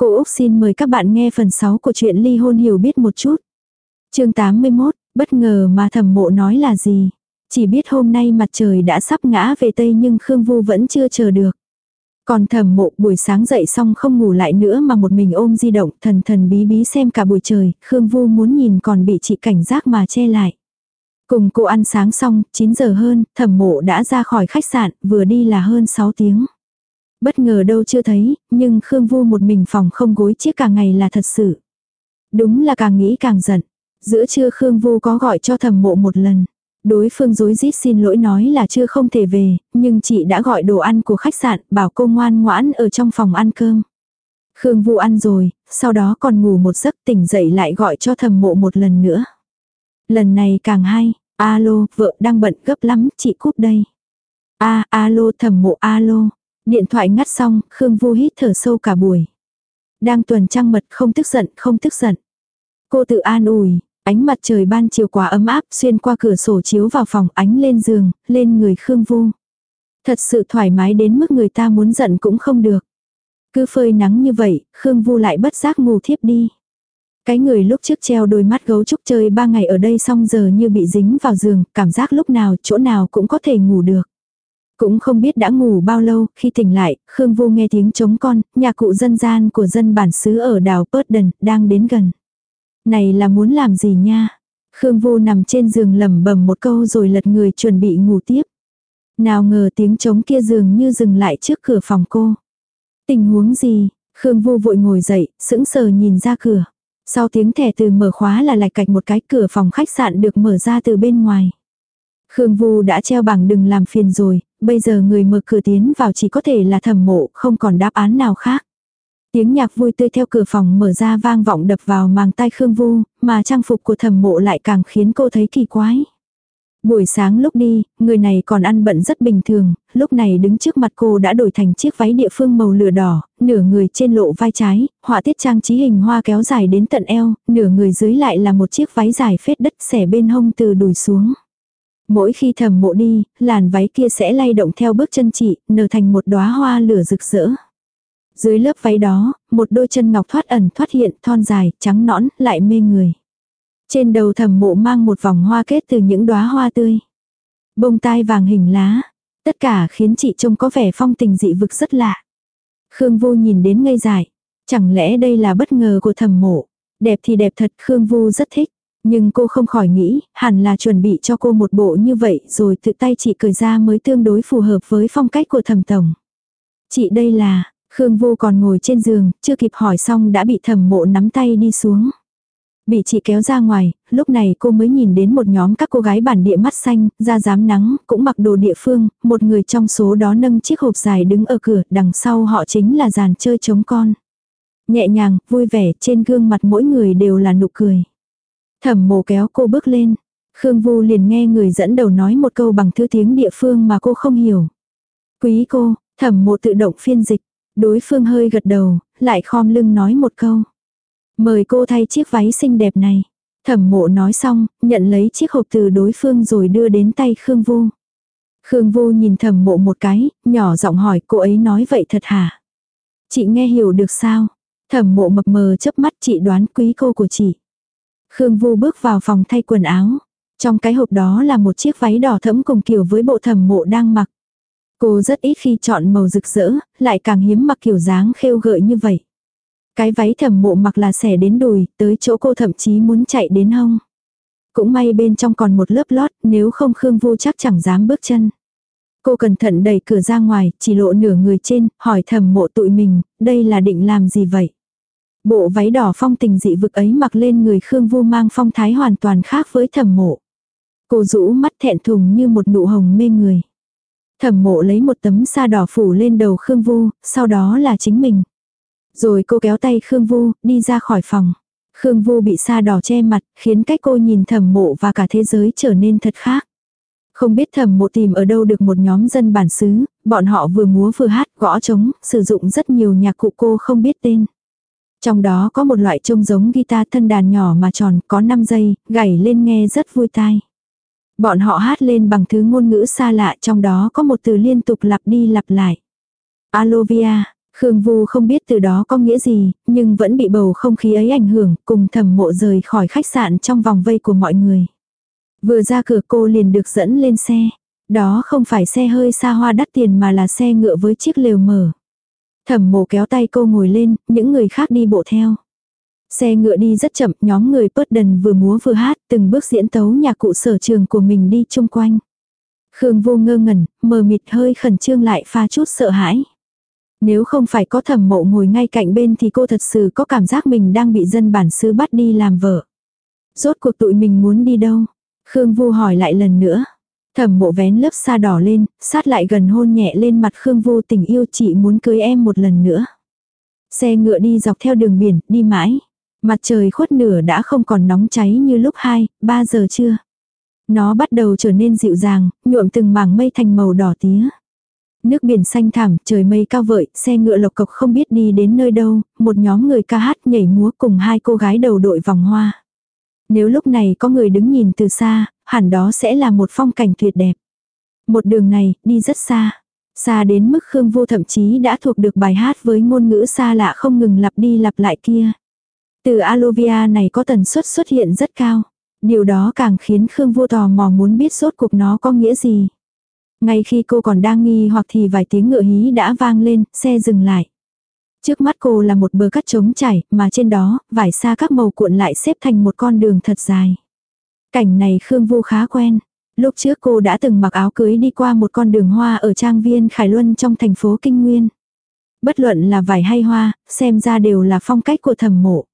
Cô Úc xin mời các bạn nghe phần 6 của chuyện ly hôn hiểu biết một chút. chương 81, bất ngờ mà thẩm mộ nói là gì? Chỉ biết hôm nay mặt trời đã sắp ngã về Tây nhưng Khương Vu vẫn chưa chờ được. Còn thẩm mộ buổi sáng dậy xong không ngủ lại nữa mà một mình ôm di động thần thần bí bí xem cả buổi trời, Khương Vu muốn nhìn còn bị chị cảnh giác mà che lại. Cùng cô ăn sáng xong, 9 giờ hơn, thẩm mộ đã ra khỏi khách sạn, vừa đi là hơn 6 tiếng. Bất ngờ đâu chưa thấy, nhưng Khương Vu một mình phòng không gối chiếc cả ngày là thật sự. Đúng là càng nghĩ càng giận. Giữa trưa Khương Vu có gọi cho thẩm mộ một lần. Đối phương dối rít xin lỗi nói là chưa không thể về, nhưng chị đã gọi đồ ăn của khách sạn, bảo cô ngoan ngoãn ở trong phòng ăn cơm. Khương Vu ăn rồi, sau đó còn ngủ một giấc tỉnh dậy lại gọi cho thầm mộ một lần nữa. Lần này càng hay, alo, vợ đang bận gấp lắm, chị cúp đây. A, alo thầm mộ alo. Điện thoại ngắt xong, Khương Vu hít thở sâu cả buổi. Đang tuần trăng mật không tức giận, không tức giận. Cô tự an ủi, Ánh mặt trời ban chiều quá ấm áp xuyên qua cửa sổ chiếu vào phòng ánh lên giường, lên người Khương Vu. Thật sự thoải mái đến mức người ta muốn giận cũng không được. Cứ phơi nắng như vậy, Khương Vu lại bất giác ngủ thiếp đi. Cái người lúc trước treo đôi mắt gấu trúc chơi ba ngày ở đây xong giờ như bị dính vào giường, cảm giác lúc nào chỗ nào cũng có thể ngủ được. Cũng không biết đã ngủ bao lâu, khi tỉnh lại, Khương Vu nghe tiếng chống con, nhà cụ dân gian của dân bản xứ ở đảo Purden, đang đến gần. Này là muốn làm gì nha? Khương Vô nằm trên giường lẩm bẩm một câu rồi lật người chuẩn bị ngủ tiếp. Nào ngờ tiếng trống kia dường như dừng lại trước cửa phòng cô. Tình huống gì? Khương Vô vội ngồi dậy, sững sờ nhìn ra cửa. Sau tiếng thẻ từ mở khóa là lạch cạch một cái cửa phòng khách sạn được mở ra từ bên ngoài. Khương Vu đã treo bảng đừng làm phiền rồi, bây giờ người mở cửa tiến vào chỉ có thể là thẩm mộ, không còn đáp án nào khác. Tiếng nhạc vui tươi theo cửa phòng mở ra vang vọng đập vào màng tai Khương Vu, mà trang phục của thẩm mộ lại càng khiến cô thấy kỳ quái. Buổi sáng lúc đi, người này còn ăn bận rất bình thường, lúc này đứng trước mặt cô đã đổi thành chiếc váy địa phương màu lửa đỏ, nửa người trên lộ vai trái, họa tiết trang trí hình hoa kéo dài đến tận eo, nửa người dưới lại là một chiếc váy dài phết đất xẻ bên hông từ đùi xuống. Mỗi khi thầm mộ đi, làn váy kia sẽ lay động theo bước chân chị, nở thành một đóa hoa lửa rực rỡ. Dưới lớp váy đó, một đôi chân ngọc thoát ẩn thoát hiện thon dài, trắng nõn, lại mê người. Trên đầu thầm mộ mang một vòng hoa kết từ những đóa hoa tươi. Bông tai vàng hình lá. Tất cả khiến chị trông có vẻ phong tình dị vực rất lạ. Khương Vu nhìn đến ngây dại. Chẳng lẽ đây là bất ngờ của thầm mộ. Đẹp thì đẹp thật Khương Vu rất thích. Nhưng cô không khỏi nghĩ, hẳn là chuẩn bị cho cô một bộ như vậy rồi tự tay chị cởi ra mới tương đối phù hợp với phong cách của thẩm tổng. Chị đây là, Khương Vô còn ngồi trên giường, chưa kịp hỏi xong đã bị thẩm mộ nắm tay đi xuống. Bị chị kéo ra ngoài, lúc này cô mới nhìn đến một nhóm các cô gái bản địa mắt xanh, da dám nắng, cũng mặc đồ địa phương, một người trong số đó nâng chiếc hộp dài đứng ở cửa, đằng sau họ chính là dàn chơi chống con. Nhẹ nhàng, vui vẻ, trên gương mặt mỗi người đều là nụ cười. Thẩm mộ kéo cô bước lên. Khương Vu liền nghe người dẫn đầu nói một câu bằng thứ tiếng địa phương mà cô không hiểu. Quý cô, thẩm mộ tự động phiên dịch. Đối phương hơi gật đầu, lại khom lưng nói một câu. Mời cô thay chiếc váy xinh đẹp này. Thẩm mộ nói xong, nhận lấy chiếc hộp từ đối phương rồi đưa đến tay Khương Vu. Khương Vu nhìn thẩm mộ một cái, nhỏ giọng hỏi cô ấy nói vậy thật hả? Chị nghe hiểu được sao? Thẩm mộ mập mờ chớp mắt chị đoán quý cô của chị. Khương Vu bước vào phòng thay quần áo. Trong cái hộp đó là một chiếc váy đỏ thẫm cùng kiểu với bộ thẩm mộ đang mặc. Cô rất ít khi chọn màu rực rỡ, lại càng hiếm mặc kiểu dáng khêu gợi như vậy. Cái váy thẩm mộ mặc là xẻ đến đùi, tới chỗ cô thậm chí muốn chạy đến hông. Cũng may bên trong còn một lớp lót, nếu không Khương Vu chắc chẳng dám bước chân. Cô cẩn thận đẩy cửa ra ngoài, chỉ lộ nửa người trên, hỏi thẩm mộ tụi mình, đây là định làm gì vậy? Bộ váy đỏ phong tình dị vực ấy mặc lên người Khương Vu mang phong thái hoàn toàn khác với thẩm mộ. Cô rũ mắt thẹn thùng như một nụ hồng mê người. Thẩm mộ lấy một tấm sa đỏ phủ lên đầu Khương Vu, sau đó là chính mình. Rồi cô kéo tay Khương Vu, đi ra khỏi phòng. Khương Vu bị sa đỏ che mặt, khiến cách cô nhìn thẩm mộ và cả thế giới trở nên thật khác. Không biết thẩm mộ tìm ở đâu được một nhóm dân bản xứ, bọn họ vừa múa vừa hát, gõ trống, sử dụng rất nhiều nhạc cụ cô không biết tên. Trong đó có một loại trông giống guitar thân đàn nhỏ mà tròn, có 5 giây, gảy lên nghe rất vui tai. Bọn họ hát lên bằng thứ ngôn ngữ xa lạ trong đó có một từ liên tục lặp đi lặp lại. Alovia, Khương Vu không biết từ đó có nghĩa gì, nhưng vẫn bị bầu không khí ấy ảnh hưởng, cùng thẩm mộ rời khỏi khách sạn trong vòng vây của mọi người. Vừa ra cửa cô liền được dẫn lên xe. Đó không phải xe hơi xa hoa đắt tiền mà là xe ngựa với chiếc lều mở. Thẩm mộ kéo tay cô ngồi lên, những người khác đi bộ theo. Xe ngựa đi rất chậm, nhóm người bớt đần vừa múa vừa hát, từng bước diễn tấu nhạc cụ sở trường của mình đi chung quanh. Khương vô ngơ ngẩn, mờ mịt hơi khẩn trương lại pha chút sợ hãi. Nếu không phải có thẩm mộ ngồi ngay cạnh bên thì cô thật sự có cảm giác mình đang bị dân bản xứ bắt đi làm vợ. Rốt cuộc tụi mình muốn đi đâu? Khương Vu hỏi lại lần nữa. Thẩm mộ vén lớp sa đỏ lên, sát lại gần hôn nhẹ lên mặt Khương vô tình yêu chị muốn cưới em một lần nữa. Xe ngựa đi dọc theo đường biển, đi mãi. Mặt trời khuất nửa đã không còn nóng cháy như lúc 2, 3 giờ trưa. Nó bắt đầu trở nên dịu dàng, nhuộm từng mảng mây thành màu đỏ tía. Nước biển xanh thẳm, trời mây cao vợi, xe ngựa lộc cộc không biết đi đến nơi đâu, một nhóm người ca hát nhảy múa cùng hai cô gái đầu đội vòng hoa. Nếu lúc này có người đứng nhìn từ xa, hẳn đó sẽ là một phong cảnh tuyệt đẹp. Một đường này, đi rất xa. Xa đến mức Khương Vô thậm chí đã thuộc được bài hát với ngôn ngữ xa lạ không ngừng lặp đi lặp lại kia. Từ Alovia này có tần suất xuất hiện rất cao. Điều đó càng khiến Khương Vô tò mò muốn biết rốt cuộc nó có nghĩa gì. Ngay khi cô còn đang nghi hoặc thì vài tiếng ngựa hí đã vang lên, xe dừng lại. Trước mắt cô là một bờ cắt trống trải, mà trên đó, vải xa các màu cuộn lại xếp thành một con đường thật dài. Cảnh này Khương Vu khá quen. Lúc trước cô đã từng mặc áo cưới đi qua một con đường hoa ở trang viên Khải Luân trong thành phố Kinh Nguyên. Bất luận là vải hay hoa, xem ra đều là phong cách của thẩm mộ.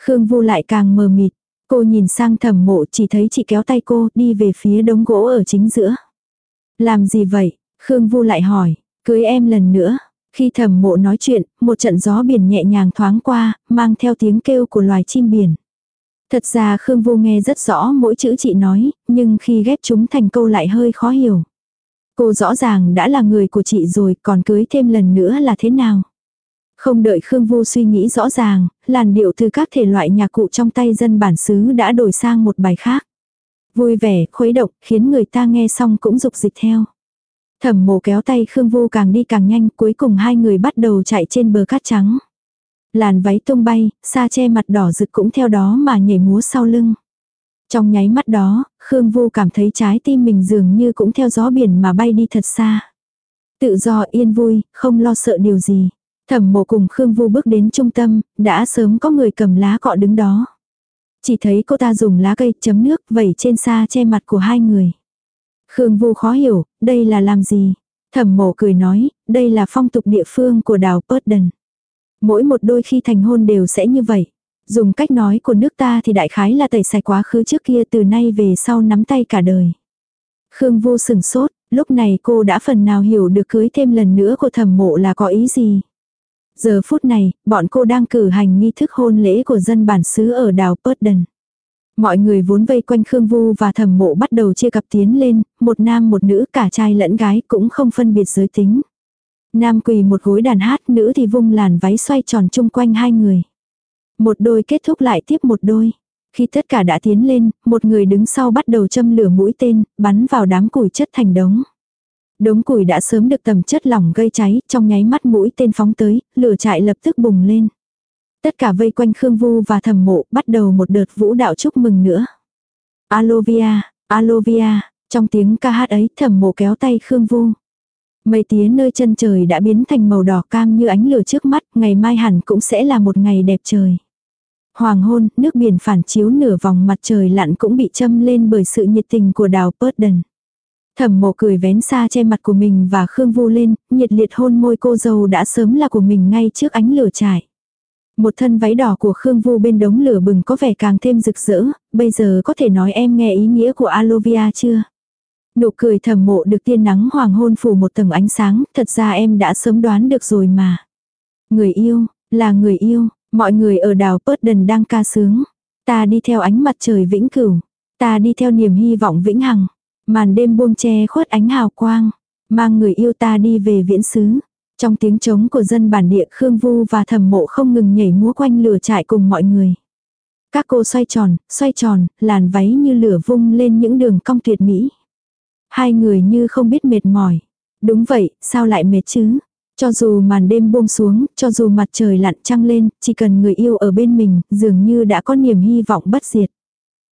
Khương Vu lại càng mờ mịt. Cô nhìn sang thẩm mộ chỉ thấy chị kéo tay cô đi về phía đống gỗ ở chính giữa. Làm gì vậy? Khương Vu lại hỏi, cưới em lần nữa. Khi thẩm mộ nói chuyện, một trận gió biển nhẹ nhàng thoáng qua, mang theo tiếng kêu của loài chim biển. Thật ra Khương vô nghe rất rõ mỗi chữ chị nói, nhưng khi ghép chúng thành câu lại hơi khó hiểu. Cô rõ ràng đã là người của chị rồi, còn cưới thêm lần nữa là thế nào? Không đợi Khương vô suy nghĩ rõ ràng, làn điệu từ các thể loại nhạc cụ trong tay dân bản xứ đã đổi sang một bài khác. Vui vẻ, khuấy động, khiến người ta nghe xong cũng dục dịch theo. Thẩm mộ kéo tay Khương Vu càng đi càng nhanh, cuối cùng hai người bắt đầu chạy trên bờ cát trắng. Làn váy tung bay, xa che mặt đỏ rực cũng theo đó mà nhảy múa sau lưng. Trong nháy mắt đó, Khương Vu cảm thấy trái tim mình dường như cũng theo gió biển mà bay đi thật xa. Tự do yên vui, không lo sợ điều gì. Thẩm mộ cùng Khương Vu bước đến trung tâm, đã sớm có người cầm lá cọ đứng đó. Chỉ thấy cô ta dùng lá cây chấm nước vẩy trên xa che mặt của hai người. Khương Vu khó hiểu, đây là làm gì? Thẩm mộ cười nói, đây là phong tục địa phương của đảo Purden. Mỗi một đôi khi thành hôn đều sẽ như vậy. Dùng cách nói của nước ta thì đại khái là tẩy sạch quá khứ trước kia từ nay về sau nắm tay cả đời. Khương Vu sừng sốt, lúc này cô đã phần nào hiểu được cưới thêm lần nữa của thẩm mộ là có ý gì. Giờ phút này, bọn cô đang cử hành nghi thức hôn lễ của dân bản xứ ở đảo Purden. Mọi người vốn vây quanh Khương Vu và thẩm mộ bắt đầu chia cặp tiến lên, một nam một nữ cả trai lẫn gái cũng không phân biệt giới tính. Nam quỳ một gối đàn hát, nữ thì vung làn váy xoay tròn chung quanh hai người. Một đôi kết thúc lại tiếp một đôi. Khi tất cả đã tiến lên, một người đứng sau bắt đầu châm lửa mũi tên, bắn vào đám củi chất thành đống. Đống củi đã sớm được tầm chất lỏng gây cháy, trong nháy mắt mũi tên phóng tới, lửa trại lập tức bùng lên. Tất cả vây quanh Khương Vu và thẩm mộ bắt đầu một đợt vũ đạo chúc mừng nữa. Alovia, Alovia, trong tiếng ca hát ấy thẩm mộ kéo tay Khương Vu. Mây tía nơi chân trời đã biến thành màu đỏ cam như ánh lửa trước mắt, ngày mai hẳn cũng sẽ là một ngày đẹp trời. Hoàng hôn, nước biển phản chiếu nửa vòng mặt trời lặn cũng bị châm lên bởi sự nhiệt tình của đào Purden. Thẩm mộ cười vén xa che mặt của mình và Khương Vu lên, nhiệt liệt hôn môi cô dâu đã sớm là của mình ngay trước ánh lửa trải. Một thân váy đỏ của Khương Vu bên đống lửa bừng có vẻ càng thêm rực rỡ, bây giờ có thể nói em nghe ý nghĩa của Alovia chưa? Nụ cười thầm mộ được tiên nắng hoàng hôn phủ một tầng ánh sáng, thật ra em đã sớm đoán được rồi mà. Người yêu, là người yêu, mọi người ở đảo Purden đang ca sướng. Ta đi theo ánh mặt trời vĩnh cửu, ta đi theo niềm hy vọng vĩnh hằng. Màn đêm buông che khuất ánh hào quang, mang người yêu ta đi về viễn xứ. Trong tiếng trống của dân bản địa Khương Vu và thẩm mộ không ngừng nhảy múa quanh lửa trại cùng mọi người. Các cô xoay tròn, xoay tròn, làn váy như lửa vung lên những đường cong tuyệt mỹ. Hai người như không biết mệt mỏi. Đúng vậy, sao lại mệt chứ? Cho dù màn đêm buông xuống, cho dù mặt trời lặn trăng lên, chỉ cần người yêu ở bên mình, dường như đã có niềm hy vọng bất diệt.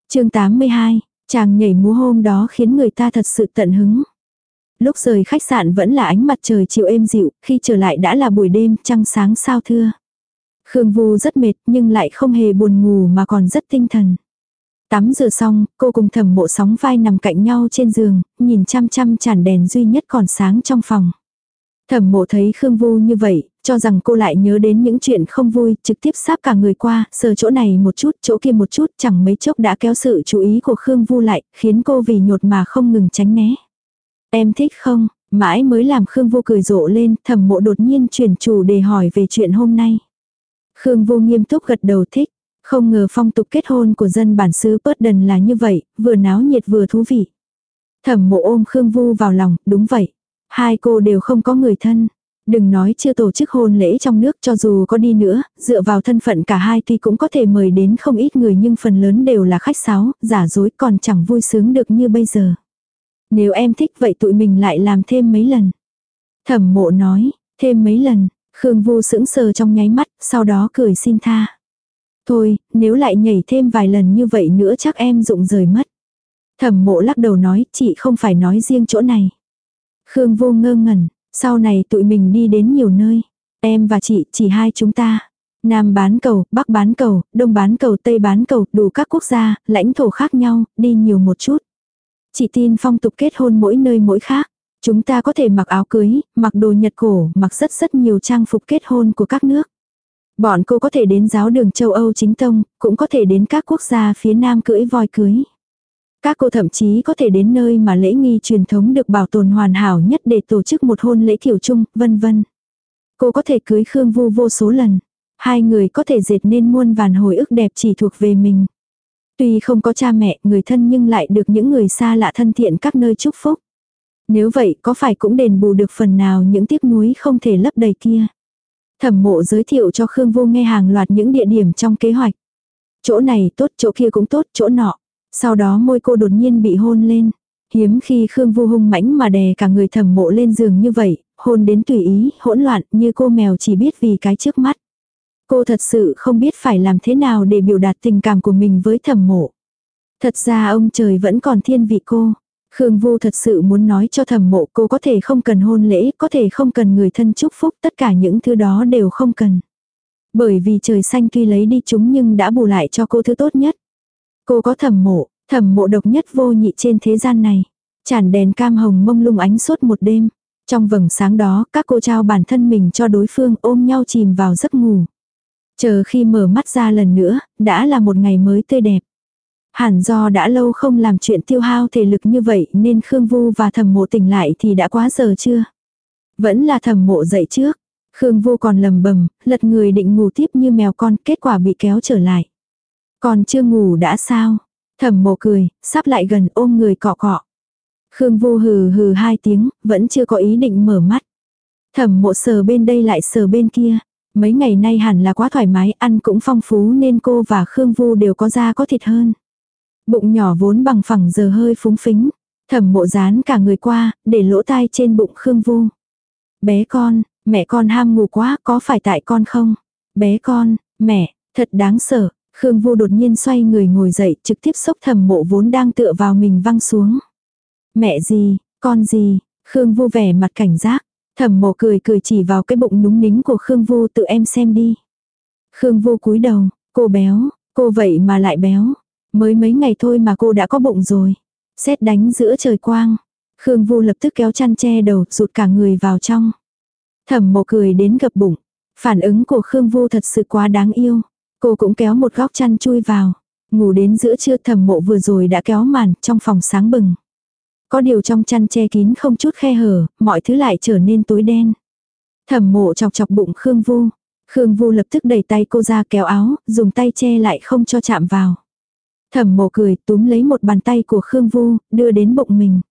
chương 82, chàng nhảy múa hôm đó khiến người ta thật sự tận hứng. Lúc rời khách sạn vẫn là ánh mặt trời chiều êm dịu, khi trở lại đã là buổi đêm, trăng sáng sao thưa. Khương Vu rất mệt nhưng lại không hề buồn ngủ mà còn rất tinh thần. Tắm rửa xong, cô cùng thẩm mộ sóng vai nằm cạnh nhau trên giường, nhìn chăm chăm chản đèn duy nhất còn sáng trong phòng. Thẩm mộ thấy Khương Vu như vậy, cho rằng cô lại nhớ đến những chuyện không vui, trực tiếp sáp cả người qua, sờ chỗ này một chút, chỗ kia một chút, chẳng mấy chốc đã kéo sự chú ý của Khương Vu lại, khiến cô vì nhột mà không ngừng tránh né. Em thích không? Mãi mới làm Khương Vu cười rộ lên, thẩm mộ đột nhiên chuyển chủ đề hỏi về chuyện hôm nay. Khương Vu nghiêm túc gật đầu thích. Không ngờ phong tục kết hôn của dân bản xứ bớt đần là như vậy, vừa náo nhiệt vừa thú vị. Thẩm mộ ôm Khương Vu vào lòng, đúng vậy. Hai cô đều không có người thân. Đừng nói chưa tổ chức hôn lễ trong nước cho dù có đi nữa, dựa vào thân phận cả hai tuy cũng có thể mời đến không ít người nhưng phần lớn đều là khách sáo, giả dối còn chẳng vui sướng được như bây giờ. Nếu em thích vậy tụi mình lại làm thêm mấy lần. Thẩm mộ nói, thêm mấy lần, Khương Vu sững sờ trong nháy mắt, sau đó cười xin tha. Thôi, nếu lại nhảy thêm vài lần như vậy nữa chắc em dụng rời mất. Thẩm mộ lắc đầu nói, chị không phải nói riêng chỗ này. Khương vu ngơ ngẩn, sau này tụi mình đi đến nhiều nơi. Em và chị, chỉ hai chúng ta. Nam bán cầu, Bắc bán cầu, Đông bán cầu, Tây bán cầu, đủ các quốc gia, lãnh thổ khác nhau, đi nhiều một chút chỉ tin phong tục kết hôn mỗi nơi mỗi khác. Chúng ta có thể mặc áo cưới, mặc đồ nhật cổ, mặc rất rất nhiều trang phục kết hôn của các nước. Bọn cô có thể đến giáo đường châu Âu chính tông, cũng có thể đến các quốc gia phía Nam cưỡi voi cưới. Các cô thậm chí có thể đến nơi mà lễ nghi truyền thống được bảo tồn hoàn hảo nhất để tổ chức một hôn lễ kiểu chung, vân vân. Cô có thể cưới Khương Vu vô số lần. Hai người có thể dệt nên muôn vàn hồi ức đẹp chỉ thuộc về mình. Tuy không có cha mẹ, người thân nhưng lại được những người xa lạ thân thiện các nơi chúc phúc. Nếu vậy có phải cũng đền bù được phần nào những tiếc nuối không thể lấp đầy kia. Thẩm mộ giới thiệu cho Khương Vô nghe hàng loạt những địa điểm trong kế hoạch. Chỗ này tốt, chỗ kia cũng tốt, chỗ nọ. Sau đó môi cô đột nhiên bị hôn lên. Hiếm khi Khương Vô hung mãnh mà đè cả người thẩm mộ lên giường như vậy, hôn đến tùy ý, hỗn loạn như cô mèo chỉ biết vì cái trước mắt. Cô thật sự không biết phải làm thế nào để biểu đạt tình cảm của mình với thẩm mộ. Thật ra ông trời vẫn còn thiên vị cô. Khương Vu thật sự muốn nói cho thẩm mộ cô có thể không cần hôn lễ, có thể không cần người thân chúc phúc, tất cả những thứ đó đều không cần. Bởi vì trời xanh tuy lấy đi chúng nhưng đã bù lại cho cô thứ tốt nhất. Cô có thẩm mộ, thẩm mộ độc nhất vô nhị trên thế gian này. Chản đèn cam hồng mông lung ánh suốt một đêm. Trong vầng sáng đó, các cô trao bản thân mình cho đối phương ôm nhau chìm vào giấc ngủ. Chờ khi mở mắt ra lần nữa, đã là một ngày mới tươi đẹp. Hẳn do đã lâu không làm chuyện tiêu hao thể lực như vậy nên Khương Vu và thẩm mộ tỉnh lại thì đã quá giờ chưa? Vẫn là thẩm mộ dậy trước. Khương Vu còn lầm bầm, lật người định ngủ tiếp như mèo con, kết quả bị kéo trở lại. Còn chưa ngủ đã sao? Thẩm mộ cười, sắp lại gần ôm người cọ cọ. Khương Vu hừ hừ hai tiếng, vẫn chưa có ý định mở mắt. Thẩm mộ sờ bên đây lại sờ bên kia. Mấy ngày nay hẳn là quá thoải mái, ăn cũng phong phú nên cô và Khương Vu đều có da có thịt hơn. Bụng nhỏ vốn bằng phẳng giờ hơi phúng phính. Thẩm mộ dán cả người qua, để lỗ tai trên bụng Khương Vu. Bé con, mẹ con ham ngủ quá, có phải tại con không? Bé con, mẹ, thật đáng sợ. Khương Vu đột nhiên xoay người ngồi dậy, trực tiếp sốc thẩm mộ vốn đang tựa vào mình văng xuống. Mẹ gì, con gì, Khương Vu vẻ mặt cảnh giác. Thẩm mộ cười cười chỉ vào cái bụng núng nính của Khương Vu tự em xem đi. Khương Vu cúi đầu, cô béo, cô vậy mà lại béo. Mới mấy ngày thôi mà cô đã có bụng rồi. Xét đánh giữa trời quang. Khương Vu lập tức kéo chăn che đầu, rụt cả người vào trong. Thẩm mộ cười đến gập bụng. Phản ứng của Khương Vu thật sự quá đáng yêu. Cô cũng kéo một góc chăn chui vào. Ngủ đến giữa trưa thẩm mộ vừa rồi đã kéo màn trong phòng sáng bừng. Có điều trong chăn che kín không chút khe hở, mọi thứ lại trở nên tối đen. Thẩm mộ chọc chọc bụng Khương Vu. Khương Vu lập tức đẩy tay cô ra kéo áo, dùng tay che lại không cho chạm vào. Thẩm mộ cười túm lấy một bàn tay của Khương Vu, đưa đến bụng mình.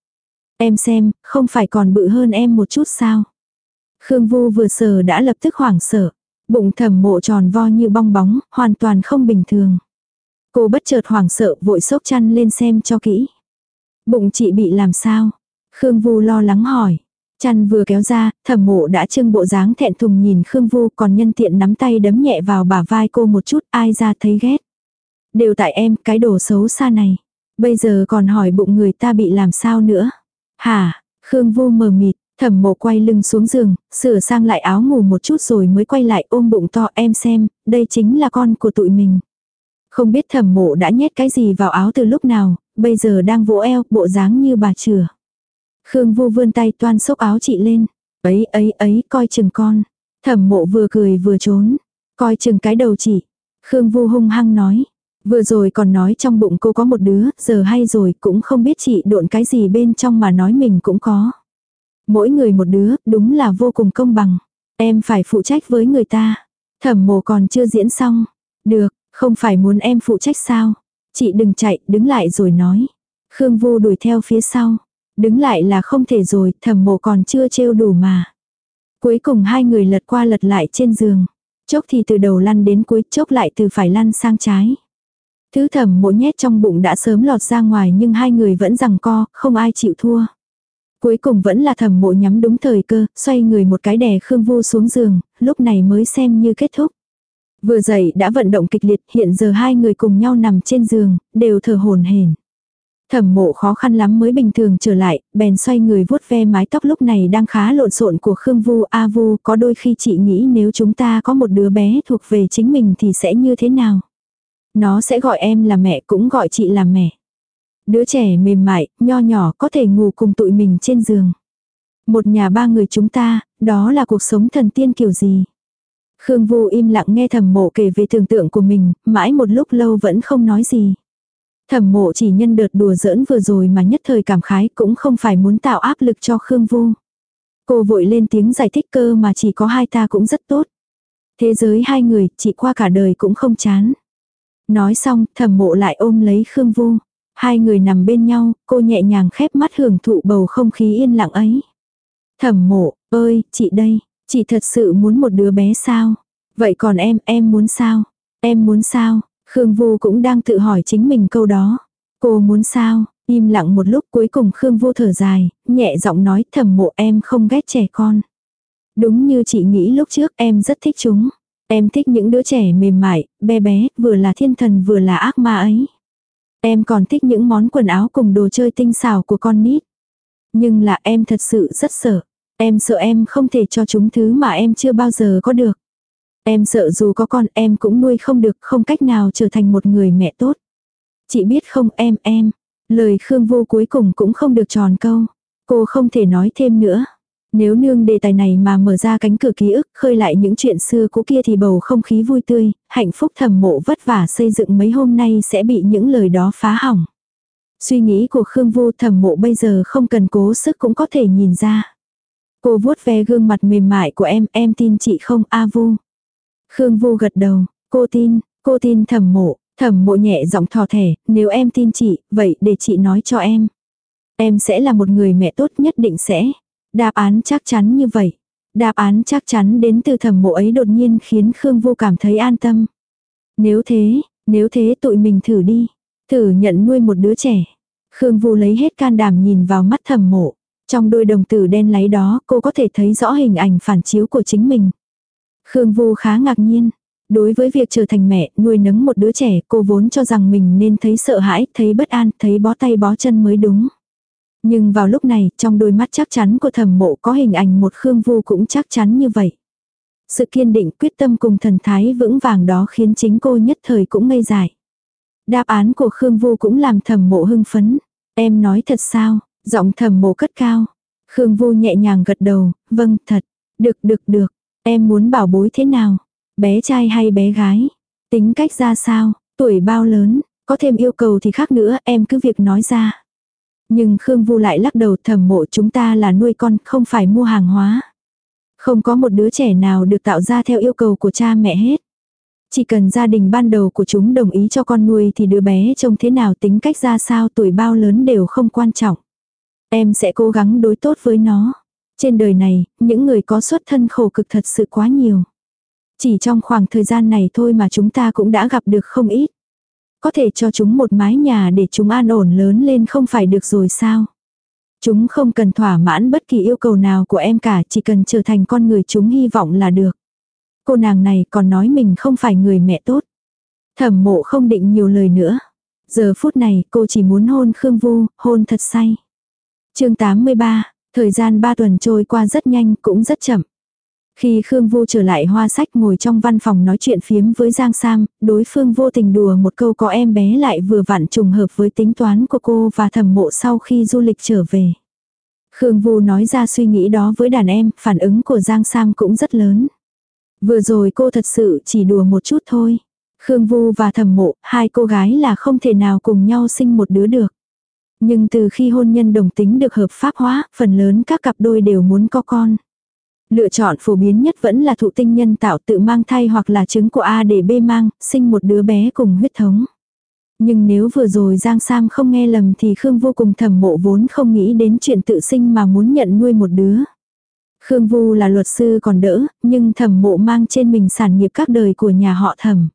Em xem, không phải còn bự hơn em một chút sao? Khương Vu vừa sờ đã lập tức hoảng sợ. Bụng thẩm mộ tròn vo như bong bóng, hoàn toàn không bình thường. Cô bất chợt hoảng sợ vội sốc chăn lên xem cho kỹ. Bụng chị bị làm sao? Khương Vu lo lắng hỏi. Chăn vừa kéo ra, thẩm mộ đã trưng bộ dáng thẹn thùng nhìn Khương Vu còn nhân tiện nắm tay đấm nhẹ vào bả vai cô một chút ai ra thấy ghét. Đều tại em, cái đồ xấu xa này. Bây giờ còn hỏi bụng người ta bị làm sao nữa. Hả, Khương Vu mờ mịt, thẩm mộ quay lưng xuống giường, sửa sang lại áo ngủ một chút rồi mới quay lại ôm bụng to em xem, đây chính là con của tụi mình. Không biết thẩm mộ đã nhét cái gì vào áo từ lúc nào, bây giờ đang vỗ eo, bộ dáng như bà chửa. Khương Vu vươn tay toan xốc áo chị lên. Ấy ấy ấy, coi chừng con. Thẩm mộ vừa cười vừa trốn. Coi chừng cái đầu chị. Khương Vu hung hăng nói. Vừa rồi còn nói trong bụng cô có một đứa, giờ hay rồi cũng không biết chị độn cái gì bên trong mà nói mình cũng có. Mỗi người một đứa, đúng là vô cùng công bằng. Em phải phụ trách với người ta. Thẩm mộ còn chưa diễn xong. Được, không phải muốn em phụ trách sao. Chị đừng chạy, đứng lại rồi nói. Khương Vu đuổi theo phía sau. Đứng lại là không thể rồi, thẩm mộ còn chưa trêu đủ mà. Cuối cùng hai người lật qua lật lại trên giường. Chốc thì từ đầu lăn đến cuối, chốc lại từ phải lăn sang trái. Thứ thẩm mộ nhét trong bụng đã sớm lọt ra ngoài nhưng hai người vẫn rằng co, không ai chịu thua. Cuối cùng vẫn là thẩm mộ nhắm đúng thời cơ, xoay người một cái đè Khương Vu xuống giường, lúc này mới xem như kết thúc. Vừa dậy đã vận động kịch liệt, hiện giờ hai người cùng nhau nằm trên giường, đều thở hồn hển. Thẩm mộ khó khăn lắm mới bình thường trở lại, bèn xoay người vuốt ve mái tóc lúc này đang khá lộn xộn của Khương Vu. A Vu có đôi khi chị nghĩ nếu chúng ta có một đứa bé thuộc về chính mình thì sẽ như thế nào? Nó sẽ gọi em là mẹ cũng gọi chị là mẹ. Đứa trẻ mềm mại, nho nhỏ có thể ngủ cùng tụi mình trên giường. Một nhà ba người chúng ta, đó là cuộc sống thần tiên kiểu gì? Khương Vu im lặng nghe thẩm mộ kể về tưởng tượng của mình, mãi một lúc lâu vẫn không nói gì. Thẩm mộ chỉ nhân đợt đùa giỡn vừa rồi mà nhất thời cảm khái cũng không phải muốn tạo áp lực cho Khương Vu. Cô vội lên tiếng giải thích cơ mà chỉ có hai ta cũng rất tốt. Thế giới hai người, chỉ qua cả đời cũng không chán. Nói xong, thẩm mộ lại ôm lấy Khương Vu. Hai người nằm bên nhau, cô nhẹ nhàng khép mắt hưởng thụ bầu không khí yên lặng ấy. Thẩm mộ, ơi, chị đây, chị thật sự muốn một đứa bé sao? Vậy còn em, em muốn sao? Em muốn sao? Khương Vu cũng đang tự hỏi chính mình câu đó. Cô muốn sao? Im lặng một lúc cuối cùng Khương Vu thở dài, nhẹ giọng nói thầm mộ em không ghét trẻ con. Đúng như chị nghĩ lúc trước em rất thích chúng. Em thích những đứa trẻ mềm mại, bé bé, vừa là thiên thần vừa là ác ma ấy. Em còn thích những món quần áo cùng đồ chơi tinh xảo của con nít. Nhưng là em thật sự rất sợ. Em sợ em không thể cho chúng thứ mà em chưa bao giờ có được. Em sợ dù có con em cũng nuôi không được, không cách nào trở thành một người mẹ tốt. Chị biết không em em. Lời Khương Vô cuối cùng cũng không được tròn câu. Cô không thể nói thêm nữa. Nếu nương đề tài này mà mở ra cánh cửa ký ức khơi lại những chuyện xưa cũ kia thì bầu không khí vui tươi, hạnh phúc thầm mộ vất vả xây dựng mấy hôm nay sẽ bị những lời đó phá hỏng. Suy nghĩ của Khương Vô thầm mộ bây giờ không cần cố sức cũng có thể nhìn ra. Cô vuốt ve gương mặt mềm mại của em, em tin chị không A Vu. Khương Vu gật đầu, cô tin, cô tin thẩm mộ, thẩm mộ nhẹ giọng thò thẻ, nếu em tin chị, vậy để chị nói cho em. Em sẽ là một người mẹ tốt nhất định sẽ. Đáp án chắc chắn như vậy. Đáp án chắc chắn đến từ thẩm mộ ấy đột nhiên khiến Khương Vu cảm thấy an tâm. Nếu thế, nếu thế tụi mình thử đi. Thử nhận nuôi một đứa trẻ. Khương Vu lấy hết can đảm nhìn vào mắt thẩm mộ. Trong đôi đồng tử đen láy đó cô có thể thấy rõ hình ảnh phản chiếu của chính mình. Khương Vu khá ngạc nhiên. Đối với việc trở thành mẹ, nuôi nấng một đứa trẻ, cô vốn cho rằng mình nên thấy sợ hãi, thấy bất an, thấy bó tay bó chân mới đúng. Nhưng vào lúc này, trong đôi mắt chắc chắn của thẩm mộ có hình ảnh một Khương Vu cũng chắc chắn như vậy. Sự kiên định quyết tâm cùng thần thái vững vàng đó khiến chính cô nhất thời cũng ngây dại. Đáp án của Khương Vu cũng làm thẩm mộ hưng phấn. Em nói thật sao, giọng thầm mộ cất cao. Khương Vu nhẹ nhàng gật đầu, vâng thật, được được được, Em muốn bảo bối thế nào? Bé trai hay bé gái? Tính cách ra sao? Tuổi bao lớn? Có thêm yêu cầu thì khác nữa em cứ việc nói ra. Nhưng Khương Vu lại lắc đầu thầm mộ chúng ta là nuôi con không phải mua hàng hóa. Không có một đứa trẻ nào được tạo ra theo yêu cầu của cha mẹ hết. Chỉ cần gia đình ban đầu của chúng đồng ý cho con nuôi thì đứa bé trông thế nào tính cách ra sao tuổi bao lớn đều không quan trọng. Em sẽ cố gắng đối tốt với nó. Trên đời này, những người có xuất thân khổ cực thật sự quá nhiều. Chỉ trong khoảng thời gian này thôi mà chúng ta cũng đã gặp được không ít. Có thể cho chúng một mái nhà để chúng an ổn lớn lên không phải được rồi sao? Chúng không cần thỏa mãn bất kỳ yêu cầu nào của em cả, chỉ cần trở thành con người chúng hy vọng là được. Cô nàng này còn nói mình không phải người mẹ tốt. Thẩm mộ không định nhiều lời nữa. Giờ phút này cô chỉ muốn hôn Khương Vu, hôn thật say chương 83, thời gian 3 tuần trôi qua rất nhanh cũng rất chậm. Khi Khương Vu trở lại hoa sách ngồi trong văn phòng nói chuyện phiếm với Giang Sam, đối phương vô tình đùa một câu có em bé lại vừa vặn trùng hợp với tính toán của cô và thẩm mộ sau khi du lịch trở về. Khương Vu nói ra suy nghĩ đó với đàn em, phản ứng của Giang Sam cũng rất lớn. Vừa rồi cô thật sự chỉ đùa một chút thôi. Khương Vu và thẩm mộ, hai cô gái là không thể nào cùng nhau sinh một đứa được. Nhưng từ khi hôn nhân đồng tính được hợp pháp hóa, phần lớn các cặp đôi đều muốn có con. Lựa chọn phổ biến nhất vẫn là thụ tinh nhân tạo tự mang thai hoặc là trứng của A để B mang, sinh một đứa bé cùng huyết thống. Nhưng nếu vừa rồi Giang Sam không nghe lầm thì Khương vô cùng thầm mộ vốn không nghĩ đến chuyện tự sinh mà muốn nhận nuôi một đứa. Khương Vu là luật sư còn đỡ, nhưng thẩm mộ mang trên mình sản nghiệp các đời của nhà họ thẩm.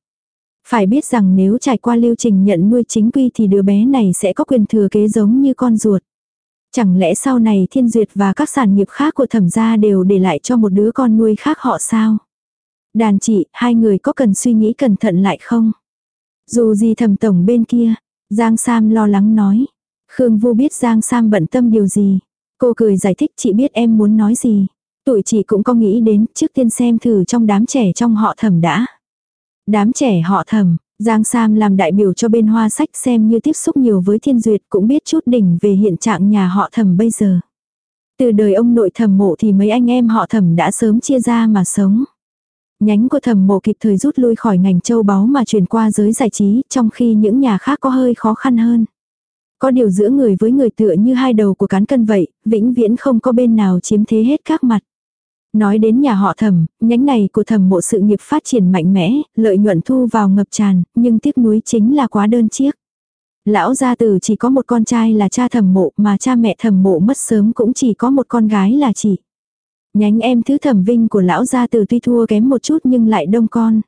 Phải biết rằng nếu trải qua lưu trình nhận nuôi chính quy thì đứa bé này sẽ có quyền thừa kế giống như con ruột. Chẳng lẽ sau này thiên duyệt và các sản nghiệp khác của thẩm gia đều để lại cho một đứa con nuôi khác họ sao? Đàn chị, hai người có cần suy nghĩ cẩn thận lại không? Dù gì thẩm tổng bên kia, Giang Sam lo lắng nói. Khương Vu biết Giang Sam bận tâm điều gì. Cô cười giải thích chị biết em muốn nói gì. Tụi chị cũng có nghĩ đến trước tiên xem thử trong đám trẻ trong họ thẩm đã. Đám trẻ họ thẩm, Giang Sam làm đại biểu cho bên hoa sách xem như tiếp xúc nhiều với thiên duyệt cũng biết chút đỉnh về hiện trạng nhà họ thẩm bây giờ. Từ đời ông nội thẩm mộ thì mấy anh em họ thẩm đã sớm chia ra mà sống. Nhánh của thẩm mộ kịp thời rút lui khỏi ngành châu báu mà chuyển qua giới giải trí trong khi những nhà khác có hơi khó khăn hơn. Có điều giữa người với người tựa như hai đầu của cán cân vậy, vĩnh viễn không có bên nào chiếm thế hết các mặt. Nói đến nhà họ thẩm, nhánh này của thẩm mộ sự nghiệp phát triển mạnh mẽ, lợi nhuận thu vào ngập tràn, nhưng tiếc nuối chính là quá đơn chiếc. Lão gia tử chỉ có một con trai là cha thẩm mộ mà cha mẹ thẩm mộ mất sớm cũng chỉ có một con gái là chị. Nhánh em thứ thẩm vinh của lão gia tử tuy thua kém một chút nhưng lại đông con.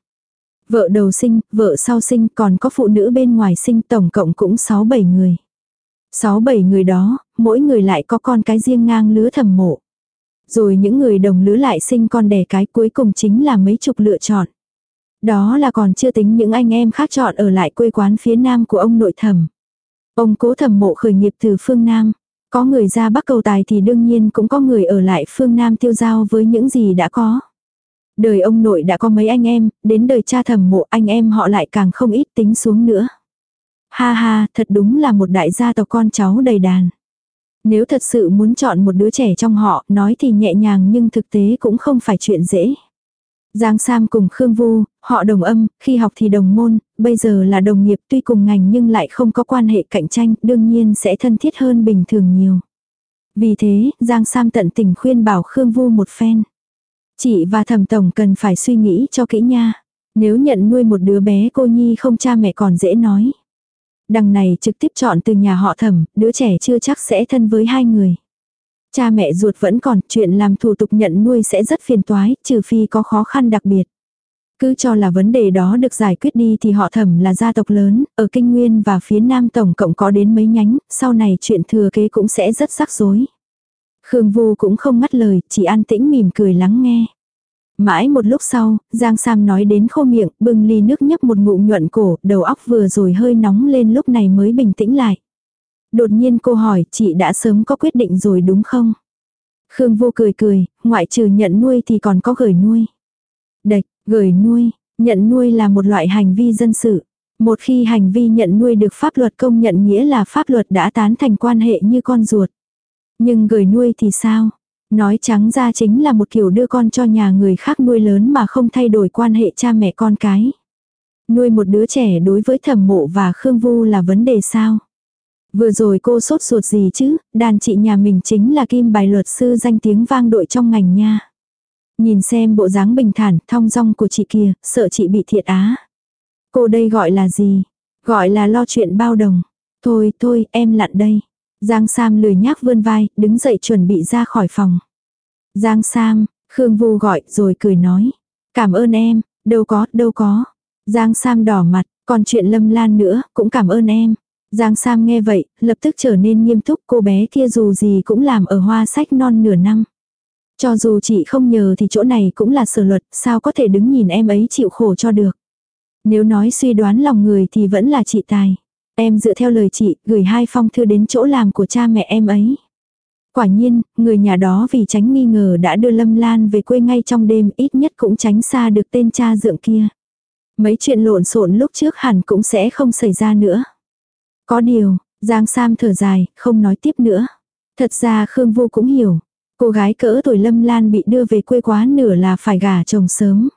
Vợ đầu sinh, vợ sau sinh còn có phụ nữ bên ngoài sinh tổng cộng cũng 6-7 người. 6-7 người đó, mỗi người lại có con cái riêng ngang lứa thẩm mộ. Rồi những người đồng lứa lại sinh con đẻ cái cuối cùng chính là mấy chục lựa chọn. Đó là còn chưa tính những anh em khác chọn ở lại quê quán phía nam của ông nội thẩm. Ông cố thẩm mộ khởi nghiệp từ phương Nam. Có người ra bắc cầu tài thì đương nhiên cũng có người ở lại phương Nam tiêu giao với những gì đã có. Đời ông nội đã có mấy anh em, đến đời cha thẩm mộ anh em họ lại càng không ít tính xuống nữa. Ha ha, thật đúng là một đại gia tộc con cháu đầy đàn. Nếu thật sự muốn chọn một đứa trẻ trong họ, nói thì nhẹ nhàng nhưng thực tế cũng không phải chuyện dễ. Giang Sam cùng Khương Vu, họ đồng âm, khi học thì đồng môn, bây giờ là đồng nghiệp tuy cùng ngành nhưng lại không có quan hệ cạnh tranh, đương nhiên sẽ thân thiết hơn bình thường nhiều. Vì thế, Giang Sam tận tình khuyên bảo Khương Vu một phen. Chị và thẩm tổng cần phải suy nghĩ cho kỹ nha. Nếu nhận nuôi một đứa bé cô nhi không cha mẹ còn dễ nói. Đằng này trực tiếp chọn từ nhà họ thẩm, đứa trẻ chưa chắc sẽ thân với hai người. Cha mẹ ruột vẫn còn, chuyện làm thủ tục nhận nuôi sẽ rất phiền toái, trừ phi có khó khăn đặc biệt. Cứ cho là vấn đề đó được giải quyết đi thì họ thẩm là gia tộc lớn, ở Kinh Nguyên và phía Nam tổng cộng có đến mấy nhánh, sau này chuyện thừa kế cũng sẽ rất rắc rối. Khương Vu cũng không ngắt lời, chỉ an tĩnh mỉm cười lắng nghe. Mãi một lúc sau, Giang Sam nói đến khô miệng, bưng ly nước nhấp một ngụm nhuận cổ, đầu óc vừa rồi hơi nóng lên lúc này mới bình tĩnh lại. Đột nhiên cô hỏi, chị đã sớm có quyết định rồi đúng không? Khương vô cười cười, ngoại trừ nhận nuôi thì còn có gửi nuôi. Đạch, gửi nuôi, nhận nuôi là một loại hành vi dân sự. Một khi hành vi nhận nuôi được pháp luật công nhận nghĩa là pháp luật đã tán thành quan hệ như con ruột. Nhưng gửi nuôi thì sao? Nói trắng ra chính là một kiểu đưa con cho nhà người khác nuôi lớn mà không thay đổi quan hệ cha mẹ con cái. Nuôi một đứa trẻ đối với thẩm mộ và Khương Vu là vấn đề sao? Vừa rồi cô sốt ruột gì chứ, đàn chị nhà mình chính là kim bài luật sư danh tiếng vang đội trong ngành nha. Nhìn xem bộ dáng bình thản, thong dong của chị kia, sợ chị bị thiệt á. Cô đây gọi là gì? Gọi là lo chuyện bao đồng. Thôi, thôi, em lặn đây. Giang Sam lười nhác vươn vai, đứng dậy chuẩn bị ra khỏi phòng. Giang Sam, Khương Vu gọi rồi cười nói. Cảm ơn em, đâu có, đâu có. Giang Sam đỏ mặt, còn chuyện lâm lan nữa, cũng cảm ơn em. Giang Sam nghe vậy, lập tức trở nên nghiêm túc cô bé kia dù gì cũng làm ở hoa sách non nửa năm. Cho dù chị không nhờ thì chỗ này cũng là sở luật, sao có thể đứng nhìn em ấy chịu khổ cho được. Nếu nói suy đoán lòng người thì vẫn là chị Tài. Em dựa theo lời chị, gửi hai phong thư đến chỗ làm của cha mẹ em ấy. Quả nhiên, người nhà đó vì tránh nghi ngờ đã đưa Lâm Lan về quê ngay trong đêm ít nhất cũng tránh xa được tên cha dượng kia. Mấy chuyện lộn xộn lúc trước hẳn cũng sẽ không xảy ra nữa. Có điều, Giang Sam thở dài, không nói tiếp nữa. Thật ra Khương Vô cũng hiểu. Cô gái cỡ tuổi Lâm Lan bị đưa về quê quá nửa là phải gả chồng sớm.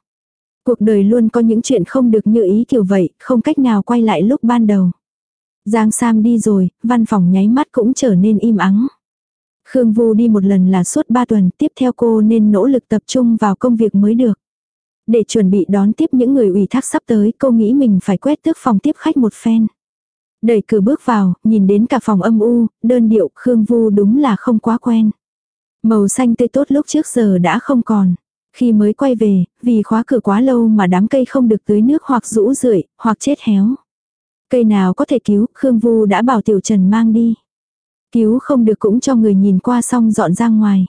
Cuộc đời luôn có những chuyện không được như ý kiểu vậy, không cách nào quay lại lúc ban đầu. Giang Sam đi rồi, văn phòng nháy mắt cũng trở nên im ắng. Khương Vu đi một lần là suốt 3 tuần, tiếp theo cô nên nỗ lực tập trung vào công việc mới được. Để chuẩn bị đón tiếp những người ủy thác sắp tới, cô nghĩ mình phải quét tước phòng tiếp khách một phen. Đẩy cửa bước vào, nhìn đến cả phòng âm u, đơn điệu, Khương Vu đúng là không quá quen. Màu xanh tươi tốt lúc trước giờ đã không còn. Khi mới quay về, vì khóa cửa quá lâu mà đám cây không được tưới nước hoặc rũ rượi, hoặc chết héo. Cây nào có thể cứu, Khương Vu đã bảo Tiểu Trần mang đi. Cứu không được cũng cho người nhìn qua xong dọn ra ngoài.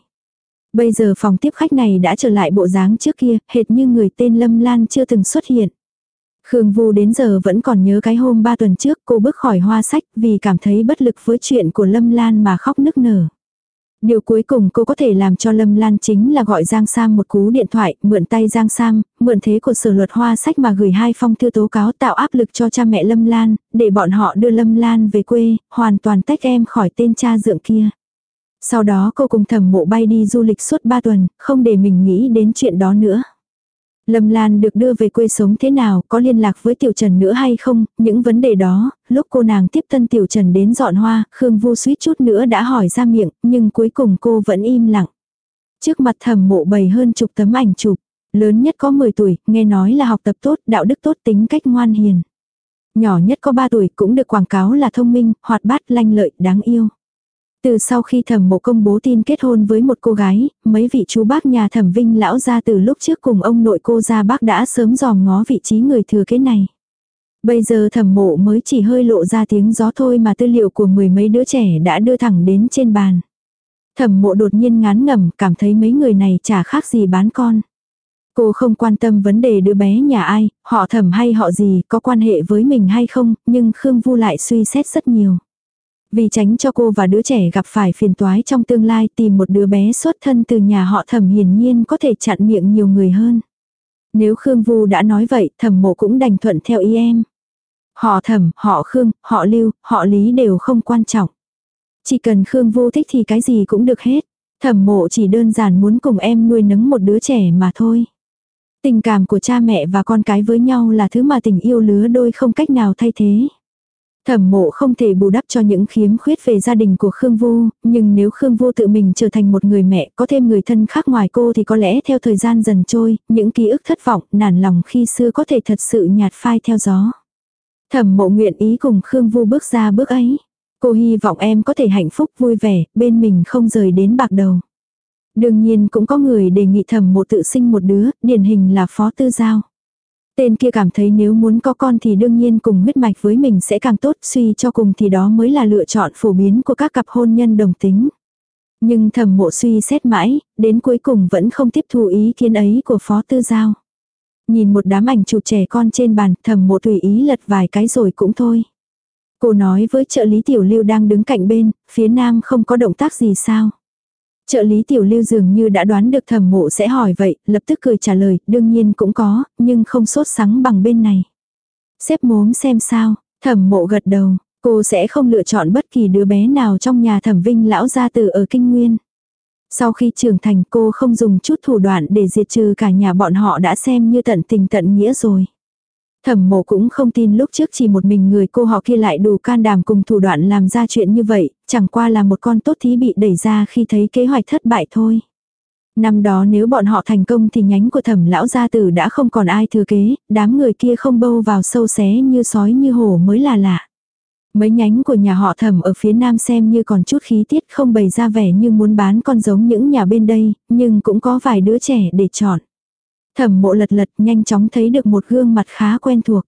Bây giờ phòng tiếp khách này đã trở lại bộ dáng trước kia, hệt như người tên Lâm Lan chưa từng xuất hiện. Khương Vu đến giờ vẫn còn nhớ cái hôm ba tuần trước cô bước khỏi hoa sách vì cảm thấy bất lực với chuyện của Lâm Lan mà khóc nức nở. Điều cuối cùng cô có thể làm cho Lâm Lan chính là gọi Giang Sam một cú điện thoại, mượn tay Giang Sam, mượn thế của sở luật hoa sách mà gửi hai phong thư tố cáo tạo áp lực cho cha mẹ Lâm Lan, để bọn họ đưa Lâm Lan về quê, hoàn toàn tách em khỏi tên cha dượng kia. Sau đó cô cùng thẩm mộ bay đi du lịch suốt ba tuần, không để mình nghĩ đến chuyện đó nữa. Lâm Lan được đưa về quê sống thế nào, có liên lạc với Tiểu Trần nữa hay không, những vấn đề đó, lúc cô nàng tiếp tân Tiểu Trần đến dọn hoa, Khương Vu suýt chút nữa đã hỏi ra miệng, nhưng cuối cùng cô vẫn im lặng. Trước mặt thẩm mộ bày hơn chục tấm ảnh chụp, lớn nhất có 10 tuổi, nghe nói là học tập tốt, đạo đức tốt tính cách ngoan hiền. Nhỏ nhất có 3 tuổi cũng được quảng cáo là thông minh, hoạt bát, lanh lợi, đáng yêu. Từ sau khi thẩm mộ công bố tin kết hôn với một cô gái, mấy vị chú bác nhà thẩm vinh lão ra từ lúc trước cùng ông nội cô ra bác đã sớm dòm ngó vị trí người thừa kế này. Bây giờ thẩm mộ mới chỉ hơi lộ ra tiếng gió thôi mà tư liệu của mười mấy đứa trẻ đã đưa thẳng đến trên bàn. Thẩm mộ đột nhiên ngán ngẩm cảm thấy mấy người này chả khác gì bán con. Cô không quan tâm vấn đề đứa bé nhà ai, họ thẩm hay họ gì, có quan hệ với mình hay không, nhưng Khương Vu lại suy xét rất nhiều. Vì tránh cho cô và đứa trẻ gặp phải phiền toái trong tương lai tìm một đứa bé xuất thân từ nhà họ thẩm hiển nhiên có thể chặn miệng nhiều người hơn. Nếu Khương Vu đã nói vậy thẩm mộ cũng đành thuận theo ý em. Họ thẩm, họ Khương, họ Lưu, họ Lý đều không quan trọng. Chỉ cần Khương Vu thích thì cái gì cũng được hết. Thẩm mộ chỉ đơn giản muốn cùng em nuôi nấng một đứa trẻ mà thôi. Tình cảm của cha mẹ và con cái với nhau là thứ mà tình yêu lứa đôi không cách nào thay thế. Thẩm mộ không thể bù đắp cho những khiếm khuyết về gia đình của Khương Vu, nhưng nếu Khương Vu tự mình trở thành một người mẹ có thêm người thân khác ngoài cô thì có lẽ theo thời gian dần trôi, những ký ức thất vọng, nản lòng khi xưa có thể thật sự nhạt phai theo gió. Thẩm mộ nguyện ý cùng Khương Vu bước ra bước ấy. Cô hy vọng em có thể hạnh phúc vui vẻ, bên mình không rời đến bạc đầu. Đương nhiên cũng có người đề nghị thẩm mộ tự sinh một đứa, điển hình là phó tư giao. Tên kia cảm thấy nếu muốn có con thì đương nhiên cùng huyết mạch với mình sẽ càng tốt, suy cho cùng thì đó mới là lựa chọn phổ biến của các cặp hôn nhân đồng tính. Nhưng thẩm mộ suy xét mãi, đến cuối cùng vẫn không tiếp thu ý kiến ấy của phó tư giao. Nhìn một đám ảnh chụp trẻ con trên bàn, thẩm mộ tùy ý lật vài cái rồi cũng thôi. Cô nói với trợ lý tiểu lưu đang đứng cạnh bên, phía nam không có động tác gì sao. Trợ lý tiểu lưu dường như đã đoán được thẩm mộ sẽ hỏi vậy, lập tức cười trả lời, đương nhiên cũng có, nhưng không sốt sắng bằng bên này. Xếp mốm xem sao, thẩm mộ gật đầu, cô sẽ không lựa chọn bất kỳ đứa bé nào trong nhà thẩm vinh lão gia tử ở kinh nguyên. Sau khi trưởng thành cô không dùng chút thủ đoạn để diệt trừ cả nhà bọn họ đã xem như tận tình tận nghĩa rồi. Thẩm mộ cũng không tin lúc trước chỉ một mình người cô họ kia lại đủ can đảm cùng thủ đoạn làm ra chuyện như vậy, chẳng qua là một con tốt thí bị đẩy ra khi thấy kế hoạch thất bại thôi. Năm đó nếu bọn họ thành công thì nhánh của thẩm lão gia tử đã không còn ai thừa kế, đám người kia không bâu vào sâu xé như sói như hổ mới là lạ. Mấy nhánh của nhà họ thẩm ở phía nam xem như còn chút khí tiết không bày ra vẻ như muốn bán con giống những nhà bên đây, nhưng cũng có vài đứa trẻ để chọn. Thẩm mộ lật lật nhanh chóng thấy được một gương mặt khá quen thuộc.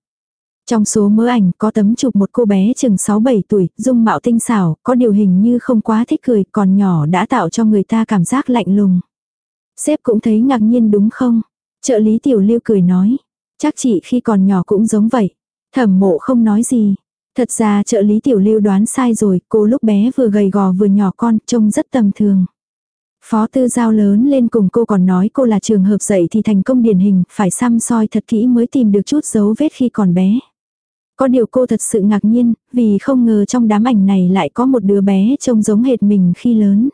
Trong số mớ ảnh có tấm chụp một cô bé chừng 6-7 tuổi, dung mạo tinh xảo, có điều hình như không quá thích cười, còn nhỏ đã tạo cho người ta cảm giác lạnh lùng. Sếp cũng thấy ngạc nhiên đúng không? Trợ lý tiểu lưu cười nói. Chắc chị khi còn nhỏ cũng giống vậy. Thẩm mộ không nói gì. Thật ra trợ lý tiểu lưu đoán sai rồi, cô lúc bé vừa gầy gò vừa nhỏ con, trông rất tầm thường. Phó tư giao lớn lên cùng cô còn nói cô là trường hợp dạy thì thành công điển hình, phải xăm soi thật kỹ mới tìm được chút dấu vết khi còn bé. Có điều cô thật sự ngạc nhiên, vì không ngờ trong đám ảnh này lại có một đứa bé trông giống hệt mình khi lớn.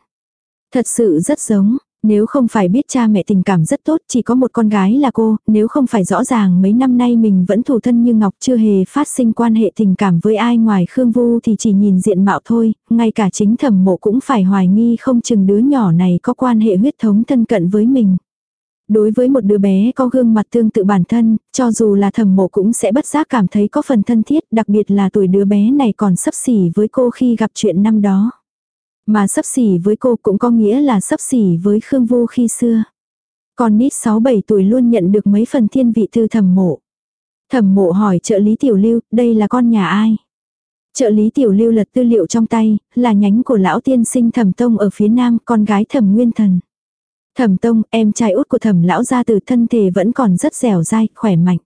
Thật sự rất giống, nếu không phải biết cha mẹ tình cảm rất tốt, chỉ có một con gái là cô, nếu không phải rõ ràng mấy năm nay mình vẫn thủ thân như ngọc chưa hề phát sinh quan hệ tình cảm với ai ngoài Khương Vu thì chỉ nhìn diện mạo thôi, ngay cả chính thẩm mộ cũng phải hoài nghi không chừng đứa nhỏ này có quan hệ huyết thống thân cận với mình. Đối với một đứa bé có gương mặt tương tự bản thân, cho dù là thẩm mộ cũng sẽ bất giác cảm thấy có phần thân thiết, đặc biệt là tuổi đứa bé này còn sấp xỉ với cô khi gặp chuyện năm đó. Mà sấp xỉ với cô cũng có nghĩa là sấp xỉ với Khương Vô khi xưa. Con nít 6-7 tuổi luôn nhận được mấy phần thiên vị từ thẩm mộ. Thẩm mộ hỏi trợ lý tiểu lưu, đây là con nhà ai? Trợ lý tiểu lưu lật tư liệu trong tay, là nhánh của lão tiên sinh thẩm tông ở phía nam, con gái thẩm nguyên thần. Thẩm tông, em trai út của thẩm lão gia từ thân thể vẫn còn rất dẻo dai, khỏe mạnh.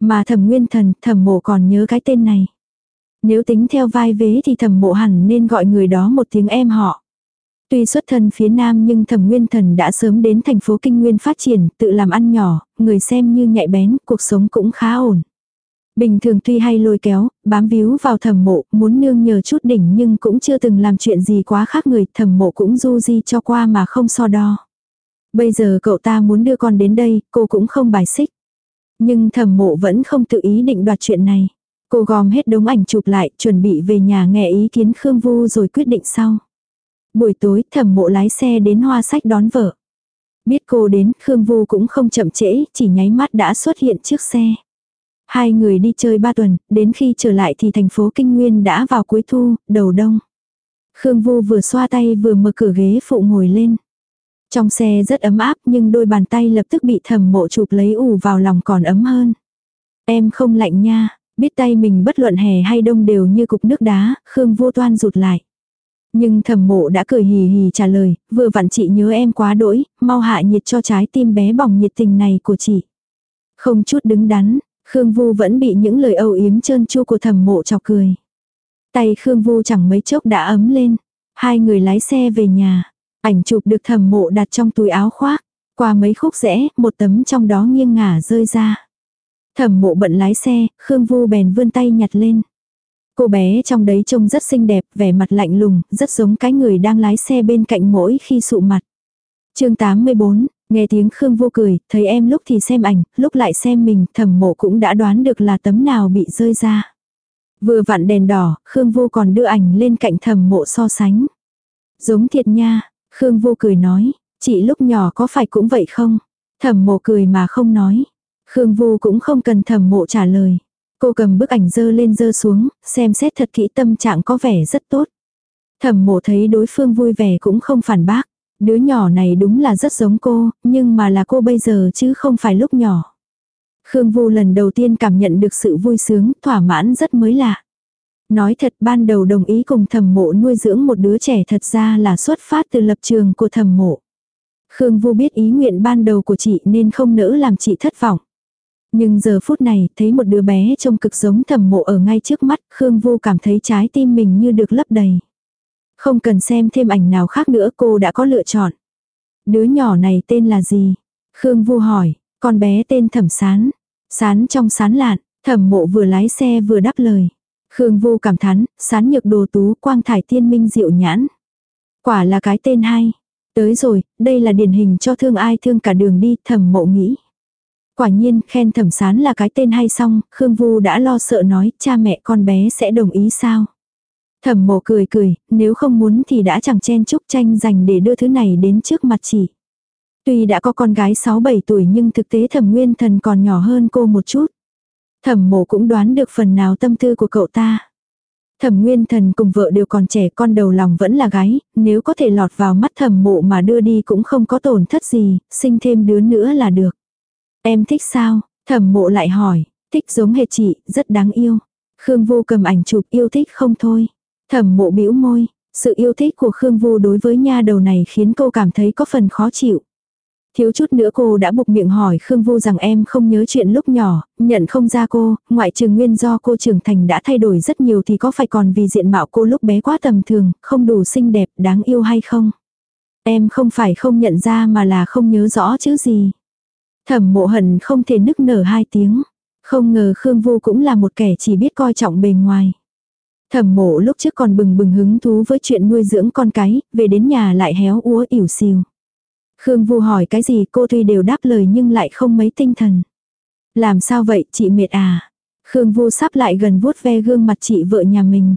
Mà thẩm nguyên thần, thẩm mộ còn nhớ cái tên này. Nếu tính theo vai vế thì thẩm mộ hẳn nên gọi người đó một tiếng em họ. Tuy xuất thân phía Nam nhưng thẩm nguyên thần đã sớm đến thành phố Kinh Nguyên phát triển, tự làm ăn nhỏ, người xem như nhạy bén, cuộc sống cũng khá ổn. Bình thường tuy hay lôi kéo, bám víu vào thẩm mộ, muốn nương nhờ chút đỉnh nhưng cũng chưa từng làm chuyện gì quá khác người, thẩm mộ cũng du di cho qua mà không so đo. Bây giờ cậu ta muốn đưa con đến đây, cô cũng không bài xích. Nhưng thẩm mộ vẫn không tự ý định đoạt chuyện này. Cô gom hết đống ảnh chụp lại, chuẩn bị về nhà nghe ý kiến Khương Vu rồi quyết định sau. Buổi tối, thẩm mộ lái xe đến hoa sách đón vợ. Biết cô đến, Khương Vu cũng không chậm trễ, chỉ nháy mắt đã xuất hiện trước xe. Hai người đi chơi ba tuần, đến khi trở lại thì thành phố Kinh Nguyên đã vào cuối thu, đầu đông. Khương Vu vừa xoa tay vừa mở cửa ghế phụ ngồi lên. Trong xe rất ấm áp nhưng đôi bàn tay lập tức bị thẩm mộ chụp lấy ủ vào lòng còn ấm hơn. Em không lạnh nha, Biết tay mình bất luận hè hay đông đều như cục nước đá, Khương vô toan rụt lại. Nhưng thẩm mộ đã cười hì hì trả lời, vừa vặn chị nhớ em quá đỗi, mau hạ nhiệt cho trái tim bé bỏng nhiệt tình này của chị. Không chút đứng đắn, Khương Vu vẫn bị những lời âu yếm trơn chu của thẩm mộ chọc cười. Tay Khương Vu chẳng mấy chốc đã ấm lên. Hai người lái xe về nhà. Ảnh chụp được thẩm mộ đặt trong túi áo khoác. Qua mấy khúc rẽ, một tấm trong đó nghiêng ngả rơi ra. Thẩm mộ bận lái xe, Khương Vu bèn vươn tay nhặt lên. Cô bé trong đấy trông rất xinh đẹp, vẻ mặt lạnh lùng, rất giống cái người đang lái xe bên cạnh mỗi khi sụ mặt. chương 84, nghe tiếng Khương Vu cười, thấy em lúc thì xem ảnh, lúc lại xem mình, thẩm mộ cũng đã đoán được là tấm nào bị rơi ra. Vừa vặn đèn đỏ, Khương Vu còn đưa ảnh lên cạnh thẩm mộ so sánh. Giống thiệt nha, Khương Vu cười nói, chị lúc nhỏ có phải cũng vậy không? Thẩm mộ cười mà không nói. Khương Vu cũng không cần thẩm mộ trả lời. Cô cầm bức ảnh dơ lên dơ xuống, xem xét thật kỹ tâm trạng có vẻ rất tốt. Thẩm mộ thấy đối phương vui vẻ cũng không phản bác. Đứa nhỏ này đúng là rất giống cô, nhưng mà là cô bây giờ chứ không phải lúc nhỏ. Khương Vu lần đầu tiên cảm nhận được sự vui sướng, thỏa mãn rất mới lạ. Nói thật ban đầu đồng ý cùng thẩm mộ nuôi dưỡng một đứa trẻ thật ra là xuất phát từ lập trường của thẩm mộ. Khương Vu biết ý nguyện ban đầu của chị nên không nỡ làm chị thất vọng. Nhưng giờ phút này, thấy một đứa bé trông cực giống thẩm mộ ở ngay trước mắt, Khương Vu cảm thấy trái tim mình như được lấp đầy. Không cần xem thêm ảnh nào khác nữa cô đã có lựa chọn. Đứa nhỏ này tên là gì? Khương Vu hỏi, con bé tên Thẩm Sán. Sán trong sán lạn, Thẩm Mộ vừa lái xe vừa đáp lời. Khương Vu cảm thán, sán nhược đồ tú quang thải tiên minh diệu nhãn. Quả là cái tên hay. Tới rồi, đây là điển hình cho thương ai thương cả đường đi, Thẩm Mộ nghĩ. Quả nhiên, khen thẩm sán là cái tên hay xong, Khương Vu đã lo sợ nói, cha mẹ con bé sẽ đồng ý sao? Thẩm mộ cười cười, nếu không muốn thì đã chẳng chen chúc tranh giành để đưa thứ này đến trước mặt chị. Tuy đã có con gái 6-7 tuổi nhưng thực tế thẩm nguyên thần còn nhỏ hơn cô một chút. Thẩm mộ cũng đoán được phần nào tâm tư của cậu ta. Thẩm nguyên thần cùng vợ đều còn trẻ con đầu lòng vẫn là gái, nếu có thể lọt vào mắt thẩm mộ mà đưa đi cũng không có tổn thất gì, sinh thêm đứa nữa là được. Em thích sao? Thẩm mộ lại hỏi. Thích giống hệt chị, rất đáng yêu. Khương Vu cầm ảnh chụp yêu thích không thôi. Thẩm mộ bĩu môi, sự yêu thích của Khương Vu đối với nha đầu này khiến cô cảm thấy có phần khó chịu. Thiếu chút nữa cô đã buộc miệng hỏi Khương Vu rằng em không nhớ chuyện lúc nhỏ, nhận không ra cô, ngoại trừ nguyên do cô trưởng thành đã thay đổi rất nhiều thì có phải còn vì diện mạo cô lúc bé quá tầm thường, không đủ xinh đẹp, đáng yêu hay không? Em không phải không nhận ra mà là không nhớ rõ chữ gì. Thẩm mộ hận không thể nức nở hai tiếng. Không ngờ Khương Vu cũng là một kẻ chỉ biết coi trọng bề ngoài. Thẩm mộ lúc trước còn bừng bừng hứng thú với chuyện nuôi dưỡng con cái, về đến nhà lại héo úa ỉu xìu. Khương Vu hỏi cái gì cô tuy đều đáp lời nhưng lại không mấy tinh thần. Làm sao vậy chị mệt à? Khương Vu sắp lại gần vuốt ve gương mặt chị vợ nhà mình.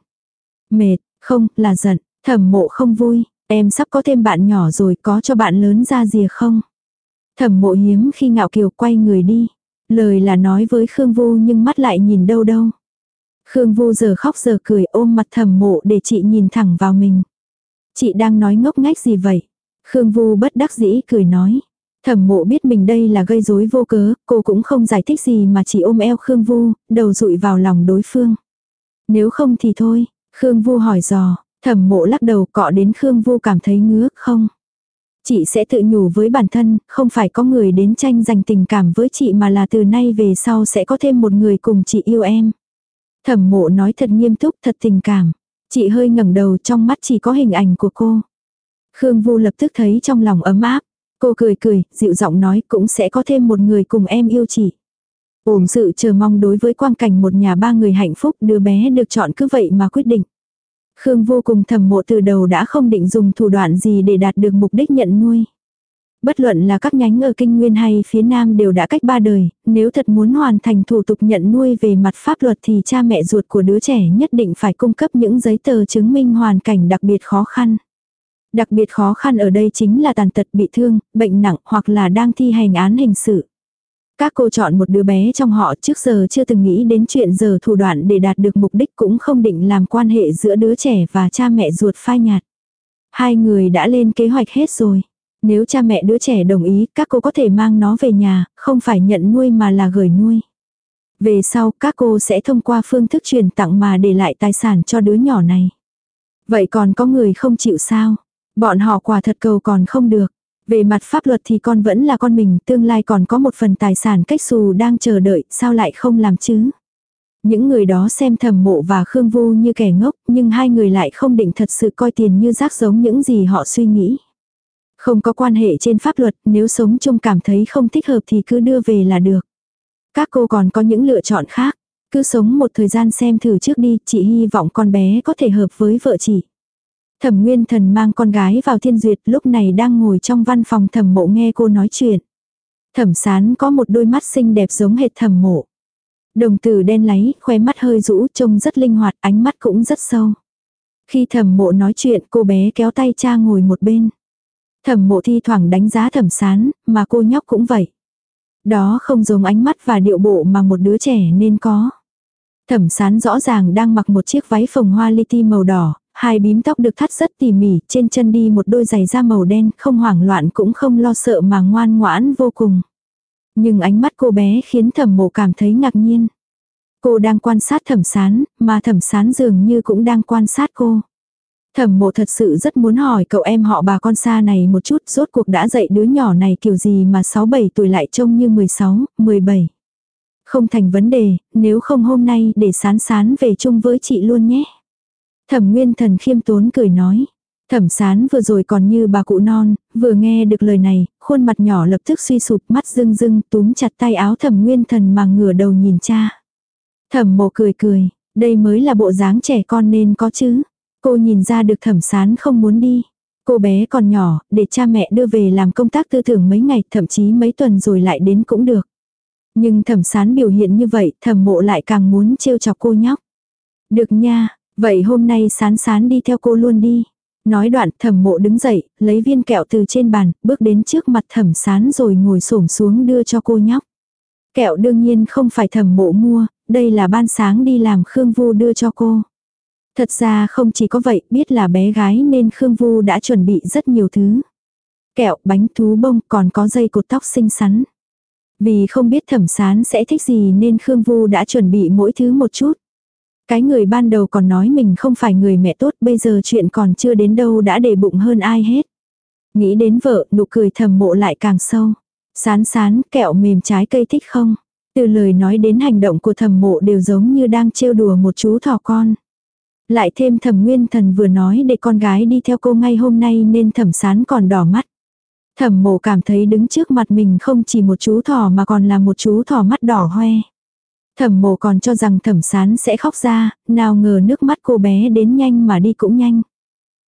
Mệt, không, là giận, thẩm mộ không vui, em sắp có thêm bạn nhỏ rồi có cho bạn lớn ra gì không? Thẩm mộ hiếm khi ngạo kiều quay người đi. Lời là nói với Khương Vu nhưng mắt lại nhìn đâu đâu. Khương Vu giờ khóc giờ cười ôm mặt thẩm mộ để chị nhìn thẳng vào mình. Chị đang nói ngốc ngách gì vậy? Khương Vu bất đắc dĩ cười nói. Thẩm mộ biết mình đây là gây rối vô cớ, cô cũng không giải thích gì mà chỉ ôm eo Khương Vu, đầu rụi vào lòng đối phương. Nếu không thì thôi, Khương Vu hỏi dò, thẩm mộ lắc đầu cọ đến Khương Vu cảm thấy ngứa không. Chị sẽ tự nhủ với bản thân, không phải có người đến tranh giành tình cảm với chị mà là từ nay về sau sẽ có thêm một người cùng chị yêu em. Thẩm mộ nói thật nghiêm túc thật tình cảm. Chị hơi ngẩng đầu trong mắt chỉ có hình ảnh của cô. Khương Vu lập tức thấy trong lòng ấm áp. Cô cười cười, dịu giọng nói cũng sẽ có thêm một người cùng em yêu chị. Ổn sự chờ mong đối với quang cảnh một nhà ba người hạnh phúc đứa bé được chọn cứ vậy mà quyết định. Khương vô cùng thầm mộ từ đầu đã không định dùng thủ đoạn gì để đạt được mục đích nhận nuôi. Bất luận là các nhánh ở Kinh Nguyên hay phía Nam đều đã cách ba đời, nếu thật muốn hoàn thành thủ tục nhận nuôi về mặt pháp luật thì cha mẹ ruột của đứa trẻ nhất định phải cung cấp những giấy tờ chứng minh hoàn cảnh đặc biệt khó khăn. Đặc biệt khó khăn ở đây chính là tàn tật bị thương, bệnh nặng hoặc là đang thi hành án hình sự. Các cô chọn một đứa bé trong họ trước giờ chưa từng nghĩ đến chuyện giờ thủ đoạn để đạt được mục đích cũng không định làm quan hệ giữa đứa trẻ và cha mẹ ruột phai nhạt. Hai người đã lên kế hoạch hết rồi. Nếu cha mẹ đứa trẻ đồng ý, các cô có thể mang nó về nhà, không phải nhận nuôi mà là gửi nuôi. Về sau, các cô sẽ thông qua phương thức truyền tặng mà để lại tài sản cho đứa nhỏ này. Vậy còn có người không chịu sao? Bọn họ quả thật cầu còn không được. Về mặt pháp luật thì con vẫn là con mình, tương lai còn có một phần tài sản cách xù đang chờ đợi, sao lại không làm chứ? Những người đó xem thầm mộ và Khương Vu như kẻ ngốc, nhưng hai người lại không định thật sự coi tiền như rác giống những gì họ suy nghĩ. Không có quan hệ trên pháp luật, nếu sống chung cảm thấy không thích hợp thì cứ đưa về là được. Các cô còn có những lựa chọn khác. Cứ sống một thời gian xem thử trước đi, chị hy vọng con bé có thể hợp với vợ chị. Thẩm Nguyên Thần mang con gái vào thiên duyệt lúc này đang ngồi trong văn phòng thẩm mộ nghe cô nói chuyện. Thẩm sán có một đôi mắt xinh đẹp giống hệt thẩm mộ. Đồng tử đen láy, khóe mắt hơi rũ, trông rất linh hoạt, ánh mắt cũng rất sâu. Khi thẩm mộ nói chuyện cô bé kéo tay cha ngồi một bên. Thẩm mộ thi thoảng đánh giá thẩm sán, mà cô nhóc cũng vậy. Đó không giống ánh mắt và điệu bộ mà một đứa trẻ nên có. Thẩm sán rõ ràng đang mặc một chiếc váy phồng hoa li ti màu đỏ, Hai bím tóc được thắt rất tỉ mỉ, trên chân đi một đôi giày da màu đen, không hoảng loạn cũng không lo sợ mà ngoan ngoãn vô cùng. Nhưng ánh mắt cô bé khiến thẩm mộ cảm thấy ngạc nhiên. Cô đang quan sát thẩm sán, mà thẩm sán dường như cũng đang quan sát cô. Thẩm mộ thật sự rất muốn hỏi cậu em họ bà con xa này một chút rốt cuộc đã dạy đứa nhỏ này kiểu gì mà 6-7 tuổi lại trông như 16, 17. Không thành vấn đề, nếu không hôm nay để sán sán về chung với chị luôn nhé. Thẩm nguyên thần khiêm tốn cười nói. Thẩm sán vừa rồi còn như bà cụ non, vừa nghe được lời này, khuôn mặt nhỏ lập tức suy sụp mắt rưng rưng túm chặt tay áo thẩm nguyên thần mà ngửa đầu nhìn cha. Thẩm mộ cười cười, đây mới là bộ dáng trẻ con nên có chứ. Cô nhìn ra được thẩm sán không muốn đi. Cô bé còn nhỏ, để cha mẹ đưa về làm công tác tư tưởng mấy ngày, thậm chí mấy tuần rồi lại đến cũng được. Nhưng thẩm sán biểu hiện như vậy, thẩm mộ lại càng muốn trêu chọc cô nhóc. Được nha, Vậy hôm nay sán sán đi theo cô luôn đi. Nói đoạn thẩm mộ đứng dậy, lấy viên kẹo từ trên bàn, bước đến trước mặt thẩm sán rồi ngồi xổm xuống đưa cho cô nhóc. Kẹo đương nhiên không phải thẩm mộ mua, đây là ban sáng đi làm Khương Vu đưa cho cô. Thật ra không chỉ có vậy, biết là bé gái nên Khương Vu đã chuẩn bị rất nhiều thứ. Kẹo, bánh thú bông còn có dây cột tóc xinh xắn. Vì không biết thẩm sán sẽ thích gì nên Khương Vu đã chuẩn bị mỗi thứ một chút. Cái người ban đầu còn nói mình không phải người mẹ tốt bây giờ chuyện còn chưa đến đâu đã để bụng hơn ai hết. Nghĩ đến vợ, nụ cười thầm mộ lại càng sâu. Sán sán, kẹo mềm trái cây thích không? Từ lời nói đến hành động của thầm mộ đều giống như đang trêu đùa một chú thỏ con. Lại thêm thẩm nguyên thần vừa nói để con gái đi theo cô ngay hôm nay nên thẩm sán còn đỏ mắt. Thẩm mộ cảm thấy đứng trước mặt mình không chỉ một chú thỏ mà còn là một chú thỏ mắt đỏ hoe. Thẩm mộ còn cho rằng thẩm sán sẽ khóc ra, nào ngờ nước mắt cô bé đến nhanh mà đi cũng nhanh.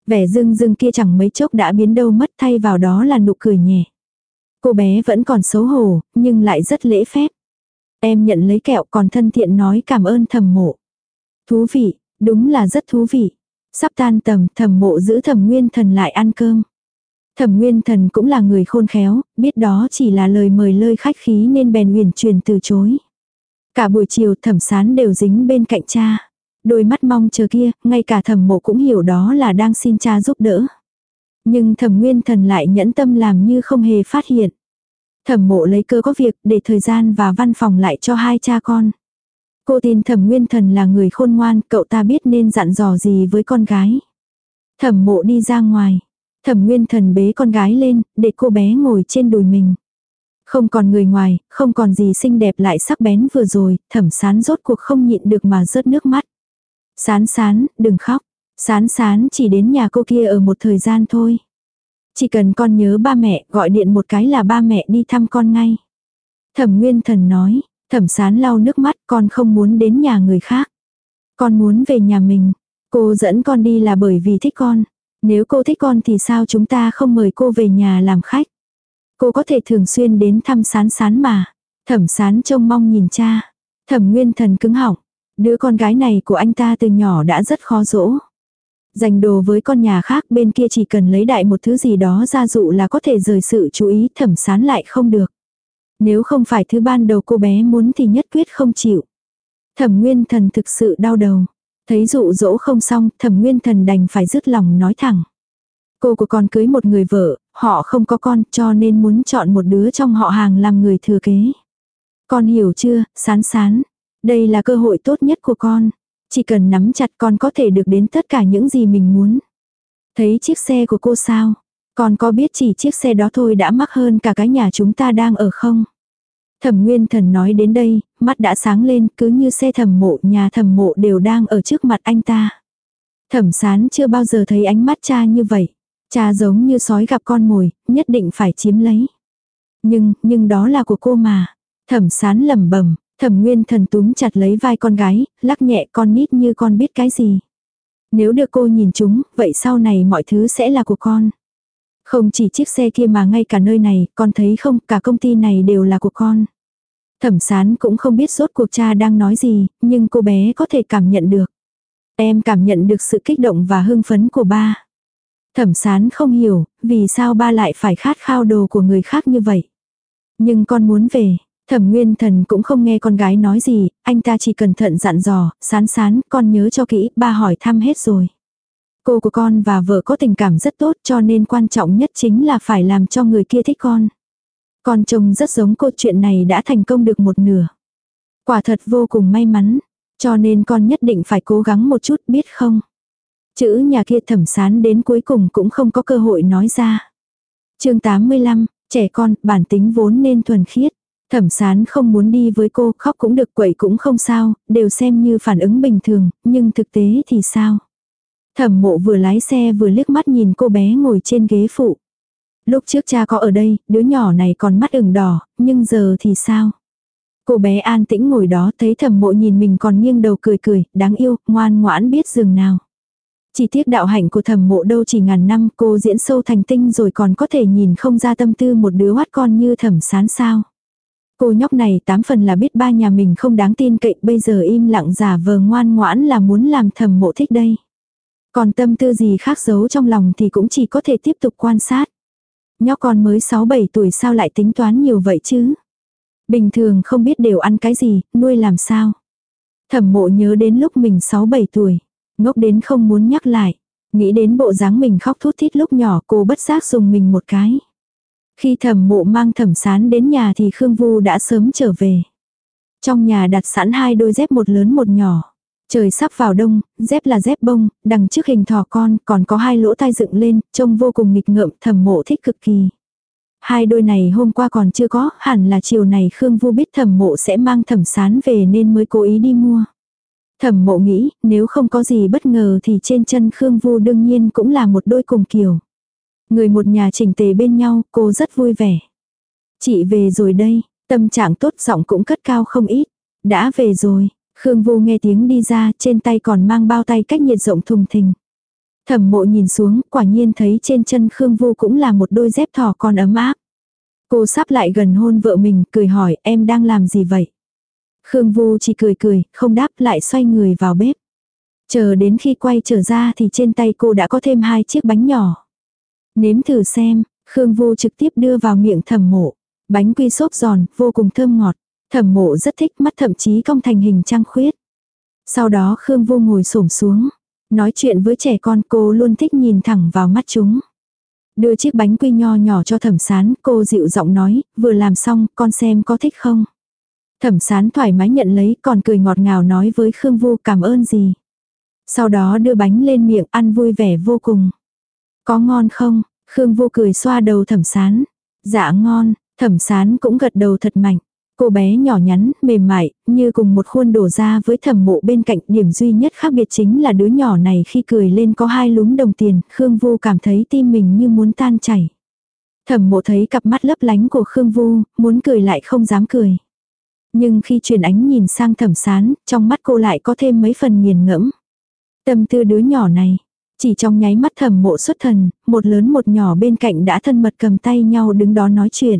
Vẻ dưng dưng kia chẳng mấy chốc đã biến đâu mất thay vào đó là nụ cười nhẹ. Cô bé vẫn còn xấu hổ, nhưng lại rất lễ phép. Em nhận lấy kẹo còn thân thiện nói cảm ơn thẩm mộ. Thú vị, đúng là rất thú vị. Sắp tan tầm thẩm mộ giữ thẩm nguyên thần lại ăn cơm. Thẩm nguyên thần cũng là người khôn khéo, biết đó chỉ là lời mời lơi khách khí nên bèn huyền truyền từ chối. Cả buổi chiều thẩm sán đều dính bên cạnh cha. Đôi mắt mong chờ kia, ngay cả thẩm mộ cũng hiểu đó là đang xin cha giúp đỡ. Nhưng thẩm nguyên thần lại nhẫn tâm làm như không hề phát hiện. Thẩm mộ lấy cơ có việc để thời gian và văn phòng lại cho hai cha con. Cô tin thẩm nguyên thần là người khôn ngoan, cậu ta biết nên dặn dò gì với con gái. Thẩm mộ đi ra ngoài. Thẩm nguyên thần bế con gái lên, để cô bé ngồi trên đùi mình. Không còn người ngoài, không còn gì xinh đẹp lại sắc bén vừa rồi, thẩm sán rốt cuộc không nhịn được mà rớt nước mắt. Sán sán, đừng khóc. Sán sán chỉ đến nhà cô kia ở một thời gian thôi. Chỉ cần con nhớ ba mẹ, gọi điện một cái là ba mẹ đi thăm con ngay. Thẩm Nguyên Thần nói, thẩm sán lau nước mắt con không muốn đến nhà người khác. Con muốn về nhà mình. Cô dẫn con đi là bởi vì thích con. Nếu cô thích con thì sao chúng ta không mời cô về nhà làm khách. Cô có thể thường xuyên đến thăm sán sán mà. Thẩm sán trông mong nhìn cha. Thẩm Nguyên Thần cứng họng. Đứa con gái này của anh ta từ nhỏ đã rất khó dỗ. Dành đồ với con nhà khác bên kia chỉ cần lấy đại một thứ gì đó ra dụ là có thể rời sự chú ý thẩm sán lại không được. Nếu không phải thứ ban đầu cô bé muốn thì nhất quyết không chịu. Thẩm nguyên thần thực sự đau đầu. Thấy dụ dỗ không xong, thẩm nguyên thần đành phải dứt lòng nói thẳng. Cô của con cưới một người vợ, họ không có con cho nên muốn chọn một đứa trong họ hàng làm người thừa kế. Con hiểu chưa, sán sán. Đây là cơ hội tốt nhất của con. Chỉ cần nắm chặt con có thể được đến tất cả những gì mình muốn. Thấy chiếc xe của cô sao? Con có biết chỉ chiếc xe đó thôi đã mắc hơn cả cái nhà chúng ta đang ở không? Thẩm Nguyên Thần nói đến đây, mắt đã sáng lên cứ như xe thẩm mộ nhà thẩm mộ đều đang ở trước mặt anh ta. Thẩm sán chưa bao giờ thấy ánh mắt cha như vậy. Cha giống như sói gặp con mồi, nhất định phải chiếm lấy. Nhưng, nhưng đó là của cô mà. Thẩm sán lẩm bẩm Thẩm Nguyên Thần túm chặt lấy vai con gái, lắc nhẹ con nít như con biết cái gì. Nếu được cô nhìn chúng, vậy sau này mọi thứ sẽ là của con. Không chỉ chiếc xe kia mà ngay cả nơi này, con thấy không, cả công ty này đều là của con. Thẩm sán cũng không biết rốt cuộc cha đang nói gì, nhưng cô bé có thể cảm nhận được. Em cảm nhận được sự kích động và hưng phấn của ba. Thẩm sán không hiểu, vì sao ba lại phải khát khao đồ của người khác như vậy. Nhưng con muốn về, Thẩm Nguyên Thần cũng không nghe con gái nói gì, anh ta chỉ cẩn thận dặn dò, sán sán, con nhớ cho kỹ, ba hỏi thăm hết rồi. Cô của con và vợ có tình cảm rất tốt cho nên quan trọng nhất chính là phải làm cho người kia thích con. Con trông rất giống cô chuyện này đã thành công được một nửa. Quả thật vô cùng may mắn, cho nên con nhất định phải cố gắng một chút biết không. Chữ nhà kia thẩm sán đến cuối cùng cũng không có cơ hội nói ra. chương 85, trẻ con, bản tính vốn nên thuần khiết. Thẩm sán không muốn đi với cô, khóc cũng được quậy cũng không sao, đều xem như phản ứng bình thường, nhưng thực tế thì sao? Thẩm mộ vừa lái xe vừa liếc mắt nhìn cô bé ngồi trên ghế phụ. Lúc trước cha có ở đây, đứa nhỏ này còn mắt ửng đỏ, nhưng giờ thì sao? Cô bé an tĩnh ngồi đó thấy thẩm mộ nhìn mình còn nghiêng đầu cười cười, đáng yêu, ngoan ngoãn biết dừng nào. Chỉ tiếc đạo hạnh của thẩm mộ đâu chỉ ngàn năm cô diễn sâu thành tinh rồi còn có thể nhìn không ra tâm tư một đứa hoát con như thẩm sán sao. Cô nhóc này tám phần là biết ba nhà mình không đáng tin cậy bây giờ im lặng giả vờ ngoan ngoãn là muốn làm thầm mộ thích đây. Còn tâm tư gì khác giấu trong lòng thì cũng chỉ có thể tiếp tục quan sát. Nhóc con mới 6-7 tuổi sao lại tính toán nhiều vậy chứ? Bình thường không biết đều ăn cái gì, nuôi làm sao? Thẩm mộ nhớ đến lúc mình 6-7 tuổi. Ngốc đến không muốn nhắc lại. Nghĩ đến bộ dáng mình khóc thút thít lúc nhỏ cô bất giác dùng mình một cái. Khi thẩm mộ mang thẩm sán đến nhà thì Khương Vu đã sớm trở về. Trong nhà đặt sẵn hai đôi dép một lớn một nhỏ. Trời sắp vào đông, dép là dép bông, đằng trước hình thỏ con, còn có hai lỗ tai dựng lên, trông vô cùng nghịch ngợm, thẩm mộ thích cực kỳ. Hai đôi này hôm qua còn chưa có, hẳn là chiều này Khương Vu biết thẩm mộ sẽ mang thẩm sán về nên mới cố ý đi mua. Thẩm mộ nghĩ, nếu không có gì bất ngờ thì trên chân Khương Vu đương nhiên cũng là một đôi cùng kiểu. Người một nhà chỉnh tề bên nhau, cô rất vui vẻ. Chị về rồi đây, tâm trạng tốt giọng cũng cất cao không ít. Đã về rồi, Khương Vu nghe tiếng đi ra, trên tay còn mang bao tay cách nhiệt rộng thùng thình. Thẩm mộ nhìn xuống, quả nhiên thấy trên chân Khương Vu cũng là một đôi dép thỏ con ấm áp. Cô sắp lại gần hôn vợ mình, cười hỏi em đang làm gì vậy? Khương Vu chỉ cười cười, không đáp lại xoay người vào bếp. Chờ đến khi quay trở ra thì trên tay cô đã có thêm hai chiếc bánh nhỏ. Nếm thử xem, Khương Vu trực tiếp đưa vào miệng thẩm mộ. Bánh quy xốp giòn, vô cùng thơm ngọt. Thẩm mộ rất thích mắt thậm chí cong thành hình trăng khuyết. Sau đó Khương Vu ngồi xổm xuống. Nói chuyện với trẻ con cô luôn thích nhìn thẳng vào mắt chúng. Đưa chiếc bánh quy nho nhỏ cho thẩm sán, cô dịu giọng nói, vừa làm xong, con xem có thích không. Thẩm sán thoải mái nhận lấy, còn cười ngọt ngào nói với Khương Vu cảm ơn gì. Sau đó đưa bánh lên miệng ăn vui vẻ vô cùng. Có ngon không? Khương Vu cười xoa đầu thẩm sán. Dạ ngon, thẩm sán cũng gật đầu thật mạnh. Cô bé nhỏ nhắn, mềm mại, như cùng một khuôn đổ ra với thẩm mộ bên cạnh. Điểm duy nhất khác biệt chính là đứa nhỏ này khi cười lên có hai lúm đồng tiền. Khương Vu cảm thấy tim mình như muốn tan chảy. Thẩm mộ thấy cặp mắt lấp lánh của Khương Vu, muốn cười lại không dám cười. Nhưng khi truyền ánh nhìn sang thẩm sán, trong mắt cô lại có thêm mấy phần nghiền ngẫm. Tâm tư đứa nhỏ này, chỉ trong nháy mắt thẩm mộ xuất thần, một lớn một nhỏ bên cạnh đã thân mật cầm tay nhau đứng đó nói chuyện.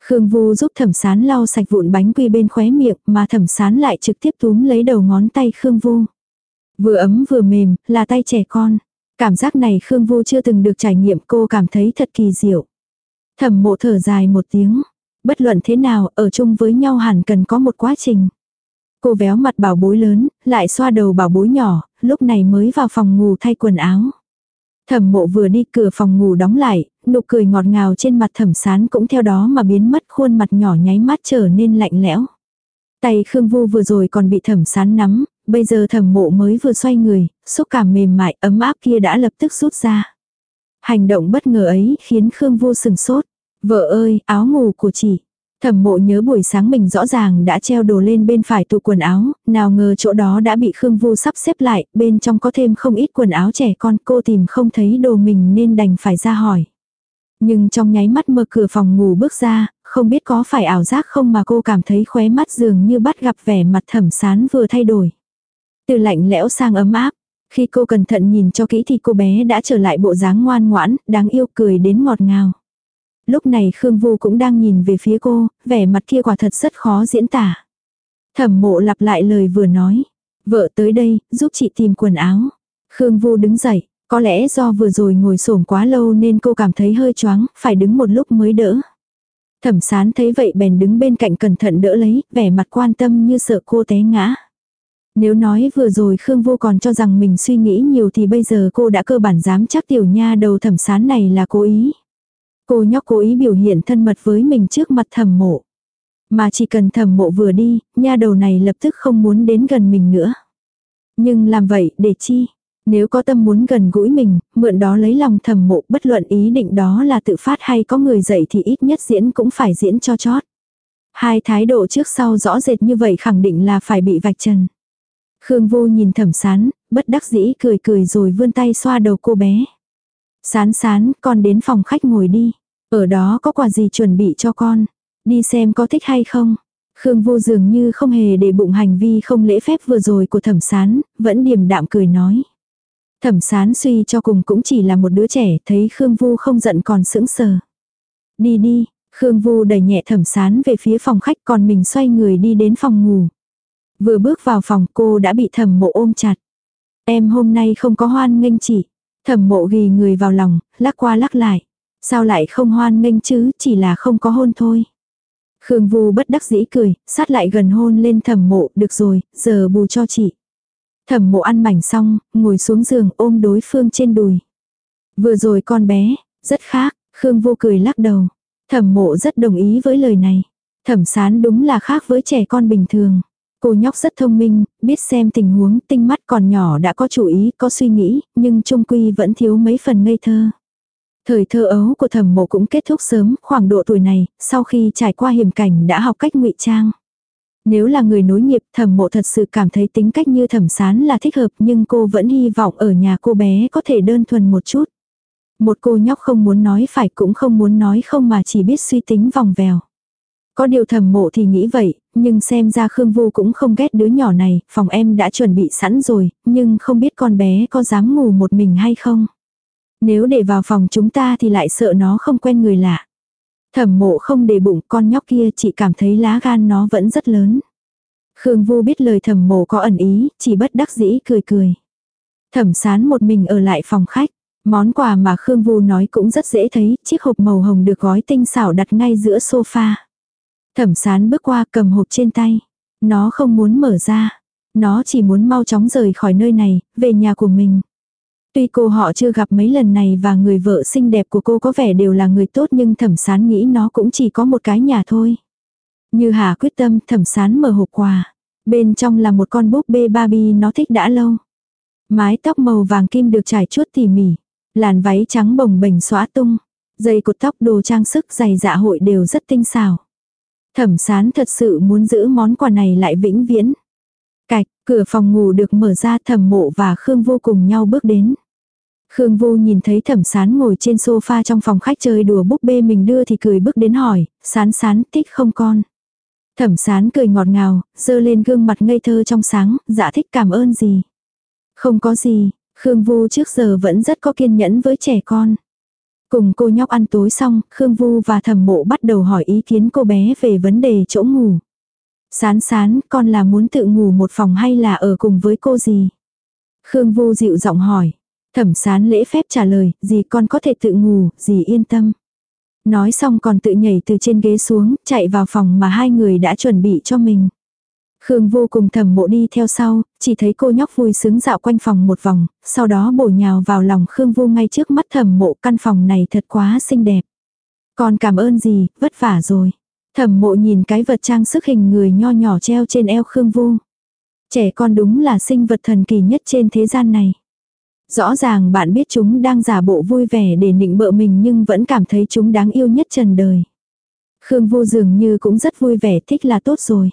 Khương Vu giúp thẩm sán lau sạch vụn bánh quy bên khóe miệng mà thẩm sán lại trực tiếp túm lấy đầu ngón tay Khương Vu. Vừa ấm vừa mềm, là tay trẻ con. Cảm giác này Khương Vu chưa từng được trải nghiệm cô cảm thấy thật kỳ diệu. Thẩm mộ thở dài một tiếng. Bất luận thế nào, ở chung với nhau hẳn cần có một quá trình. Cô véo mặt bảo bối lớn, lại xoa đầu bảo bối nhỏ, lúc này mới vào phòng ngủ thay quần áo. Thẩm mộ vừa đi cửa phòng ngủ đóng lại, nụ cười ngọt ngào trên mặt thẩm sán cũng theo đó mà biến mất khuôn mặt nhỏ nháy mắt trở nên lạnh lẽo. Tay Khương Vu vừa rồi còn bị thẩm sán nắm, bây giờ thẩm mộ mới vừa xoay người, xúc cảm mềm mại ấm áp kia đã lập tức rút ra. Hành động bất ngờ ấy khiến Khương Vu sừng sốt. Vợ ơi, áo ngủ của chị. Thẩm mộ nhớ buổi sáng mình rõ ràng đã treo đồ lên bên phải tủ quần áo, nào ngờ chỗ đó đã bị Khương Vu sắp xếp lại, bên trong có thêm không ít quần áo trẻ con cô tìm không thấy đồ mình nên đành phải ra hỏi. Nhưng trong nháy mắt mở cửa phòng ngủ bước ra, không biết có phải ảo giác không mà cô cảm thấy khóe mắt dường như bắt gặp vẻ mặt thẩm sán vừa thay đổi. Từ lạnh lẽo sang ấm áp, khi cô cẩn thận nhìn cho kỹ thì cô bé đã trở lại bộ dáng ngoan ngoãn, đáng yêu cười đến ngọt ngào. Lúc này Khương Vu cũng đang nhìn về phía cô, vẻ mặt kia quả thật rất khó diễn tả. Thẩm mộ lặp lại lời vừa nói. Vợ tới đây, giúp chị tìm quần áo. Khương Vu đứng dậy, có lẽ do vừa rồi ngồi xổm quá lâu nên cô cảm thấy hơi choáng, phải đứng một lúc mới đỡ. Thẩm sán thấy vậy bèn đứng bên cạnh cẩn thận đỡ lấy, vẻ mặt quan tâm như sợ cô té ngã. Nếu nói vừa rồi Khương Vô còn cho rằng mình suy nghĩ nhiều thì bây giờ cô đã cơ bản dám chắc tiểu nha đầu thẩm sán này là cố ý. Cô nhóc cố ý biểu hiện thân mật với mình trước mặt thẩm mộ. Mà chỉ cần thẩm mộ vừa đi, nha đầu này lập tức không muốn đến gần mình nữa. Nhưng làm vậy để chi? Nếu có tâm muốn gần gũi mình, mượn đó lấy lòng thẩm mộ bất luận ý định đó là tự phát hay có người dạy thì ít nhất diễn cũng phải diễn cho chót. Hai thái độ trước sau rõ rệt như vậy khẳng định là phải bị vạch trần. Khương vô nhìn thẩm sán, bất đắc dĩ cười cười rồi vươn tay xoa đầu cô bé. Sán sán, con đến phòng khách ngồi đi. Ở đó có quà gì chuẩn bị cho con. Đi xem có thích hay không. Khương vô dường như không hề để bụng hành vi không lễ phép vừa rồi của thẩm sán, vẫn điềm đạm cười nói. Thẩm sán suy cho cùng cũng chỉ là một đứa trẻ, thấy Khương Vu không giận còn sững sờ. Đi đi, Khương Vu đẩy nhẹ thẩm sán về phía phòng khách còn mình xoay người đi đến phòng ngủ. Vừa bước vào phòng cô đã bị thẩm mộ ôm chặt. Em hôm nay không có hoan nghênh chị. Thẩm mộ ghi người vào lòng, lắc qua lắc lại. Sao lại không hoan nghênh chứ, chỉ là không có hôn thôi. Khương Vu bất đắc dĩ cười, sát lại gần hôn lên thẩm mộ, được rồi, giờ bù cho chị. Thẩm mộ ăn mảnh xong, ngồi xuống giường ôm đối phương trên đùi. Vừa rồi con bé, rất khác, Khương Vu cười lắc đầu. Thẩm mộ rất đồng ý với lời này. Thẩm sán đúng là khác với trẻ con bình thường. Cô nhóc rất thông minh, biết xem tình huống, tinh mắt còn nhỏ đã có chủ ý, có suy nghĩ, nhưng trung quy vẫn thiếu mấy phần ngây thơ. Thời thơ ấu của thẩm mộ cũng kết thúc sớm, khoảng độ tuổi này, sau khi trải qua hiểm cảnh đã học cách ngụy trang. Nếu là người nối nghiệp, thẩm mộ thật sự cảm thấy tính cách như thẩm sán là thích hợp nhưng cô vẫn hy vọng ở nhà cô bé có thể đơn thuần một chút. Một cô nhóc không muốn nói phải cũng không muốn nói không mà chỉ biết suy tính vòng vèo. Có điều thầm mộ thì nghĩ vậy, nhưng xem ra Khương Vu cũng không ghét đứa nhỏ này, phòng em đã chuẩn bị sẵn rồi, nhưng không biết con bé có dám ngủ một mình hay không. Nếu để vào phòng chúng ta thì lại sợ nó không quen người lạ. Thẩm mộ không để bụng con nhóc kia chỉ cảm thấy lá gan nó vẫn rất lớn. Khương Vu biết lời thẩm mộ có ẩn ý, chỉ bất đắc dĩ cười cười. Thẩm sán một mình ở lại phòng khách. Món quà mà Khương Vu nói cũng rất dễ thấy, chiếc hộp màu hồng được gói tinh xảo đặt ngay giữa sofa. Thẩm sán bước qua cầm hộp trên tay. Nó không muốn mở ra. Nó chỉ muốn mau chóng rời khỏi nơi này, về nhà của mình. Tuy cô họ chưa gặp mấy lần này và người vợ xinh đẹp của cô có vẻ đều là người tốt nhưng thẩm sán nghĩ nó cũng chỉ có một cái nhà thôi. Như Hà quyết tâm thẩm sán mở hộp quà. Bên trong là một con búp bê Barbie nó thích đã lâu. Mái tóc màu vàng kim được trải chuốt tỉ mỉ. Làn váy trắng bồng bềnh xóa tung. Dây cột tóc đồ trang sức dày dạ hội đều rất tinh xảo. Thẩm sán thật sự muốn giữ món quà này lại vĩnh viễn. Cạch, cửa phòng ngủ được mở ra thẩm mộ và Khương vô cùng nhau bước đến. Khương vô nhìn thấy thẩm sán ngồi trên sofa trong phòng khách chơi đùa búp bê mình đưa thì cười bước đến hỏi, sán sán thích không con. Thẩm sán cười ngọt ngào, dơ lên gương mặt ngây thơ trong sáng, dạ thích cảm ơn gì. Không có gì, Khương Vu trước giờ vẫn rất có kiên nhẫn với trẻ con. Cùng cô nhóc ăn tối xong, Khương Vu và thẩm mộ bắt đầu hỏi ý kiến cô bé về vấn đề chỗ ngủ. Sán sán, con là muốn tự ngủ một phòng hay là ở cùng với cô gì? Khương Vu dịu giọng hỏi. Thẩm sán lễ phép trả lời, gì con có thể tự ngủ, gì yên tâm. Nói xong còn tự nhảy từ trên ghế xuống, chạy vào phòng mà hai người đã chuẩn bị cho mình. Khương vô cùng thầm mộ đi theo sau, chỉ thấy cô nhóc vui sướng dạo quanh phòng một vòng, sau đó bổ nhào vào lòng Khương vô ngay trước mắt thầm mộ căn phòng này thật quá xinh đẹp. Còn cảm ơn gì, vất vả rồi. Thẩm mộ nhìn cái vật trang sức hình người nho nhỏ treo trên eo Khương Vu. Trẻ con đúng là sinh vật thần kỳ nhất trên thế gian này. Rõ ràng bạn biết chúng đang giả bộ vui vẻ để nịnh bợ mình nhưng vẫn cảm thấy chúng đáng yêu nhất trần đời. Khương Vu dường như cũng rất vui vẻ thích là tốt rồi.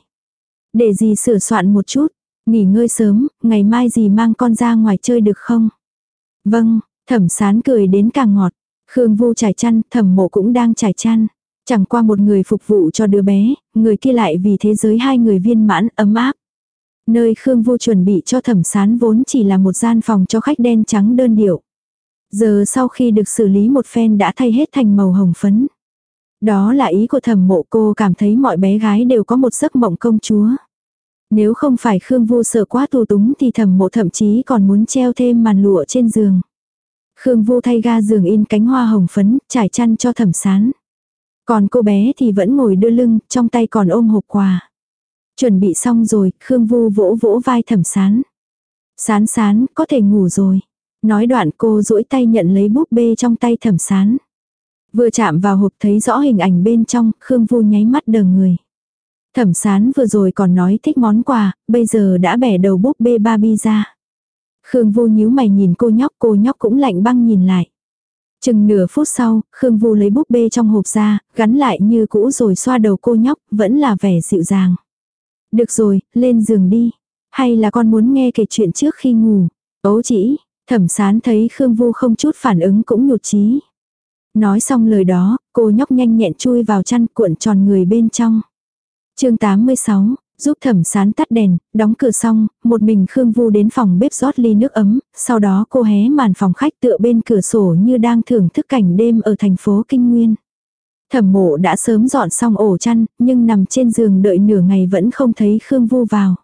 Để gì sửa soạn một chút, nghỉ ngơi sớm, ngày mai gì mang con ra ngoài chơi được không? Vâng, thẩm sán cười đến càng ngọt. Khương Vu trải chăn, thẩm mộ cũng đang trải chăn. Chẳng qua một người phục vụ cho đứa bé, người kia lại vì thế giới hai người viên mãn, ấm áp. Nơi Khương Vu chuẩn bị cho thẩm sán vốn chỉ là một gian phòng cho khách đen trắng đơn điệu. Giờ sau khi được xử lý một phen đã thay hết thành màu hồng phấn. Đó là ý của thẩm mộ cô cảm thấy mọi bé gái đều có một giấc mộng công chúa. Nếu không phải Khương Vu sợ quá tù túng thì thẩm mộ thậm chí còn muốn treo thêm màn lụa trên giường. Khương Vu thay ga giường in cánh hoa hồng phấn, trải chăn cho thẩm sán. Còn cô bé thì vẫn ngồi đưa lưng, trong tay còn ôm hộp quà. Chuẩn bị xong rồi, Khương Vu vỗ vỗ vai thẩm sán. Sán sán, có thể ngủ rồi. Nói đoạn cô duỗi tay nhận lấy búp bê trong tay thẩm sán. Vừa chạm vào hộp thấy rõ hình ảnh bên trong, Khương Vu nháy mắt đờ người. Thẩm sán vừa rồi còn nói thích món quà, bây giờ đã bẻ đầu búp bê Barbie ra. Khương Vu nhíu mày nhìn cô nhóc, cô nhóc cũng lạnh băng nhìn lại. Chừng nửa phút sau, Khương Vu lấy búp bê trong hộp ra, gắn lại như cũ rồi xoa đầu cô nhóc, vẫn là vẻ dịu dàng. Được rồi, lên giường đi. Hay là con muốn nghe kể chuyện trước khi ngủ. Ấu chỉ, thẩm sán thấy Khương Vu không chút phản ứng cũng nhụt chí. Nói xong lời đó, cô nhóc nhanh nhẹn chui vào chăn cuộn tròn người bên trong. chương 86, giúp thẩm sán tắt đèn, đóng cửa xong, một mình Khương Vu đến phòng bếp rót ly nước ấm, sau đó cô hé màn phòng khách tựa bên cửa sổ như đang thưởng thức cảnh đêm ở thành phố Kinh Nguyên. Thẩm mộ đã sớm dọn xong ổ chăn, nhưng nằm trên giường đợi nửa ngày vẫn không thấy Khương Vu vào.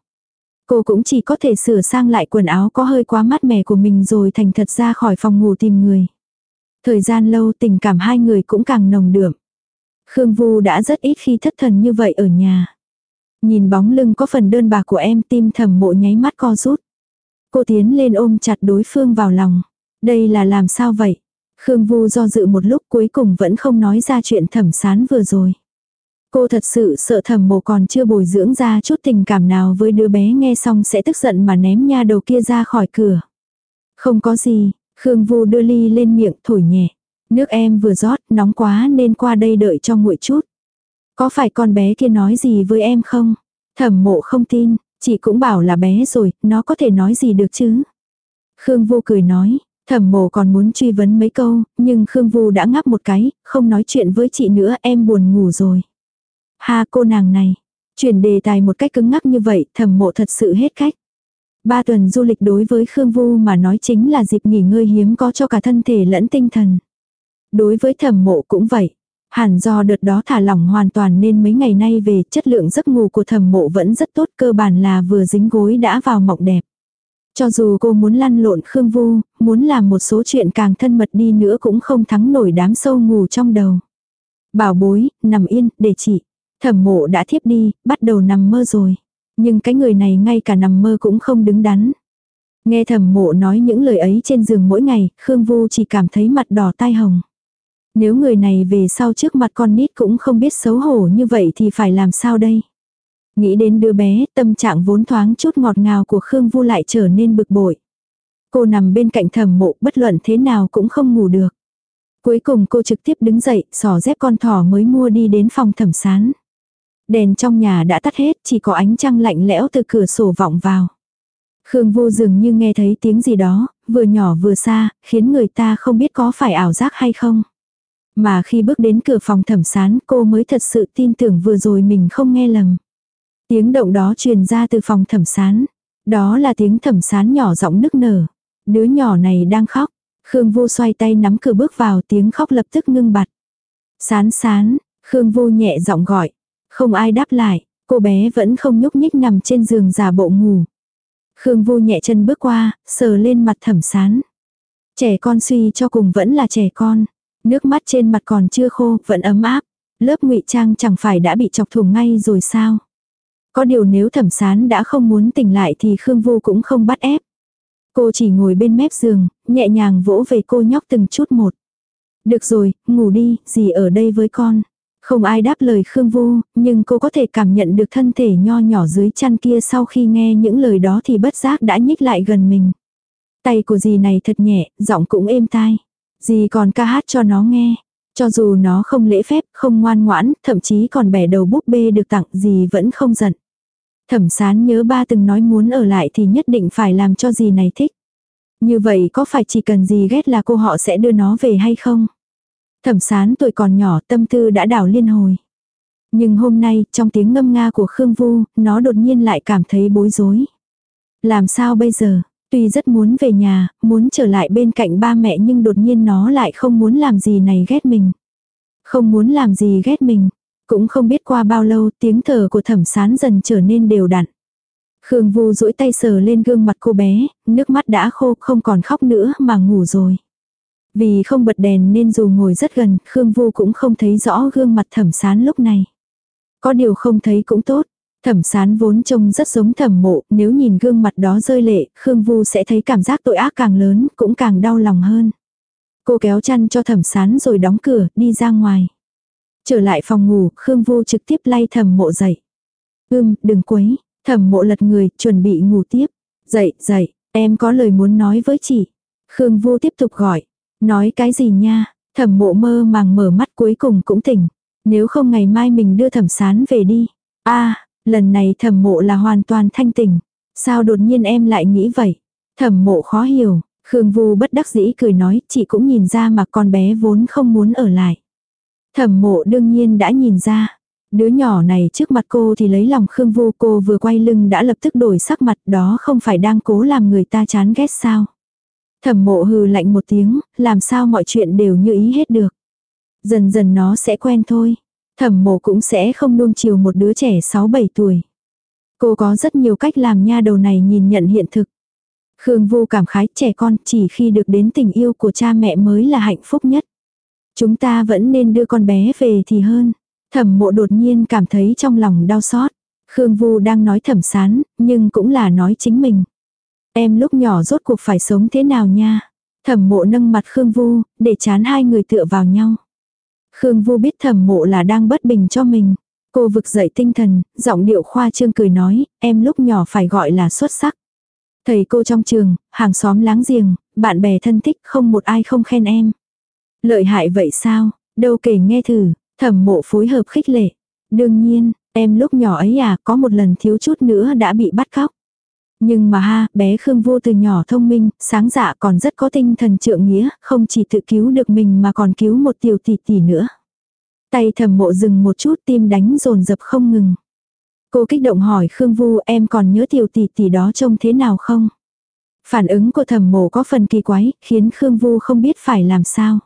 Cô cũng chỉ có thể sửa sang lại quần áo có hơi quá mát mẻ của mình rồi thành thật ra khỏi phòng ngủ tìm người. Thời gian lâu tình cảm hai người cũng càng nồng đượm. Khương Vu đã rất ít khi thất thần như vậy ở nhà. Nhìn bóng lưng có phần đơn bạc của em tim thầm mộ nháy mắt co rút. Cô tiến lên ôm chặt đối phương vào lòng. Đây là làm sao vậy? Khương Vu do dự một lúc cuối cùng vẫn không nói ra chuyện thẩm sán vừa rồi. Cô thật sự sợ thẩm mộ còn chưa bồi dưỡng ra chút tình cảm nào với đứa bé nghe xong sẽ tức giận mà ném nha đầu kia ra khỏi cửa. Không có gì, Khương Vu đưa ly lên miệng thổi nhẹ. Nước em vừa rót nóng quá nên qua đây đợi cho nguội chút. Có phải con bé kia nói gì với em không? Thẩm mộ không tin, chị cũng bảo là bé rồi, nó có thể nói gì được chứ? Khương Vu cười nói, thẩm mộ còn muốn truy vấn mấy câu, nhưng Khương Vu đã ngáp một cái, không nói chuyện với chị nữa em buồn ngủ rồi. Ha cô nàng này, chuyển đề tài một cách cứng ngắc như vậy, thẩm mộ thật sự hết cách. Ba tuần du lịch đối với Khương Vu mà nói chính là dịp nghỉ ngơi hiếm có cho cả thân thể lẫn tinh thần. Đối với thẩm mộ cũng vậy. Hẳn do đợt đó thả lỏng hoàn toàn nên mấy ngày nay về chất lượng giấc ngủ của thẩm mộ vẫn rất tốt cơ bản là vừa dính gối đã vào mộng đẹp. Cho dù cô muốn lăn lộn Khương Vu, muốn làm một số chuyện càng thân mật đi nữa cũng không thắng nổi đám sâu ngủ trong đầu. Bảo bối, nằm yên, để chị. Thẩm mộ đã thiếp đi, bắt đầu nằm mơ rồi. Nhưng cái người này ngay cả nằm mơ cũng không đứng đắn. Nghe thẩm mộ nói những lời ấy trên giường mỗi ngày, Khương Vu chỉ cảm thấy mặt đỏ tai hồng. Nếu người này về sau trước mặt con nít cũng không biết xấu hổ như vậy thì phải làm sao đây? Nghĩ đến đứa bé, tâm trạng vốn thoáng chút ngọt ngào của Khương Vu lại trở nên bực bội. Cô nằm bên cạnh thẩm mộ bất luận thế nào cũng không ngủ được. Cuối cùng cô trực tiếp đứng dậy, xỏ dép con thỏ mới mua đi đến phòng thẩm sán. Đèn trong nhà đã tắt hết, chỉ có ánh trăng lạnh lẽo từ cửa sổ vọng vào. Khương vô dường như nghe thấy tiếng gì đó, vừa nhỏ vừa xa, khiến người ta không biết có phải ảo giác hay không. Mà khi bước đến cửa phòng thẩm sán cô mới thật sự tin tưởng vừa rồi mình không nghe lầm. Tiếng động đó truyền ra từ phòng thẩm sán. Đó là tiếng thẩm sán nhỏ giọng nức nở. Đứa nhỏ này đang khóc. Khương vô xoay tay nắm cửa bước vào tiếng khóc lập tức ngưng bặt. Sán sán, Khương vô nhẹ giọng gọi. Không ai đáp lại, cô bé vẫn không nhúc nhích nằm trên giường giả bộ ngủ. Khương Vu nhẹ chân bước qua, sờ lên mặt thẩm sán. Trẻ con suy cho cùng vẫn là trẻ con. Nước mắt trên mặt còn chưa khô, vẫn ấm áp. Lớp ngụy trang chẳng phải đã bị chọc thủng ngay rồi sao? Có điều nếu thẩm sán đã không muốn tỉnh lại thì Khương Vu cũng không bắt ép. Cô chỉ ngồi bên mép giường, nhẹ nhàng vỗ về cô nhóc từng chút một. Được rồi, ngủ đi, gì ở đây với con. Không ai đáp lời Khương Vu, nhưng cô có thể cảm nhận được thân thể nho nhỏ dưới chăn kia sau khi nghe những lời đó thì bất giác đã nhích lại gần mình. Tay của dì này thật nhẹ, giọng cũng êm tai. Dì còn ca hát cho nó nghe. Cho dù nó không lễ phép, không ngoan ngoãn, thậm chí còn bẻ đầu búp bê được tặng dì vẫn không giận. Thẩm sán nhớ ba từng nói muốn ở lại thì nhất định phải làm cho dì này thích. Như vậy có phải chỉ cần dì ghét là cô họ sẽ đưa nó về hay không? Thẩm sán tuổi còn nhỏ tâm tư đã đảo liên hồi. Nhưng hôm nay, trong tiếng ngâm nga của Khương Vu, nó đột nhiên lại cảm thấy bối rối. Làm sao bây giờ? Tuy rất muốn về nhà, muốn trở lại bên cạnh ba mẹ nhưng đột nhiên nó lại không muốn làm gì này ghét mình. Không muốn làm gì ghét mình. Cũng không biết qua bao lâu tiếng thở của thẩm sán dần trở nên đều đặn. Khương Vu duỗi tay sờ lên gương mặt cô bé, nước mắt đã khô không còn khóc nữa mà ngủ rồi. Vì không bật đèn nên dù ngồi rất gần, Khương Vu cũng không thấy rõ gương mặt thẩm sán lúc này. Có điều không thấy cũng tốt. Thẩm sán vốn trông rất giống thẩm mộ, nếu nhìn gương mặt đó rơi lệ, Khương Vu sẽ thấy cảm giác tội ác càng lớn, cũng càng đau lòng hơn. Cô kéo chăn cho thẩm sán rồi đóng cửa, đi ra ngoài. Trở lại phòng ngủ, Khương Vu trực tiếp lay thẩm mộ dậy. Ưm, đừng quấy, thẩm mộ lật người, chuẩn bị ngủ tiếp. Dậy, dậy, em có lời muốn nói với chị. Khương Vu tiếp tục gọi. Nói cái gì nha, thẩm mộ mơ màng mở mắt cuối cùng cũng tỉnh. Nếu không ngày mai mình đưa thẩm sán về đi. a lần này thẩm mộ là hoàn toàn thanh tỉnh. Sao đột nhiên em lại nghĩ vậy? Thẩm mộ khó hiểu, Khương Vu bất đắc dĩ cười nói, chị cũng nhìn ra mà con bé vốn không muốn ở lại. Thẩm mộ đương nhiên đã nhìn ra. Đứa nhỏ này trước mặt cô thì lấy lòng Khương Vu cô vừa quay lưng đã lập tức đổi sắc mặt đó không phải đang cố làm người ta chán ghét sao. Thẩm mộ hừ lạnh một tiếng, làm sao mọi chuyện đều như ý hết được. Dần dần nó sẽ quen thôi. Thẩm mộ cũng sẽ không nuông chiều một đứa trẻ 6-7 tuổi. Cô có rất nhiều cách làm nha đầu này nhìn nhận hiện thực. Khương Vu cảm khái trẻ con chỉ khi được đến tình yêu của cha mẹ mới là hạnh phúc nhất. Chúng ta vẫn nên đưa con bé về thì hơn. Thẩm mộ đột nhiên cảm thấy trong lòng đau xót. Khương Vu đang nói thẩm sán, nhưng cũng là nói chính mình. Em lúc nhỏ rốt cuộc phải sống thế nào nha? Thẩm mộ nâng mặt Khương Vu, để chán hai người tựa vào nhau. Khương Vu biết thẩm mộ là đang bất bình cho mình. Cô vực dậy tinh thần, giọng điệu khoa trương cười nói, em lúc nhỏ phải gọi là xuất sắc. Thầy cô trong trường, hàng xóm láng giềng, bạn bè thân thích không một ai không khen em. Lợi hại vậy sao, đâu kể nghe thử, thẩm mộ phối hợp khích lệ. Đương nhiên, em lúc nhỏ ấy à có một lần thiếu chút nữa đã bị bắt cóc. Nhưng mà ha, bé Khương Vô từ nhỏ thông minh, sáng dạ còn rất có tinh thần trượng nghĩa, không chỉ tự cứu được mình mà còn cứu một tiểu tỷ tỷ nữa. Tay thầm mộ dừng một chút tim đánh rồn dập không ngừng. Cô kích động hỏi Khương Vu em còn nhớ tiểu tỷ tỷ đó trông thế nào không? Phản ứng của thầm mộ có phần kỳ quái, khiến Khương Vu không biết phải làm sao.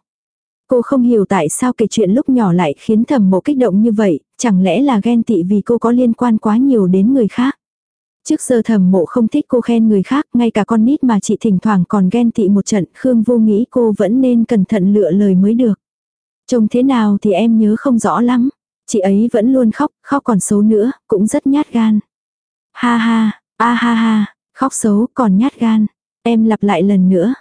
Cô không hiểu tại sao kể chuyện lúc nhỏ lại khiến thầm mộ kích động như vậy, chẳng lẽ là ghen tị vì cô có liên quan quá nhiều đến người khác. Trước giờ thầm mộ không thích cô khen người khác, ngay cả con nít mà chị thỉnh thoảng còn ghen tị một trận, Khương vô nghĩ cô vẫn nên cẩn thận lựa lời mới được. Trông thế nào thì em nhớ không rõ lắm. Chị ấy vẫn luôn khóc, khóc còn xấu nữa, cũng rất nhát gan. Ha ha, a ha ha, khóc xấu còn nhát gan. Em lặp lại lần nữa.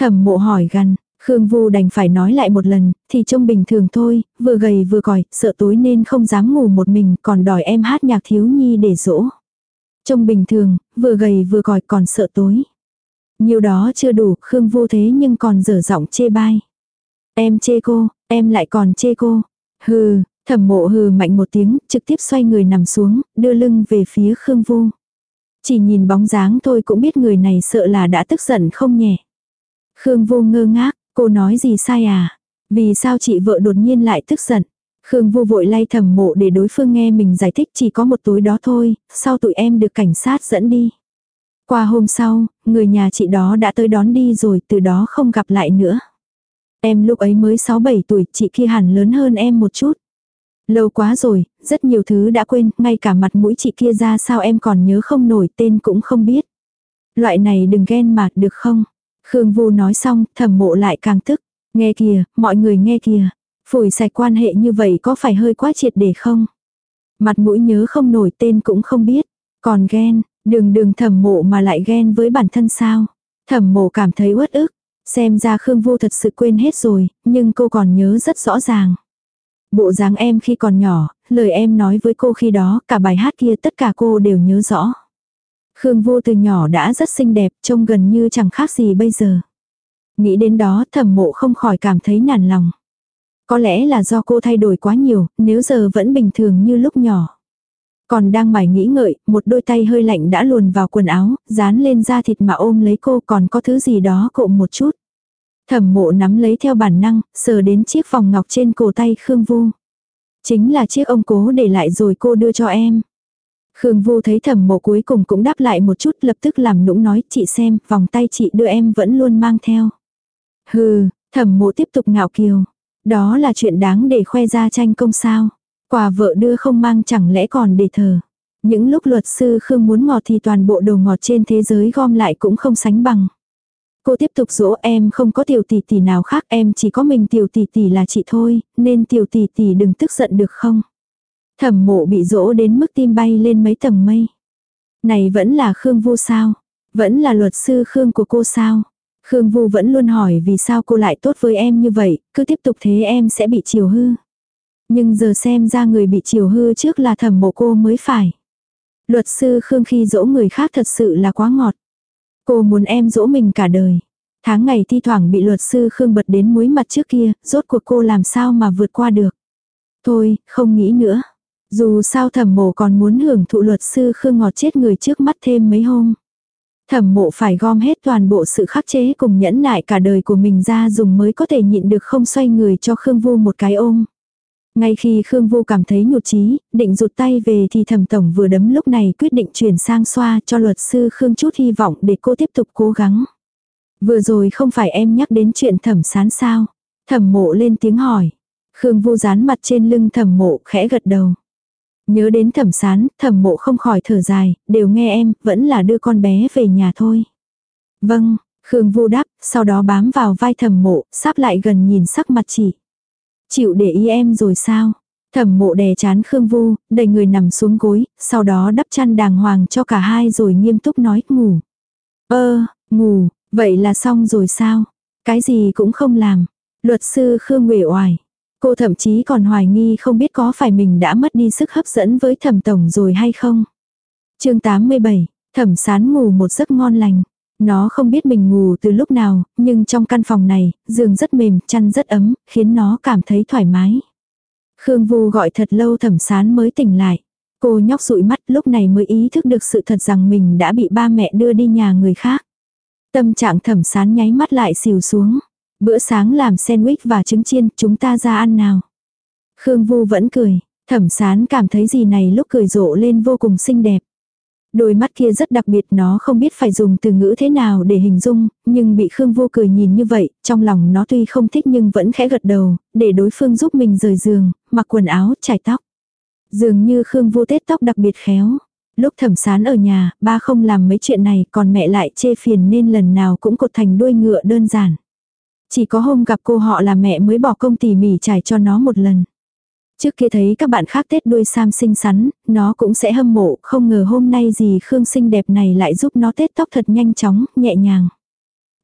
Thẩm mộ hỏi gần, Khương Vu đành phải nói lại một lần, thì trông bình thường thôi, vừa gầy vừa còi, sợ tối nên không dám ngủ một mình, còn đòi em hát nhạc thiếu nhi để dỗ. Trông bình thường, vừa gầy vừa còi còn sợ tối. Nhiều đó chưa đủ, Khương vô thế nhưng còn dở giọng chê bai. Em chê cô, em lại còn chê cô. Hừ, thẩm mộ hừ mạnh một tiếng, trực tiếp xoay người nằm xuống, đưa lưng về phía Khương vô. Chỉ nhìn bóng dáng thôi cũng biết người này sợ là đã tức giận không nhẹ. Khương vô ngơ ngác, cô nói gì sai à? Vì sao chị vợ đột nhiên lại tức giận? Khương vô vội lay thầm mộ để đối phương nghe mình giải thích chỉ có một tối đó thôi, sau tụi em được cảnh sát dẫn đi. Qua hôm sau, người nhà chị đó đã tới đón đi rồi từ đó không gặp lại nữa. Em lúc ấy mới 6-7 tuổi, chị kia hẳn lớn hơn em một chút. Lâu quá rồi, rất nhiều thứ đã quên, ngay cả mặt mũi chị kia ra sao em còn nhớ không nổi tên cũng không biết. Loại này đừng ghen mà, được không? Khương Vu nói xong, thầm mộ lại càng tức. Nghe kìa, mọi người nghe kìa. Phủi sạch quan hệ như vậy có phải hơi quá triệt để không? Mặt mũi nhớ không nổi tên cũng không biết. Còn ghen, đường đường thẩm mộ mà lại ghen với bản thân sao. Thẩm mộ cảm thấy uất ức. Xem ra Khương Vu thật sự quên hết rồi, nhưng cô còn nhớ rất rõ ràng. Bộ dáng em khi còn nhỏ, lời em nói với cô khi đó, cả bài hát kia tất cả cô đều nhớ rõ. Khương Vu từ nhỏ đã rất xinh đẹp, trông gần như chẳng khác gì bây giờ. Nghĩ đến đó thẩm mộ không khỏi cảm thấy nản lòng. Có lẽ là do cô thay đổi quá nhiều, nếu giờ vẫn bình thường như lúc nhỏ. Còn đang mải nghĩ ngợi, một đôi tay hơi lạnh đã luồn vào quần áo, dán lên da thịt mà ôm lấy cô còn có thứ gì đó cộm một chút. Thẩm mộ nắm lấy theo bản năng, sờ đến chiếc vòng ngọc trên cổ tay Khương Vu. Chính là chiếc ông cố để lại rồi cô đưa cho em. Khương Vu thấy thẩm mộ cuối cùng cũng đáp lại một chút lập tức làm nũng nói chị xem, vòng tay chị đưa em vẫn luôn mang theo. Hừ, thẩm mộ tiếp tục ngạo kiều. Đó là chuyện đáng để khoe ra tranh công sao. Quà vợ đưa không mang chẳng lẽ còn để thờ. Những lúc luật sư Khương muốn ngọt thì toàn bộ đồ ngọt trên thế giới gom lại cũng không sánh bằng. Cô tiếp tục dỗ em không có tiểu tỷ tỷ nào khác em chỉ có mình tiểu tỷ tỷ là chị thôi, nên tiểu tỷ tỷ đừng tức giận được không. Thẩm mộ bị dỗ đến mức tim bay lên mấy tầng mây. Này vẫn là Khương vô sao? Vẫn là luật sư Khương của cô sao? Khương Vu vẫn luôn hỏi vì sao cô lại tốt với em như vậy, cứ tiếp tục thế em sẽ bị chiều hư. Nhưng giờ xem ra người bị chiều hư trước là thẩm mộ cô mới phải. Luật sư Khương khi dỗ người khác thật sự là quá ngọt. Cô muốn em dỗ mình cả đời. Tháng ngày thi thoảng bị luật sư Khương bật đến muối mặt trước kia, rốt cuộc cô làm sao mà vượt qua được. Thôi, không nghĩ nữa. Dù sao thẩm mộ còn muốn hưởng thụ luật sư Khương ngọt chết người trước mắt thêm mấy hôm. Thẩm mộ phải gom hết toàn bộ sự khắc chế cùng nhẫn nại cả đời của mình ra dùng mới có thể nhịn được không xoay người cho Khương Vu một cái ôm. Ngay khi Khương Vu cảm thấy nhụt chí, định rụt tay về thì thẩm tổng vừa đấm lúc này quyết định chuyển sang xoa cho luật sư Khương chút hy vọng để cô tiếp tục cố gắng. Vừa rồi không phải em nhắc đến chuyện thẩm sán sao? Thẩm mộ lên tiếng hỏi. Khương Vu dán mặt trên lưng thẩm mộ khẽ gật đầu. Nhớ đến thẩm sán, thẩm mộ không khỏi thở dài, đều nghe em, vẫn là đưa con bé về nhà thôi. Vâng, Khương Vu đáp, sau đó bám vào vai thẩm mộ, sắp lại gần nhìn sắc mặt chị. Chịu để ý em rồi sao? Thẩm mộ đè chán Khương Vu, đẩy người nằm xuống gối, sau đó đắp chăn đàng hoàng cho cả hai rồi nghiêm túc nói ngủ. Ơ, ngủ, vậy là xong rồi sao? Cái gì cũng không làm. Luật sư Khương uể oải. Cô thậm chí còn hoài nghi không biết có phải mình đã mất đi sức hấp dẫn với thẩm tổng rồi hay không. chương 87, thẩm sán ngủ một giấc ngon lành. Nó không biết mình ngủ từ lúc nào, nhưng trong căn phòng này, giường rất mềm, chăn rất ấm, khiến nó cảm thấy thoải mái. Khương Vu gọi thật lâu thẩm sán mới tỉnh lại. Cô nhóc dụi mắt lúc này mới ý thức được sự thật rằng mình đã bị ba mẹ đưa đi nhà người khác. Tâm trạng thẩm sán nháy mắt lại xìu xuống. Bữa sáng làm sandwich và trứng chiên, chúng ta ra ăn nào. Khương Vu vẫn cười, thẩm sán cảm thấy gì này lúc cười rộ lên vô cùng xinh đẹp. Đôi mắt kia rất đặc biệt nó không biết phải dùng từ ngữ thế nào để hình dung, nhưng bị Khương Vô cười nhìn như vậy, trong lòng nó tuy không thích nhưng vẫn khẽ gật đầu, để đối phương giúp mình rời giường, mặc quần áo, chải tóc. Dường như Khương Vô tết tóc đặc biệt khéo. Lúc thẩm sán ở nhà, ba không làm mấy chuyện này còn mẹ lại chê phiền nên lần nào cũng cột thành đuôi ngựa đơn giản. Chỉ có hôm gặp cô họ là mẹ mới bỏ công tỉ mỉ trải cho nó một lần. Trước kia thấy các bạn khác tết đuôi sam xinh xắn, nó cũng sẽ hâm mộ, không ngờ hôm nay gì Khương xinh đẹp này lại giúp nó tết tóc thật nhanh chóng, nhẹ nhàng.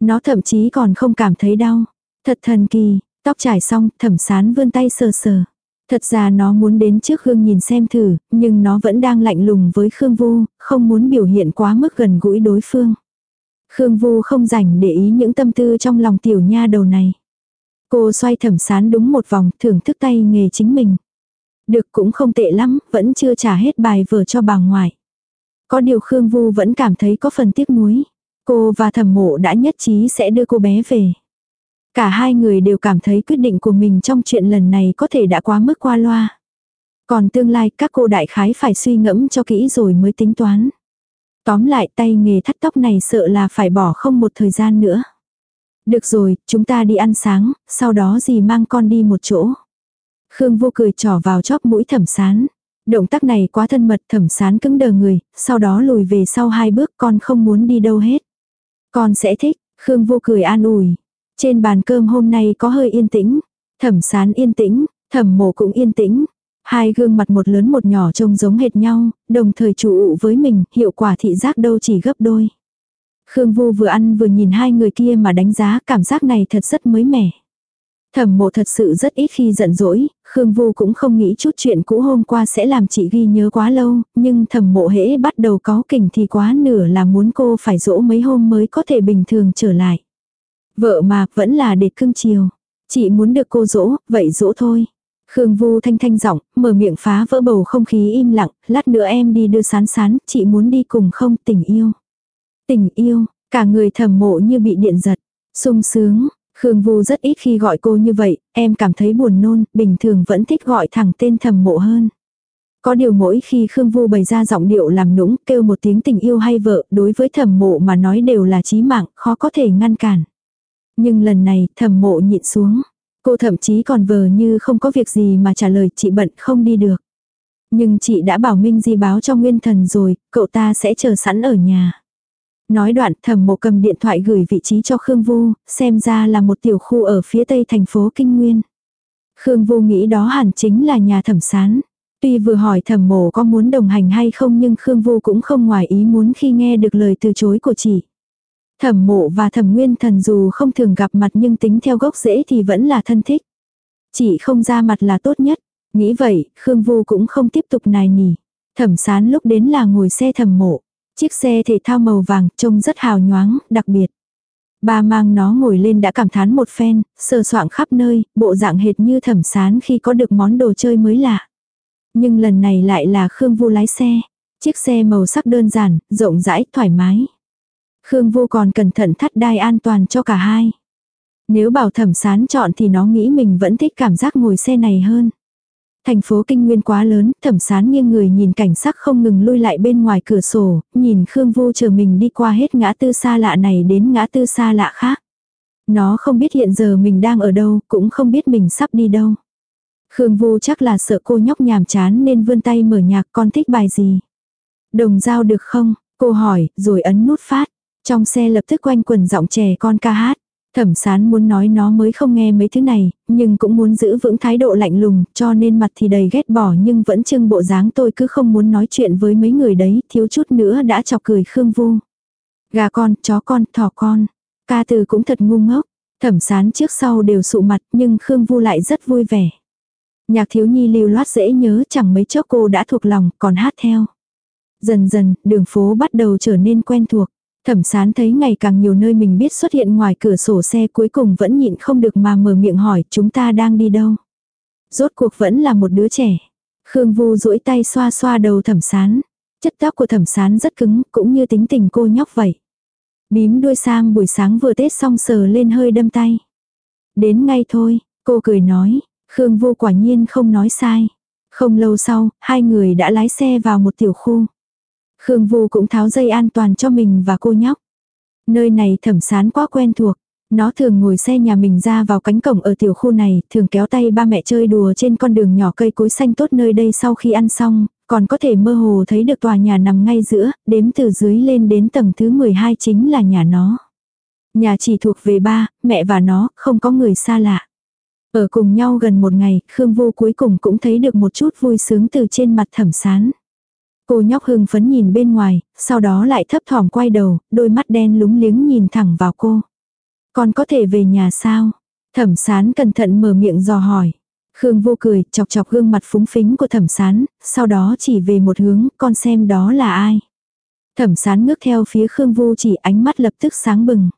Nó thậm chí còn không cảm thấy đau. Thật thần kỳ, tóc trải xong, thẩm sán vươn tay sờ sờ. Thật ra nó muốn đến trước Khương nhìn xem thử, nhưng nó vẫn đang lạnh lùng với Khương Vu, không muốn biểu hiện quá mức gần gũi đối phương. Khương Vu không rảnh để ý những tâm tư trong lòng tiểu nha đầu này. Cô xoay thẩm sán đúng một vòng, thưởng thức tay nghề chính mình. Được cũng không tệ lắm, vẫn chưa trả hết bài vở cho bà ngoại. Có điều Khương Vu vẫn cảm thấy có phần tiếc nuối. Cô và thẩm mộ đã nhất trí sẽ đưa cô bé về. Cả hai người đều cảm thấy quyết định của mình trong chuyện lần này có thể đã quá mức qua loa. Còn tương lai các cô đại khái phải suy ngẫm cho kỹ rồi mới tính toán. Tóm lại tay nghề thắt tóc này sợ là phải bỏ không một thời gian nữa. Được rồi, chúng ta đi ăn sáng, sau đó gì mang con đi một chỗ. Khương vô cười trỏ vào chóp mũi thẩm sán. Động tác này quá thân mật thẩm sán cứng đờ người, sau đó lùi về sau hai bước con không muốn đi đâu hết. Con sẽ thích, Khương vô cười an ủi. Trên bàn cơm hôm nay có hơi yên tĩnh. Thẩm sán yên tĩnh, thẩm mộ cũng yên tĩnh. Hai gương mặt một lớn một nhỏ trông giống hệt nhau, đồng thời chủ với mình, hiệu quả thị giác đâu chỉ gấp đôi. Khương Vu vừa ăn vừa nhìn hai người kia mà đánh giá cảm giác này thật rất mới mẻ. Thẩm mộ thật sự rất ít khi giận dỗi, Khương Vu cũng không nghĩ chút chuyện cũ hôm qua sẽ làm chị ghi nhớ quá lâu, nhưng thẩm mộ hễ bắt đầu có kình thì quá nửa là muốn cô phải dỗ mấy hôm mới có thể bình thường trở lại. Vợ mà vẫn là để cưng chiều. Chị muốn được cô dỗ, vậy dỗ thôi. Khương Vu thanh thanh giọng, mở miệng phá vỡ bầu không khí im lặng, lát nữa em đi đưa sán sán, chị muốn đi cùng không tình yêu. Tình yêu, cả người thầm mộ như bị điện giật, sung sướng. Khương Vu rất ít khi gọi cô như vậy, em cảm thấy buồn nôn, bình thường vẫn thích gọi thẳng tên thầm mộ hơn. Có điều mỗi khi Khương Vu bày ra giọng điệu làm nũng kêu một tiếng tình yêu hay vợ đối với thầm mộ mà nói đều là chí mạng, khó có thể ngăn cản. Nhưng lần này thầm mộ nhịn xuống. Cô thậm chí còn vờ như không có việc gì mà trả lời chị bận không đi được. Nhưng chị đã bảo Minh Di báo cho Nguyên Thần rồi, cậu ta sẽ chờ sẵn ở nhà. Nói đoạn thầm mộ cầm điện thoại gửi vị trí cho Khương Vu, xem ra là một tiểu khu ở phía tây thành phố Kinh Nguyên. Khương Vu nghĩ đó hẳn chính là nhà thẩm sán. Tuy vừa hỏi thẩm mộ có muốn đồng hành hay không nhưng Khương Vu cũng không ngoài ý muốn khi nghe được lời từ chối của chị. Thẩm mộ và thẩm nguyên thần dù không thường gặp mặt nhưng tính theo gốc rễ thì vẫn là thân thích. Chỉ không ra mặt là tốt nhất. Nghĩ vậy, Khương Vu cũng không tiếp tục nài nỉ. Thẩm sán lúc đến là ngồi xe thẩm mộ. Chiếc xe thể thao màu vàng trông rất hào nhoáng, đặc biệt. Ba mang nó ngồi lên đã cảm thán một phen, sờ soạng khắp nơi, bộ dạng hệt như thẩm sán khi có được món đồ chơi mới lạ. Nhưng lần này lại là Khương Vu lái xe. Chiếc xe màu sắc đơn giản, rộng rãi, thoải mái. Khương Vô còn cẩn thận thắt đai an toàn cho cả hai. Nếu bảo thẩm sán chọn thì nó nghĩ mình vẫn thích cảm giác ngồi xe này hơn. Thành phố kinh nguyên quá lớn, thẩm sán nghiêng người nhìn cảnh sắc không ngừng lui lại bên ngoài cửa sổ, nhìn Khương Vô chờ mình đi qua hết ngã tư xa lạ này đến ngã tư xa lạ khác. Nó không biết hiện giờ mình đang ở đâu, cũng không biết mình sắp đi đâu. Khương Vô chắc là sợ cô nhóc nhàm chán nên vươn tay mở nhạc con thích bài gì. Đồng dao được không? Cô hỏi, rồi ấn nút phát. Trong xe lập tức quanh quần giọng trẻ con ca hát. Thẩm sán muốn nói nó mới không nghe mấy thứ này, nhưng cũng muốn giữ vững thái độ lạnh lùng, cho nên mặt thì đầy ghét bỏ nhưng vẫn trưng bộ dáng tôi cứ không muốn nói chuyện với mấy người đấy, thiếu chút nữa đã chọc cười Khương Vu. Gà con, chó con, thỏ con. Ca từ cũng thật ngu ngốc. Thẩm sán trước sau đều sụ mặt nhưng Khương Vu lại rất vui vẻ. Nhạc thiếu nhi lưu loát dễ nhớ chẳng mấy chốc cô đã thuộc lòng còn hát theo. Dần dần, đường phố bắt đầu trở nên quen thuộc. Thẩm sán thấy ngày càng nhiều nơi mình biết xuất hiện ngoài cửa sổ xe cuối cùng vẫn nhịn không được mà mở miệng hỏi chúng ta đang đi đâu. Rốt cuộc vẫn là một đứa trẻ. Khương Vu duỗi tay xoa xoa đầu thẩm sán. Chất tóc của thẩm sán rất cứng cũng như tính tình cô nhóc vậy. Bím đuôi sang buổi sáng vừa tết xong sờ lên hơi đâm tay. Đến ngay thôi, cô cười nói, Khương Vu quả nhiên không nói sai. Không lâu sau, hai người đã lái xe vào một tiểu khu. Khương Vu cũng tháo dây an toàn cho mình và cô nhóc. Nơi này thẩm sán quá quen thuộc. Nó thường ngồi xe nhà mình ra vào cánh cổng ở tiểu khu này, thường kéo tay ba mẹ chơi đùa trên con đường nhỏ cây cối xanh tốt nơi đây sau khi ăn xong, còn có thể mơ hồ thấy được tòa nhà nằm ngay giữa, đếm từ dưới lên đến tầng thứ 12 chính là nhà nó. Nhà chỉ thuộc về ba, mẹ và nó, không có người xa lạ. Ở cùng nhau gần một ngày, Khương Vô cuối cùng cũng thấy được một chút vui sướng từ trên mặt thẩm sán. Cô nhóc hưng phấn nhìn bên ngoài, sau đó lại thấp thỏm quay đầu, đôi mắt đen lúng liếng nhìn thẳng vào cô. Con có thể về nhà sao? Thẩm sán cẩn thận mở miệng dò hỏi. Khương vô cười, chọc chọc gương mặt phúng phính của thẩm sán, sau đó chỉ về một hướng, con xem đó là ai. Thẩm sán ngước theo phía Khương vô chỉ ánh mắt lập tức sáng bừng.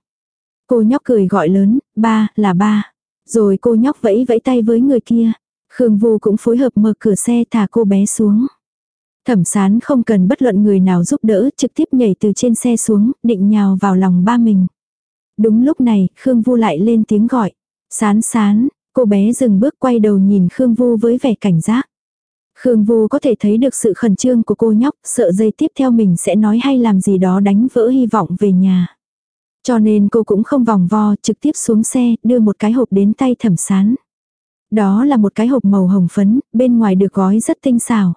Cô nhóc cười gọi lớn, ba, là ba. Rồi cô nhóc vẫy vẫy tay với người kia. Khương vô cũng phối hợp mở cửa xe thả cô bé xuống. Thẩm sán không cần bất luận người nào giúp đỡ, trực tiếp nhảy từ trên xe xuống, định nhào vào lòng ba mình. Đúng lúc này, Khương Vu lại lên tiếng gọi. Sán sán, cô bé dừng bước quay đầu nhìn Khương Vu với vẻ cảnh giác. Khương Vu có thể thấy được sự khẩn trương của cô nhóc, sợ dây tiếp theo mình sẽ nói hay làm gì đó đánh vỡ hy vọng về nhà. Cho nên cô cũng không vòng vo, trực tiếp xuống xe, đưa một cái hộp đến tay thẩm sán. Đó là một cái hộp màu hồng phấn, bên ngoài được gói rất tinh xảo.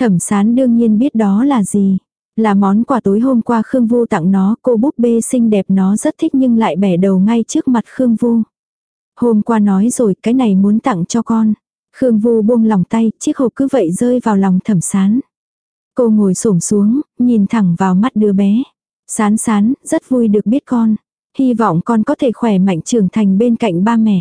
Thẩm sán đương nhiên biết đó là gì. Là món quà tối hôm qua Khương Vu tặng nó, cô búp bê xinh đẹp nó rất thích nhưng lại bẻ đầu ngay trước mặt Khương Vu. Hôm qua nói rồi cái này muốn tặng cho con. Khương Vu buông lòng tay, chiếc hộp cứ vậy rơi vào lòng thẩm sán. Cô ngồi xổm xuống, nhìn thẳng vào mắt đứa bé. Sán sán, rất vui được biết con. Hy vọng con có thể khỏe mạnh trưởng thành bên cạnh ba mẹ.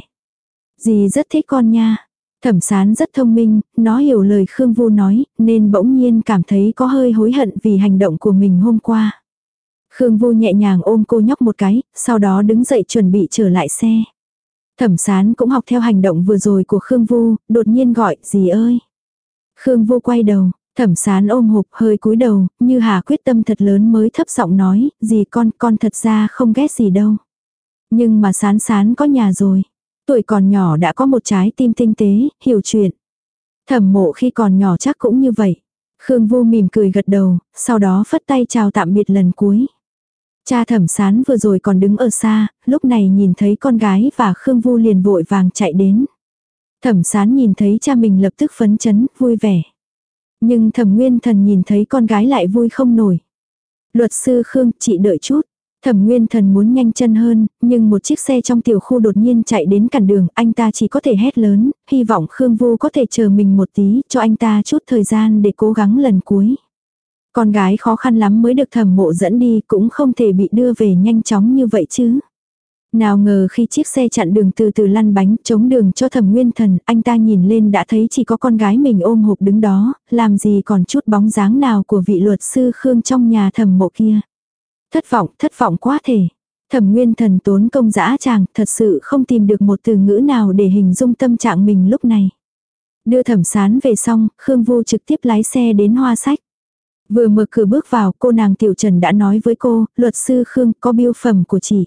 Dì rất thích con nha. Thẩm sán rất thông minh, nó hiểu lời Khương Vu nói, nên bỗng nhiên cảm thấy có hơi hối hận vì hành động của mình hôm qua. Khương Vu nhẹ nhàng ôm cô nhóc một cái, sau đó đứng dậy chuẩn bị trở lại xe. Thẩm sán cũng học theo hành động vừa rồi của Khương Vu, đột nhiên gọi, dì ơi. Khương Vu quay đầu, thẩm sán ôm hộp hơi cúi đầu, như hà quyết tâm thật lớn mới thấp giọng nói, dì con, con thật ra không ghét gì đâu. Nhưng mà sán sán có nhà rồi. Tuổi còn nhỏ đã có một trái tim tinh tế, hiểu chuyện. Thẩm mộ khi còn nhỏ chắc cũng như vậy. Khương Vu mỉm cười gật đầu, sau đó phất tay chào tạm biệt lần cuối. Cha thẩm sán vừa rồi còn đứng ở xa, lúc này nhìn thấy con gái và Khương Vu liền vội vàng chạy đến. Thẩm sán nhìn thấy cha mình lập tức phấn chấn, vui vẻ. Nhưng thẩm nguyên thần nhìn thấy con gái lại vui không nổi. Luật sư Khương, chị đợi chút. Thẩm Nguyên Thần muốn nhanh chân hơn, nhưng một chiếc xe trong tiểu khu đột nhiên chạy đến cản đường, anh ta chỉ có thể hét lớn, hy vọng Khương Vu có thể chờ mình một tí, cho anh ta chút thời gian để cố gắng lần cuối. Con gái khó khăn lắm mới được thẩm mộ dẫn đi, cũng không thể bị đưa về nhanh chóng như vậy chứ. Nào ngờ khi chiếc xe chặn đường từ từ lăn bánh chống đường cho thẩm nguyên thần, anh ta nhìn lên đã thấy chỉ có con gái mình ôm hộp đứng đó, làm gì còn chút bóng dáng nào của vị luật sư Khương trong nhà thẩm mộ kia. Thất vọng, thất vọng quá thể. Thẩm nguyên thần tốn công dã chàng, thật sự không tìm được một từ ngữ nào để hình dung tâm trạng mình lúc này. Đưa thẩm sán về xong, Khương Vu trực tiếp lái xe đến hoa sách. Vừa mở cửa bước vào, cô nàng Tiểu Trần đã nói với cô, luật sư Khương có biêu phẩm của chị.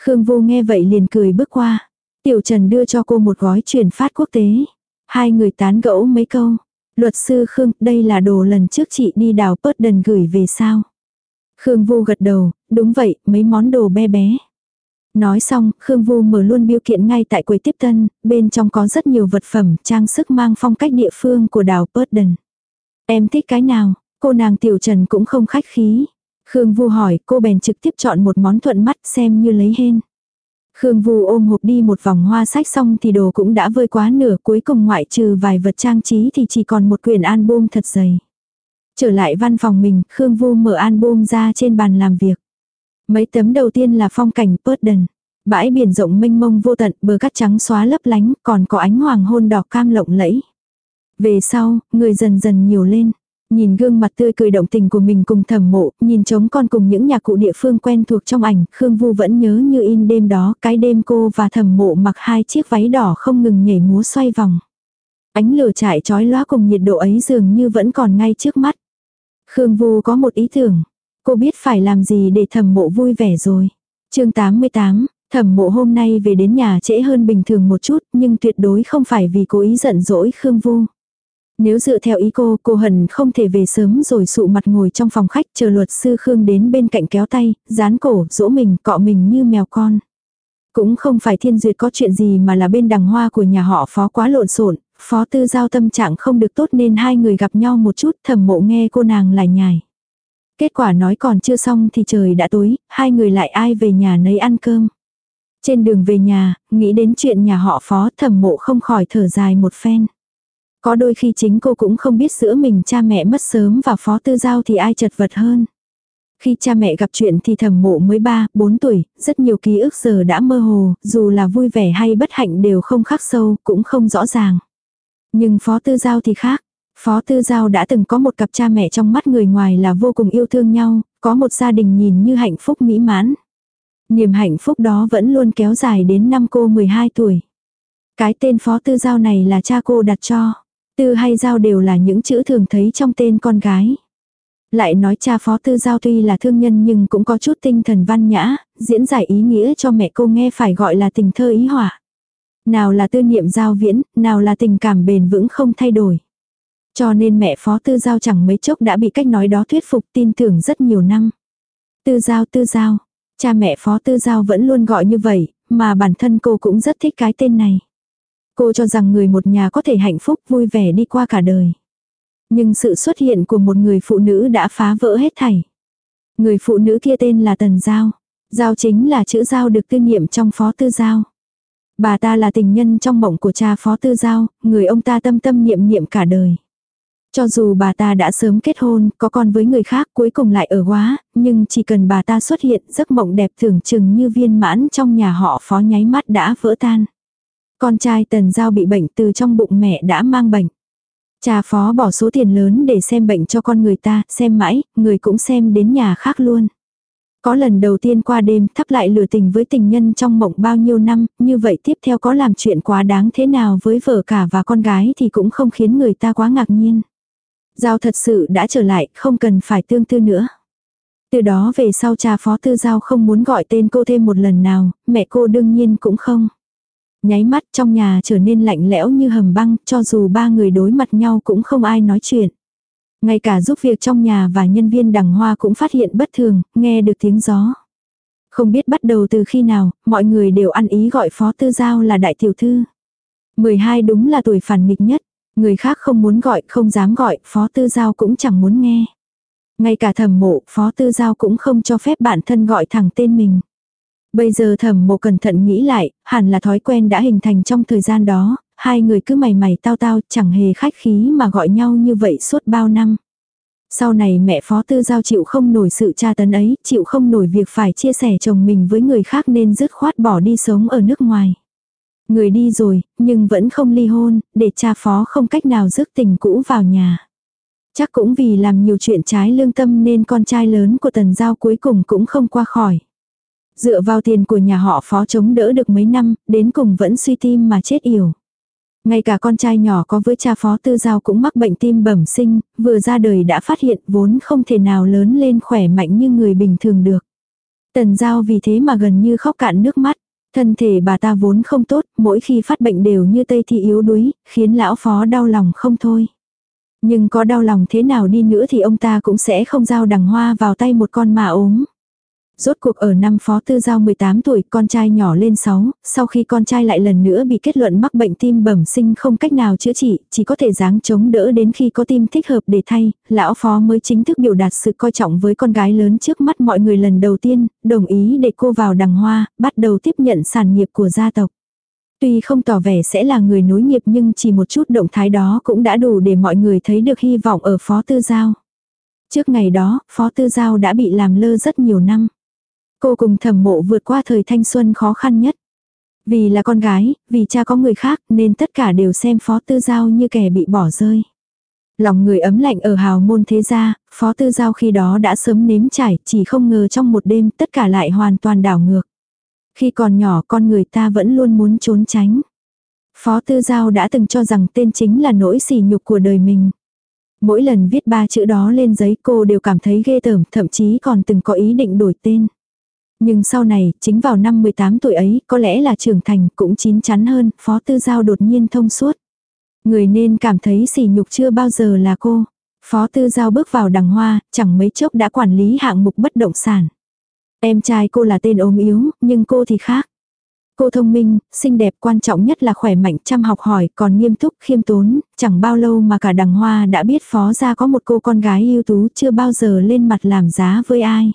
Khương Vu nghe vậy liền cười bước qua. Tiểu Trần đưa cho cô một gói chuyển phát quốc tế. Hai người tán gẫu mấy câu. Luật sư Khương, đây là đồ lần trước chị đi đào pớt đần gửi về sao? Khương Vu gật đầu, đúng vậy, mấy món đồ bé bé. Nói xong, Khương Vu mở luôn biêu kiện ngay tại quầy tiếp tân, bên trong có rất nhiều vật phẩm, trang sức mang phong cách địa phương của đảo Purden. Em thích cái nào? Cô nàng Tiểu Trần cũng không khách khí. Khương Vu hỏi, cô bèn trực tiếp chọn một món thuận mắt xem như lấy hên. Khương Vu ôm hộp đi một vòng hoa sách xong thì đồ cũng đã vơi quá nửa cuối cùng ngoại trừ vài vật trang trí thì chỉ còn một quyển album thật dày. Trở lại văn phòng mình, Khương Vu mở album ra trên bàn làm việc. Mấy tấm đầu tiên là phong cảnh Purden. Bãi biển rộng mênh mông vô tận, bờ cát trắng xóa lấp lánh, còn có ánh hoàng hôn đỏ cam lộng lẫy. Về sau, người dần dần nhiều lên. Nhìn gương mặt tươi cười động tình của mình cùng thẩm mộ, nhìn trống con cùng những nhà cụ địa phương quen thuộc trong ảnh, Khương Vu vẫn nhớ như in đêm đó, cái đêm cô và thẩm mộ mặc hai chiếc váy đỏ không ngừng nhảy múa xoay vòng. Ánh lửa trải trói lóa cùng nhiệt độ ấy dường như vẫn còn ngay trước mắt. Khương Vu có một ý tưởng. Cô biết phải làm gì để thẩm mộ vui vẻ rồi. chương 88, thẩm mộ hôm nay về đến nhà trễ hơn bình thường một chút nhưng tuyệt đối không phải vì cố ý giận dỗi Khương Vu. Nếu dựa theo ý cô, cô hận không thể về sớm rồi sụ mặt ngồi trong phòng khách chờ luật sư Khương đến bên cạnh kéo tay, dán cổ, dỗ mình, cọ mình như mèo con. Cũng không phải thiên duyệt có chuyện gì mà là bên đằng hoa của nhà họ phó quá lộn xộn phó tư giao tâm trạng không được tốt nên hai người gặp nhau một chút thầm mộ nghe cô nàng lại nhài. Kết quả nói còn chưa xong thì trời đã tối, hai người lại ai về nhà nấy ăn cơm. Trên đường về nhà, nghĩ đến chuyện nhà họ phó thầm mộ không khỏi thở dài một phen. Có đôi khi chính cô cũng không biết giữa mình cha mẹ mất sớm và phó tư giao thì ai chật vật hơn. Khi cha mẹ gặp chuyện thì thầm mộ mới 3, 4 tuổi, rất nhiều ký ức giờ đã mơ hồ, dù là vui vẻ hay bất hạnh đều không khắc sâu, cũng không rõ ràng. Nhưng phó tư giao thì khác. Phó tư giao đã từng có một cặp cha mẹ trong mắt người ngoài là vô cùng yêu thương nhau, có một gia đình nhìn như hạnh phúc mỹ mãn. Niềm hạnh phúc đó vẫn luôn kéo dài đến năm cô 12 tuổi. Cái tên phó tư giao này là cha cô đặt cho. Tư hay giao đều là những chữ thường thấy trong tên con gái. Lại nói cha phó tư giao tuy là thương nhân nhưng cũng có chút tinh thần văn nhã, diễn giải ý nghĩa cho mẹ cô nghe phải gọi là tình thơ ý họa. Nào là tư niệm giao viễn, nào là tình cảm bền vững không thay đổi. Cho nên mẹ phó tư giao chẳng mấy chốc đã bị cách nói đó thuyết phục tin tưởng rất nhiều năm. Tư giao tư giao, cha mẹ phó tư giao vẫn luôn gọi như vậy, mà bản thân cô cũng rất thích cái tên này. Cô cho rằng người một nhà có thể hạnh phúc vui vẻ đi qua cả đời. Nhưng sự xuất hiện của một người phụ nữ đã phá vỡ hết thảy. Người phụ nữ kia tên là Tần Giao. Giao chính là chữ Giao được tư niệm trong phó tư Giao. Bà ta là tình nhân trong mộng của cha phó tư Giao, người ông ta tâm tâm niệm niệm cả đời. Cho dù bà ta đã sớm kết hôn, có con với người khác cuối cùng lại ở quá, nhưng chỉ cần bà ta xuất hiện giấc mộng đẹp thường chừng như viên mãn trong nhà họ phó nháy mắt đã vỡ tan. Con trai tần giao bị bệnh từ trong bụng mẹ đã mang bệnh. Cha phó bỏ số tiền lớn để xem bệnh cho con người ta, xem mãi, người cũng xem đến nhà khác luôn. Có lần đầu tiên qua đêm thắp lại lửa tình với tình nhân trong mộng bao nhiêu năm, như vậy tiếp theo có làm chuyện quá đáng thế nào với vợ cả và con gái thì cũng không khiến người ta quá ngạc nhiên. Giao thật sự đã trở lại, không cần phải tương tư nữa. Từ đó về sau cha phó tư giao không muốn gọi tên cô thêm một lần nào, mẹ cô đương nhiên cũng không. Nháy mắt trong nhà trở nên lạnh lẽo như hầm băng, cho dù ba người đối mặt nhau cũng không ai nói chuyện. Ngay cả giúp việc trong nhà và nhân viên đằng hoa cũng phát hiện bất thường, nghe được tiếng gió. Không biết bắt đầu từ khi nào, mọi người đều ăn ý gọi phó tư giao là đại tiểu thư. 12 đúng là tuổi phản nghịch nhất. Người khác không muốn gọi, không dám gọi, phó tư giao cũng chẳng muốn nghe. Ngay cả thầm mộ, phó tư giao cũng không cho phép bản thân gọi thẳng tên mình. Bây giờ thẩm mộ cẩn thận nghĩ lại, hẳn là thói quen đã hình thành trong thời gian đó, hai người cứ mày mày tao tao chẳng hề khách khí mà gọi nhau như vậy suốt bao năm. Sau này mẹ phó tư giao chịu không nổi sự tra tấn ấy, chịu không nổi việc phải chia sẻ chồng mình với người khác nên dứt khoát bỏ đi sống ở nước ngoài. Người đi rồi, nhưng vẫn không ly hôn, để cha phó không cách nào rước tình cũ vào nhà. Chắc cũng vì làm nhiều chuyện trái lương tâm nên con trai lớn của tần giao cuối cùng cũng không qua khỏi. Dựa vào tiền của nhà họ phó chống đỡ được mấy năm, đến cùng vẫn suy tim mà chết yểu. Ngay cả con trai nhỏ có với cha phó tư giao cũng mắc bệnh tim bẩm sinh, vừa ra đời đã phát hiện vốn không thể nào lớn lên khỏe mạnh như người bình thường được. Tần giao vì thế mà gần như khóc cạn nước mắt. Thân thể bà ta vốn không tốt, mỗi khi phát bệnh đều như tây thi yếu đuối, khiến lão phó đau lòng không thôi. Nhưng có đau lòng thế nào đi nữa thì ông ta cũng sẽ không giao đằng hoa vào tay một con mà ốm. Rốt cuộc ở năm phó tư giao 18 tuổi, con trai nhỏ lên 6, sau khi con trai lại lần nữa bị kết luận mắc bệnh tim bẩm sinh không cách nào chữa trị, chỉ có thể dáng chống đỡ đến khi có tim thích hợp để thay, lão phó mới chính thức biểu đạt sự coi trọng với con gái lớn trước mắt mọi người lần đầu tiên, đồng ý để cô vào đằng hoa, bắt đầu tiếp nhận sản nghiệp của gia tộc. Tuy không tỏ vẻ sẽ là người nối nghiệp nhưng chỉ một chút động thái đó cũng đã đủ để mọi người thấy được hy vọng ở phó tư giao. Trước ngày đó, phó tư giao đã bị làm lơ rất nhiều năm. Cô cùng thẩm mộ vượt qua thời thanh xuân khó khăn nhất. Vì là con gái, vì cha có người khác nên tất cả đều xem phó tư giao như kẻ bị bỏ rơi. Lòng người ấm lạnh ở hào môn thế gia, phó tư giao khi đó đã sớm nếm trải, chỉ không ngờ trong một đêm tất cả lại hoàn toàn đảo ngược. Khi còn nhỏ con người ta vẫn luôn muốn trốn tránh. Phó tư giao đã từng cho rằng tên chính là nỗi sỉ nhục của đời mình. Mỗi lần viết ba chữ đó lên giấy cô đều cảm thấy ghê tởm, thậm chí còn từng có ý định đổi tên. Nhưng sau này, chính vào năm 18 tuổi ấy, có lẽ là trưởng thành, cũng chín chắn hơn, Phó Tư Giao đột nhiên thông suốt. Người nên cảm thấy sỉ nhục chưa bao giờ là cô. Phó Tư Giao bước vào đằng hoa, chẳng mấy chốc đã quản lý hạng mục bất động sản. Em trai cô là tên ốm yếu, nhưng cô thì khác. Cô thông minh, xinh đẹp quan trọng nhất là khỏe mạnh chăm học hỏi còn nghiêm túc khiêm tốn, chẳng bao lâu mà cả đằng hoa đã biết phó ra có một cô con gái ưu tú chưa bao giờ lên mặt làm giá với ai.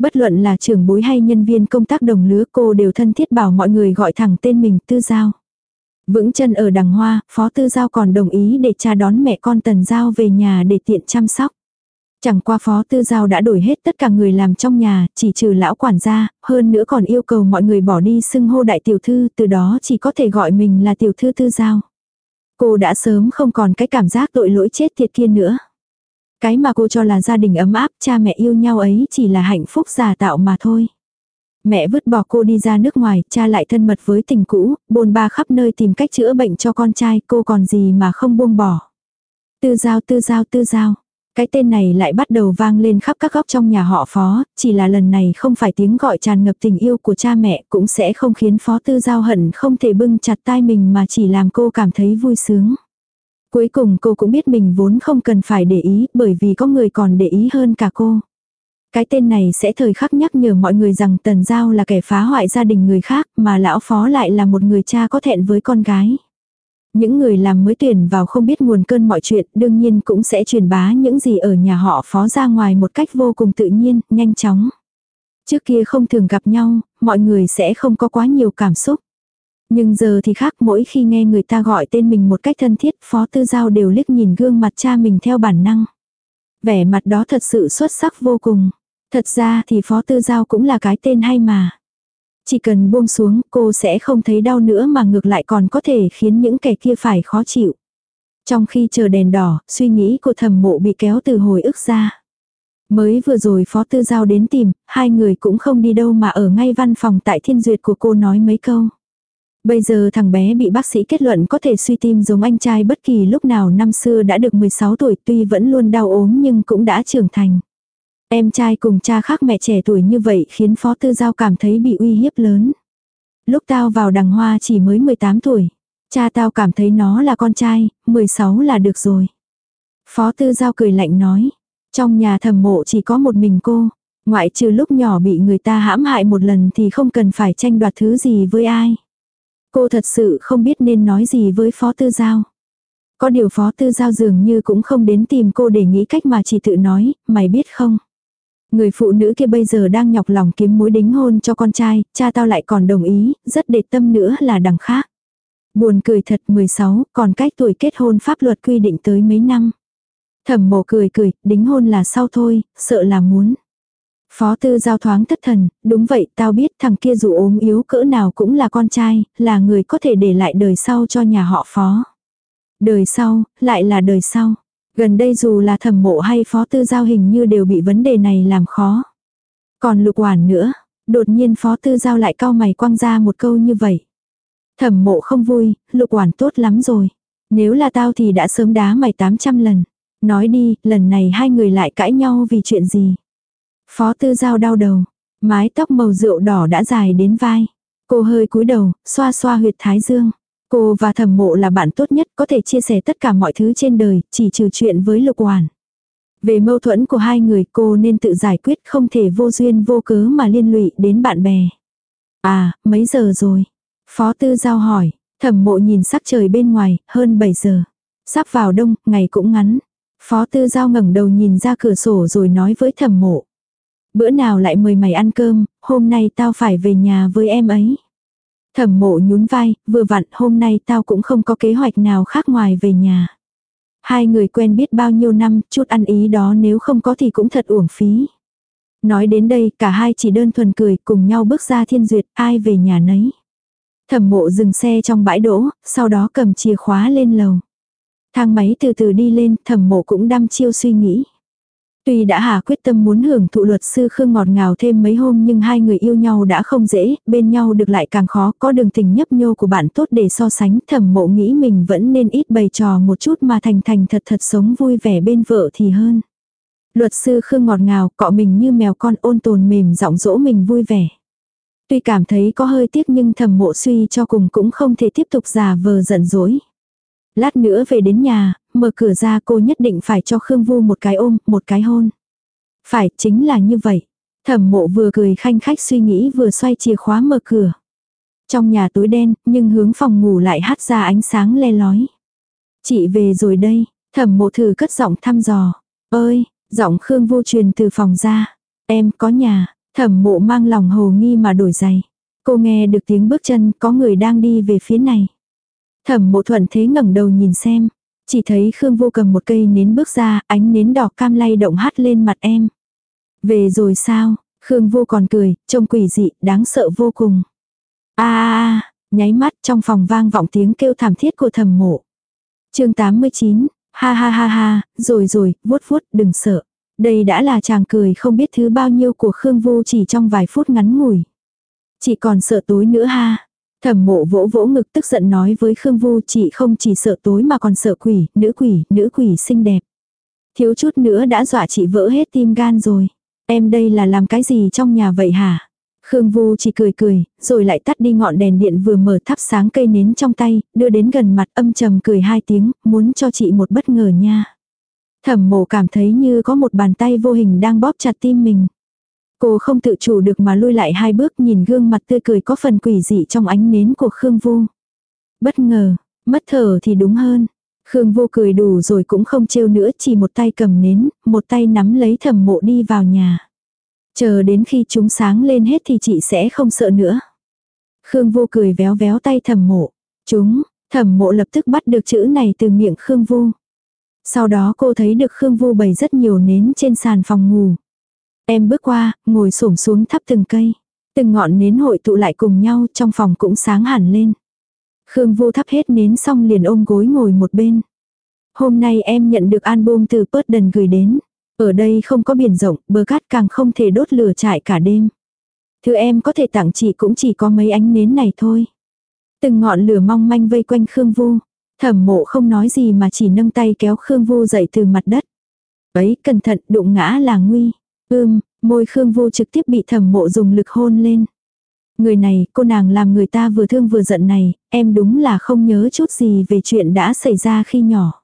Bất luận là trưởng bối hay nhân viên công tác đồng lứa cô đều thân thiết bảo mọi người gọi thẳng tên mình Tư Giao. Vững chân ở đằng hoa, Phó Tư Giao còn đồng ý để cha đón mẹ con Tần Giao về nhà để tiện chăm sóc. Chẳng qua Phó Tư Giao đã đổi hết tất cả người làm trong nhà, chỉ trừ lão quản gia, hơn nữa còn yêu cầu mọi người bỏ đi xưng hô đại tiểu thư, từ đó chỉ có thể gọi mình là tiểu thư Tư Giao. Cô đã sớm không còn cái cảm giác tội lỗi chết tiệt kia nữa. Cái mà cô cho là gia đình ấm áp, cha mẹ yêu nhau ấy chỉ là hạnh phúc giả tạo mà thôi. Mẹ vứt bỏ cô đi ra nước ngoài, cha lại thân mật với tình cũ, bồn ba khắp nơi tìm cách chữa bệnh cho con trai, cô còn gì mà không buông bỏ. Tư giao tư giao tư giao. Cái tên này lại bắt đầu vang lên khắp các góc trong nhà họ phó, chỉ là lần này không phải tiếng gọi tràn ngập tình yêu của cha mẹ cũng sẽ không khiến phó tư giao hận không thể bưng chặt tai mình mà chỉ làm cô cảm thấy vui sướng. Cuối cùng cô cũng biết mình vốn không cần phải để ý bởi vì có người còn để ý hơn cả cô. Cái tên này sẽ thời khắc nhắc nhở mọi người rằng Tần Giao là kẻ phá hoại gia đình người khác mà lão phó lại là một người cha có thẹn với con gái. Những người làm mới tuyển vào không biết nguồn cơn mọi chuyện đương nhiên cũng sẽ truyền bá những gì ở nhà họ phó ra ngoài một cách vô cùng tự nhiên, nhanh chóng. Trước kia không thường gặp nhau, mọi người sẽ không có quá nhiều cảm xúc. Nhưng giờ thì khác mỗi khi nghe người ta gọi tên mình một cách thân thiết, Phó Tư Giao đều liếc nhìn gương mặt cha mình theo bản năng. Vẻ mặt đó thật sự xuất sắc vô cùng. Thật ra thì Phó Tư Giao cũng là cái tên hay mà. Chỉ cần buông xuống cô sẽ không thấy đau nữa mà ngược lại còn có thể khiến những kẻ kia phải khó chịu. Trong khi chờ đèn đỏ, suy nghĩ của thầm mộ bị kéo từ hồi ức ra. Mới vừa rồi Phó Tư Giao đến tìm, hai người cũng không đi đâu mà ở ngay văn phòng tại thiên duyệt của cô nói mấy câu. Bây giờ thằng bé bị bác sĩ kết luận có thể suy tim giống anh trai bất kỳ lúc nào năm xưa đã được 16 tuổi tuy vẫn luôn đau ốm nhưng cũng đã trưởng thành. Em trai cùng cha khác mẹ trẻ tuổi như vậy khiến Phó Tư Giao cảm thấy bị uy hiếp lớn. Lúc tao vào đằng hoa chỉ mới 18 tuổi. Cha tao cảm thấy nó là con trai, 16 là được rồi. Phó Tư Giao cười lạnh nói. Trong nhà thầm mộ chỉ có một mình cô. Ngoại trừ lúc nhỏ bị người ta hãm hại một lần thì không cần phải tranh đoạt thứ gì với ai. Cô thật sự không biết nên nói gì với Phó Tư Giao. Có điều Phó Tư Giao dường như cũng không đến tìm cô để nghĩ cách mà chỉ tự nói, mày biết không? Người phụ nữ kia bây giờ đang nhọc lòng kiếm mối đính hôn cho con trai, cha tao lại còn đồng ý, rất để tâm nữa là đằng khác. Buồn cười thật 16, còn cách tuổi kết hôn pháp luật quy định tới mấy năm. Thẩm mộ cười cười, đính hôn là sau thôi, sợ là muốn. Phó tư giao thoáng thất thần, đúng vậy tao biết thằng kia dù ốm yếu cỡ nào cũng là con trai, là người có thể để lại đời sau cho nhà họ phó. Đời sau, lại là đời sau. Gần đây dù là thẩm mộ hay phó tư giao hình như đều bị vấn đề này làm khó. Còn lục hoàn nữa, đột nhiên phó tư giao lại cao mày quăng ra một câu như vậy. Thẩm mộ không vui, lục hoàn tốt lắm rồi. Nếu là tao thì đã sớm đá mày 800 lần. Nói đi, lần này hai người lại cãi nhau vì chuyện gì. Phó tư giao đau đầu, mái tóc màu rượu đỏ đã dài đến vai. Cô hơi cúi đầu, xoa xoa huyệt thái dương. Cô và thẩm mộ là bạn tốt nhất có thể chia sẻ tất cả mọi thứ trên đời, chỉ trừ chuyện với lục hoàn. Về mâu thuẫn của hai người cô nên tự giải quyết không thể vô duyên vô cớ mà liên lụy đến bạn bè. À, mấy giờ rồi? Phó tư giao hỏi, thẩm mộ nhìn sắc trời bên ngoài, hơn 7 giờ. Sắp vào đông, ngày cũng ngắn. Phó tư giao ngẩng đầu nhìn ra cửa sổ rồi nói với thẩm mộ. Bữa nào lại mời mày ăn cơm, hôm nay tao phải về nhà với em ấy. Thẩm mộ nhún vai, vừa vặn hôm nay tao cũng không có kế hoạch nào khác ngoài về nhà. Hai người quen biết bao nhiêu năm, chút ăn ý đó nếu không có thì cũng thật uổng phí. Nói đến đây cả hai chỉ đơn thuần cười cùng nhau bước ra thiên duyệt ai về nhà nấy. Thẩm mộ dừng xe trong bãi đỗ, sau đó cầm chìa khóa lên lầu. Thang máy từ từ đi lên, thẩm mộ cũng đăm chiêu suy nghĩ. Tuy đã hà quyết tâm muốn hưởng thụ luật sư Khương ngọt ngào thêm mấy hôm nhưng hai người yêu nhau đã không dễ, bên nhau được lại càng khó, có đường tình nhấp nhô của bạn tốt để so sánh, thẩm mộ nghĩ mình vẫn nên ít bày trò một chút mà thành thành thật thật sống vui vẻ bên vợ thì hơn. Luật sư Khương ngọt ngào cọ mình như mèo con ôn tồn mềm giọng dỗ mình vui vẻ. Tuy cảm thấy có hơi tiếc nhưng thầm mộ suy cho cùng cũng không thể tiếp tục giả vờ giận dỗi. Lát nữa về đến nhà, mở cửa ra cô nhất định phải cho Khương Vu một cái ôm, một cái hôn. Phải, chính là như vậy. Thẩm mộ vừa cười khanh khách suy nghĩ vừa xoay chìa khóa mở cửa. Trong nhà tối đen, nhưng hướng phòng ngủ lại hắt ra ánh sáng le lói. Chị về rồi đây, thẩm mộ thử cất giọng thăm dò. Ơi, giọng Khương vu truyền từ phòng ra. Em có nhà, thẩm mộ mang lòng hồ nghi mà đổi giày. Cô nghe được tiếng bước chân có người đang đi về phía này. Thẩm mộ thuận thế ngẩng đầu nhìn xem. Chỉ thấy Khương vô cầm một cây nến bước ra, ánh nến đỏ cam lay động hát lên mặt em. Về rồi sao? Khương vô còn cười, trông quỷ dị, đáng sợ vô cùng. a a nháy mắt trong phòng vang vọng tiếng kêu thảm thiết của thẩm mộ. chương 89, ha ha ha ha, rồi rồi, vuốt vuốt, đừng sợ. Đây đã là chàng cười không biết thứ bao nhiêu của Khương Vô chỉ trong vài phút ngắn ngủi. Chỉ còn sợ tối nữa ha. Thẩm mộ vỗ vỗ ngực tức giận nói với Khương Vu chị không chỉ sợ tối mà còn sợ quỷ, nữ quỷ, nữ quỷ xinh đẹp. Thiếu chút nữa đã dọa chị vỡ hết tim gan rồi. Em đây là làm cái gì trong nhà vậy hả? Khương Vu chỉ cười cười, rồi lại tắt đi ngọn đèn điện vừa mở thắp sáng cây nến trong tay, đưa đến gần mặt âm trầm cười hai tiếng, muốn cho chị một bất ngờ nha. Thẩm mộ cảm thấy như có một bàn tay vô hình đang bóp chặt tim mình. Cô không tự chủ được mà lui lại hai bước nhìn gương mặt tươi cười có phần quỷ dị trong ánh nến của Khương Vu. Bất ngờ, mất thở thì đúng hơn. Khương Vu cười đủ rồi cũng không trêu nữa chỉ một tay cầm nến, một tay nắm lấy thẩm mộ đi vào nhà. Chờ đến khi chúng sáng lên hết thì chị sẽ không sợ nữa. Khương Vu cười véo véo tay thẩm mộ. Chúng, thẩm mộ lập tức bắt được chữ này từ miệng Khương Vu. Sau đó cô thấy được Khương Vu bày rất nhiều nến trên sàn phòng ngủ. Em bước qua, ngồi xổm xuống thắp từng cây. Từng ngọn nến hội tụ lại cùng nhau trong phòng cũng sáng hẳn lên. Khương Vu thắp hết nến xong liền ôm gối ngồi một bên. Hôm nay em nhận được album từ Pớt gửi đến. Ở đây không có biển rộng, bờ cát càng không thể đốt lửa trại cả đêm. Thứ em có thể tặng chị cũng chỉ có mấy ánh nến này thôi. Từng ngọn lửa mong manh vây quanh Khương Vu. Thẩm mộ không nói gì mà chỉ nâng tay kéo Khương Vu dậy từ mặt đất. Ấy, cẩn thận, đụng ngã là nguy. Ưm, môi Khương Vu trực tiếp bị thẩm mộ dùng lực hôn lên. Người này, cô nàng làm người ta vừa thương vừa giận này, em đúng là không nhớ chút gì về chuyện đã xảy ra khi nhỏ.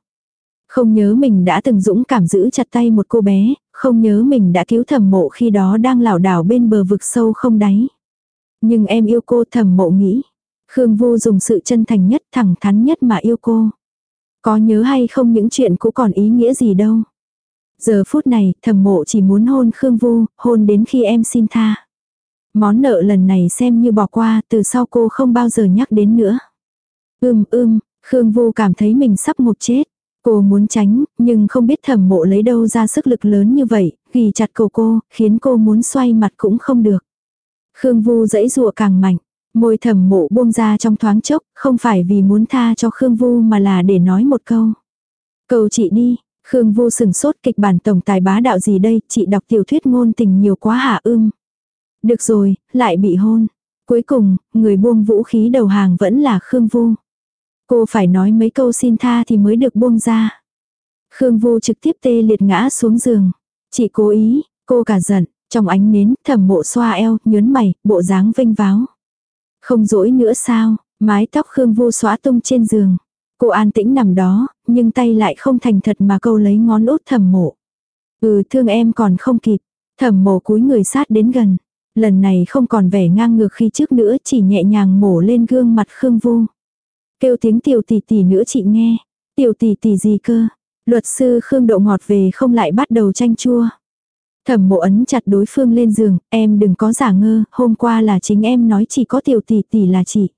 Không nhớ mình đã từng dũng cảm giữ chặt tay một cô bé, không nhớ mình đã cứu thẩm mộ khi đó đang lảo đảo bên bờ vực sâu không đáy. Nhưng em yêu cô thẩm mộ nghĩ. Khương Vu dùng sự chân thành nhất thẳng thắn nhất mà yêu cô. Có nhớ hay không những chuyện cũng còn ý nghĩa gì đâu. Giờ phút này, thẩm mộ chỉ muốn hôn Khương Vu, hôn đến khi em xin tha. Món nợ lần này xem như bỏ qua, từ sau cô không bao giờ nhắc đến nữa. Ưm ưm, Khương Vu cảm thấy mình sắp ngục chết. Cô muốn tránh, nhưng không biết thẩm mộ lấy đâu ra sức lực lớn như vậy, ghi chặt cổ cô, khiến cô muốn xoay mặt cũng không được. Khương Vu dãy dụa càng mạnh. Môi thẩm mộ buông ra trong thoáng chốc, không phải vì muốn tha cho Khương Vu mà là để nói một câu. Cầu chị đi, Khương Vu sừng sốt kịch bản tổng tài bá đạo gì đây, chị đọc tiểu thuyết ngôn tình nhiều quá hả ưm. Được rồi, lại bị hôn. Cuối cùng, người buông vũ khí đầu hàng vẫn là Khương Vu. Cô phải nói mấy câu xin tha thì mới được buông ra. Khương Vu trực tiếp tê liệt ngã xuống giường. Chị cố ý, cô cả giận, trong ánh nến, thẩm mộ xoa eo, nhớn mày, bộ dáng vênh váo. Không dỗi nữa sao, mái tóc Khương Vu xóa tung trên giường. Cô an tĩnh nằm đó, nhưng tay lại không thành thật mà câu lấy ngón út thẩm mộ. Ừ thương em còn không kịp. Thẩm mộ cúi người sát đến gần. Lần này không còn vẻ ngang ngược khi trước nữa chỉ nhẹ nhàng mổ lên gương mặt Khương Vu. Kêu tiếng tiểu tỷ tỷ nữa chị nghe. Tiểu tỷ tỷ gì cơ? Luật sư Khương Đậu Ngọt về không lại bắt đầu tranh chua. Thẩm mộ ấn chặt đối phương lên giường, em đừng có giả ngơ, hôm qua là chính em nói chỉ có tiểu tỷ tỷ là chị.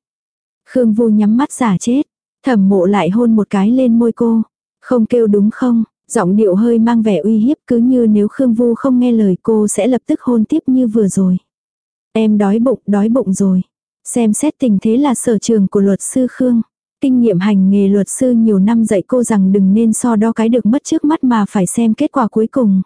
Khương Vu nhắm mắt giả chết, thẩm mộ lại hôn một cái lên môi cô. Không kêu đúng không, Giọng điệu hơi mang vẻ uy hiếp cứ như nếu Khương Vu không nghe lời cô sẽ lập tức hôn tiếp như vừa rồi. Em đói bụng, đói bụng rồi. Xem xét tình thế là sở trường của luật sư Khương. Kinh nghiệm hành nghề luật sư nhiều năm dạy cô rằng đừng nên so đo cái được mất trước mắt mà phải xem kết quả cuối cùng.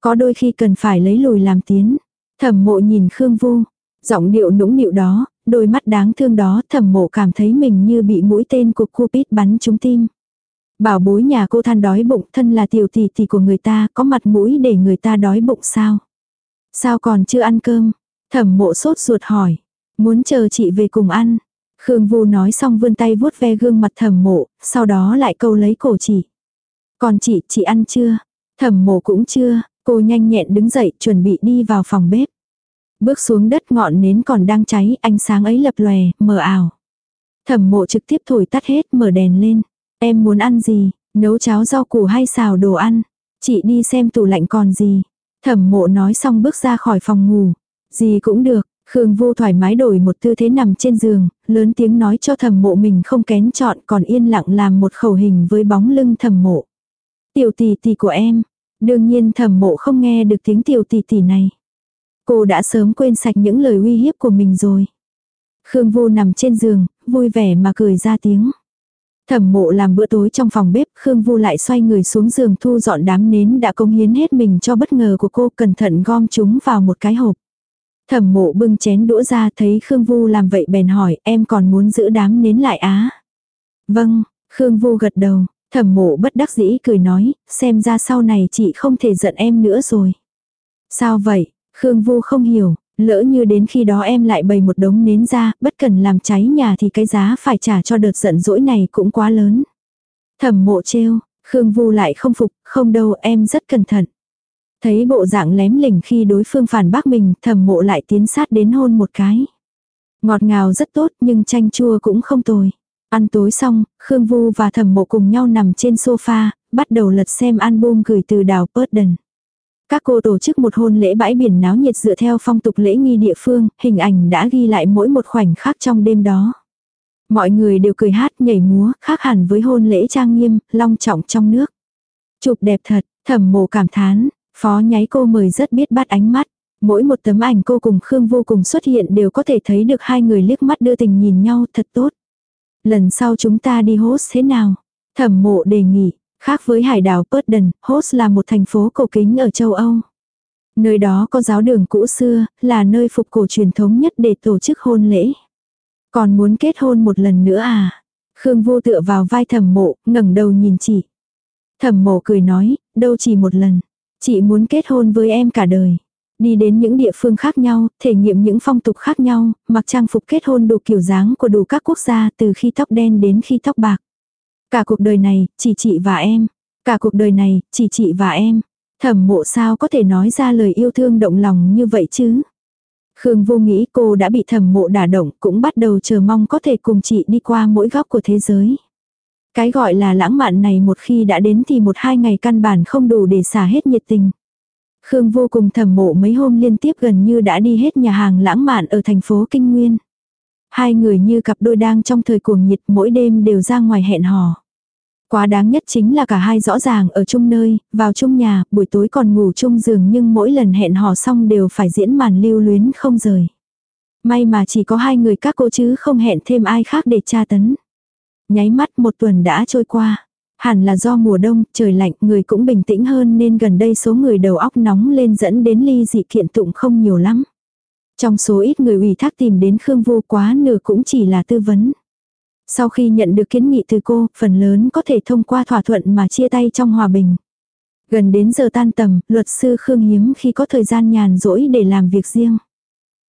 Có đôi khi cần phải lấy lùi làm tiến. Thẩm mộ nhìn Khương Vu. Giọng điệu nũng nịu đó, đôi mắt đáng thương đó thẩm mộ cảm thấy mình như bị mũi tên của Cupid bắn trúng tim. Bảo bối nhà cô than đói bụng thân là tiểu tỷ tỷ của người ta có mặt mũi để người ta đói bụng sao? Sao còn chưa ăn cơm? Thẩm mộ sốt ruột hỏi. Muốn chờ chị về cùng ăn. Khương Vu nói xong vươn tay vuốt ve gương mặt thẩm mộ, sau đó lại câu lấy cổ chị. Còn chị, chị ăn chưa? Thẩm mộ cũng chưa, cô nhanh nhẹn đứng dậy chuẩn bị đi vào phòng bếp. Bước xuống đất ngọn nến còn đang cháy, ánh sáng ấy lập lòe, mờ ảo. Thẩm mộ trực tiếp thổi tắt hết, mở đèn lên. Em muốn ăn gì, nấu cháo rau củ hay xào đồ ăn. Chị đi xem tủ lạnh còn gì. Thẩm mộ nói xong bước ra khỏi phòng ngủ. Gì cũng được, Khương Vô thoải mái đổi một tư thế nằm trên giường, lớn tiếng nói cho thẩm mộ mình không kén chọn còn yên lặng làm một khẩu hình với bóng lưng thẩm mộ. Tiểu tỷ tỷ của em. Đương nhiên thẩm mộ không nghe được tiếng tiểu tỷ tỷ này. Cô đã sớm quên sạch những lời uy hiếp của mình rồi. Khương Vô nằm trên giường, vui vẻ mà cười ra tiếng. Thẩm mộ làm bữa tối trong phòng bếp, Khương Vu lại xoay người xuống giường thu dọn đám nến đã cống hiến hết mình cho bất ngờ của cô cẩn thận gom chúng vào một cái hộp. Thẩm mộ bưng chén đũa ra thấy Khương Vu làm vậy bèn hỏi em còn muốn giữ đám nến lại á. Vâng, Khương Vu gật đầu, thẩm mộ bất đắc dĩ cười nói, xem ra sau này chị không thể giận em nữa rồi. Sao vậy, Khương Vu không hiểu, lỡ như đến khi đó em lại bày một đống nến ra, bất cần làm cháy nhà thì cái giá phải trả cho đợt giận dỗi này cũng quá lớn. Thẩm mộ trêu, Khương Vu lại không phục, không đâu em rất cẩn thận. Thấy bộ dạng lém lỉnh khi đối phương phản bác mình, thẩm mộ lại tiến sát đến hôn một cái. Ngọt ngào rất tốt nhưng chanh chua cũng không tồi. Ăn tối xong, Khương Vu và thẩm mộ cùng nhau nằm trên sofa, bắt đầu lật xem album gửi từ đào Purden. Các cô tổ chức một hôn lễ bãi biển náo nhiệt dựa theo phong tục lễ nghi địa phương, hình ảnh đã ghi lại mỗi một khoảnh khắc trong đêm đó. Mọi người đều cười hát nhảy múa, khác hẳn với hôn lễ trang nghiêm, long trọng trong nước. Chụp đẹp thật, thẩm mộ cảm thán, phó nháy cô mời rất biết bắt ánh mắt. Mỗi một tấm ảnh cô cùng Khương vô cùng xuất hiện đều có thể thấy được hai người liếc mắt đưa tình nhìn nhau thật tốt. Lần sau chúng ta đi host thế nào? Thẩm mộ đề nghị, Khác với hải đảo Purden, Host là một thành phố cổ kính ở châu Âu. Nơi đó có giáo đường cũ xưa, là nơi phục cổ truyền thống nhất để tổ chức hôn lễ. Còn muốn kết hôn một lần nữa à? Khương vô tựa vào vai thẩm mộ, ngẩng đầu nhìn chị. Thẩm mộ cười nói, đâu chỉ một lần. Chị muốn kết hôn với em cả đời. Đi đến những địa phương khác nhau, thể nghiệm những phong tục khác nhau, mặc trang phục kết hôn đủ kiểu dáng của đủ các quốc gia từ khi tóc đen đến khi tóc bạc. Cả cuộc đời này, chỉ chị và em. Cả cuộc đời này, chỉ chị và em. Thẩm mộ sao có thể nói ra lời yêu thương động lòng như vậy chứ? Khương vô nghĩ cô đã bị thẩm mộ đả động cũng bắt đầu chờ mong có thể cùng chị đi qua mỗi góc của thế giới. Cái gọi là lãng mạn này một khi đã đến thì một hai ngày căn bản không đủ để xả hết nhiệt tình. Khương vô cùng thẩm mộ mấy hôm liên tiếp gần như đã đi hết nhà hàng lãng mạn ở thành phố Kinh Nguyên. Hai người như cặp đôi đang trong thời cuồng nhiệt mỗi đêm đều ra ngoài hẹn hò. Quá đáng nhất chính là cả hai rõ ràng ở chung nơi, vào chung nhà, buổi tối còn ngủ chung giường nhưng mỗi lần hẹn hò xong đều phải diễn màn lưu luyến không rời. May mà chỉ có hai người các cô chứ không hẹn thêm ai khác để tra tấn. Nháy mắt một tuần đã trôi qua. Hẳn là do mùa đông, trời lạnh, người cũng bình tĩnh hơn nên gần đây số người đầu óc nóng lên dẫn đến ly dị kiện tụng không nhiều lắm. Trong số ít người ủy thác tìm đến Khương Vô quá nửa cũng chỉ là tư vấn. Sau khi nhận được kiến nghị từ cô, phần lớn có thể thông qua thỏa thuận mà chia tay trong hòa bình. Gần đến giờ tan tầm, luật sư Khương hiếm khi có thời gian nhàn rỗi để làm việc riêng.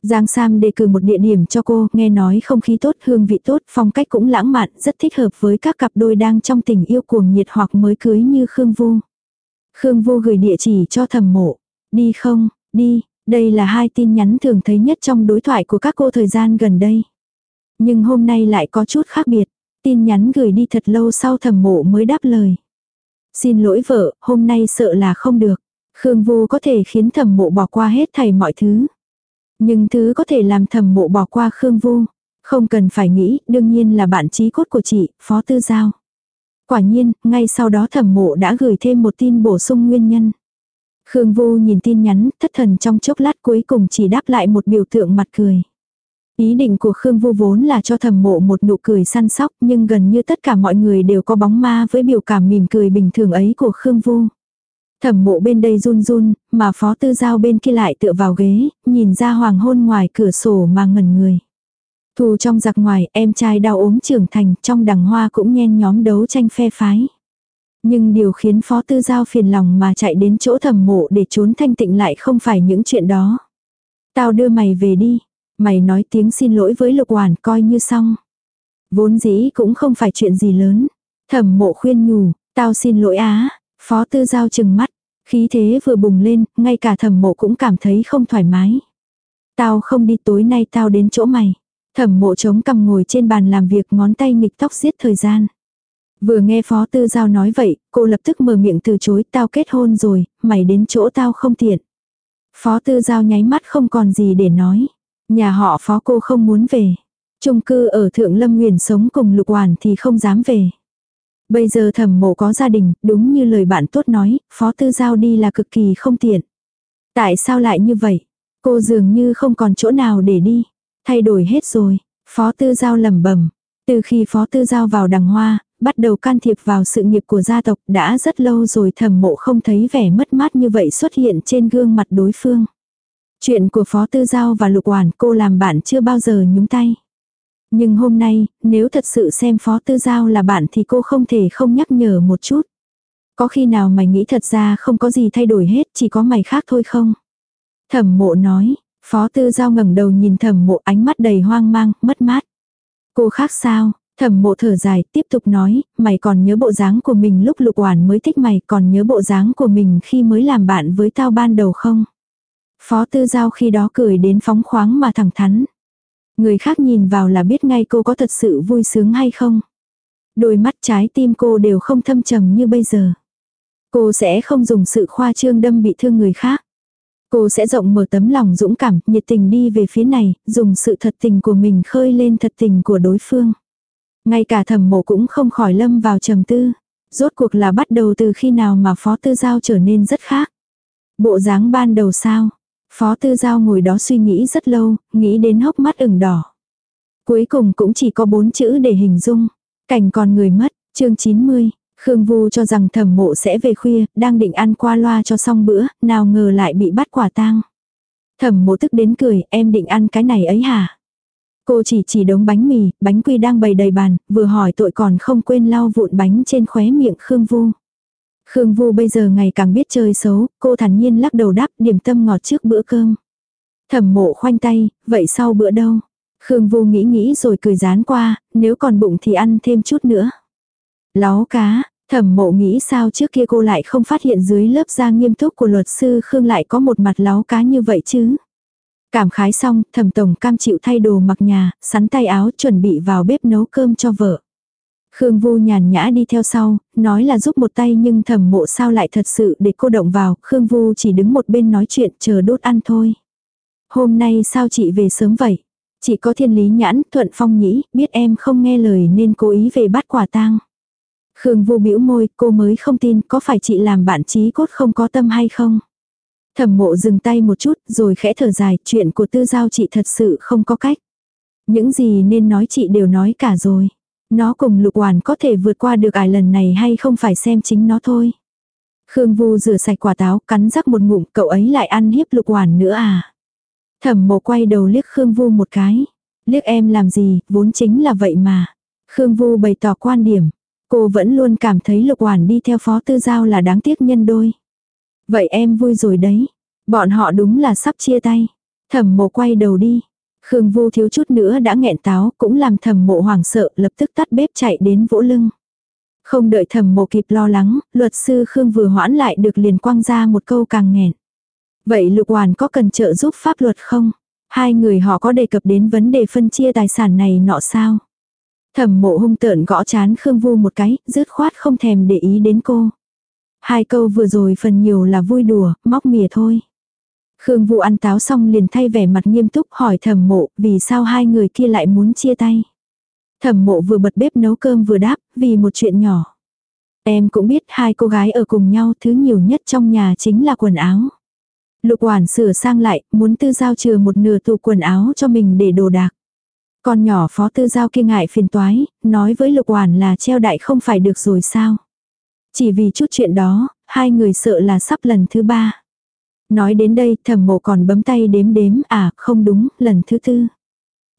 Giang Sam đề cử một địa điểm cho cô, nghe nói không khí tốt, hương vị tốt, phong cách cũng lãng mạn, rất thích hợp với các cặp đôi đang trong tình yêu cuồng nhiệt hoặc mới cưới như Khương Vu. Khương Vu gửi địa chỉ cho thầm mộ. Đi không, đi, đây là hai tin nhắn thường thấy nhất trong đối thoại của các cô thời gian gần đây. Nhưng hôm nay lại có chút khác biệt. Tin nhắn gửi đi thật lâu sau thẩm mộ mới đáp lời. Xin lỗi vợ, hôm nay sợ là không được. Khương Vu có thể khiến thẩm mộ bỏ qua hết thảy mọi thứ. Nhưng thứ có thể làm thẩm mộ bỏ qua Khương Vu. Không cần phải nghĩ, đương nhiên là bạn trí cốt của chị, Phó Tư Giao. Quả nhiên, ngay sau đó thẩm mộ đã gửi thêm một tin bổ sung nguyên nhân. Khương Vu nhìn tin nhắn, thất thần trong chốc lát cuối cùng chỉ đáp lại một biểu tượng mặt cười. Ý định của Khương Vu vốn là cho thầm mộ một nụ cười săn sóc nhưng gần như tất cả mọi người đều có bóng ma với biểu cảm mỉm cười bình thường ấy của Khương Vu. Thẩm mộ bên đây run run, mà phó tư giao bên kia lại tựa vào ghế, nhìn ra hoàng hôn ngoài cửa sổ mà ngẩn người. Thù trong giặc ngoài, em trai đau ốm trưởng thành, trong đằng hoa cũng nhen nhóm đấu tranh phe phái. Nhưng điều khiến phó tư giao phiền lòng mà chạy đến chỗ thẩm mộ để trốn thanh tịnh lại không phải những chuyện đó. Tao đưa mày về đi, Mày nói tiếng xin lỗi với lục hoàn coi như xong. Vốn dĩ cũng không phải chuyện gì lớn. Thẩm mộ khuyên nhủ, tao xin lỗi á. Phó tư giao chừng mắt. Khí thế vừa bùng lên, ngay cả thẩm mộ cũng cảm thấy không thoải mái. Tao không đi tối nay tao đến chỗ mày. Thẩm mộ chống cầm ngồi trên bàn làm việc ngón tay nghịch tóc giết thời gian. Vừa nghe phó tư giao nói vậy, cô lập tức mở miệng từ chối tao kết hôn rồi, mày đến chỗ tao không tiện. Phó tư giao nháy mắt không còn gì để nói. Nhà họ phó cô không muốn về. Trung cư ở Thượng Lâm Nguyền sống cùng Lục Hoàn thì không dám về. Bây giờ thẩm mộ có gia đình, đúng như lời bạn tốt nói, phó tư giao đi là cực kỳ không tiện. Tại sao lại như vậy? Cô dường như không còn chỗ nào để đi. Thay đổi hết rồi. Phó tư giao lầm bẩm Từ khi phó tư giao vào đằng hoa, bắt đầu can thiệp vào sự nghiệp của gia tộc đã rất lâu rồi thẩm mộ không thấy vẻ mất mát như vậy xuất hiện trên gương mặt đối phương. Chuyện của Phó Tư Giao và Lục Hoàn cô làm bạn chưa bao giờ nhúng tay. Nhưng hôm nay, nếu thật sự xem Phó Tư Giao là bạn thì cô không thể không nhắc nhở một chút. Có khi nào mày nghĩ thật ra không có gì thay đổi hết, chỉ có mày khác thôi không? Thẩm mộ nói, Phó Tư Giao ngẩng đầu nhìn thẩm mộ ánh mắt đầy hoang mang, mất mát. Cô khác sao? Thẩm mộ thở dài, tiếp tục nói, mày còn nhớ bộ dáng của mình lúc lục hoàn mới thích mày, còn nhớ bộ dáng của mình khi mới làm bạn với tao ban đầu không? Phó tư giao khi đó cười đến phóng khoáng mà thẳng thắn. Người khác nhìn vào là biết ngay cô có thật sự vui sướng hay không. Đôi mắt trái tim cô đều không thâm trầm như bây giờ. Cô sẽ không dùng sự khoa trương đâm bị thương người khác. Cô sẽ rộng mở tấm lòng dũng cảm, nhiệt tình đi về phía này, dùng sự thật tình của mình khơi lên thật tình của đối phương. Ngay cả thẩm mộ cũng không khỏi lâm vào trầm tư. Rốt cuộc là bắt đầu từ khi nào mà phó tư giao trở nên rất khác. Bộ dáng ban đầu sao, Phó Tư Giao ngồi đó suy nghĩ rất lâu, nghĩ đến hốc mắt ửng đỏ. Cuối cùng cũng chỉ có bốn chữ để hình dung. Cảnh còn người mất, chương 90. Khương Vu cho rằng thẩm mộ sẽ về khuya, đang định ăn qua loa cho xong bữa, nào ngờ lại bị bắt quả tang. Thẩm mộ tức đến cười, em định ăn cái này ấy hả? Cô chỉ chỉ đống bánh mì, bánh quy đang bày đầy bàn, vừa hỏi tội còn không quên lau vụn bánh trên khóe miệng Khương Vu. Khương Vu bây giờ ngày càng biết chơi xấu, cô thản nhiên lắc đầu đáp điểm tâm ngọt trước bữa cơm. Thẩm mộ khoanh tay, vậy sau bữa đâu? Khương Vu nghĩ nghĩ rồi cười rán qua, nếu còn bụng thì ăn thêm chút nữa. Láo cá, thẩm mộ nghĩ sao trước kia cô lại không phát hiện dưới lớp da nghiêm túc của luật sư Khương lại có một mặt láo cá như vậy chứ. Cảm khái xong, thẩm tổng cam chịu thay đồ mặc nhà, sắn tay áo chuẩn bị vào bếp nấu cơm cho vợ. Khương Vu nhàn nhã đi theo sau, nói là giúp một tay nhưng thẩm mộ sao lại thật sự để cô động vào, Khương Vu chỉ đứng một bên nói chuyện chờ đốt ăn thôi. Hôm nay sao chị về sớm vậy? Chị có thiên lý nhãn, thuận phong nhĩ, biết em không nghe lời nên cố ý về bắt quả tang. Khương Vu bĩu môi, cô mới không tin có phải chị làm bạn trí cốt không có tâm hay không? Thẩm mộ dừng tay một chút rồi khẽ thở dài, chuyện của tư giao chị thật sự không có cách. Những gì nên nói chị đều nói cả rồi. Nó cùng lục hoàn có thể vượt qua được ải lần này hay không phải xem chính nó thôi. Khương Vu rửa sạch quả táo, cắn rắc một ngụm, cậu ấy lại ăn hiếp lục hoàn nữa à. Thẩm mộ quay đầu liếc Khương Vu một cái. Liếc em làm gì, vốn chính là vậy mà. Khương Vu bày tỏ quan điểm. Cô vẫn luôn cảm thấy lục hoàn đi theo phó tư giao là đáng tiếc nhân đôi. Vậy em vui rồi đấy. Bọn họ đúng là sắp chia tay. Thẩm mộ quay đầu đi. Khương Vu thiếu chút nữa đã nghẹn táo, cũng làm thầm mộ hoảng sợ, lập tức tắt bếp chạy đến vỗ lưng. Không đợi thầm mộ kịp lo lắng, luật sư Khương vừa hoãn lại được liền quăng ra một câu càng nghẹn. Vậy lục hoàn có cần trợ giúp pháp luật không? Hai người họ có đề cập đến vấn đề phân chia tài sản này nọ sao? Thẩm mộ hung tợn gõ chán Khương Vu một cái, dứt khoát không thèm để ý đến cô. Hai câu vừa rồi phần nhiều là vui đùa, móc mỉa thôi. Khương Vũ ăn táo xong liền thay vẻ mặt nghiêm túc hỏi thẩm mộ vì sao hai người kia lại muốn chia tay. Thẩm mộ vừa bật bếp nấu cơm vừa đáp, vì một chuyện nhỏ. Em cũng biết hai cô gái ở cùng nhau thứ nhiều nhất trong nhà chính là quần áo. Lục quản sửa sang lại, muốn tư giao chừa một nửa tủ quần áo cho mình để đồ đạc. Con nhỏ phó tư giao kia ngại phiền toái, nói với lục quản là treo đại không phải được rồi sao. Chỉ vì chút chuyện đó, hai người sợ là sắp lần thứ ba. Nói đến đây thẩm mộ còn bấm tay đếm đếm à không đúng, lần thứ tư.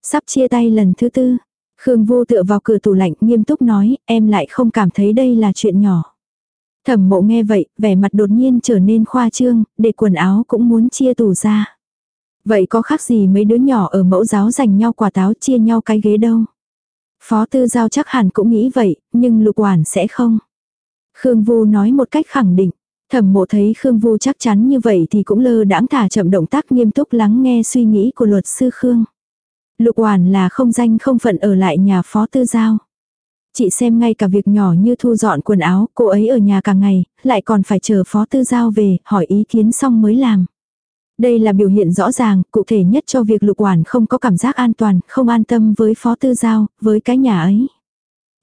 Sắp chia tay lần thứ tư. Khương vô tựa vào cửa tủ lạnh nghiêm túc nói em lại không cảm thấy đây là chuyện nhỏ. Thẩm mộ nghe vậy, vẻ mặt đột nhiên trở nên khoa trương, để quần áo cũng muốn chia tủ ra. Vậy có khác gì mấy đứa nhỏ ở mẫu giáo dành nhau quả táo chia nhau cái ghế đâu. Phó tư giao chắc hẳn cũng nghĩ vậy, nhưng lục quản sẽ không. Khương Vu nói một cách khẳng định. Thẩm mộ thấy Khương Vu chắc chắn như vậy thì cũng lơ đãng thả chậm động tác nghiêm túc lắng nghe suy nghĩ của luật sư Khương. Lục Oản là không danh không phận ở lại nhà phó tư giao. Chị xem ngay cả việc nhỏ như thu dọn quần áo, cô ấy ở nhà cả ngày, lại còn phải chờ phó tư giao về, hỏi ý kiến xong mới làm. Đây là biểu hiện rõ ràng, cụ thể nhất cho việc lục quản không có cảm giác an toàn, không an tâm với phó tư giao, với cái nhà ấy.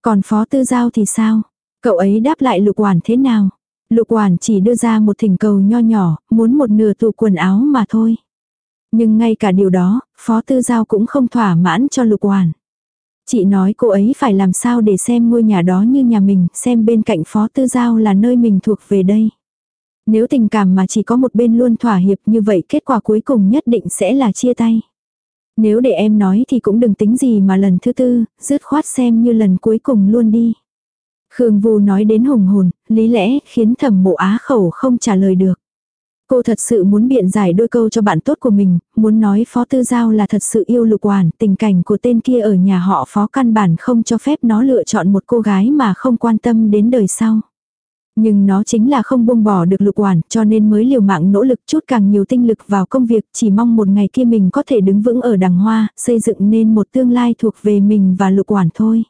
Còn phó tư giao thì sao? Cậu ấy đáp lại lục quản thế nào? Lục quản chỉ đưa ra một thỉnh cầu nho nhỏ, muốn một nửa tủ quần áo mà thôi. Nhưng ngay cả điều đó, phó tư giao cũng không thỏa mãn cho lục quản. Chị nói cô ấy phải làm sao để xem ngôi nhà đó như nhà mình, xem bên cạnh phó tư giao là nơi mình thuộc về đây. Nếu tình cảm mà chỉ có một bên luôn thỏa hiệp như vậy kết quả cuối cùng nhất định sẽ là chia tay. Nếu để em nói thì cũng đừng tính gì mà lần thứ tư, dứt khoát xem như lần cuối cùng luôn đi. Khương Vu nói đến hùng hồn, lý lẽ khiến thẩm mộ á khẩu không trả lời được. Cô thật sự muốn biện giải đôi câu cho bạn tốt của mình, muốn nói Phó Tư Giao là thật sự yêu lục Quản. tình cảnh của tên kia ở nhà họ Phó căn bản không cho phép nó lựa chọn một cô gái mà không quan tâm đến đời sau. Nhưng nó chính là không buông bỏ được lục Quản, cho nên mới liều mạng nỗ lực chút càng nhiều tinh lực vào công việc chỉ mong một ngày kia mình có thể đứng vững ở đằng hoa, xây dựng nên một tương lai thuộc về mình và lục Quản thôi.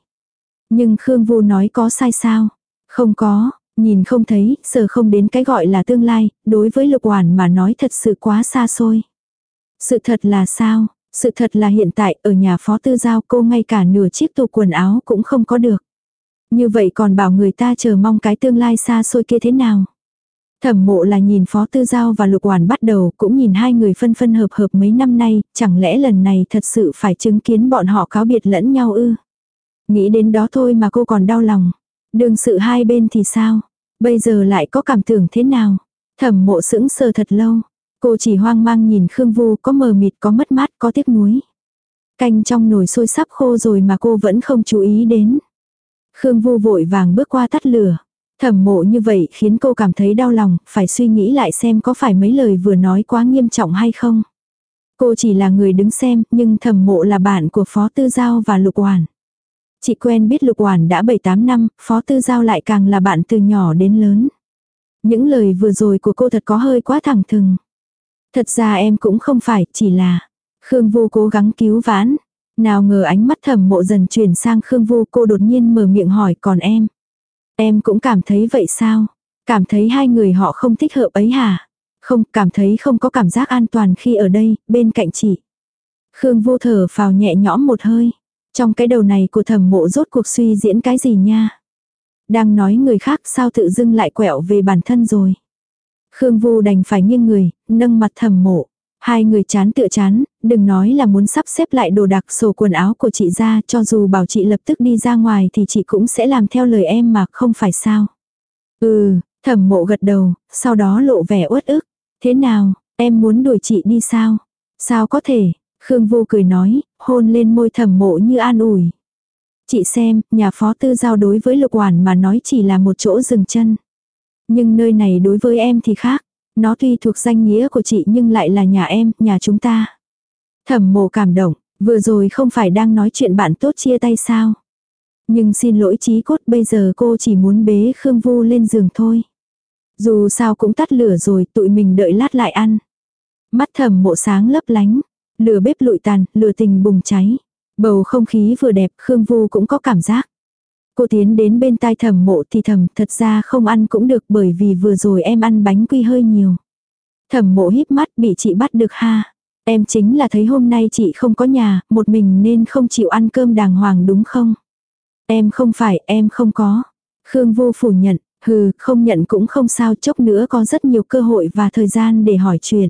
Nhưng Khương Vu nói có sai sao? Không có, nhìn không thấy, sờ không đến cái gọi là tương lai, đối với lục hoàn mà nói thật sự quá xa xôi. Sự thật là sao? Sự thật là hiện tại ở nhà phó tư giao cô ngay cả nửa chiếc tủ quần áo cũng không có được. Như vậy còn bảo người ta chờ mong cái tương lai xa xôi kia thế nào? Thẩm mộ là nhìn phó tư giao và lục hoàn bắt đầu cũng nhìn hai người phân phân hợp hợp mấy năm nay, chẳng lẽ lần này thật sự phải chứng kiến bọn họ cáo biệt lẫn nhau ư? Nghĩ đến đó thôi mà cô còn đau lòng. Đường sự hai bên thì sao? Bây giờ lại có cảm tưởng thế nào? Thẩm mộ sững sờ thật lâu. Cô chỉ hoang mang nhìn Khương Vu có mờ mịt có mất mát có tiếc nuối. Canh trong nồi sôi sắp khô rồi mà cô vẫn không chú ý đến. Khương Vu vội vàng bước qua tắt lửa. Thẩm mộ như vậy khiến cô cảm thấy đau lòng, phải suy nghĩ lại xem có phải mấy lời vừa nói quá nghiêm trọng hay không. Cô chỉ là người đứng xem, nhưng thẩm mộ là bạn của Phó Tư Giao và Lục Hoàn. Chị quen biết Lục Hoàn đã 7-8 năm, Phó Tư Giao lại càng là bạn từ nhỏ đến lớn. Những lời vừa rồi của cô thật có hơi quá thẳng thừng. Thật ra em cũng không phải, chỉ là Khương Vô cố gắng cứu vãn. Nào ngờ ánh mắt thầm mộ dần chuyển sang Khương Vô cô đột nhiên mở miệng hỏi còn em. Em cũng cảm thấy vậy sao? Cảm thấy hai người họ không thích hợp ấy hả? Không, cảm thấy không có cảm giác an toàn khi ở đây, bên cạnh chị. Khương Vô thở vào nhẹ nhõm một hơi. Trong cái đầu này của thẩm mộ rốt cuộc suy diễn cái gì nha? Đang nói người khác sao tự dưng lại quẹo về bản thân rồi. Khương Vu đành phải nghiêng người, nâng mặt thẩm mộ. Hai người chán tựa chán, đừng nói là muốn sắp xếp lại đồ đặc sổ quần áo của chị ra cho dù bảo chị lập tức đi ra ngoài thì chị cũng sẽ làm theo lời em mà không phải sao. Ừ, thẩm mộ gật đầu, sau đó lộ vẻ uất ức. Thế nào, em muốn đuổi chị đi sao? Sao có thể, Khương Vô cười nói, hôn lên môi thẩm mộ như an ủi. Chị xem, nhà phó tư giao đối với lục quản mà nói chỉ là một chỗ dừng chân. Nhưng nơi này đối với em thì khác. Nó tuy thuộc danh nghĩa của chị nhưng lại là nhà em, nhà chúng ta. Thẩm mộ cảm động, vừa rồi không phải đang nói chuyện bạn tốt chia tay sao. Nhưng xin lỗi trí cốt bây giờ cô chỉ muốn bế Khương Vu lên giường thôi. Dù sao cũng tắt lửa rồi tụi mình đợi lát lại ăn. Mắt thẩm mộ sáng lấp lánh, Lửa bếp lụi tàn, lửa tình bùng cháy. Bầu không khí vừa đẹp, Khương Vu cũng có cảm giác. Cô tiến đến bên tai thầm mộ thì thầm thật ra không ăn cũng được bởi vì vừa rồi em ăn bánh quy hơi nhiều. Thẩm mộ híp mắt bị chị bắt được ha. Em chính là thấy hôm nay chị không có nhà, một mình nên không chịu ăn cơm đàng hoàng đúng không? Em không phải, em không có. Khương vu phủ nhận, hừ, không nhận cũng không sao chốc nữa có rất nhiều cơ hội và thời gian để hỏi chuyện.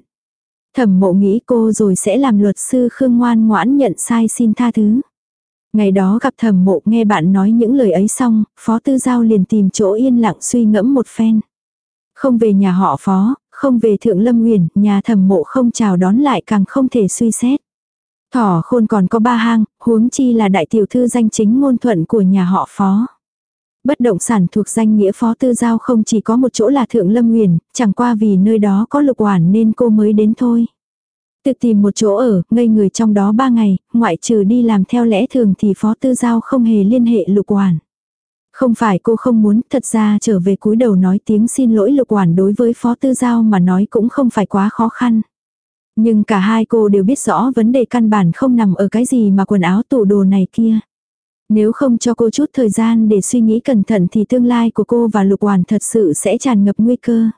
Thẩm mộ nghĩ cô rồi sẽ làm luật sư Khương ngoan ngoãn nhận sai xin tha thứ. Ngày đó gặp thẩm mộ nghe bạn nói những lời ấy xong, phó tư giao liền tìm chỗ yên lặng suy ngẫm một phen. Không về nhà họ phó, không về thượng lâm huyền, nhà thẩm mộ không chào đón lại càng không thể suy xét. Thỏ khôn còn có ba hang, huống chi là đại tiểu thư danh chính ngôn thuận của nhà họ phó. Bất động sản thuộc danh nghĩa phó tư giao không chỉ có một chỗ là thượng lâm huyền, chẳng qua vì nơi đó có lục oản nên cô mới đến thôi. Tự tìm một chỗ ở, ngây người trong đó ba ngày, ngoại trừ đi làm theo lẽ thường thì phó tư giao không hề liên hệ lục quản. Không phải cô không muốn, thật ra trở về cúi đầu nói tiếng xin lỗi lục quản đối với phó tư giao mà nói cũng không phải quá khó khăn. Nhưng cả hai cô đều biết rõ vấn đề căn bản không nằm ở cái gì mà quần áo tủ đồ này kia. Nếu không cho cô chút thời gian để suy nghĩ cẩn thận thì tương lai của cô và lục hoàn thật sự sẽ tràn ngập nguy cơ.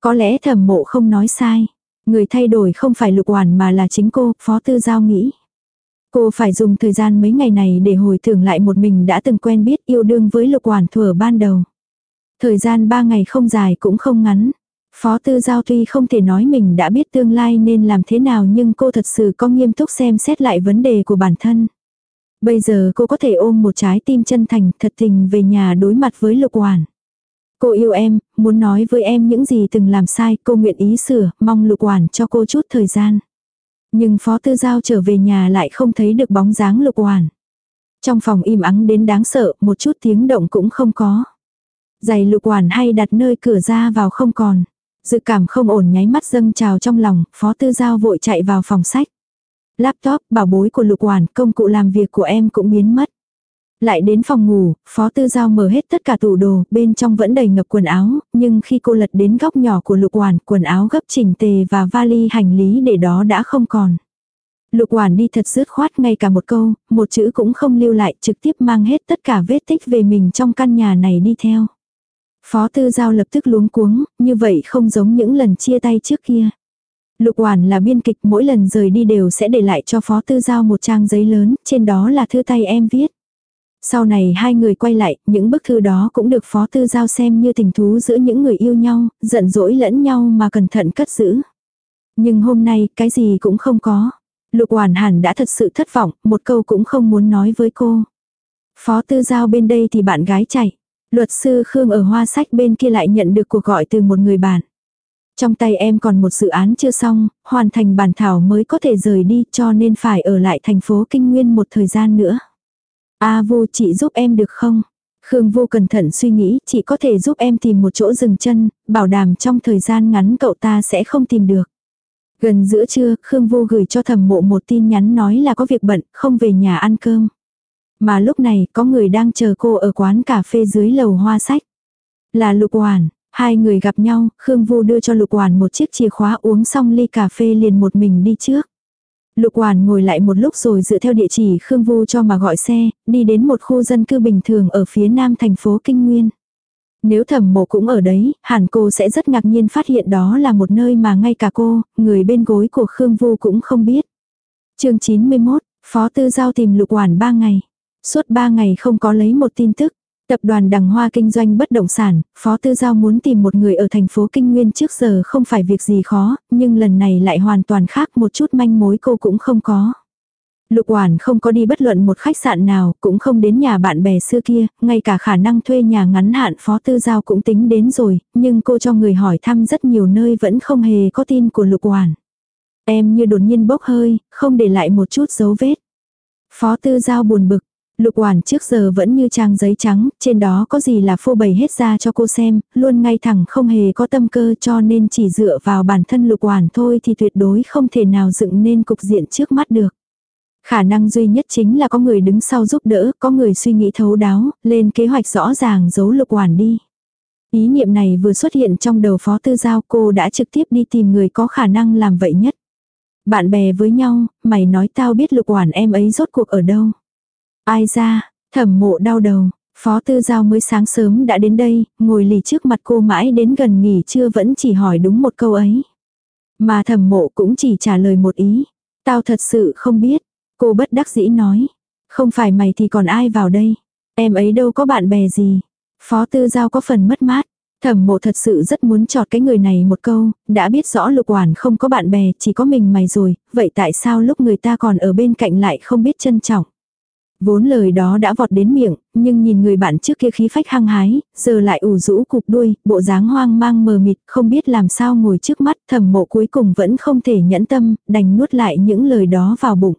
Có lẽ thẩm mộ không nói sai. Người thay đổi không phải lục hoàn mà là chính cô, phó tư giao nghĩ. Cô phải dùng thời gian mấy ngày này để hồi tưởng lại một mình đã từng quen biết yêu đương với lục hoàn thuở ban đầu. Thời gian ba ngày không dài cũng không ngắn. Phó tư giao tuy không thể nói mình đã biết tương lai nên làm thế nào nhưng cô thật sự có nghiêm túc xem xét lại vấn đề của bản thân. Bây giờ cô có thể ôm một trái tim chân thành thật tình về nhà đối mặt với lục hoàn. Cô yêu em, muốn nói với em những gì từng làm sai, cô nguyện ý sửa, mong lục hoàn cho cô chút thời gian. Nhưng phó tư giao trở về nhà lại không thấy được bóng dáng lục hoàn. Trong phòng im ắng đến đáng sợ, một chút tiếng động cũng không có. Giày lục hoàn hay đặt nơi cửa ra vào không còn. Dự cảm không ổn nháy mắt dâng trào trong lòng, phó tư giao vội chạy vào phòng sách. Laptop, bảo bối của lục hoàn, công cụ làm việc của em cũng biến mất. Lại đến phòng ngủ, phó tư giao mở hết tất cả tủ đồ, bên trong vẫn đầy ngập quần áo, nhưng khi cô lật đến góc nhỏ của lục hoàn, quần áo gấp chỉnh tề và vali hành lý để đó đã không còn. Lục hoàn đi thật dứt khoát ngay cả một câu, một chữ cũng không lưu lại, trực tiếp mang hết tất cả vết tích về mình trong căn nhà này đi theo. Phó tư giao lập tức luống cuống, như vậy không giống những lần chia tay trước kia. Lục Hoàn là biên kịch mỗi lần rời đi đều sẽ để lại cho Phó Tư Giao một trang giấy lớn, trên đó là thư tay em viết. Sau này hai người quay lại, những bức thư đó cũng được Phó Tư Giao xem như tình thú giữa những người yêu nhau, giận dỗi lẫn nhau mà cẩn thận cất giữ. Nhưng hôm nay, cái gì cũng không có. Lục Hoàn hẳn đã thật sự thất vọng, một câu cũng không muốn nói với cô. Phó Tư Giao bên đây thì bạn gái chạy. Luật sư Khương ở hoa sách bên kia lại nhận được cuộc gọi từ một người bạn. Trong tay em còn một dự án chưa xong, hoàn thành bản thảo mới có thể rời đi cho nên phải ở lại thành phố Kinh Nguyên một thời gian nữa. A vô chị giúp em được không? Khương vô cẩn thận suy nghĩ, chị có thể giúp em tìm một chỗ dừng chân, bảo đảm trong thời gian ngắn cậu ta sẽ không tìm được. Gần giữa trưa, Khương vô gửi cho thầm mộ một tin nhắn nói là có việc bận, không về nhà ăn cơm. Mà lúc này, có người đang chờ cô ở quán cà phê dưới lầu hoa sách. Là Lục Hoàn. Hai người gặp nhau, Khương Vu đưa cho Lục Hoàn một chiếc chìa khóa uống xong ly cà phê liền một mình đi trước. Lục Hoàn ngồi lại một lúc rồi dựa theo địa chỉ Khương Vu cho mà gọi xe, đi đến một khu dân cư bình thường ở phía nam thành phố Kinh Nguyên. Nếu thẩm mộ cũng ở đấy, hẳn cô sẽ rất ngạc nhiên phát hiện đó là một nơi mà ngay cả cô, người bên gối của Khương Vu cũng không biết. chương 91, Phó Tư Giao tìm Lục Hoàn 3 ngày. Suốt 3 ngày không có lấy một tin tức. Tập đoàn Đằng Hoa kinh doanh bất động sản, Phó Tư Giao muốn tìm một người ở thành phố Kinh Nguyên trước giờ không phải việc gì khó, nhưng lần này lại hoàn toàn khác một chút manh mối cô cũng không có. Lục Oản không có đi bất luận một khách sạn nào, cũng không đến nhà bạn bè xưa kia, ngay cả khả năng thuê nhà ngắn hạn Phó Tư Giao cũng tính đến rồi, nhưng cô cho người hỏi thăm rất nhiều nơi vẫn không hề có tin của Lục Oản. Em như đột nhiên bốc hơi, không để lại một chút dấu vết. Phó Tư Giao buồn bực, Lục Hoàn trước giờ vẫn như trang giấy trắng, trên đó có gì là phô bày hết ra cho cô xem, luôn ngay thẳng không hề có tâm cơ cho nên chỉ dựa vào bản thân Lục Hoàn thôi thì tuyệt đối không thể nào dựng nên cục diện trước mắt được. Khả năng duy nhất chính là có người đứng sau giúp đỡ, có người suy nghĩ thấu đáo, lên kế hoạch rõ ràng giấu Lục Hoàn đi. Ý niệm này vừa xuất hiện trong đầu Phó Tư Giao cô đã trực tiếp đi tìm người có khả năng làm vậy nhất. Bạn bè với nhau, mày nói tao biết Lục quản em ấy rốt cuộc ở đâu. Ai ra, thẩm mộ đau đầu, phó tư giao mới sáng sớm đã đến đây, ngồi lì trước mặt cô mãi đến gần nghỉ trưa vẫn chỉ hỏi đúng một câu ấy. Mà thẩm mộ cũng chỉ trả lời một ý. Tao thật sự không biết. Cô bất đắc dĩ nói. Không phải mày thì còn ai vào đây. Em ấy đâu có bạn bè gì. Phó tư giao có phần mất mát. Thẩm mộ thật sự rất muốn chọt cái người này một câu, đã biết rõ lục quản không có bạn bè, chỉ có mình mày rồi, vậy tại sao lúc người ta còn ở bên cạnh lại không biết trân trọng. Vốn lời đó đã vọt đến miệng, nhưng nhìn người bạn trước kia khí phách hăng hái, giờ lại ủ rũ cục đuôi, bộ dáng hoang mang mờ mịt, không biết làm sao ngồi trước mắt, thẩm mộ cuối cùng vẫn không thể nhẫn tâm, đành nuốt lại những lời đó vào bụng.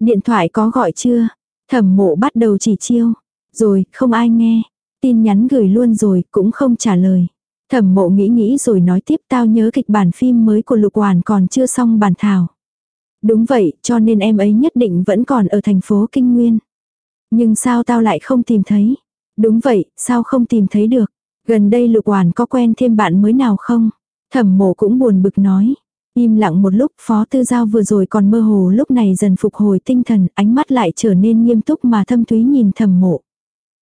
Điện thoại có gọi chưa? Thẩm mộ bắt đầu chỉ chiêu. Rồi, không ai nghe. Tin nhắn gửi luôn rồi, cũng không trả lời. Thẩm mộ nghĩ nghĩ rồi nói tiếp tao nhớ kịch bản phim mới của Lục Hoàn còn chưa xong bản thảo. Đúng vậy, cho nên em ấy nhất định vẫn còn ở thành phố Kinh Nguyên. Nhưng sao tao lại không tìm thấy? Đúng vậy, sao không tìm thấy được? Gần đây Lục Hoàn có quen thêm bạn mới nào không? Thẩm mộ cũng buồn bực nói. Im lặng một lúc phó tư giao vừa rồi còn mơ hồ lúc này dần phục hồi tinh thần ánh mắt lại trở nên nghiêm túc mà thâm thúy nhìn thẩm mộ.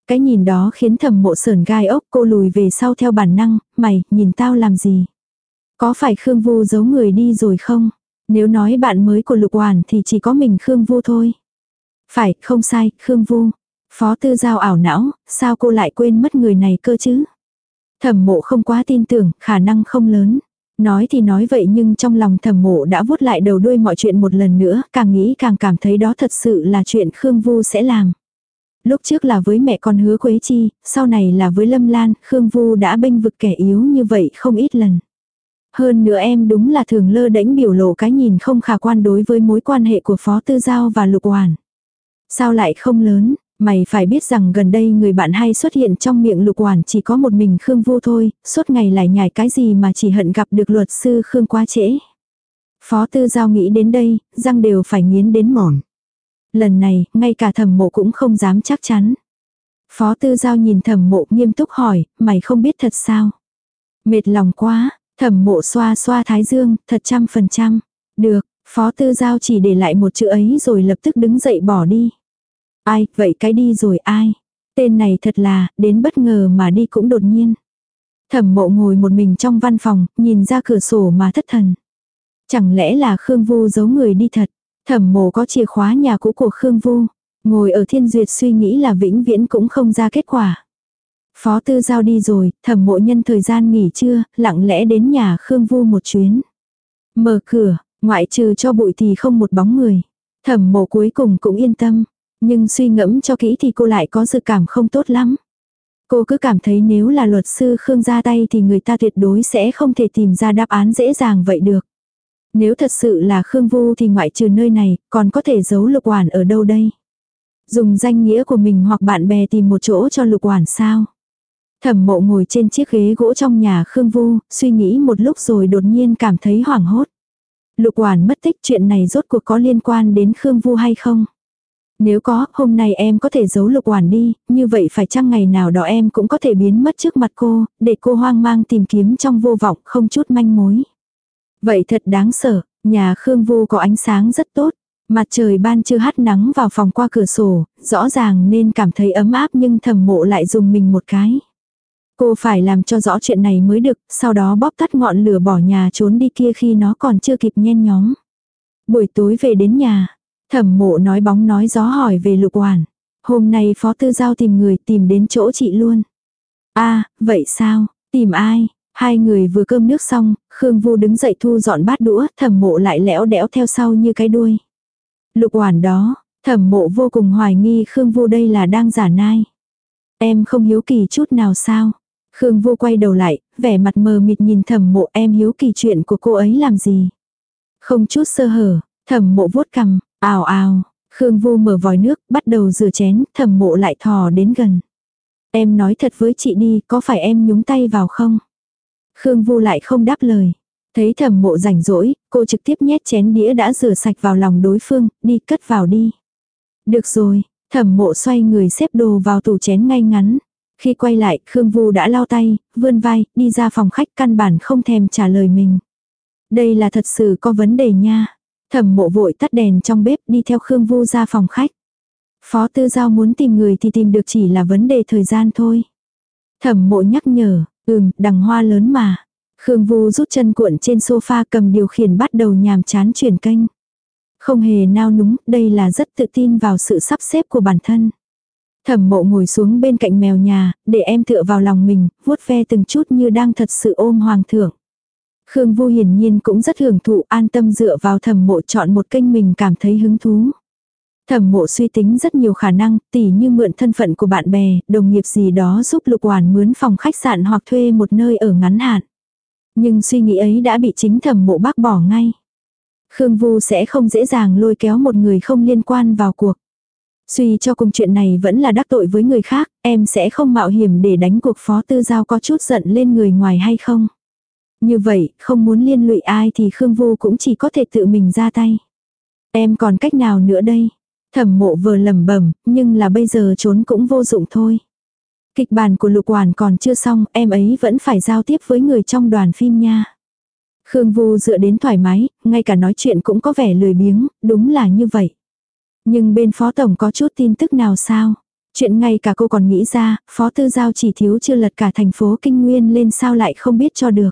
Cái nhìn đó khiến thẩm mộ sờn gai ốc cô lùi về sau theo bản năng, mày, nhìn tao làm gì? Có phải Khương Vu giấu người đi rồi không? Nếu nói bạn mới của Lục Hoàn thì chỉ có mình Khương Vu thôi. Phải, không sai, Khương Vu. Phó tư giao ảo não, sao cô lại quên mất người này cơ chứ? Thẩm mộ không quá tin tưởng, khả năng không lớn. Nói thì nói vậy nhưng trong lòng thẩm mộ đã vuốt lại đầu đuôi mọi chuyện một lần nữa, càng nghĩ càng cảm thấy đó thật sự là chuyện Khương Vu sẽ làm. Lúc trước là với mẹ con hứa Quế Chi, sau này là với Lâm Lan, Khương Vu đã bênh vực kẻ yếu như vậy không ít lần. Hơn nữa em đúng là thường lơ đễnh biểu lộ cái nhìn không khả quan đối với mối quan hệ của Phó Tư Giao và Lục Hoàn. Sao lại không lớn, mày phải biết rằng gần đây người bạn hay xuất hiện trong miệng Lục Hoàn chỉ có một mình Khương Vu thôi, suốt ngày lại nhảy cái gì mà chỉ hận gặp được luật sư Khương quá trễ. Phó Tư Giao nghĩ đến đây, răng đều phải nghiến đến mòn. Lần này, ngay cả thẩm mộ cũng không dám chắc chắn. Phó Tư Giao nhìn thẩm mộ nghiêm túc hỏi, mày không biết thật sao? Mệt lòng quá, thẩm mộ xoa xoa thái dương, thật trăm phần trăm. Được, Phó Tư Giao chỉ để lại một chữ ấy rồi lập tức đứng dậy bỏ đi. Ai, vậy cái đi rồi ai? Tên này thật là, đến bất ngờ mà đi cũng đột nhiên. Thẩm mộ ngồi một mình trong văn phòng, nhìn ra cửa sổ mà thất thần. Chẳng lẽ là Khương Vu giấu người đi thật? Thẩm mộ có chìa khóa nhà cũ của Khương Vu. Ngồi ở thiên duyệt suy nghĩ là vĩnh viễn cũng không ra kết quả. Phó tư giao đi rồi, thẩm mộ nhân thời gian nghỉ trưa, lặng lẽ đến nhà Khương Vu một chuyến. Mở cửa, ngoại trừ cho bụi thì không một bóng người. Thẩm mộ cuối cùng cũng yên tâm. Nhưng suy ngẫm cho kỹ thì cô lại có dự cảm không tốt lắm. Cô cứ cảm thấy nếu là luật sư Khương ra tay thì người ta tuyệt đối sẽ không thể tìm ra đáp án dễ dàng vậy được. Nếu thật sự là Khương Vu thì ngoại trừ nơi này, còn có thể giấu lục quản ở đâu đây? Dùng danh nghĩa của mình hoặc bạn bè tìm một chỗ cho lục quản sao? Thẩm mộ ngồi trên chiếc ghế gỗ trong nhà Khương Vu, suy nghĩ một lúc rồi đột nhiên cảm thấy hoảng hốt. Lục hoàn mất tích chuyện này rốt cuộc có liên quan đến Khương Vu hay không? Nếu có, hôm nay em có thể giấu lục hoàn đi, như vậy phải chăng ngày nào đó em cũng có thể biến mất trước mặt cô, để cô hoang mang tìm kiếm trong vô vọng không chút manh mối. Vậy thật đáng sợ, nhà Khương Vu có ánh sáng rất tốt. Mặt trời ban chưa hắt nắng vào phòng qua cửa sổ, rõ ràng nên cảm thấy ấm áp nhưng thầm mộ lại dùng mình một cái. Cô phải làm cho rõ chuyện này mới được, sau đó bóp tắt ngọn lửa bỏ nhà trốn đi kia khi nó còn chưa kịp nhen nhóm. Buổi tối về đến nhà, thẩm mộ nói bóng nói gió hỏi về lục hoàn. Hôm nay phó tư giao tìm người tìm đến chỗ chị luôn. a à, vậy sao, tìm ai, Hai người vừa cơm nước xong, Khương Vu đứng dậy thu dọn bát đũa, thẩm mộ lại lẽo đẽo theo sau như cái đuôi. Lục hoàn đó, thẩm mộ vô cùng hoài nghi Khương Vu đây là đang giả nai. Em không hiếu kỳ chút nào sao? Khương Vu quay đầu lại, vẻ mặt mờ mịt nhìn thẩm mộ em hiếu kỳ chuyện của cô ấy làm gì. Không chút sơ hở, thẩm mộ vuốt cằm, ào ào, Khương Vu mở vòi nước, bắt đầu rửa chén, thẩm mộ lại thò đến gần. Em nói thật với chị đi, có phải em nhúng tay vào không? Khương Vu lại không đáp lời. Thấy thẩm mộ rảnh rỗi, cô trực tiếp nhét chén đĩa đã rửa sạch vào lòng đối phương, đi cất vào đi. Được rồi, thẩm mộ xoay người xếp đồ vào tủ chén ngay ngắn. Khi quay lại, Khương Vu đã lau tay, vươn vai, đi ra phòng khách căn bản không thèm trả lời mình. Đây là thật sự có vấn đề nha. Thẩm mộ vội tắt đèn trong bếp đi theo Khương Vu ra phòng khách. Phó tư giao muốn tìm người thì tìm được chỉ là vấn đề thời gian thôi. Thẩm mộ nhắc nhở, Ừm, đằng hoa lớn mà. Khương Vu rút chân cuộn trên sofa cầm điều khiển bắt đầu nhàm chán chuyển kênh. Không hề nao núng, đây là rất tự tin vào sự sắp xếp của bản thân. Thẩm mộ ngồi xuống bên cạnh mèo nhà, để em tựa vào lòng mình, vuốt ve từng chút như đang thật sự ôm hoàng thượng. Khương Vu hiển nhiên cũng rất hưởng thụ an tâm dựa vào thẩm mộ chọn một kênh mình cảm thấy hứng thú. Thẩm mộ suy tính rất nhiều khả năng, tỉ như mượn thân phận của bạn bè, đồng nghiệp gì đó giúp lục hoàn mướn phòng khách sạn hoặc thuê một nơi ở ngắn hạn. Nhưng suy nghĩ ấy đã bị chính thẩm mộ bác bỏ ngay. Khương Vu sẽ không dễ dàng lôi kéo một người không liên quan vào cuộc. Suy cho cùng chuyện này vẫn là đắc tội với người khác, em sẽ không mạo hiểm để đánh cuộc phó tư giao có chút giận lên người ngoài hay không. Như vậy, không muốn liên lụy ai thì Khương Vu cũng chỉ có thể tự mình ra tay. Em còn cách nào nữa đây? Thẩm mộ vừa lẩm bẩm, nhưng là bây giờ trốn cũng vô dụng thôi. Kịch bản của lục hoàn còn chưa xong, em ấy vẫn phải giao tiếp với người trong đoàn phim nha. Khương Vu dựa đến thoải mái, ngay cả nói chuyện cũng có vẻ lười biếng, đúng là như vậy. Nhưng bên phó tổng có chút tin tức nào sao? Chuyện ngay cả cô còn nghĩ ra, phó tư giao chỉ thiếu chưa lật cả thành phố kinh nguyên lên sao lại không biết cho được.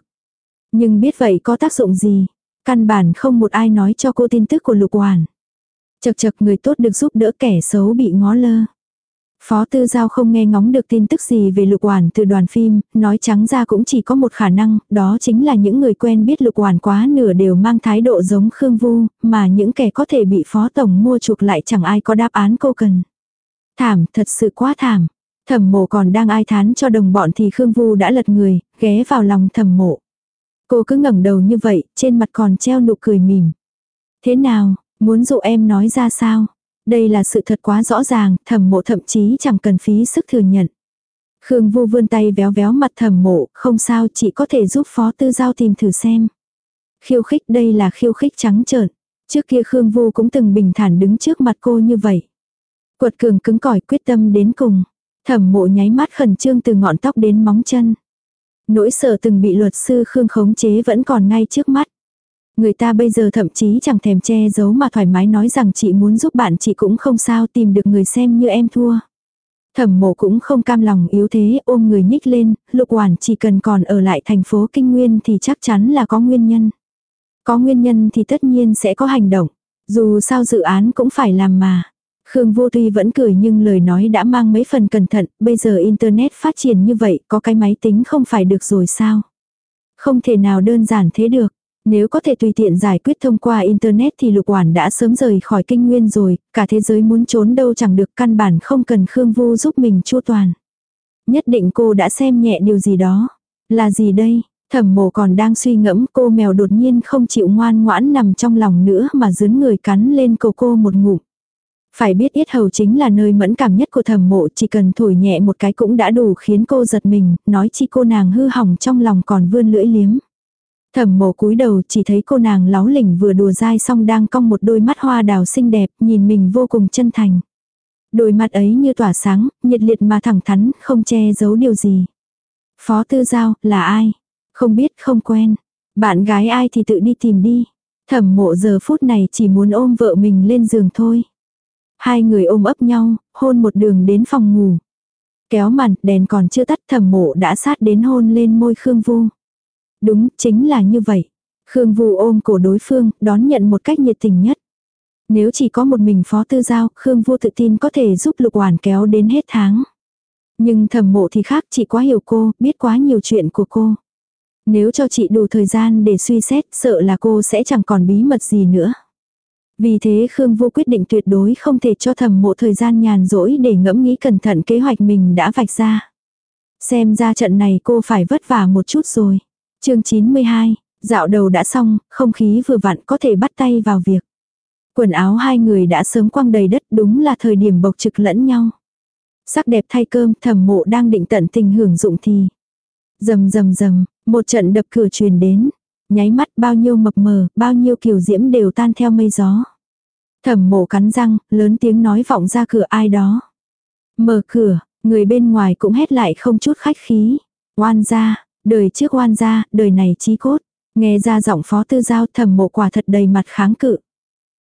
Nhưng biết vậy có tác dụng gì? Căn bản không một ai nói cho cô tin tức của lục hoàn. Chật chật người tốt được giúp đỡ kẻ xấu bị ngó lơ. Phó Tư Giao không nghe ngóng được tin tức gì về lục hoàn từ đoàn phim, nói trắng ra cũng chỉ có một khả năng, đó chính là những người quen biết lục hoàn quá nửa đều mang thái độ giống Khương Vu, mà những kẻ có thể bị Phó Tổng mua chuộc lại chẳng ai có đáp án cô cần. Thảm, thật sự quá thảm. Thẩm mộ còn đang ai thán cho đồng bọn thì Khương Vu đã lật người, ghé vào lòng thẩm mộ. Cô cứ ngẩng đầu như vậy, trên mặt còn treo nụ cười mỉm. Thế nào, muốn dụ em nói ra sao? Đây là sự thật quá rõ ràng, thẩm mộ thậm chí chẳng cần phí sức thừa nhận. Khương Vu vươn tay véo véo mặt thẩm mộ, không sao chỉ có thể giúp phó tư giao tìm thử xem. Khiêu khích đây là khiêu khích trắng trợn. Trước kia Khương Vu cũng từng bình thản đứng trước mặt cô như vậy. Quật cường cứng cỏi quyết tâm đến cùng. Thẩm mộ nháy mắt khẩn trương từ ngọn tóc đến móng chân. Nỗi sợ từng bị luật sư Khương khống chế vẫn còn ngay trước mắt. Người ta bây giờ thậm chí chẳng thèm che giấu mà thoải mái nói rằng chị muốn giúp bạn chị cũng không sao tìm được người xem như em thua. Thẩm mộ cũng không cam lòng yếu thế ôm người nhích lên, lục hoàn chỉ cần còn ở lại thành phố Kinh Nguyên thì chắc chắn là có nguyên nhân. Có nguyên nhân thì tất nhiên sẽ có hành động. Dù sao dự án cũng phải làm mà. Khương Vô Tuy vẫn cười nhưng lời nói đã mang mấy phần cẩn thận, bây giờ Internet phát triển như vậy, có cái máy tính không phải được rồi sao? Không thể nào đơn giản thế được. Nếu có thể tùy tiện giải quyết thông qua Internet thì lục quản đã sớm rời khỏi kinh nguyên rồi, cả thế giới muốn trốn đâu chẳng được căn bản không cần Khương Vu giúp mình chu toàn. Nhất định cô đã xem nhẹ điều gì đó. Là gì đây? Thẩm mộ còn đang suy ngẫm cô mèo đột nhiên không chịu ngoan ngoãn nằm trong lòng nữa mà dướn người cắn lên cổ cô một ngụm. Phải biết yết hầu chính là nơi mẫn cảm nhất của thẩm mộ chỉ cần thổi nhẹ một cái cũng đã đủ khiến cô giật mình, nói chi cô nàng hư hỏng trong lòng còn vươn lưỡi liếm. Thẩm mộ cúi đầu chỉ thấy cô nàng láo lỉnh vừa đùa dai xong đang cong một đôi mắt hoa đào xinh đẹp, nhìn mình vô cùng chân thành. Đôi mắt ấy như tỏa sáng, nhiệt liệt mà thẳng thắn, không che giấu điều gì. Phó tư giao, là ai? Không biết, không quen. Bạn gái ai thì tự đi tìm đi. Thẩm mộ giờ phút này chỉ muốn ôm vợ mình lên giường thôi. Hai người ôm ấp nhau, hôn một đường đến phòng ngủ. Kéo màn, đèn còn chưa tắt thẩm mộ đã sát đến hôn lên môi Khương Vu. Đúng, chính là như vậy. Khương Vu ôm cổ đối phương, đón nhận một cách nhiệt tình nhất. Nếu chỉ có một mình phó tư giao, Khương Vu tự tin có thể giúp lục hoàn kéo đến hết tháng. Nhưng thẩm mộ thì khác, chị quá hiểu cô, biết quá nhiều chuyện của cô. Nếu cho chị đủ thời gian để suy xét, sợ là cô sẽ chẳng còn bí mật gì nữa. Vì thế Khương Vũ quyết định tuyệt đối không thể cho thầm mộ thời gian nhàn rỗi để ngẫm nghĩ cẩn thận kế hoạch mình đã vạch ra. Xem ra trận này cô phải vất vả một chút rồi chương 92, dạo đầu đã xong, không khí vừa vặn có thể bắt tay vào việc. Quần áo hai người đã sớm quăng đầy đất đúng là thời điểm bộc trực lẫn nhau. Sắc đẹp thay cơm thẩm mộ đang định tận tình hưởng dụng thì. Dầm dầm dầm, một trận đập cửa truyền đến, nháy mắt bao nhiêu mập mờ, bao nhiêu kiều diễm đều tan theo mây gió. Thẩm mộ cắn răng, lớn tiếng nói vọng ra cửa ai đó. Mở cửa, người bên ngoài cũng hét lại không chút khách khí. Oan ra, đời trước oan gia, đời này chí cốt. Nghe ra giọng phó tư giao thẩm mộ quả thật đầy mặt kháng cự.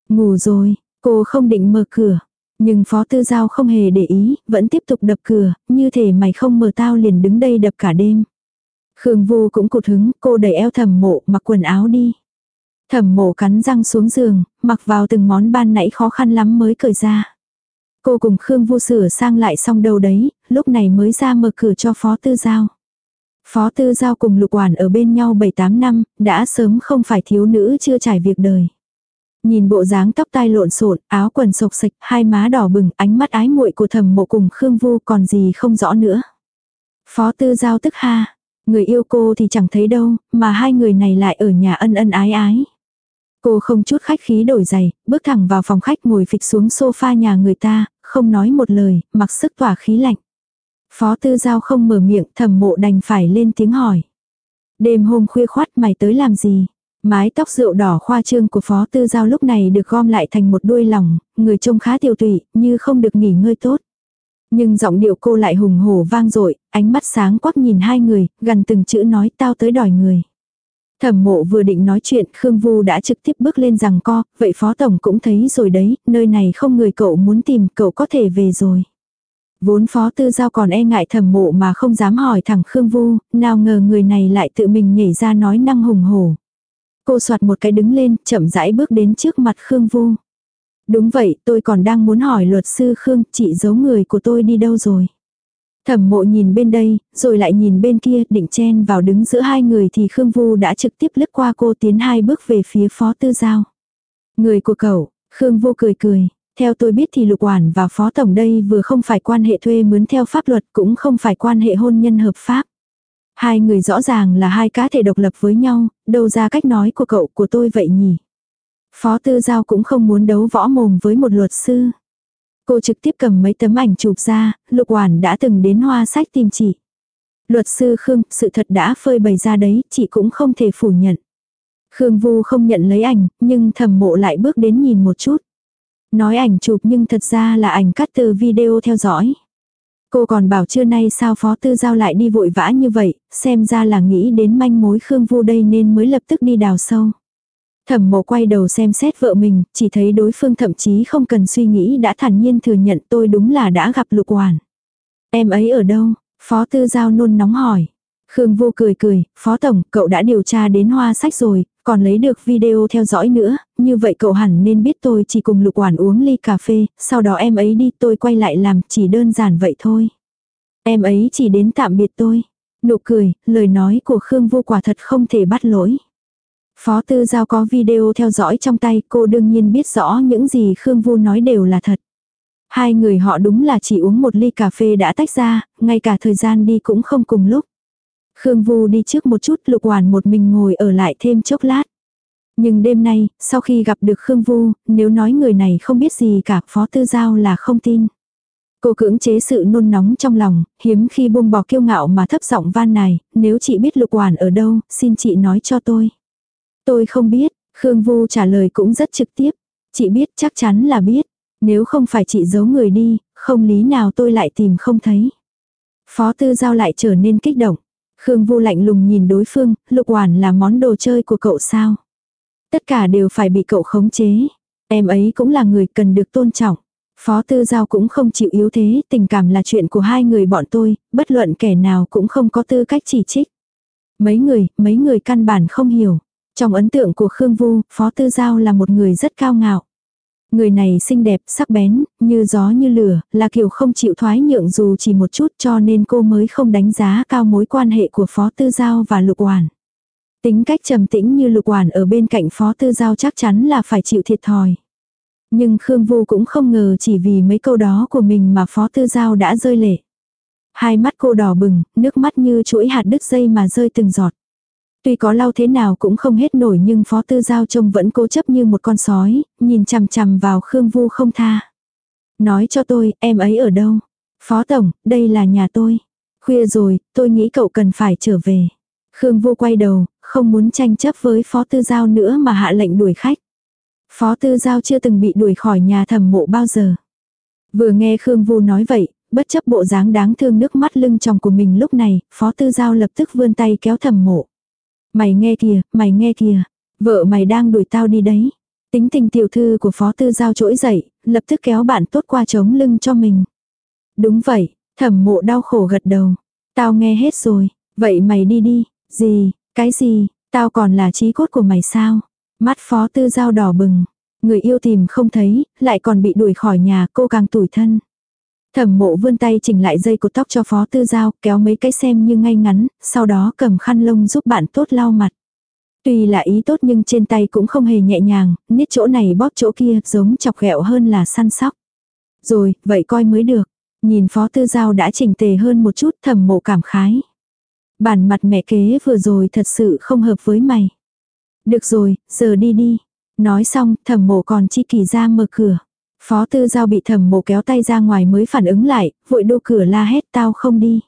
Ngủ rồi, cô không định mở cửa. Nhưng phó tư giao không hề để ý, vẫn tiếp tục đập cửa, như thể mày không mở tao liền đứng đây đập cả đêm. Khương Vu cũng cụt hứng, cô đẩy eo thẩm mộ, mặc quần áo đi. Thẩm mộ cắn răng xuống giường, mặc vào từng món ban nãy khó khăn lắm mới cởi ra. Cô cùng Khương Vu sửa sang lại xong đâu đấy, lúc này mới ra mở cửa cho Phó Tư Giao. Phó Tư Giao cùng Lục Quản ở bên nhau 7-8 năm, đã sớm không phải thiếu nữ chưa trải việc đời. Nhìn bộ dáng tóc tai lộn xộn, áo quần sộc sạch, hai má đỏ bừng, ánh mắt ái muội của thầm mộ cùng Khương Vu còn gì không rõ nữa. Phó Tư Giao tức ha, người yêu cô thì chẳng thấy đâu, mà hai người này lại ở nhà ân ân ái ái. Cô không chút khách khí đổi giày, bước thẳng vào phòng khách ngồi phịch xuống sofa nhà người ta, không nói một lời, mặc sức tỏa khí lạnh. Phó tư giao không mở miệng thầm mộ đành phải lên tiếng hỏi. Đêm hôm khuya khoát mày tới làm gì? Mái tóc rượu đỏ khoa trương của phó tư giao lúc này được gom lại thành một đuôi lòng, người trông khá tiêu tụy, như không được nghỉ ngơi tốt. Nhưng giọng điệu cô lại hùng hổ vang dội ánh mắt sáng quắc nhìn hai người, gần từng chữ nói tao tới đòi người. Thẩm mộ vừa định nói chuyện, Khương Vu đã trực tiếp bước lên rằng co, vậy phó tổng cũng thấy rồi đấy, nơi này không người cậu muốn tìm, cậu có thể về rồi. Vốn phó tư giao còn e ngại thẩm mộ mà không dám hỏi thẳng Khương Vu, nào ngờ người này lại tự mình nhảy ra nói năng hùng hổ. Cô soạt một cái đứng lên, chậm rãi bước đến trước mặt Khương Vu. Đúng vậy, tôi còn đang muốn hỏi luật sư Khương, chị giấu người của tôi đi đâu rồi. Thẩm mộ nhìn bên đây, rồi lại nhìn bên kia, định chen vào đứng giữa hai người thì Khương Vu đã trực tiếp lướt qua cô tiến hai bước về phía phó tư giao. Người của cậu, Khương Vu cười cười, theo tôi biết thì lục quản và phó tổng đây vừa không phải quan hệ thuê mướn theo pháp luật cũng không phải quan hệ hôn nhân hợp pháp. Hai người rõ ràng là hai cá thể độc lập với nhau, đâu ra cách nói của cậu của tôi vậy nhỉ. Phó tư giao cũng không muốn đấu võ mồm với một luật sư. Cô trực tiếp cầm mấy tấm ảnh chụp ra, lục quản đã từng đến hoa sách tìm chị. Luật sư Khương, sự thật đã phơi bày ra đấy, chị cũng không thể phủ nhận. Khương Vu không nhận lấy ảnh, nhưng thầm mộ lại bước đến nhìn một chút. Nói ảnh chụp nhưng thật ra là ảnh cắt từ video theo dõi. Cô còn bảo trưa nay sao phó tư giao lại đi vội vã như vậy, xem ra là nghĩ đến manh mối Khương Vu đây nên mới lập tức đi đào sâu. Thẩm mộ quay đầu xem xét vợ mình, chỉ thấy đối phương thậm chí không cần suy nghĩ đã thản nhiên thừa nhận tôi đúng là đã gặp lục hoàn. Em ấy ở đâu? Phó tư giao nôn nóng hỏi. Khương vu cười cười, phó tổng, cậu đã điều tra đến hoa sách rồi, còn lấy được video theo dõi nữa, như vậy cậu hẳn nên biết tôi chỉ cùng lục hoàn uống ly cà phê, sau đó em ấy đi tôi quay lại làm, chỉ đơn giản vậy thôi. Em ấy chỉ đến tạm biệt tôi. Nụ cười, lời nói của Khương vô quả thật không thể bắt lỗi. Phó Tư Giao có video theo dõi trong tay, cô đương nhiên biết rõ những gì Khương Vu nói đều là thật. Hai người họ đúng là chỉ uống một ly cà phê đã tách ra, ngay cả thời gian đi cũng không cùng lúc. Khương Vu đi trước một chút lục hoàn một mình ngồi ở lại thêm chốc lát. Nhưng đêm nay, sau khi gặp được Khương Vu, nếu nói người này không biết gì cả, Phó Tư Giao là không tin. Cô cưỡng chế sự nôn nóng trong lòng, hiếm khi buông bỏ kiêu ngạo mà thấp giọng van này, nếu chị biết lục hoàn ở đâu, xin chị nói cho tôi. Tôi không biết, Khương Vu trả lời cũng rất trực tiếp. Chị biết chắc chắn là biết. Nếu không phải chị giấu người đi, không lý nào tôi lại tìm không thấy. Phó tư giao lại trở nên kích động. Khương Vu lạnh lùng nhìn đối phương, lục hoàn là món đồ chơi của cậu sao. Tất cả đều phải bị cậu khống chế. Em ấy cũng là người cần được tôn trọng. Phó tư giao cũng không chịu yếu thế, tình cảm là chuyện của hai người bọn tôi, bất luận kẻ nào cũng không có tư cách chỉ trích. Mấy người, mấy người căn bản không hiểu. Trong ấn tượng của Khương Vu, Phó Tư Giao là một người rất cao ngạo. Người này xinh đẹp, sắc bén, như gió như lửa, là kiểu không chịu thoái nhượng dù chỉ một chút cho nên cô mới không đánh giá cao mối quan hệ của Phó Tư Giao và Lục Hoàn. Tính cách trầm tĩnh như Lục Hoàn ở bên cạnh Phó Tư Giao chắc chắn là phải chịu thiệt thòi. Nhưng Khương Vu cũng không ngờ chỉ vì mấy câu đó của mình mà Phó Tư Giao đã rơi lệ. Hai mắt cô đỏ bừng, nước mắt như chuỗi hạt đứt dây mà rơi từng giọt. Tuy có lau thế nào cũng không hết nổi nhưng Phó Tư Giao trông vẫn cố chấp như một con sói, nhìn chằm chằm vào Khương Vu không tha. Nói cho tôi, em ấy ở đâu? Phó Tổng, đây là nhà tôi. Khuya rồi, tôi nghĩ cậu cần phải trở về. Khương Vu quay đầu, không muốn tranh chấp với Phó Tư Giao nữa mà hạ lệnh đuổi khách. Phó Tư Giao chưa từng bị đuổi khỏi nhà thẩm mộ bao giờ. Vừa nghe Khương Vu nói vậy, bất chấp bộ dáng đáng thương nước mắt lưng tròng của mình lúc này, Phó Tư Giao lập tức vươn tay kéo thẩm mộ. Mày nghe kìa, mày nghe kìa. Vợ mày đang đuổi tao đi đấy. Tính tình tiểu thư của phó tư giao trỗi dậy, lập tức kéo bạn tốt qua chống lưng cho mình. Đúng vậy, thẩm mộ đau khổ gật đầu. Tao nghe hết rồi, vậy mày đi đi, gì, cái gì, tao còn là trí cốt của mày sao? Mắt phó tư giao đỏ bừng. Người yêu tìm không thấy, lại còn bị đuổi khỏi nhà, cô càng tủi thân. Thẩm mộ vươn tay chỉnh lại dây cột tóc cho phó tư giao, kéo mấy cái xem như ngay ngắn, sau đó cầm khăn lông giúp bạn tốt lau mặt. Tuy là ý tốt nhưng trên tay cũng không hề nhẹ nhàng, niết chỗ này bóp chỗ kia giống chọc ghẹo hơn là săn sóc. Rồi, vậy coi mới được. Nhìn phó tư giao đã chỉnh tề hơn một chút thẩm mộ cảm khái. Bản mặt mẹ kế vừa rồi thật sự không hợp với mày. Được rồi, giờ đi đi. Nói xong, thẩm mộ còn chi kỳ ra mở cửa. Phó tư giao bị thẩm mộ kéo tay ra ngoài mới phản ứng lại, vội đô cửa la hét tao không đi.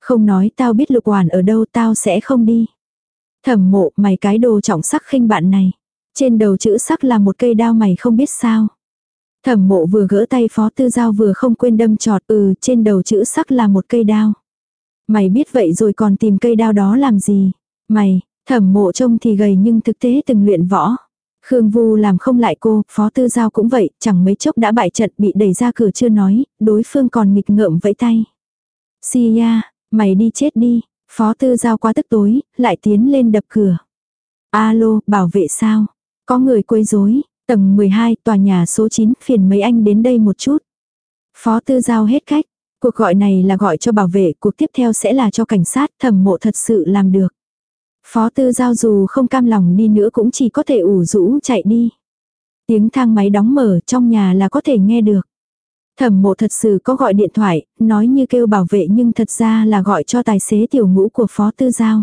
Không nói tao biết lục hoàn ở đâu tao sẽ không đi. Thẩm mộ mày cái đồ trọng sắc khinh bạn này. Trên đầu chữ sắc là một cây đao mày không biết sao. Thẩm mộ vừa gỡ tay phó tư giao vừa không quên đâm trọt ừ trên đầu chữ sắc là một cây đao. Mày biết vậy rồi còn tìm cây đao đó làm gì? Mày, thẩm mộ trông thì gầy nhưng thực tế từng luyện võ. Khương Vu làm không lại cô, Phó Tư Giao cũng vậy, chẳng mấy chốc đã bại trận bị đẩy ra cửa chưa nói, đối phương còn nghịch ngợm vẫy tay. Siya mày đi chết đi, Phó Tư Giao quá tức tối, lại tiến lên đập cửa. Alo, bảo vệ sao? Có người quấy rối, tầng 12, tòa nhà số 9, phiền mấy anh đến đây một chút. Phó Tư Giao hết cách, cuộc gọi này là gọi cho bảo vệ, cuộc tiếp theo sẽ là cho cảnh sát, thẩm mộ thật sự làm được. Phó tư giao dù không cam lòng đi nữa cũng chỉ có thể ủ rũ chạy đi. Tiếng thang máy đóng mở trong nhà là có thể nghe được. Thẩm mộ thật sự có gọi điện thoại, nói như kêu bảo vệ nhưng thật ra là gọi cho tài xế tiểu ngũ của phó tư giao.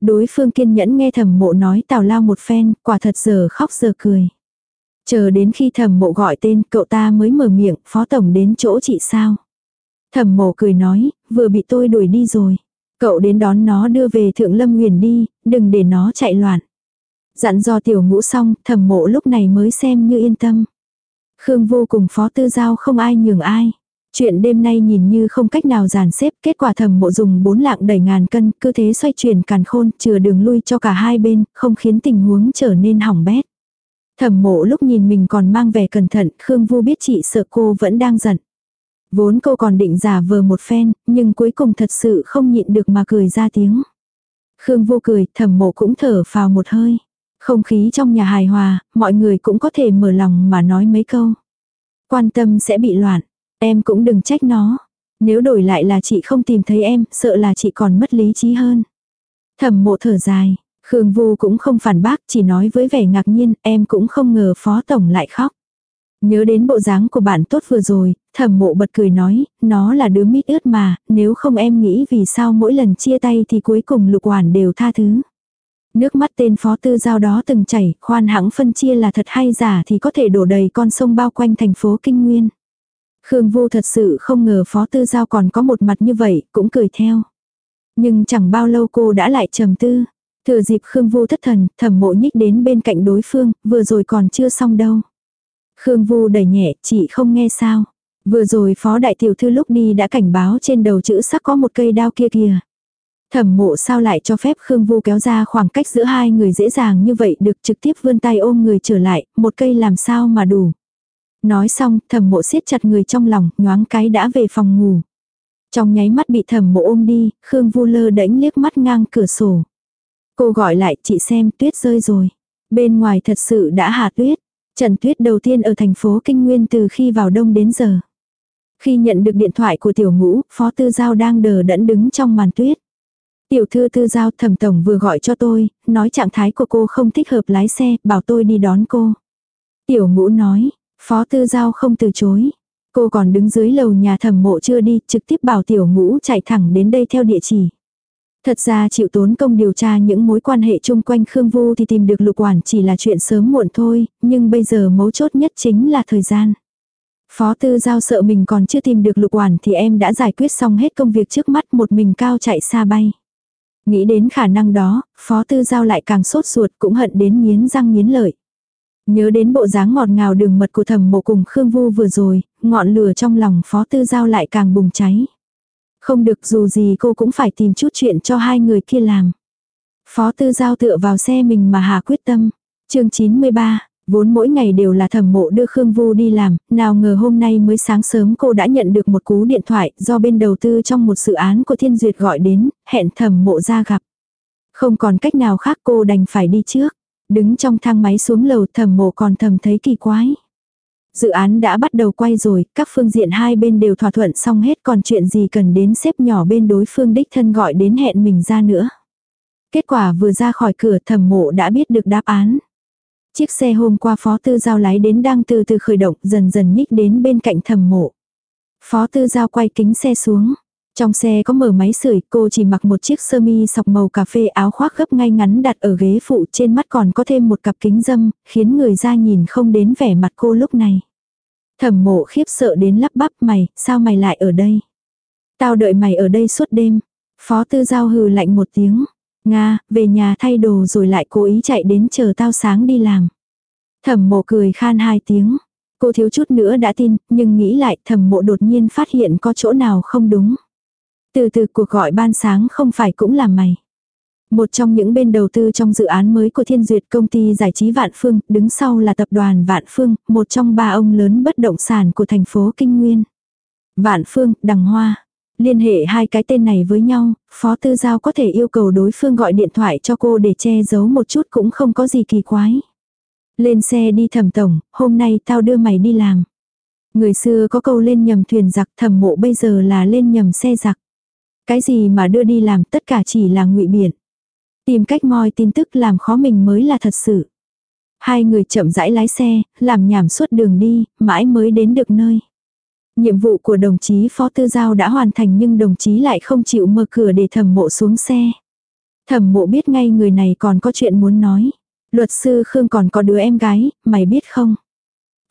Đối phương kiên nhẫn nghe thẩm mộ nói tào lao một phen, quả thật giờ khóc giờ cười. Chờ đến khi thẩm mộ gọi tên cậu ta mới mở miệng, phó tổng đến chỗ chị sao. Thẩm mộ cười nói, vừa bị tôi đuổi đi rồi. Cậu đến đón nó đưa về thượng lâm nguyền đi, đừng để nó chạy loạn. Dặn do tiểu ngũ xong, thẩm mộ lúc này mới xem như yên tâm. Khương vô cùng phó tư giao không ai nhường ai. Chuyện đêm nay nhìn như không cách nào giàn xếp, kết quả thẩm mộ dùng bốn lạng đẩy ngàn cân, cứ thế xoay chuyển càn khôn, chừa đường lui cho cả hai bên, không khiến tình huống trở nên hỏng bét. Thẩm mộ lúc nhìn mình còn mang vẻ cẩn thận, Khương Vu biết chị sợ cô vẫn đang giận. Vốn cô còn định giả vờ một phen, nhưng cuối cùng thật sự không nhịn được mà cười ra tiếng. Khương vô cười, thẩm mộ cũng thở vào một hơi. Không khí trong nhà hài hòa, mọi người cũng có thể mở lòng mà nói mấy câu. Quan tâm sẽ bị loạn, em cũng đừng trách nó. Nếu đổi lại là chị không tìm thấy em, sợ là chị còn mất lý trí hơn. Thẩm mộ thở dài, Khương Vu cũng không phản bác, chỉ nói với vẻ ngạc nhiên, em cũng không ngờ Phó Tổng lại khóc. Nhớ đến bộ dáng của bạn tốt vừa rồi, thẩm mộ bật cười nói, nó là đứa mít ướt mà, nếu không em nghĩ vì sao mỗi lần chia tay thì cuối cùng lục hoàn đều tha thứ. Nước mắt tên phó tư giao đó từng chảy, khoan hãng phân chia là thật hay giả thì có thể đổ đầy con sông bao quanh thành phố Kinh Nguyên. Khương Vu thật sự không ngờ phó tư giao còn có một mặt như vậy, cũng cười theo. Nhưng chẳng bao lâu cô đã lại trầm tư. Thừa dịp Khương Vu thất thần, thẩm mộ nhích đến bên cạnh đối phương, vừa rồi còn chưa xong đâu. Khương Vu đẩy nhẹ, chị không nghe sao. Vừa rồi phó đại tiểu thư lúc đi đã cảnh báo trên đầu chữ sắc có một cây đao kia kìa. Thẩm mộ sao lại cho phép Khương Vu kéo ra khoảng cách giữa hai người dễ dàng như vậy được trực tiếp vươn tay ôm người trở lại, một cây làm sao mà đủ. Nói xong, thẩm mộ siết chặt người trong lòng, nhoáng cái đã về phòng ngủ. Trong nháy mắt bị thẩm mộ ôm đi, Khương Vu lơ đễnh liếc mắt ngang cửa sổ. Cô gọi lại, chị xem tuyết rơi rồi. Bên ngoài thật sự đã hạ tuyết. Trận tuyết đầu tiên ở thành phố Kinh Nguyên từ khi vào đông đến giờ. Khi nhận được điện thoại của tiểu ngũ, phó tư giao đang đờ đẫn đứng trong màn tuyết. Tiểu thư tư giao thẩm tổng vừa gọi cho tôi, nói trạng thái của cô không thích hợp lái xe, bảo tôi đi đón cô. Tiểu ngũ nói, phó tư giao không từ chối. Cô còn đứng dưới lầu nhà thẩm mộ chưa đi, trực tiếp bảo tiểu ngũ chạy thẳng đến đây theo địa chỉ. Thật ra chịu tốn công điều tra những mối quan hệ chung quanh Khương Vu thì tìm được lục quản chỉ là chuyện sớm muộn thôi, nhưng bây giờ mấu chốt nhất chính là thời gian. Phó tư giao sợ mình còn chưa tìm được lục quản thì em đã giải quyết xong hết công việc trước mắt một mình cao chạy xa bay. Nghĩ đến khả năng đó, phó tư giao lại càng sốt ruột cũng hận đến miến răng miến lợi. Nhớ đến bộ dáng ngọt ngào đường mật của thẩm mộ cùng Khương Vu vừa rồi, ngọn lửa trong lòng phó tư giao lại càng bùng cháy. Không được dù gì cô cũng phải tìm chút chuyện cho hai người kia làm. Phó tư giao tựa vào xe mình mà hà quyết tâm. chương 93, vốn mỗi ngày đều là thẩm mộ đưa Khương Vu đi làm, nào ngờ hôm nay mới sáng sớm cô đã nhận được một cú điện thoại do bên đầu tư trong một dự án của Thiên Duyệt gọi đến, hẹn thẩm mộ ra gặp. Không còn cách nào khác cô đành phải đi trước. Đứng trong thang máy xuống lầu thẩm mộ còn thầm thấy kỳ quái. Dự án đã bắt đầu quay rồi, các phương diện hai bên đều thỏa thuận xong hết còn chuyện gì cần đến xếp nhỏ bên đối phương đích thân gọi đến hẹn mình ra nữa. Kết quả vừa ra khỏi cửa thẩm mộ đã biết được đáp án. Chiếc xe hôm qua phó tư giao lái đến đang từ từ khởi động dần dần nhích đến bên cạnh thẩm mộ. Phó tư giao quay kính xe xuống. Trong xe có mở máy sưởi, cô chỉ mặc một chiếc sơ mi sọc màu cà phê áo khoác gấp ngay ngắn đặt ở ghế phụ trên mắt còn có thêm một cặp kính dâm, khiến người ra nhìn không đến vẻ mặt cô lúc này. Thẩm mộ khiếp sợ đến lắp bắp mày, sao mày lại ở đây? Tao đợi mày ở đây suốt đêm. Phó tư giao hừ lạnh một tiếng. Nga, về nhà thay đồ rồi lại cố ý chạy đến chờ tao sáng đi làm. Thẩm mộ cười khan hai tiếng. Cô thiếu chút nữa đã tin, nhưng nghĩ lại thẩm mộ đột nhiên phát hiện có chỗ nào không đúng. Từ từ cuộc gọi ban sáng không phải cũng là mày. Một trong những bên đầu tư trong dự án mới của Thiên Duyệt công ty giải trí Vạn Phương, đứng sau là tập đoàn Vạn Phương, một trong ba ông lớn bất động sản của thành phố Kinh Nguyên. Vạn Phương, Đằng Hoa. Liên hệ hai cái tên này với nhau, Phó Tư Giao có thể yêu cầu đối phương gọi điện thoại cho cô để che giấu một chút cũng không có gì kỳ quái. Lên xe đi thẩm tổng, hôm nay tao đưa mày đi làm. Người xưa có câu lên nhầm thuyền giặc thẩm mộ bây giờ là lên nhầm xe giặc. Cái gì mà đưa đi làm tất cả chỉ là ngụy biện. Tìm cách moi tin tức làm khó mình mới là thật sự. Hai người chậm rãi lái xe, làm nhảm suốt đường đi, mãi mới đến được nơi. Nhiệm vụ của đồng chí Phó Tư Giao đã hoàn thành nhưng đồng chí lại không chịu mở cửa để thẩm mộ xuống xe. Thẩm mộ biết ngay người này còn có chuyện muốn nói. Luật sư Khương còn có đứa em gái, mày biết không?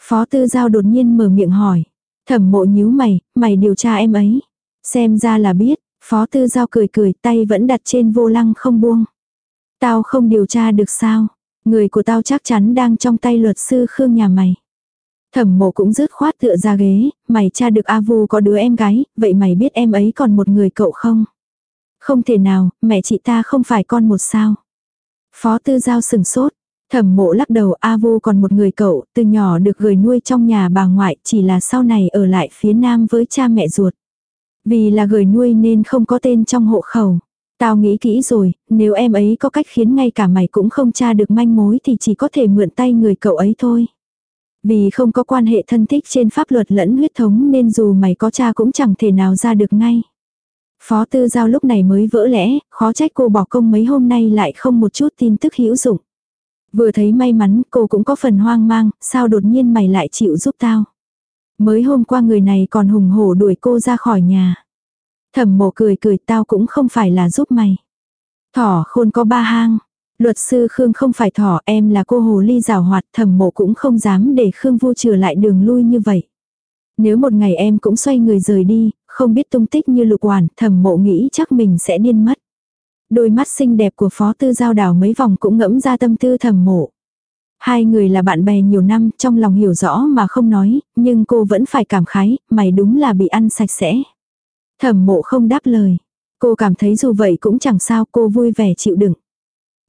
Phó Tư Giao đột nhiên mở miệng hỏi. Thẩm mộ nhíu mày, mày điều tra em ấy. Xem ra là biết, Phó Tư Giao cười cười tay vẫn đặt trên vô lăng không buông. Tao không điều tra được sao? Người của tao chắc chắn đang trong tay luật sư Khương nhà mày. Thẩm mộ cũng rứt khoát tựa ra ghế, mày tra được A Vu có đứa em gái, vậy mày biết em ấy còn một người cậu không? Không thể nào, mẹ chị ta không phải con một sao. Phó tư giao sừng sốt, thẩm mộ lắc đầu A Vu còn một người cậu, từ nhỏ được gửi nuôi trong nhà bà ngoại, chỉ là sau này ở lại phía nam với cha mẹ ruột. Vì là gửi nuôi nên không có tên trong hộ khẩu. Tao nghĩ kỹ rồi, nếu em ấy có cách khiến ngay cả mày cũng không tra được manh mối thì chỉ có thể mượn tay người cậu ấy thôi. Vì không có quan hệ thân thích trên pháp luật lẫn huyết thống nên dù mày có cha cũng chẳng thể nào ra được ngay. Phó tư giao lúc này mới vỡ lẽ, khó trách cô bỏ công mấy hôm nay lại không một chút tin tức hữu dụng. Vừa thấy may mắn cô cũng có phần hoang mang, sao đột nhiên mày lại chịu giúp tao. Mới hôm qua người này còn hùng hổ đuổi cô ra khỏi nhà. Thẩm mộ cười cười tao cũng không phải là giúp mày. Thỏ khôn có ba hang. Luật sư Khương không phải thỏ em là cô hồ ly rào hoạt thẩm mộ cũng không dám để Khương vu trừ lại đường lui như vậy. Nếu một ngày em cũng xoay người rời đi, không biết tung tích như lục hoàn, thẩm mộ nghĩ chắc mình sẽ điên mất. Đôi mắt xinh đẹp của phó tư giao đảo mấy vòng cũng ngẫm ra tâm tư thẩm mộ. Hai người là bạn bè nhiều năm, trong lòng hiểu rõ mà không nói, nhưng cô vẫn phải cảm khái, mày đúng là bị ăn sạch sẽ. Thẩm mộ không đáp lời. Cô cảm thấy dù vậy cũng chẳng sao cô vui vẻ chịu đựng.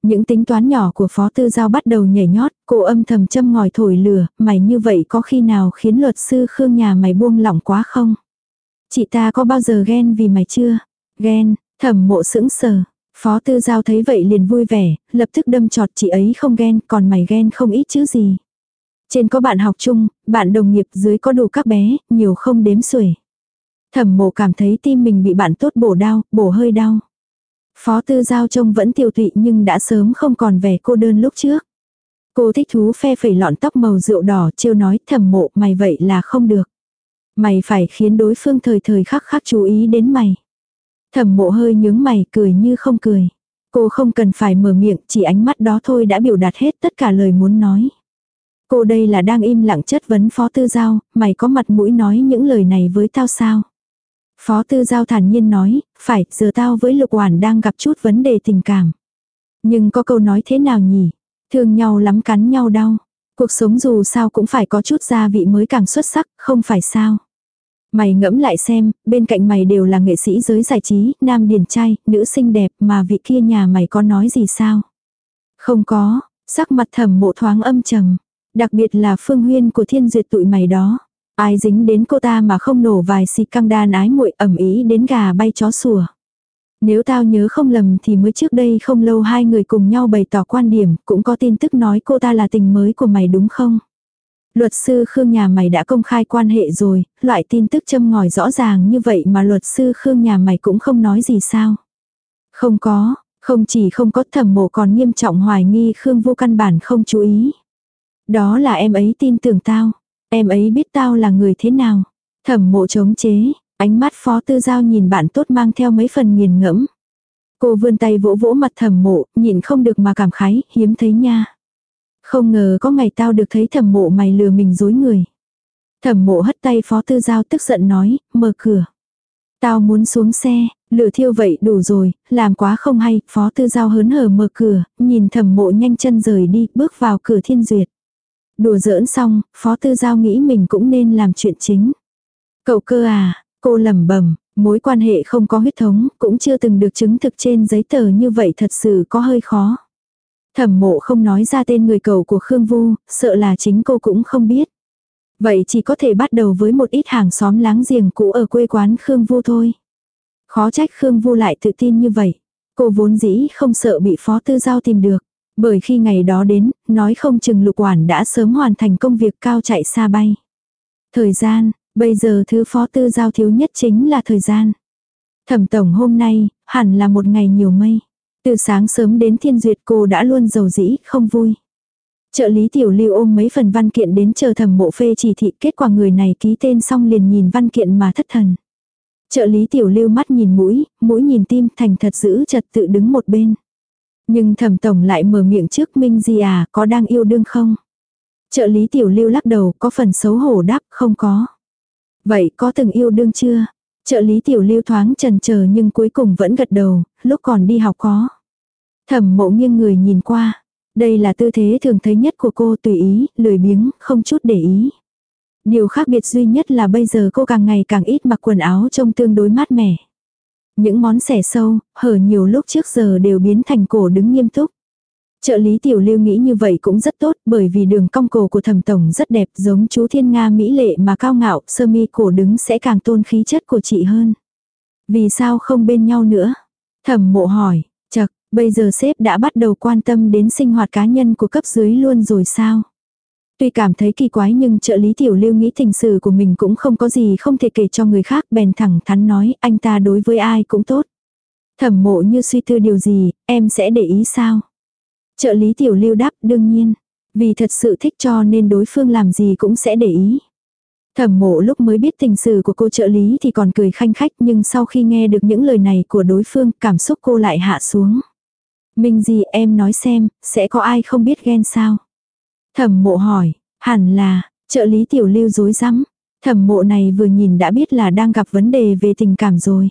Những tính toán nhỏ của Phó Tư Giao bắt đầu nhảy nhót, cô âm thầm châm ngòi thổi lửa, mày như vậy có khi nào khiến luật sư Khương nhà mày buông lỏng quá không? Chị ta có bao giờ ghen vì mày chưa? Ghen, thẩm mộ sững sờ. Phó Tư Giao thấy vậy liền vui vẻ, lập tức đâm trọt chị ấy không ghen, còn mày ghen không ít chứ gì. Trên có bạn học chung, bạn đồng nghiệp dưới có đủ các bé, nhiều không đếm xuể. Thẩm mộ cảm thấy tim mình bị bạn tốt bổ đau, bổ hơi đau. Phó tư giao trông vẫn tiêu tụy nhưng đã sớm không còn vẻ cô đơn lúc trước. Cô thích thú phe phẩy lọn tóc màu rượu đỏ trêu nói thẩm mộ mày vậy là không được. Mày phải khiến đối phương thời thời khắc khắc chú ý đến mày. Thẩm mộ hơi nhướng mày cười như không cười. Cô không cần phải mở miệng chỉ ánh mắt đó thôi đã biểu đạt hết tất cả lời muốn nói. Cô đây là đang im lặng chất vấn phó tư giao, mày có mặt mũi nói những lời này với tao sao? Phó tư giao thản nhiên nói, phải, giờ tao với lục hoàn đang gặp chút vấn đề tình cảm. Nhưng có câu nói thế nào nhỉ? Thương nhau lắm cắn nhau đau. Cuộc sống dù sao cũng phải có chút gia vị mới càng xuất sắc, không phải sao? Mày ngẫm lại xem, bên cạnh mày đều là nghệ sĩ giới giải trí, nam điển trai, nữ xinh đẹp mà vị kia nhà mày có nói gì sao? Không có, sắc mặt thầm mộ thoáng âm trầm. Đặc biệt là phương huyên của thiên duyệt tụi mày đó. Ai dính đến cô ta mà không nổ vài xì căng đan ái muội ẩm ý đến gà bay chó sủa. Nếu tao nhớ không lầm thì mới trước đây không lâu hai người cùng nhau bày tỏ quan điểm, cũng có tin tức nói cô ta là tình mới của mày đúng không? Luật sư Khương nhà mày đã công khai quan hệ rồi, loại tin tức châm ngòi rõ ràng như vậy mà luật sư Khương nhà mày cũng không nói gì sao? Không có, không chỉ không có thẩm mộ còn nghiêm trọng hoài nghi Khương vô căn bản không chú ý. Đó là em ấy tin tưởng tao. Em ấy biết tao là người thế nào. Thẩm mộ chống chế, ánh mắt phó tư giao nhìn bạn tốt mang theo mấy phần nghiền ngẫm. Cô vươn tay vỗ vỗ mặt thẩm mộ, nhìn không được mà cảm khái, hiếm thấy nha. Không ngờ có ngày tao được thấy thẩm mộ mày lừa mình dối người. Thẩm mộ hất tay phó tư giao tức giận nói, mở cửa. Tao muốn xuống xe, lửa thiêu vậy đủ rồi, làm quá không hay, phó tư giao hớn hở mở cửa, nhìn thẩm mộ nhanh chân rời đi, bước vào cửa thiên duyệt. Đùa giỡn xong, phó tư giao nghĩ mình cũng nên làm chuyện chính. Cậu cơ à, cô lẩm bẩm mối quan hệ không có huyết thống, cũng chưa từng được chứng thực trên giấy tờ như vậy thật sự có hơi khó. Thẩm mộ không nói ra tên người cầu của Khương Vu, sợ là chính cô cũng không biết. Vậy chỉ có thể bắt đầu với một ít hàng xóm láng giềng cũ ở quê quán Khương Vu thôi. Khó trách Khương Vu lại tự tin như vậy. Cô vốn dĩ không sợ bị phó tư giao tìm được. Bởi khi ngày đó đến, nói không chừng lục quản đã sớm hoàn thành công việc cao chạy xa bay. Thời gian, bây giờ thứ phó tư giao thiếu nhất chính là thời gian. Thẩm tổng hôm nay, hẳn là một ngày nhiều mây. Từ sáng sớm đến thiên duyệt cô đã luôn giàu dĩ, không vui. Trợ lý tiểu lưu ôm mấy phần văn kiện đến chờ thẩm mộ phê chỉ thị kết quả người này ký tên xong liền nhìn văn kiện mà thất thần. Trợ lý tiểu lưu mắt nhìn mũi, mũi nhìn tim thành thật giữ trật tự đứng một bên. Nhưng thẩm tổng lại mở miệng trước Minh gì à, có đang yêu đương không? Trợ lý tiểu lưu lắc đầu, có phần xấu hổ đáp, không có. Vậy có từng yêu đương chưa? Trợ lý tiểu lưu thoáng trần chờ nhưng cuối cùng vẫn gật đầu, lúc còn đi học có. Thẩm mộ nghiêng người nhìn qua. Đây là tư thế thường thấy nhất của cô tùy ý, lười biếng, không chút để ý. Điều khác biệt duy nhất là bây giờ cô càng ngày càng ít mặc quần áo trông tương đối mát mẻ. Những món xẻ sâu, hở nhiều lúc trước giờ đều biến thành cổ đứng nghiêm túc. Trợ lý tiểu lưu nghĩ như vậy cũng rất tốt bởi vì đường cong cổ của thẩm tổng rất đẹp giống chú thiên nga mỹ lệ mà cao ngạo, sơ mi cổ đứng sẽ càng tôn khí chất của chị hơn. Vì sao không bên nhau nữa? Thẩm mộ hỏi, chật, bây giờ sếp đã bắt đầu quan tâm đến sinh hoạt cá nhân của cấp dưới luôn rồi sao? Tuy cảm thấy kỳ quái nhưng trợ lý tiểu lưu nghĩ tình sử của mình cũng không có gì không thể kể cho người khác bèn thẳng thắn nói anh ta đối với ai cũng tốt. Thẩm mộ như suy tư điều gì, em sẽ để ý sao? Trợ lý tiểu lưu đáp đương nhiên, vì thật sự thích cho nên đối phương làm gì cũng sẽ để ý. Thẩm mộ lúc mới biết tình sử của cô trợ lý thì còn cười khanh khách nhưng sau khi nghe được những lời này của đối phương cảm xúc cô lại hạ xuống. Minh gì em nói xem, sẽ có ai không biết ghen sao? Thẩm mộ hỏi, hẳn là, trợ lý tiểu lưu dối rắm Thẩm mộ này vừa nhìn đã biết là đang gặp vấn đề về tình cảm rồi.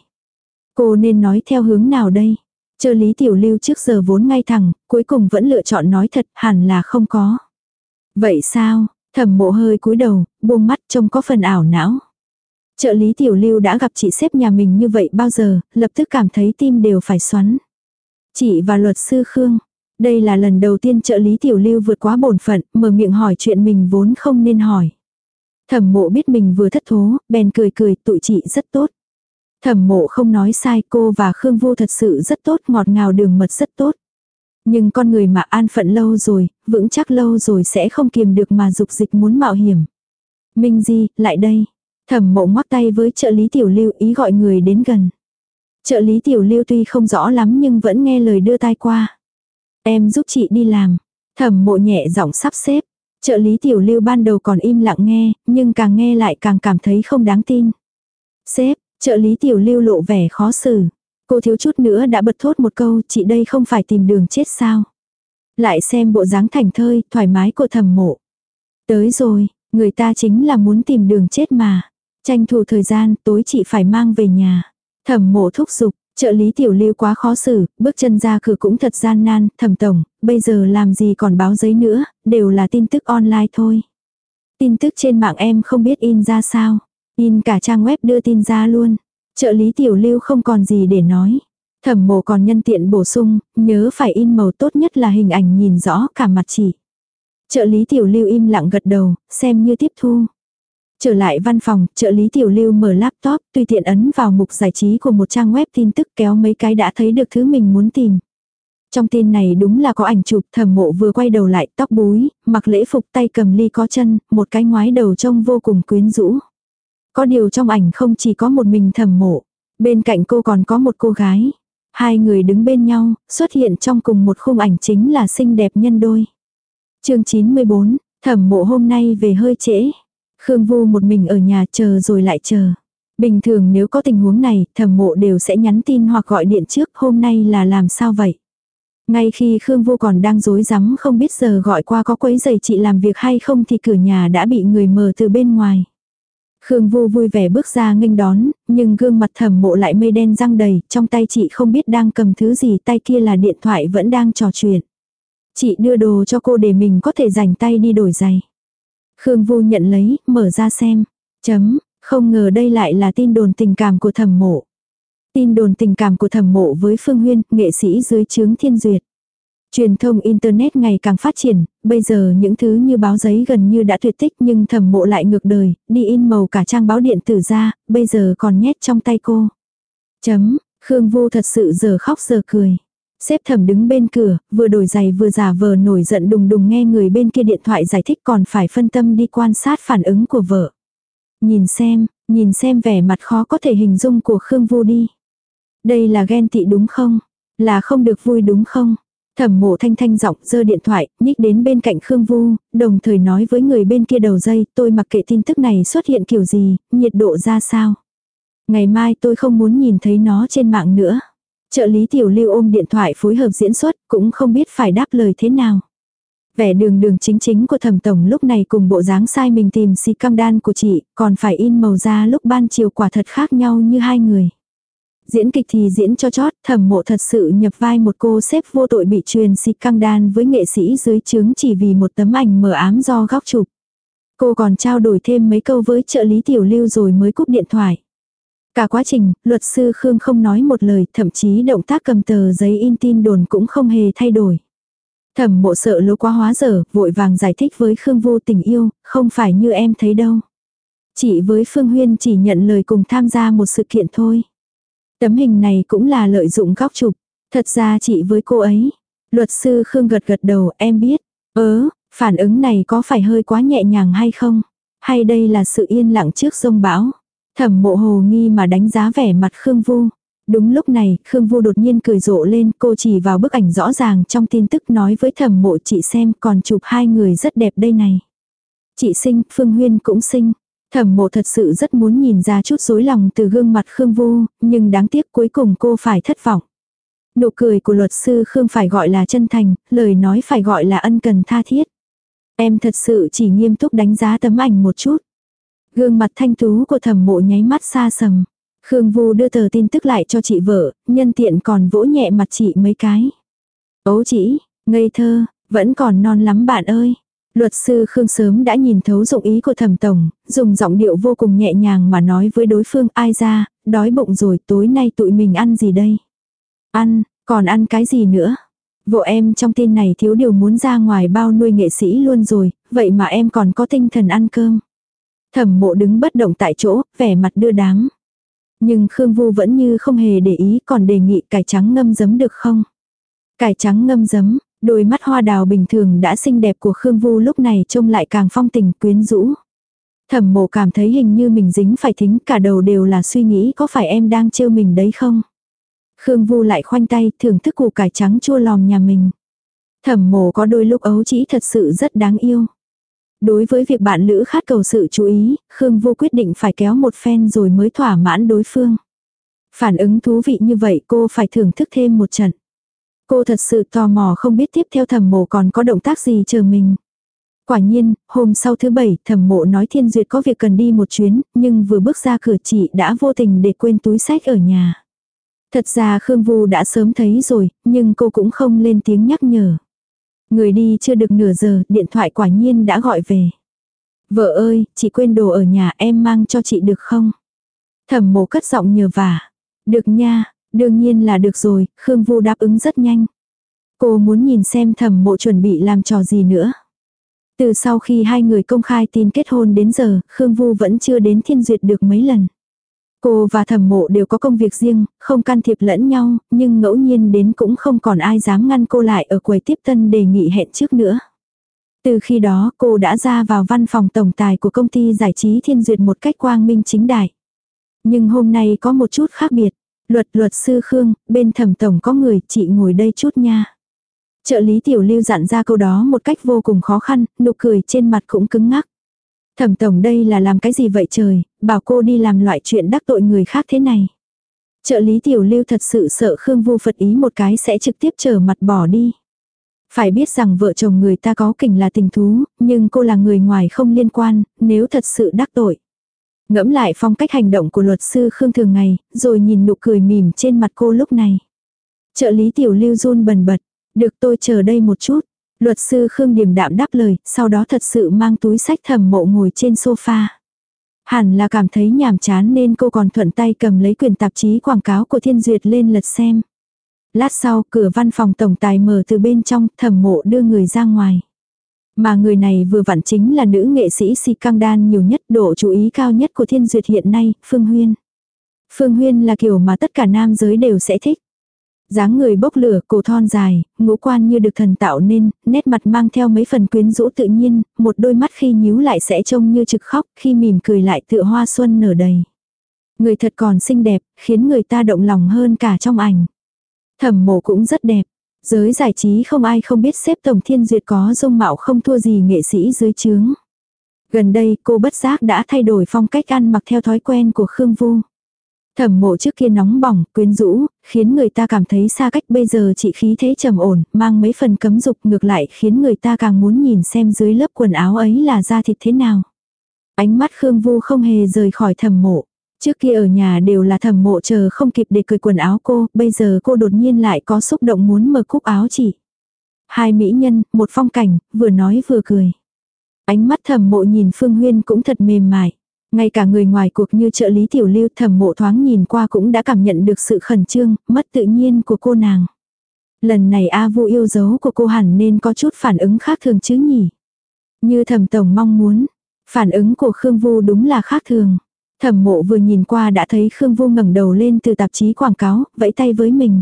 Cô nên nói theo hướng nào đây? Trợ lý tiểu lưu trước giờ vốn ngay thẳng, cuối cùng vẫn lựa chọn nói thật hẳn là không có. Vậy sao? Thẩm mộ hơi cúi đầu, buông mắt trông có phần ảo não. Trợ lý tiểu lưu đã gặp chị xếp nhà mình như vậy bao giờ, lập tức cảm thấy tim đều phải xoắn. Chị và luật sư Khương, đây là lần đầu tiên trợ lý tiểu lưu vượt quá bổn phận, mở miệng hỏi chuyện mình vốn không nên hỏi. Thẩm mộ biết mình vừa thất thố, bèn cười cười, tụi chị rất tốt. Thẩm mộ không nói sai cô và Khương Vô thật sự rất tốt, ngọt ngào đường mật rất tốt. Nhưng con người mà an phận lâu rồi, vững chắc lâu rồi sẽ không kiềm được mà dục dịch muốn mạo hiểm. Minh Di, lại đây. Thẩm mộ ngoắc tay với trợ lý tiểu lưu ý gọi người đến gần. Trợ lý tiểu lưu tuy không rõ lắm nhưng vẫn nghe lời đưa tay qua. Em giúp chị đi làm. Thẩm mộ nhẹ giọng sắp xếp. Trợ lý tiểu lưu ban đầu còn im lặng nghe, nhưng càng nghe lại càng cảm thấy không đáng tin. Sếp, trợ lý tiểu lưu lộ vẻ khó xử. Cô thiếu chút nữa đã bật thốt một câu, chị đây không phải tìm đường chết sao. Lại xem bộ dáng thành thơi, thoải mái của thẩm mộ. Tới rồi, người ta chính là muốn tìm đường chết mà. Tranh thủ thời gian, tối chị phải mang về nhà. Thẩm mộ thúc giục, Trợ lý tiểu lưu quá khó xử, bước chân ra cửa cũng thật gian nan, thẩm tổng, bây giờ làm gì còn báo giấy nữa, đều là tin tức online thôi. Tin tức trên mạng em không biết in ra sao, in cả trang web đưa tin ra luôn. Trợ lý tiểu lưu không còn gì để nói. Thẩm mộ còn nhân tiện bổ sung, nhớ phải in màu tốt nhất là hình ảnh nhìn rõ cả mặt chỉ. Trợ lý tiểu lưu im lặng gật đầu, xem như tiếp thu. Trở lại văn phòng, trợ lý tiểu lưu mở laptop, tùy tiện ấn vào mục giải trí của một trang web tin tức kéo mấy cái đã thấy được thứ mình muốn tìm. Trong tin này đúng là có ảnh chụp thẩm mộ vừa quay đầu lại tóc búi, mặc lễ phục tay cầm ly có chân, một cái ngoái đầu trông vô cùng quyến rũ. Có điều trong ảnh không chỉ có một mình thẩm mộ, bên cạnh cô còn có một cô gái. Hai người đứng bên nhau, xuất hiện trong cùng một khung ảnh chính là xinh đẹp nhân đôi. chương 94, thẩm mộ hôm nay về hơi trễ. Khương Vu một mình ở nhà chờ rồi lại chờ. Bình thường nếu có tình huống này, thẩm mộ đều sẽ nhắn tin hoặc gọi điện trước hôm nay là làm sao vậy. Ngay khi Khương Vu còn đang rối rắm không biết giờ gọi qua có quấy giày chị làm việc hay không thì cửa nhà đã bị người mở từ bên ngoài. Khương Vu vui vẻ bước ra nghênh đón, nhưng gương mặt thẩm mộ lại mây đen răng đầy, trong tay chị không biết đang cầm thứ gì, tay kia là điện thoại vẫn đang trò chuyện. Chị đưa đồ cho cô để mình có thể rảnh tay đi đổi giày. Khương Vu nhận lấy, mở ra xem. Chấm, không ngờ đây lại là tin đồn tình cảm của thẩm mộ. Tin đồn tình cảm của thẩm mộ với Phương Huyên, nghệ sĩ dưới chướng thiên duyệt. Truyền thông Internet ngày càng phát triển, bây giờ những thứ như báo giấy gần như đã tuyệt tích nhưng thẩm mộ lại ngược đời, đi in màu cả trang báo điện tử ra, bây giờ còn nhét trong tay cô. Chấm, Khương Vu thật sự giờ khóc giờ cười. Xếp thẩm đứng bên cửa, vừa đổi giày vừa giả vờ nổi giận đùng đùng nghe người bên kia điện thoại giải thích còn phải phân tâm đi quan sát phản ứng của vợ. Nhìn xem, nhìn xem vẻ mặt khó có thể hình dung của Khương Vu đi. Đây là ghen tị đúng không? Là không được vui đúng không? Thẩm mộ thanh thanh giọng giơ điện thoại, nhích đến bên cạnh Khương Vu, đồng thời nói với người bên kia đầu dây, tôi mặc kệ tin tức này xuất hiện kiểu gì, nhiệt độ ra sao. Ngày mai tôi không muốn nhìn thấy nó trên mạng nữa. Trợ lý tiểu lưu ôm điện thoại phối hợp diễn xuất, cũng không biết phải đáp lời thế nào. Vẻ đường đường chính chính của thẩm tổng lúc này cùng bộ dáng sai mình tìm si cam đan của chị, còn phải in màu da lúc ban chiều quả thật khác nhau như hai người. Diễn kịch thì diễn cho chót, thẩm mộ thật sự nhập vai một cô xếp vô tội bị truyền xịt căng đan với nghệ sĩ dưới trướng chỉ vì một tấm ảnh mờ ám do góc chụp. Cô còn trao đổi thêm mấy câu với trợ lý tiểu lưu rồi mới cúp điện thoại. Cả quá trình, luật sư Khương không nói một lời, thậm chí động tác cầm tờ giấy in tin đồn cũng không hề thay đổi. Thẩm mộ sợ lỗ quá hóa dở, vội vàng giải thích với Khương vô tình yêu, không phải như em thấy đâu. Chị với Phương Huyên chỉ nhận lời cùng tham gia một sự kiện thôi. Tấm hình này cũng là lợi dụng góc chụp. Thật ra chị với cô ấy. Luật sư Khương gật gật đầu em biết. Ớ, phản ứng này có phải hơi quá nhẹ nhàng hay không? Hay đây là sự yên lặng trước sông bão? Thẩm mộ hồ nghi mà đánh giá vẻ mặt Khương Vu. Đúng lúc này, Khương Vu đột nhiên cười rộ lên, cô chỉ vào bức ảnh rõ ràng trong tin tức nói với thẩm mộ chị xem còn chụp hai người rất đẹp đây này. Chị sinh, Phương Huyên cũng sinh. Thẩm mộ thật sự rất muốn nhìn ra chút rối lòng từ gương mặt Khương Vu, nhưng đáng tiếc cuối cùng cô phải thất vọng. Nụ cười của luật sư Khương phải gọi là chân thành, lời nói phải gọi là ân cần tha thiết. Em thật sự chỉ nghiêm túc đánh giá tấm ảnh một chút. Gương mặt thanh tú của thẩm mộ nháy mắt xa sầm. Khương Vu đưa tờ tin tức lại cho chị vợ, nhân tiện còn vỗ nhẹ mặt chị mấy cái. Ấu chỉ, ngây thơ, vẫn còn non lắm bạn ơi. Luật sư Khương sớm đã nhìn thấu dụng ý của thẩm tổng, dùng giọng điệu vô cùng nhẹ nhàng mà nói với đối phương ai ra, đói bụng rồi tối nay tụi mình ăn gì đây? Ăn, còn ăn cái gì nữa? Vợ em trong tin này thiếu điều muốn ra ngoài bao nuôi nghệ sĩ luôn rồi, vậy mà em còn có tinh thần ăn cơm. Thẩm mộ đứng bất động tại chỗ, vẻ mặt đưa đám. Nhưng Khương Vu vẫn như không hề để ý còn đề nghị cải trắng ngâm giấm được không? Cải trắng ngâm giấm, đôi mắt hoa đào bình thường đã xinh đẹp của Khương Vu lúc này trông lại càng phong tình quyến rũ. Thẩm mộ cảm thấy hình như mình dính phải thính cả đầu đều là suy nghĩ có phải em đang trêu mình đấy không? Khương Vu lại khoanh tay thưởng thức củ cải trắng chua lòm nhà mình. Thẩm mộ có đôi lúc ấu chỉ thật sự rất đáng yêu. Đối với việc bạn lữ khát cầu sự chú ý, Khương Vu quyết định phải kéo một phen rồi mới thỏa mãn đối phương. Phản ứng thú vị như vậy cô phải thưởng thức thêm một trận. Cô thật sự tò mò không biết tiếp theo thẩm mộ còn có động tác gì chờ mình. Quả nhiên, hôm sau thứ bảy, thẩm mộ nói thiên duyệt có việc cần đi một chuyến, nhưng vừa bước ra cửa chị đã vô tình để quên túi sách ở nhà. Thật ra Khương Vu đã sớm thấy rồi, nhưng cô cũng không lên tiếng nhắc nhở. Người đi chưa được nửa giờ, điện thoại quả nhiên đã gọi về. Vợ ơi, chị quên đồ ở nhà em mang cho chị được không? Thẩm mộ cất giọng nhờ vả. Được nha, đương nhiên là được rồi, Khương Vu đáp ứng rất nhanh. Cô muốn nhìn xem thẩm mộ chuẩn bị làm trò gì nữa. Từ sau khi hai người công khai tin kết hôn đến giờ, Khương Vu vẫn chưa đến thiên duyệt được mấy lần. Cô và thẩm mộ đều có công việc riêng, không can thiệp lẫn nhau, nhưng ngẫu nhiên đến cũng không còn ai dám ngăn cô lại ở quầy tiếp tân đề nghị hẹn trước nữa. Từ khi đó cô đã ra vào văn phòng tổng tài của công ty giải trí thiên duyệt một cách quang minh chính đại. Nhưng hôm nay có một chút khác biệt. Luật luật sư Khương, bên thẩm tổng có người, chị ngồi đây chút nha. Trợ lý tiểu lưu dặn ra câu đó một cách vô cùng khó khăn, nụ cười trên mặt cũng cứng ngắc. Thẩm tổng đây là làm cái gì vậy trời, bảo cô đi làm loại chuyện đắc tội người khác thế này. Trợ lý tiểu lưu thật sự sợ Khương Vu Phật ý một cái sẽ trực tiếp trở mặt bỏ đi. Phải biết rằng vợ chồng người ta có kình là tình thú, nhưng cô là người ngoài không liên quan, nếu thật sự đắc tội. Ngẫm lại phong cách hành động của luật sư Khương thường ngày, rồi nhìn nụ cười mỉm trên mặt cô lúc này. Trợ lý tiểu lưu run bần bật, được tôi chờ đây một chút. Luật sư Khương điềm đạm đáp lời, sau đó thật sự mang túi sách thầm mộ ngồi trên sofa. Hẳn là cảm thấy nhàm chán nên cô còn thuận tay cầm lấy quyển tạp chí quảng cáo của Thiên Duyệt lên lật xem. Lát sau, cửa văn phòng tổng tài mở từ bên trong, thẩm mộ đưa người ra ngoài. Mà người này vừa vặn chính là nữ nghệ sĩ si căng đan nhiều nhất, độ chú ý cao nhất của Thiên Duyệt hiện nay, Phương Huyên. Phương Huyên là kiểu mà tất cả nam giới đều sẽ thích dáng người bốc lửa, cổ thon dài, ngũ quan như được thần tạo nên, nét mặt mang theo mấy phần quyến rũ tự nhiên, một đôi mắt khi nhíu lại sẽ trông như trực khóc, khi mỉm cười lại tựa hoa xuân nở đầy. Người thật còn xinh đẹp, khiến người ta động lòng hơn cả trong ảnh. Thẩm mộ cũng rất đẹp. Giới giải trí không ai không biết xếp Tổng Thiên Duyệt có dung mạo không thua gì nghệ sĩ dưới chướng. Gần đây cô bất giác đã thay đổi phong cách ăn mặc theo thói quen của Khương Vu. Thẩm mộ trước kia nóng bỏng, quyến rũ, khiến người ta cảm thấy xa cách bây giờ chỉ khí thế trầm ổn, mang mấy phần cấm dục ngược lại khiến người ta càng muốn nhìn xem dưới lớp quần áo ấy là da thịt thế nào. Ánh mắt Khương Vu không hề rời khỏi thẩm mộ. Trước kia ở nhà đều là thầm mộ chờ không kịp để cười quần áo cô, bây giờ cô đột nhiên lại có xúc động muốn mở cúc áo chỉ. Hai mỹ nhân, một phong cảnh, vừa nói vừa cười. Ánh mắt thầm mộ nhìn Phương Huyên cũng thật mềm mại. Ngay cả người ngoài cuộc như trợ lý tiểu lưu thầm mộ thoáng nhìn qua cũng đã cảm nhận được sự khẩn trương, mất tự nhiên của cô nàng. Lần này A Vu yêu dấu của cô hẳn nên có chút phản ứng khác thường chứ nhỉ. Như thầm tổng mong muốn, phản ứng của Khương Vu đúng là khác thường. Thẩm mộ vừa nhìn qua đã thấy Khương Vô ngẩng đầu lên từ tạp chí quảng cáo, vẫy tay với mình.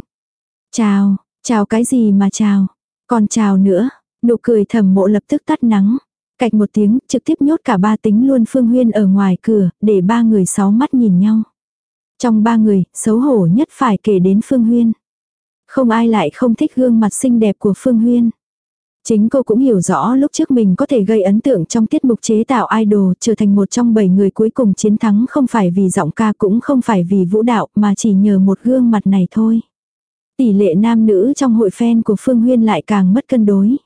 Chào, chào cái gì mà chào, còn chào nữa, nụ cười thẩm mộ lập tức tắt nắng. Cạch một tiếng, trực tiếp nhốt cả ba tính luôn Phương Huyên ở ngoài cửa, để ba người sáu mắt nhìn nhau. Trong ba người, xấu hổ nhất phải kể đến Phương Huyên. Không ai lại không thích gương mặt xinh đẹp của Phương Huyên. Chính cô cũng hiểu rõ lúc trước mình có thể gây ấn tượng trong tiết mục chế tạo idol trở thành một trong bảy người cuối cùng chiến thắng không phải vì giọng ca cũng không phải vì vũ đạo mà chỉ nhờ một gương mặt này thôi. Tỷ lệ nam nữ trong hội fan của Phương Huyên lại càng mất cân đối.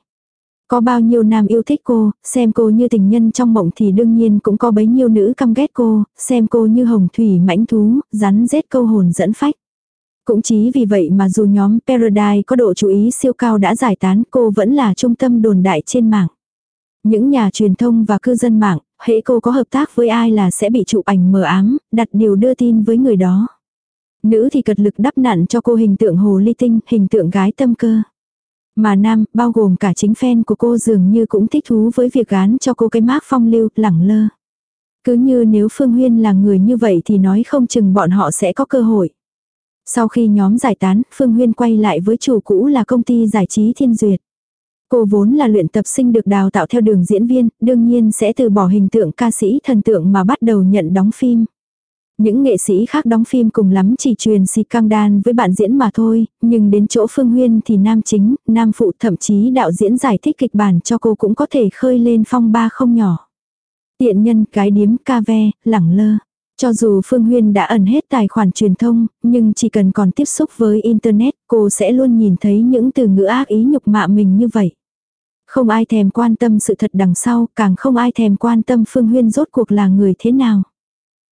Có bao nhiêu nam yêu thích cô, xem cô như tình nhân trong mộng thì đương nhiên cũng có bấy nhiêu nữ căm ghét cô, xem cô như hồng thủy mãnh thú, rắn rết câu hồn dẫn phách. Cũng chỉ vì vậy mà dù nhóm Paradise có độ chú ý siêu cao đã giải tán cô vẫn là trung tâm đồn đại trên mạng. Những nhà truyền thông và cư dân mạng, hễ cô có hợp tác với ai là sẽ bị chụp ảnh mờ ám, đặt điều đưa tin với người đó. Nữ thì cật lực đắp nặn cho cô hình tượng hồ ly tinh, hình tượng gái tâm cơ. Mà nam, bao gồm cả chính fan của cô dường như cũng thích thú với việc gán cho cô cái mác phong lưu, lẳng lơ. Cứ như nếu Phương Huyên là người như vậy thì nói không chừng bọn họ sẽ có cơ hội. Sau khi nhóm giải tán, Phương Huyên quay lại với chủ cũ là công ty giải trí Thiên Duyệt. Cô vốn là luyện tập sinh được đào tạo theo đường diễn viên, đương nhiên sẽ từ bỏ hình tượng ca sĩ thần tượng mà bắt đầu nhận đóng phim. Những nghệ sĩ khác đóng phim cùng lắm chỉ truyền xịt căng đan với bạn diễn mà thôi, nhưng đến chỗ Phương Huyên thì nam chính, nam phụ thậm chí đạo diễn giải thích kịch bản cho cô cũng có thể khơi lên phong ba không nhỏ. Tiện nhân, cái điếm, ca ve, lẳng lơ. Cho dù Phương Huyên đã ẩn hết tài khoản truyền thông, nhưng chỉ cần còn tiếp xúc với Internet, cô sẽ luôn nhìn thấy những từ ngữ ác ý nhục mạ mình như vậy. Không ai thèm quan tâm sự thật đằng sau, càng không ai thèm quan tâm Phương Huyên rốt cuộc là người thế nào.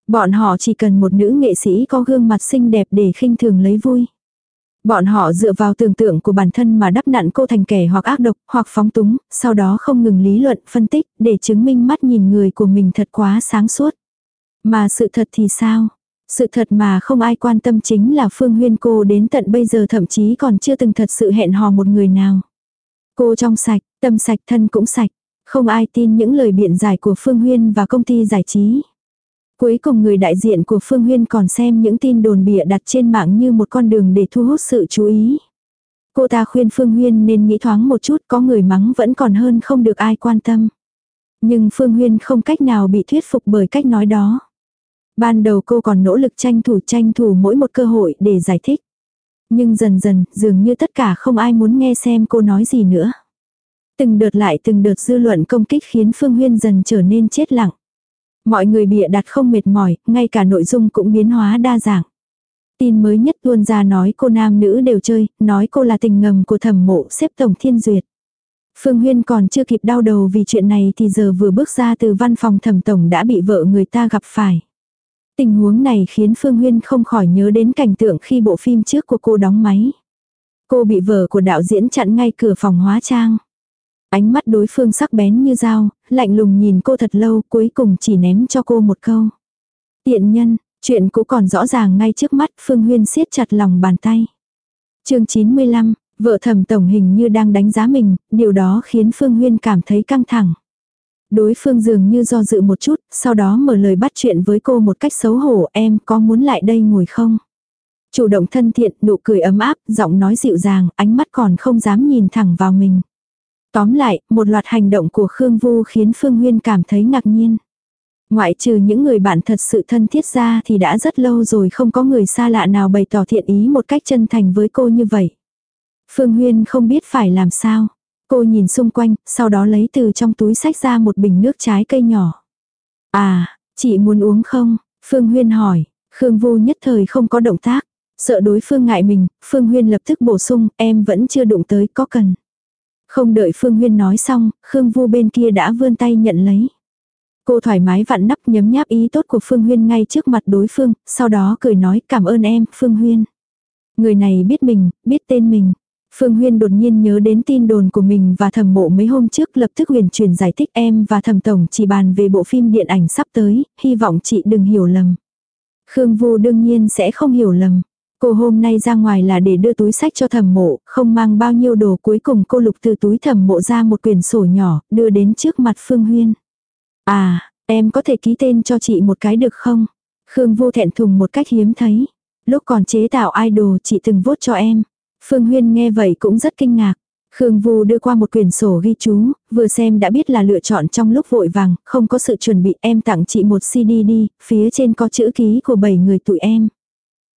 Bọn họ chỉ cần một nữ nghệ sĩ có gương mặt xinh đẹp để khinh thường lấy vui. Bọn họ dựa vào tưởng tượng của bản thân mà đắp nặn cô thành kẻ hoặc ác độc, hoặc phóng túng, sau đó không ngừng lý luận, phân tích, để chứng minh mắt nhìn người của mình thật quá sáng suốt. Mà sự thật thì sao? Sự thật mà không ai quan tâm chính là Phương Huyên cô đến tận bây giờ thậm chí còn chưa từng thật sự hẹn hò một người nào. Cô trong sạch, tâm sạch thân cũng sạch. Không ai tin những lời biện giải của Phương Huyên và công ty giải trí. Cuối cùng người đại diện của Phương Huyên còn xem những tin đồn bịa đặt trên mạng như một con đường để thu hút sự chú ý. Cô ta khuyên Phương Huyên nên nghĩ thoáng một chút có người mắng vẫn còn hơn không được ai quan tâm. Nhưng Phương Huyên không cách nào bị thuyết phục bởi cách nói đó. Ban đầu cô còn nỗ lực tranh thủ tranh thủ mỗi một cơ hội để giải thích. Nhưng dần dần, dường như tất cả không ai muốn nghe xem cô nói gì nữa. Từng đợt lại từng đợt dư luận công kích khiến Phương Huyên dần trở nên chết lặng. Mọi người bịa đặt không mệt mỏi, ngay cả nội dung cũng biến hóa đa dạng. Tin mới nhất tuôn ra nói cô nam nữ đều chơi, nói cô là tình ngầm của thẩm mộ xếp tổng thiên duyệt. Phương Huyên còn chưa kịp đau đầu vì chuyện này thì giờ vừa bước ra từ văn phòng thẩm tổng đã bị vợ người ta gặp phải. Tình huống này khiến Phương Huyên không khỏi nhớ đến cảnh tượng khi bộ phim trước của cô đóng máy. Cô bị vợ của đạo diễn chặn ngay cửa phòng hóa trang. Ánh mắt đối phương sắc bén như dao, lạnh lùng nhìn cô thật lâu cuối cùng chỉ ném cho cô một câu. Tiện nhân, chuyện cũ còn rõ ràng ngay trước mắt Phương Huyên siết chặt lòng bàn tay. chương 95, vợ thẩm tổng hình như đang đánh giá mình, điều đó khiến Phương Huyên cảm thấy căng thẳng. Đối phương dường như do dự một chút, sau đó mở lời bắt chuyện với cô một cách xấu hổ em có muốn lại đây ngồi không? Chủ động thân thiện, nụ cười ấm áp, giọng nói dịu dàng, ánh mắt còn không dám nhìn thẳng vào mình. Tóm lại, một loạt hành động của Khương Vu khiến Phương Huyên cảm thấy ngạc nhiên. Ngoại trừ những người bạn thật sự thân thiết ra thì đã rất lâu rồi không có người xa lạ nào bày tỏ thiện ý một cách chân thành với cô như vậy. Phương Huyên không biết phải làm sao. Cô nhìn xung quanh, sau đó lấy từ trong túi sách ra một bình nước trái cây nhỏ. À, chị muốn uống không? Phương Huyên hỏi. Khương Vu nhất thời không có động tác. Sợ đối phương ngại mình, Phương Huyên lập tức bổ sung, em vẫn chưa đụng tới, có cần. Không đợi Phương Huyên nói xong, Khương Vu bên kia đã vươn tay nhận lấy. Cô thoải mái vặn nắp nhấm nháp ý tốt của Phương Huyên ngay trước mặt đối phương, sau đó cười nói cảm ơn em, Phương Huyên. Người này biết mình, biết tên mình. Phương Huyên đột nhiên nhớ đến tin đồn của mình và thẩm mộ mấy hôm trước lập tức huyền truyền giải thích em và thẩm tổng chỉ bàn về bộ phim điện ảnh sắp tới, hy vọng chị đừng hiểu lầm. Khương Vu đương nhiên sẽ không hiểu lầm. Cô hôm nay ra ngoài là để đưa túi sách cho thẩm mộ, không mang bao nhiêu đồ cuối cùng cô lục từ túi thẩm mộ ra một quyển sổ nhỏ, đưa đến trước mặt Phương Huyên. À, em có thể ký tên cho chị một cái được không? Khương vô thẹn thùng một cách hiếm thấy. Lúc còn chế tạo idol chị từng vốt cho em. Phương Huyên nghe vậy cũng rất kinh ngạc. Khương Vu đưa qua một quyển sổ ghi chú, vừa xem đã biết là lựa chọn trong lúc vội vàng, không có sự chuẩn bị em tặng chị một CD đi, phía trên có chữ ký của bảy người tụi em.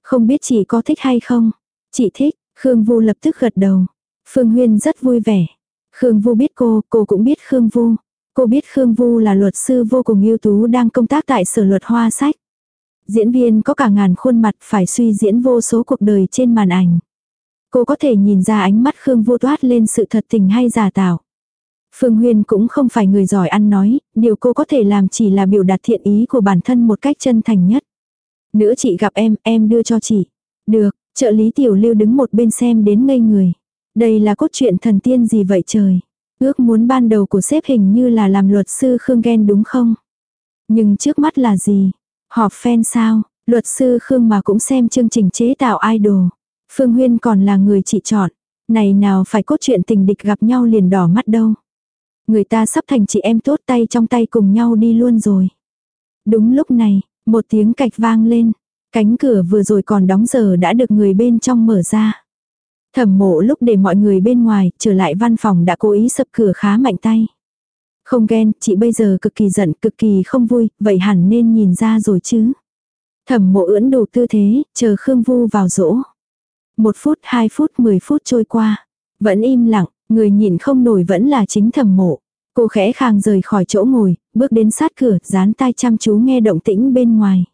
Không biết chị có thích hay không? Chị thích, Khương Vu lập tức gật đầu. Phương Huyên rất vui vẻ. Khương Vu biết cô, cô cũng biết Khương Vu. Cô biết Khương Vu là luật sư vô cùng ưu tú đang công tác tại sở luật hoa sách. Diễn viên có cả ngàn khuôn mặt phải suy diễn vô số cuộc đời trên màn ảnh. Cô có thể nhìn ra ánh mắt Khương vô toát lên sự thật tình hay giả tạo. Phương Huyên cũng không phải người giỏi ăn nói, điều cô có thể làm chỉ là biểu đạt thiện ý của bản thân một cách chân thành nhất. Nữa chị gặp em, em đưa cho chị. Được, trợ lý tiểu lưu đứng một bên xem đến ngây người. Đây là cốt truyện thần tiên gì vậy trời. Ước muốn ban đầu của sếp hình như là làm luật sư Khương Ghen đúng không? Nhưng trước mắt là gì? Họp fan sao? Luật sư Khương mà cũng xem chương trình chế tạo idol. Phương Huyên còn là người chị chọn. Này nào phải cốt chuyện tình địch gặp nhau liền đỏ mắt đâu. Người ta sắp thành chị em tốt tay trong tay cùng nhau đi luôn rồi. Đúng lúc này, một tiếng cạch vang lên. Cánh cửa vừa rồi còn đóng giờ đã được người bên trong mở ra. Thẩm mộ lúc để mọi người bên ngoài trở lại văn phòng đã cố ý sập cửa khá mạnh tay. Không ghen, chị bây giờ cực kỳ giận, cực kỳ không vui, vậy hẳn nên nhìn ra rồi chứ. Thẩm mộ ưỡn đủ tư thế, chờ Khương Vu vào rỗ. Một phút, hai phút, mười phút trôi qua. Vẫn im lặng, người nhìn không nổi vẫn là chính thầm mộ. Cô khẽ khàng rời khỏi chỗ ngồi, bước đến sát cửa, dán tai chăm chú nghe động tĩnh bên ngoài.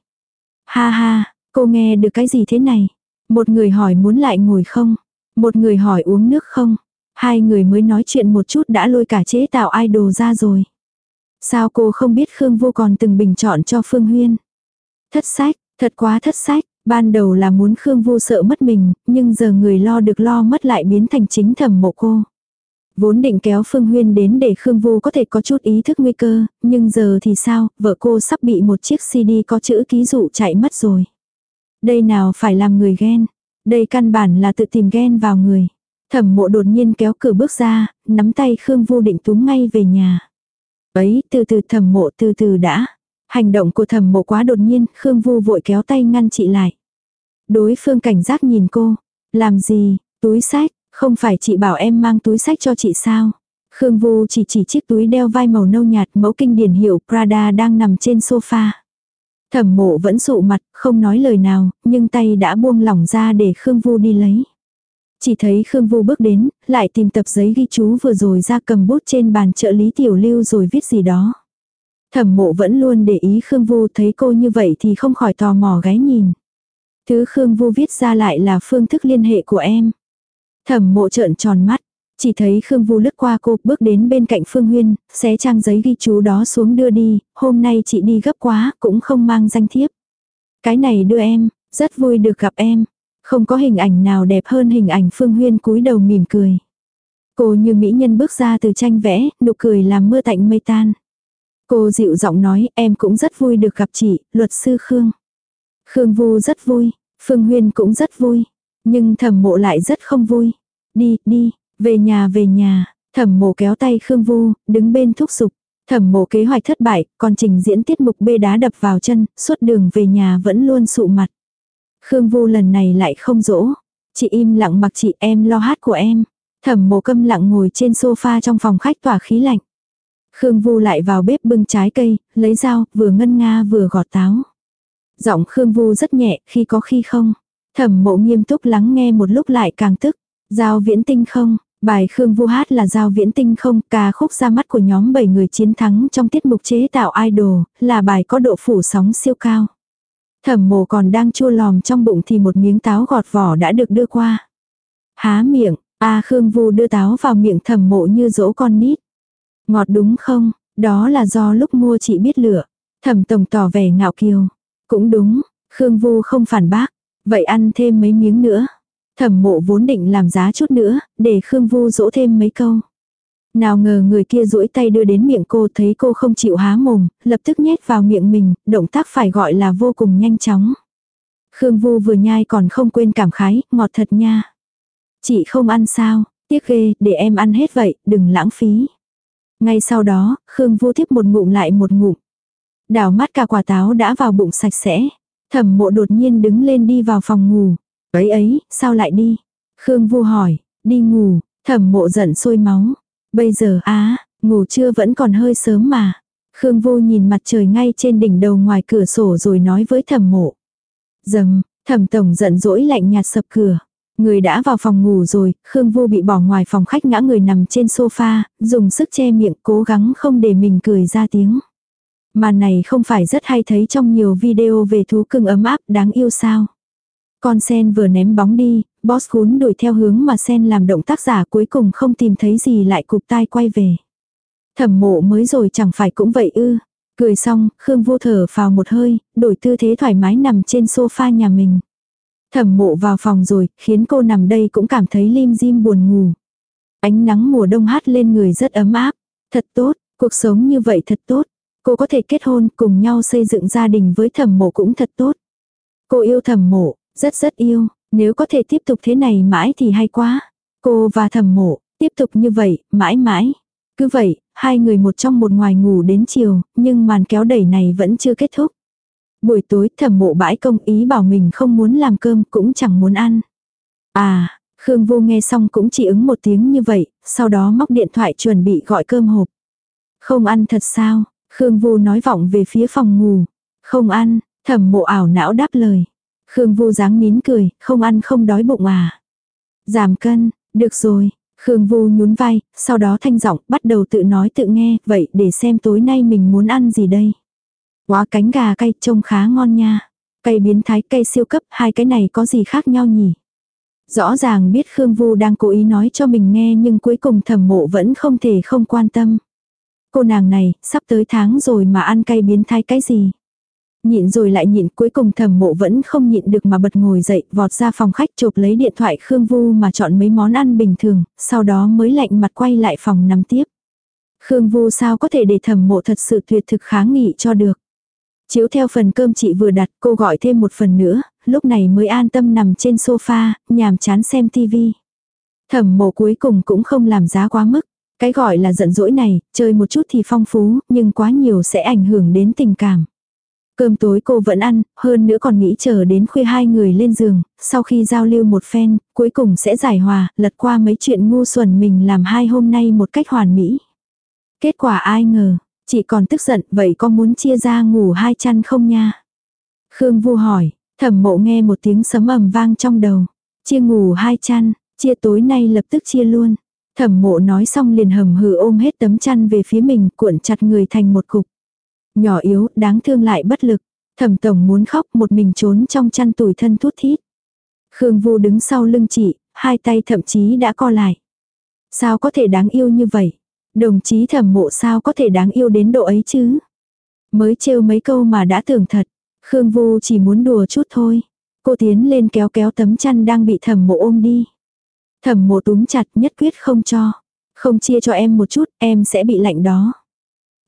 Ha ha, cô nghe được cái gì thế này? Một người hỏi muốn lại ngồi không? Một người hỏi uống nước không? Hai người mới nói chuyện một chút đã lôi cả chế tạo idol ra rồi. Sao cô không biết Khương Vô còn từng bình chọn cho Phương Huyên? Thất sách, thật quá thất sách, ban đầu là muốn Khương vu sợ mất mình, nhưng giờ người lo được lo mất lại biến thành chính thẩm mộ cô. Vốn định kéo Phương Huyên đến để Khương Vu có thể có chút ý thức nguy cơ, nhưng giờ thì sao, vợ cô sắp bị một chiếc CD có chữ ký dụ chạy mất rồi. Đây nào phải làm người ghen, đây căn bản là tự tìm ghen vào người. Thẩm mộ đột nhiên kéo cửa bước ra, nắm tay Khương Vu định túm ngay về nhà. Ấy, từ từ thẩm mộ từ từ đã. Hành động của thẩm mộ quá đột nhiên, Khương Vu vội kéo tay ngăn chị lại. Đối phương cảnh giác nhìn cô. Làm gì, túi sách, không phải chị bảo em mang túi sách cho chị sao? Khương Vu chỉ chỉ chiếc túi đeo vai màu nâu nhạt mẫu kinh điển hiệu Prada đang nằm trên sofa. Thẩm mộ vẫn sụ mặt, không nói lời nào, nhưng tay đã buông lỏng ra để Khương Vu đi lấy. Chỉ thấy Khương Vu bước đến, lại tìm tập giấy ghi chú vừa rồi ra cầm bút trên bàn trợ lý tiểu lưu rồi viết gì đó. Thẩm mộ vẫn luôn để ý Khương Vu thấy cô như vậy thì không khỏi tò mò ghé nhìn. Thứ Khương Vu viết ra lại là phương thức liên hệ của em. Thẩm mộ trợn tròn mắt. Chỉ thấy Khương Vu lướt qua cô, bước đến bên cạnh Phương Huyên, xé trang giấy ghi chú đó xuống đưa đi, hôm nay chị đi gấp quá, cũng không mang danh thiếp. Cái này đưa em, rất vui được gặp em. Không có hình ảnh nào đẹp hơn hình ảnh Phương Huyên cúi đầu mỉm cười. Cô như mỹ nhân bước ra từ tranh vẽ, nụ cười làm mưa tạnh mây tan. Cô dịu giọng nói em cũng rất vui được gặp chị, luật sư Khương. Khương Vu rất vui, Phương Huyên cũng rất vui. Nhưng thẩm mộ lại rất không vui. Đi, đi, về nhà về nhà, thẩm mộ kéo tay Khương Vu, đứng bên thúc giục. Thẩm mộ kế hoạch thất bại, còn trình diễn tiết mục bê đá đập vào chân, suốt đường về nhà vẫn luôn sụ mặt. Khương Vu lần này lại không dỗ. Chị im lặng mặc chị em lo hát của em. Thẩm mộ câm lặng ngồi trên sofa trong phòng khách tỏa khí lạnh. Khương Vu lại vào bếp bưng trái cây, lấy dao, vừa ngân nga vừa gọt táo. Giọng Khương Vu rất nhẹ, khi có khi không. Thẩm mộ nghiêm túc lắng nghe một lúc lại càng tức. Giao viễn tinh không, bài Khương Vu hát là giao viễn tinh không, ca khúc ra mắt của nhóm 7 người chiến thắng trong tiết mục chế tạo idol, là bài có độ phủ sóng siêu cao. Thẩm mộ còn đang chua lòm trong bụng thì một miếng táo gọt vỏ đã được đưa qua. Há miệng, a Khương Vu đưa táo vào miệng thẩm mộ như dỗ con nít. Ngọt đúng không, đó là do lúc mua chị biết lựa. Thẩm tổng tỏ vẻ ngạo kiều. Cũng đúng, Khương Vu không phản bác. Vậy ăn thêm mấy miếng nữa. Thẩm mộ vốn định làm giá chút nữa, để Khương Vu dỗ thêm mấy câu. Nào ngờ người kia duỗi tay đưa đến miệng cô thấy cô không chịu há mồm, lập tức nhét vào miệng mình, động tác phải gọi là vô cùng nhanh chóng. Khương Vu vừa nhai còn không quên cảm khái, ngọt thật nha. Chị không ăn sao, tiếc ghê, để em ăn hết vậy, đừng lãng phí. Ngay sau đó, Khương Vu tiếp một ngụm lại một ngụm. Đảo mắt cả quả táo đã vào bụng sạch sẽ. Thẩm mộ đột nhiên đứng lên đi vào phòng ngủ. Ấy ấy, sao lại đi? Khương Vu hỏi, đi ngủ, thẩm mộ giận sôi máu. Bây giờ á, ngủ trưa vẫn còn hơi sớm mà. Khương Vu nhìn mặt trời ngay trên đỉnh đầu ngoài cửa sổ rồi nói với thẩm mộ. Dầm, thẩm tổng giận dỗi lạnh nhạt sập cửa. Người đã vào phòng ngủ rồi, Khương Vu bị bỏ ngoài phòng khách ngã người nằm trên sofa, dùng sức che miệng cố gắng không để mình cười ra tiếng. Màn này không phải rất hay thấy trong nhiều video về thú cưng ấm áp đáng yêu sao. Con sen vừa ném bóng đi, boss cún đuổi theo hướng mà sen làm động tác giả cuối cùng không tìm thấy gì lại cục tai quay về. Thẩm mộ mới rồi chẳng phải cũng vậy ư. Cười xong, Khương vô thở vào một hơi, đổi tư thế thoải mái nằm trên sofa nhà mình. Thẩm mộ vào phòng rồi, khiến cô nằm đây cũng cảm thấy lim dim buồn ngủ. Ánh nắng mùa đông hát lên người rất ấm áp. Thật tốt, cuộc sống như vậy thật tốt. Cô có thể kết hôn cùng nhau xây dựng gia đình với thẩm mộ cũng thật tốt. Cô yêu thẩm mộ, rất rất yêu, nếu có thể tiếp tục thế này mãi thì hay quá. Cô và thẩm mộ, tiếp tục như vậy, mãi mãi. Cứ vậy, hai người một trong một ngoài ngủ đến chiều, nhưng màn kéo đẩy này vẫn chưa kết thúc. Buổi tối thẩm mộ bãi công ý bảo mình không muốn làm cơm cũng chẳng muốn ăn. À, Khương Vô nghe xong cũng chỉ ứng một tiếng như vậy, sau đó móc điện thoại chuẩn bị gọi cơm hộp. Không ăn thật sao? Khương Vô nói vọng về phía phòng ngủ. Không ăn, thẩm mộ ảo não đáp lời. Khương Vô dáng nín cười, không ăn không đói bụng à. Giảm cân, được rồi. Khương Vô nhún vai, sau đó thanh giọng bắt đầu tự nói tự nghe, vậy để xem tối nay mình muốn ăn gì đây. Quá cánh gà cay trông khá ngon nha. Cây biến thái cây siêu cấp, hai cái này có gì khác nhau nhỉ? Rõ ràng biết Khương Vu đang cố ý nói cho mình nghe nhưng cuối cùng thẩm mộ vẫn không thể không quan tâm. Cô nàng này, sắp tới tháng rồi mà ăn cay biến thái cái gì? Nhịn rồi lại nhịn cuối cùng thẩm mộ vẫn không nhịn được mà bật ngồi dậy vọt ra phòng khách chụp lấy điện thoại Khương Vu mà chọn mấy món ăn bình thường, sau đó mới lạnh mặt quay lại phòng nằm tiếp. Khương Vu sao có thể để thẩm mộ thật sự tuyệt thực kháng nghị cho được. Chiếu theo phần cơm chị vừa đặt cô gọi thêm một phần nữa, lúc này mới an tâm nằm trên sofa, nhàm chán xem tivi. Thẩm mộ cuối cùng cũng không làm giá quá mức. Cái gọi là giận dỗi này, chơi một chút thì phong phú, nhưng quá nhiều sẽ ảnh hưởng đến tình cảm. Cơm tối cô vẫn ăn, hơn nữa còn nghĩ chờ đến khuya hai người lên giường, sau khi giao lưu một phen, cuối cùng sẽ giải hòa, lật qua mấy chuyện ngu xuẩn mình làm hai hôm nay một cách hoàn mỹ. Kết quả ai ngờ, chị còn tức giận, vậy có muốn chia ra ngủ hai chăn không nha? Khương Vu hỏi, thẩm mộ nghe một tiếng sấm ầm vang trong đầu. Chia ngủ hai chăn, chia tối nay lập tức chia luôn. Thẩm mộ nói xong liền hầm hừ ôm hết tấm chăn về phía mình cuộn chặt người thành một cục. Nhỏ yếu, đáng thương lại bất lực. Thẩm tổng muốn khóc một mình trốn trong chăn tủi thân thút thít. Khương Vu đứng sau lưng chị, hai tay thậm chí đã co lại. Sao có thể đáng yêu như vậy? Đồng chí thẩm mộ sao có thể đáng yêu đến độ ấy chứ? Mới trêu mấy câu mà đã tưởng thật. Khương Vu chỉ muốn đùa chút thôi. Cô tiến lên kéo kéo tấm chăn đang bị thẩm mộ ôm đi. Thẩm mộ túm chặt nhất quyết không cho. Không chia cho em một chút, em sẽ bị lạnh đó.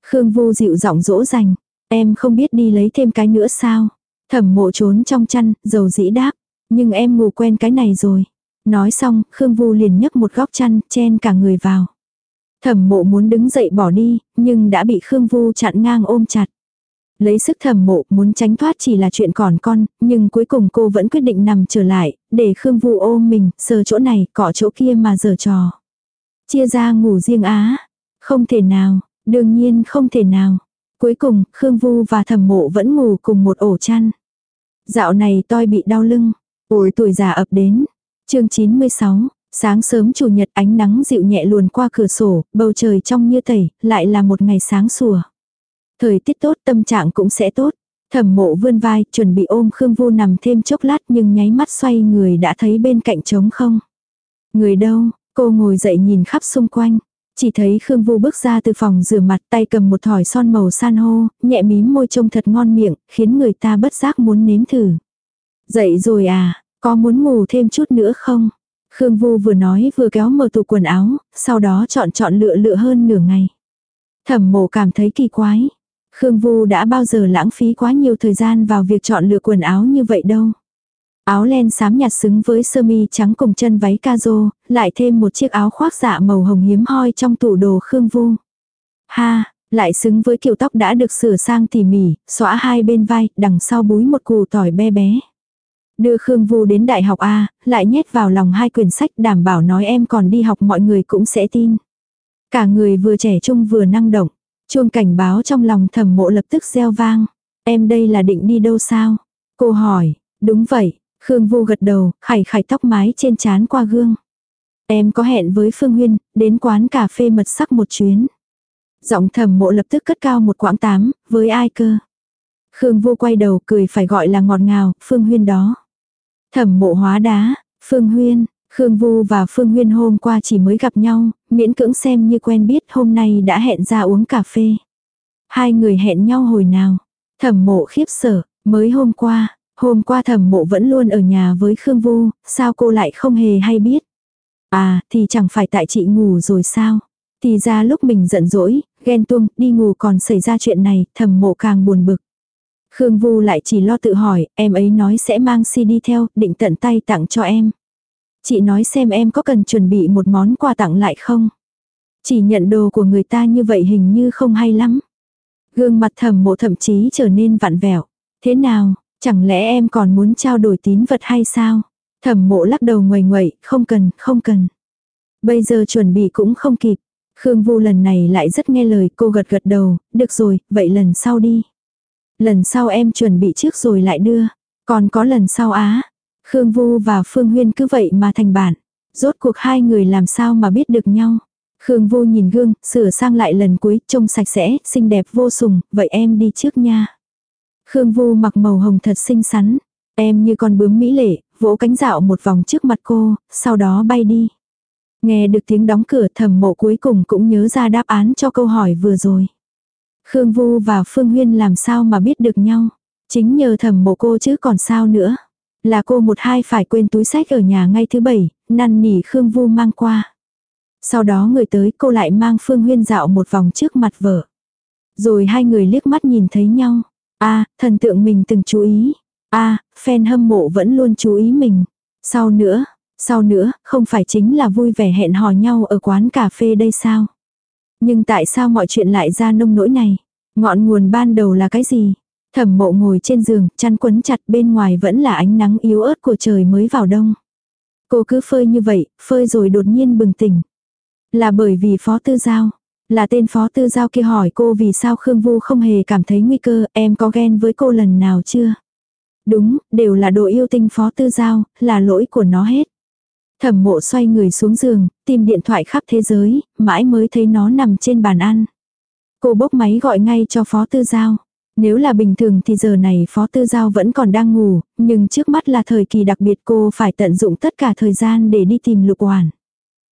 Khương Vu dịu giọng dỗ dành. Em không biết đi lấy thêm cái nữa sao? Thẩm mộ trốn trong chăn, dầu dĩ đáp. Nhưng em ngủ quen cái này rồi. Nói xong, Khương Vu liền nhấc một góc chăn, chen cả người vào. Thẩm mộ muốn đứng dậy bỏ đi, nhưng đã bị Khương Vu chặn ngang ôm chặt. Lấy sức thẩm mộ muốn tránh thoát chỉ là chuyện còn con, nhưng cuối cùng cô vẫn quyết định nằm trở lại, để Khương Vu ôm mình, sờ chỗ này, cọ chỗ kia mà giở trò. Chia ra ngủ riêng á. Không thể nào, đương nhiên không thể nào. Cuối cùng, Khương Vu và thẩm mộ vẫn ngủ cùng một ổ chăn. Dạo này tôi bị đau lưng. Ôi tuổi già ập đến. chương 96, sáng sớm chủ nhật ánh nắng dịu nhẹ luồn qua cửa sổ, bầu trời trong như tẩy, lại là một ngày sáng sủa. Thời tiết tốt tâm trạng cũng sẽ tốt. Thẩm mộ vươn vai, chuẩn bị ôm Khương Vu nằm thêm chốc lát nhưng nháy mắt xoay người đã thấy bên cạnh trống không. Người đâu, cô ngồi dậy nhìn khắp xung quanh. Chỉ thấy Khương Vu bước ra từ phòng rửa mặt tay cầm một thỏi son màu san hô, nhẹ mím môi trông thật ngon miệng, khiến người ta bất giác muốn nếm thử. Dậy rồi à, có muốn ngủ thêm chút nữa không? Khương Vu vừa nói vừa kéo mở tủ quần áo, sau đó chọn chọn lựa lựa hơn nửa ngày. Thẩm mộ cảm thấy kỳ quái. Khương Vu đã bao giờ lãng phí quá nhiều thời gian vào việc chọn lựa quần áo như vậy đâu. Áo len xám nhạt xứng với sơ mi trắng cùng chân váy ca rô, lại thêm một chiếc áo khoác dạ màu hồng hiếm hoi trong tủ đồ Khương Vu. Ha, lại xứng với kiểu tóc đã được sửa sang tỉ mỉ, xóa hai bên vai, đằng sau búi một củ tỏi bé bé. Đưa Khương Vu đến đại học A, lại nhét vào lòng hai quyển sách đảm bảo nói em còn đi học mọi người cũng sẽ tin. Cả người vừa trẻ trung vừa năng động. Chuông cảnh báo trong lòng thẩm mộ lập tức reo vang. Em đây là định đi đâu sao? Cô hỏi, đúng vậy, Khương Vu gật đầu, khải khải tóc mái trên trán qua gương. Em có hẹn với Phương Huyên, đến quán cà phê mật sắc một chuyến. Giọng thẩm mộ lập tức cất cao một quãng tám, với ai cơ? Khương Vu quay đầu cười phải gọi là ngọt ngào, Phương Huyên đó. Thẩm mộ hóa đá, Phương Huyên, Khương Vu và Phương Huyên hôm qua chỉ mới gặp nhau, miễn cưỡng xem như quen biết hôm nay đã hẹn ra uống cà phê. Hai người hẹn nhau hồi nào? Thẩm mộ khiếp sợ, mới hôm qua, hôm qua thẩm mộ vẫn luôn ở nhà với Khương Vu, sao cô lại không hề hay biết? À, thì chẳng phải tại chị ngủ rồi sao? Thì ra lúc mình giận dỗi, ghen tuông, đi ngủ còn xảy ra chuyện này, thẩm mộ càng buồn bực. Khương Vu lại chỉ lo tự hỏi, em ấy nói sẽ mang CD theo, định tận tay tặng cho em. Chị nói xem em có cần chuẩn bị một món quà tặng lại không? Chỉ nhận đồ của người ta như vậy hình như không hay lắm. Gương mặt thầm mộ thậm chí trở nên vặn vẹo. Thế nào, chẳng lẽ em còn muốn trao đổi tín vật hay sao? Thẩm mộ lắc đầu ngoài ngoậy, không cần, không cần. Bây giờ chuẩn bị cũng không kịp. Khương Vu lần này lại rất nghe lời cô gật gật đầu, được rồi, vậy lần sau đi. Lần sau em chuẩn bị trước rồi lại đưa. Còn có lần sau á. Khương Vu và Phương Huyên cứ vậy mà thành bạn. Rốt cuộc hai người làm sao mà biết được nhau. Khương Vu nhìn gương, sửa sang lại lần cuối, trông sạch sẽ, xinh đẹp vô sùng, vậy em đi trước nha. Khương Vu mặc màu hồng thật xinh xắn. Em như con bướm mỹ lệ, vỗ cánh dạo một vòng trước mặt cô, sau đó bay đi. Nghe được tiếng đóng cửa thầm mộ cuối cùng cũng nhớ ra đáp án cho câu hỏi vừa rồi. Khương Vu và Phương Huyên làm sao mà biết được nhau. Chính nhờ thầm mộ cô chứ còn sao nữa. Là cô một hai phải quên túi sách ở nhà ngay thứ bảy, năn nỉ Khương Vu mang qua. Sau đó người tới cô lại mang Phương Huyên dạo một vòng trước mặt vợ. Rồi hai người liếc mắt nhìn thấy nhau. a thần tượng mình từng chú ý. a fan hâm mộ vẫn luôn chú ý mình. Sau nữa, sau nữa, không phải chính là vui vẻ hẹn hò nhau ở quán cà phê đây sao? Nhưng tại sao mọi chuyện lại ra nông nỗi này? Ngọn nguồn ban đầu là cái gì? Thẩm mộ ngồi trên giường, chăn quấn chặt bên ngoài vẫn là ánh nắng yếu ớt của trời mới vào đông. Cô cứ phơi như vậy, phơi rồi đột nhiên bừng tỉnh. Là bởi vì phó tư giao. Là tên phó tư giao kia hỏi cô vì sao Khương Vu không hề cảm thấy nguy cơ, em có ghen với cô lần nào chưa? Đúng, đều là đồ yêu tinh phó tư giao, là lỗi của nó hết. Thẩm mộ xoay người xuống giường, tìm điện thoại khắp thế giới, mãi mới thấy nó nằm trên bàn ăn. Cô bốc máy gọi ngay cho phó tư giao. Nếu là bình thường thì giờ này phó tư giao vẫn còn đang ngủ, nhưng trước mắt là thời kỳ đặc biệt cô phải tận dụng tất cả thời gian để đi tìm lục hoàn.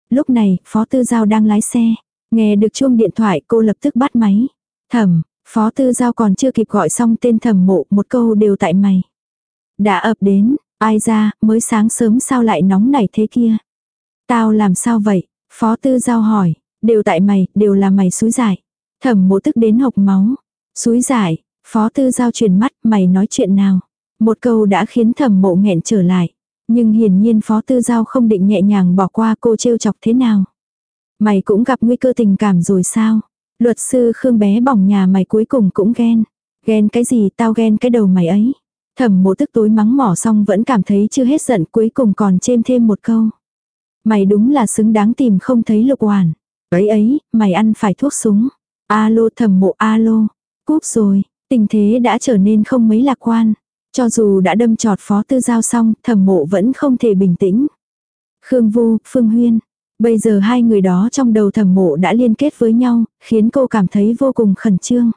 Lúc này, phó tư giao đang lái xe. Nghe được chuông điện thoại cô lập tức bắt máy. Thẩm, phó tư giao còn chưa kịp gọi xong tên thẩm mộ một câu đều tại mày. Đã ập đến, ai ra, mới sáng sớm sao lại nóng nảy thế kia. Tao làm sao vậy? Phó tư giao hỏi, đều tại mày, đều là mày xúi giải. Thẩm mộ tức đến hộc máu. Xúi giải, phó tư giao chuyển mắt, mày nói chuyện nào. Một câu đã khiến thẩm mộ nghẹn trở lại. Nhưng hiển nhiên phó tư giao không định nhẹ nhàng bỏ qua cô trêu chọc thế nào. Mày cũng gặp nguy cơ tình cảm rồi sao? Luật sư Khương bé bỏng nhà mày cuối cùng cũng ghen. Ghen cái gì tao ghen cái đầu mày ấy. Thẩm mộ tức tối mắng mỏ xong vẫn cảm thấy chưa hết giận cuối cùng còn chêm thêm một câu. Mày đúng là xứng đáng tìm không thấy lục hoàn. Ấy ấy, mày ăn phải thuốc súng. Alo thẩm mộ alo. Cúp rồi, tình thế đã trở nên không mấy lạc quan. Cho dù đã đâm trọt phó tư giao xong, thẩm mộ vẫn không thể bình tĩnh. Khương Vu, Phương Huyên. Bây giờ hai người đó trong đầu thẩm mộ đã liên kết với nhau, khiến cô cảm thấy vô cùng khẩn trương.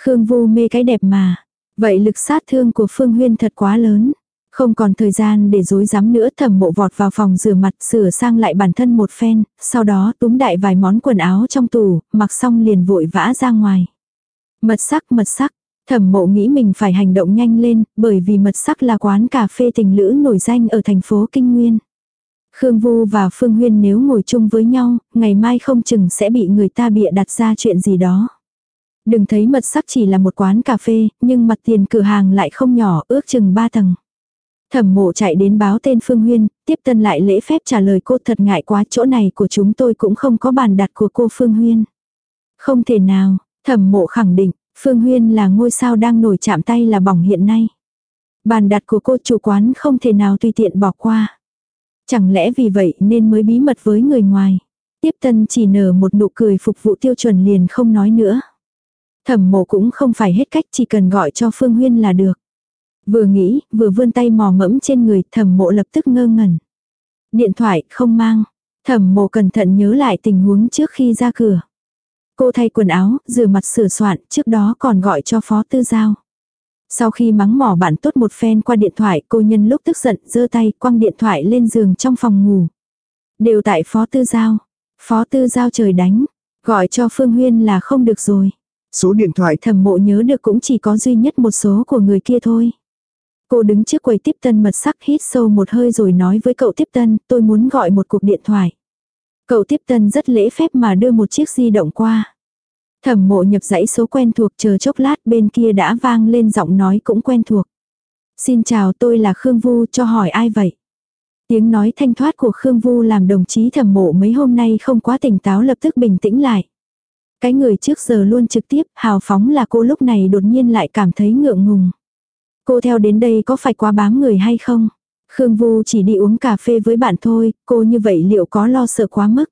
Khương Vu mê cái đẹp mà. Vậy lực sát thương của Phương Huyên thật quá lớn. Không còn thời gian để dối dám nữa thẩm mộ vọt vào phòng rửa mặt sửa sang lại bản thân một phen, sau đó túm đại vài món quần áo trong tủ, mặc xong liền vội vã ra ngoài. Mật sắc mật sắc, thẩm mộ nghĩ mình phải hành động nhanh lên, bởi vì mật sắc là quán cà phê tình lữ nổi danh ở thành phố Kinh Nguyên. Khương Vu và Phương Huyên nếu ngồi chung với nhau, ngày mai không chừng sẽ bị người ta bịa đặt ra chuyện gì đó. Đừng thấy mật sắc chỉ là một quán cà phê, nhưng mặt tiền cửa hàng lại không nhỏ, ước chừng ba tầng. Thẩm mộ chạy đến báo tên Phương Huyên, tiếp tân lại lễ phép trả lời cô thật ngại quá chỗ này của chúng tôi cũng không có bàn đặt của cô Phương Huyên. Không thể nào, thẩm mộ khẳng định, Phương Huyên là ngôi sao đang nổi chạm tay là bỏng hiện nay. Bàn đặt của cô chủ quán không thể nào tùy tiện bỏ qua. Chẳng lẽ vì vậy nên mới bí mật với người ngoài. Tiếp tân chỉ nở một nụ cười phục vụ tiêu chuẩn liền không nói nữa. Thẩm mộ cũng không phải hết cách chỉ cần gọi cho Phương Huyên là được. Vừa nghĩ, vừa vươn tay mò mẫm trên người, thẩm mộ lập tức ngơ ngẩn. Điện thoại không mang. Thẩm mộ cẩn thận nhớ lại tình huống trước khi ra cửa. Cô thay quần áo, rửa mặt sửa soạn, trước đó còn gọi cho phó tư giao. Sau khi mắng mỏ bạn tốt một phen qua điện thoại, cô nhân lúc tức giận, giơ tay quăng điện thoại lên giường trong phòng ngủ. Đều tại phó tư giao. Phó tư giao trời đánh. Gọi cho Phương Huyên là không được rồi. Số điện thoại thẩm mộ nhớ được cũng chỉ có duy nhất một số của người kia thôi. Cô đứng trước quầy tiếp tân mật sắc hít sâu một hơi rồi nói với cậu tiếp tân, tôi muốn gọi một cuộc điện thoại. Cậu tiếp tân rất lễ phép mà đưa một chiếc di động qua. Thẩm mộ nhập dãy số quen thuộc chờ chốc lát bên kia đã vang lên giọng nói cũng quen thuộc. Xin chào, tôi là Khương Vu, cho hỏi ai vậy? Tiếng nói thanh thoát của Khương Vu làm đồng chí thẩm mộ mấy hôm nay không quá tỉnh táo lập tức bình tĩnh lại. Cái người trước giờ luôn trực tiếp, hào phóng là cô lúc này đột nhiên lại cảm thấy ngượng ngùng. Cô theo đến đây có phải quá bám người hay không? Khương Vu chỉ đi uống cà phê với bạn thôi, cô như vậy liệu có lo sợ quá mức?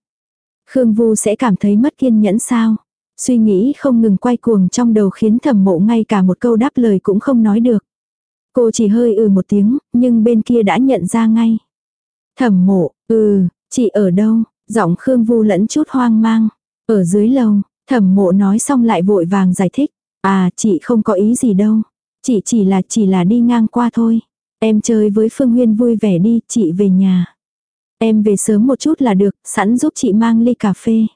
Khương Vu sẽ cảm thấy mất kiên nhẫn sao? Suy nghĩ không ngừng quay cuồng trong đầu khiến thẩm mộ ngay cả một câu đáp lời cũng không nói được. Cô chỉ hơi ừ một tiếng, nhưng bên kia đã nhận ra ngay. Thẩm mộ, ừ, chị ở đâu? Giọng Khương Vu lẫn chút hoang mang. Ở dưới lầu, thẩm mộ nói xong lại vội vàng giải thích. À, chị không có ý gì đâu. Chị chỉ là chỉ là đi ngang qua thôi. Em chơi với Phương Huyên vui vẻ đi, chị về nhà. Em về sớm một chút là được, sẵn giúp chị mang ly cà phê.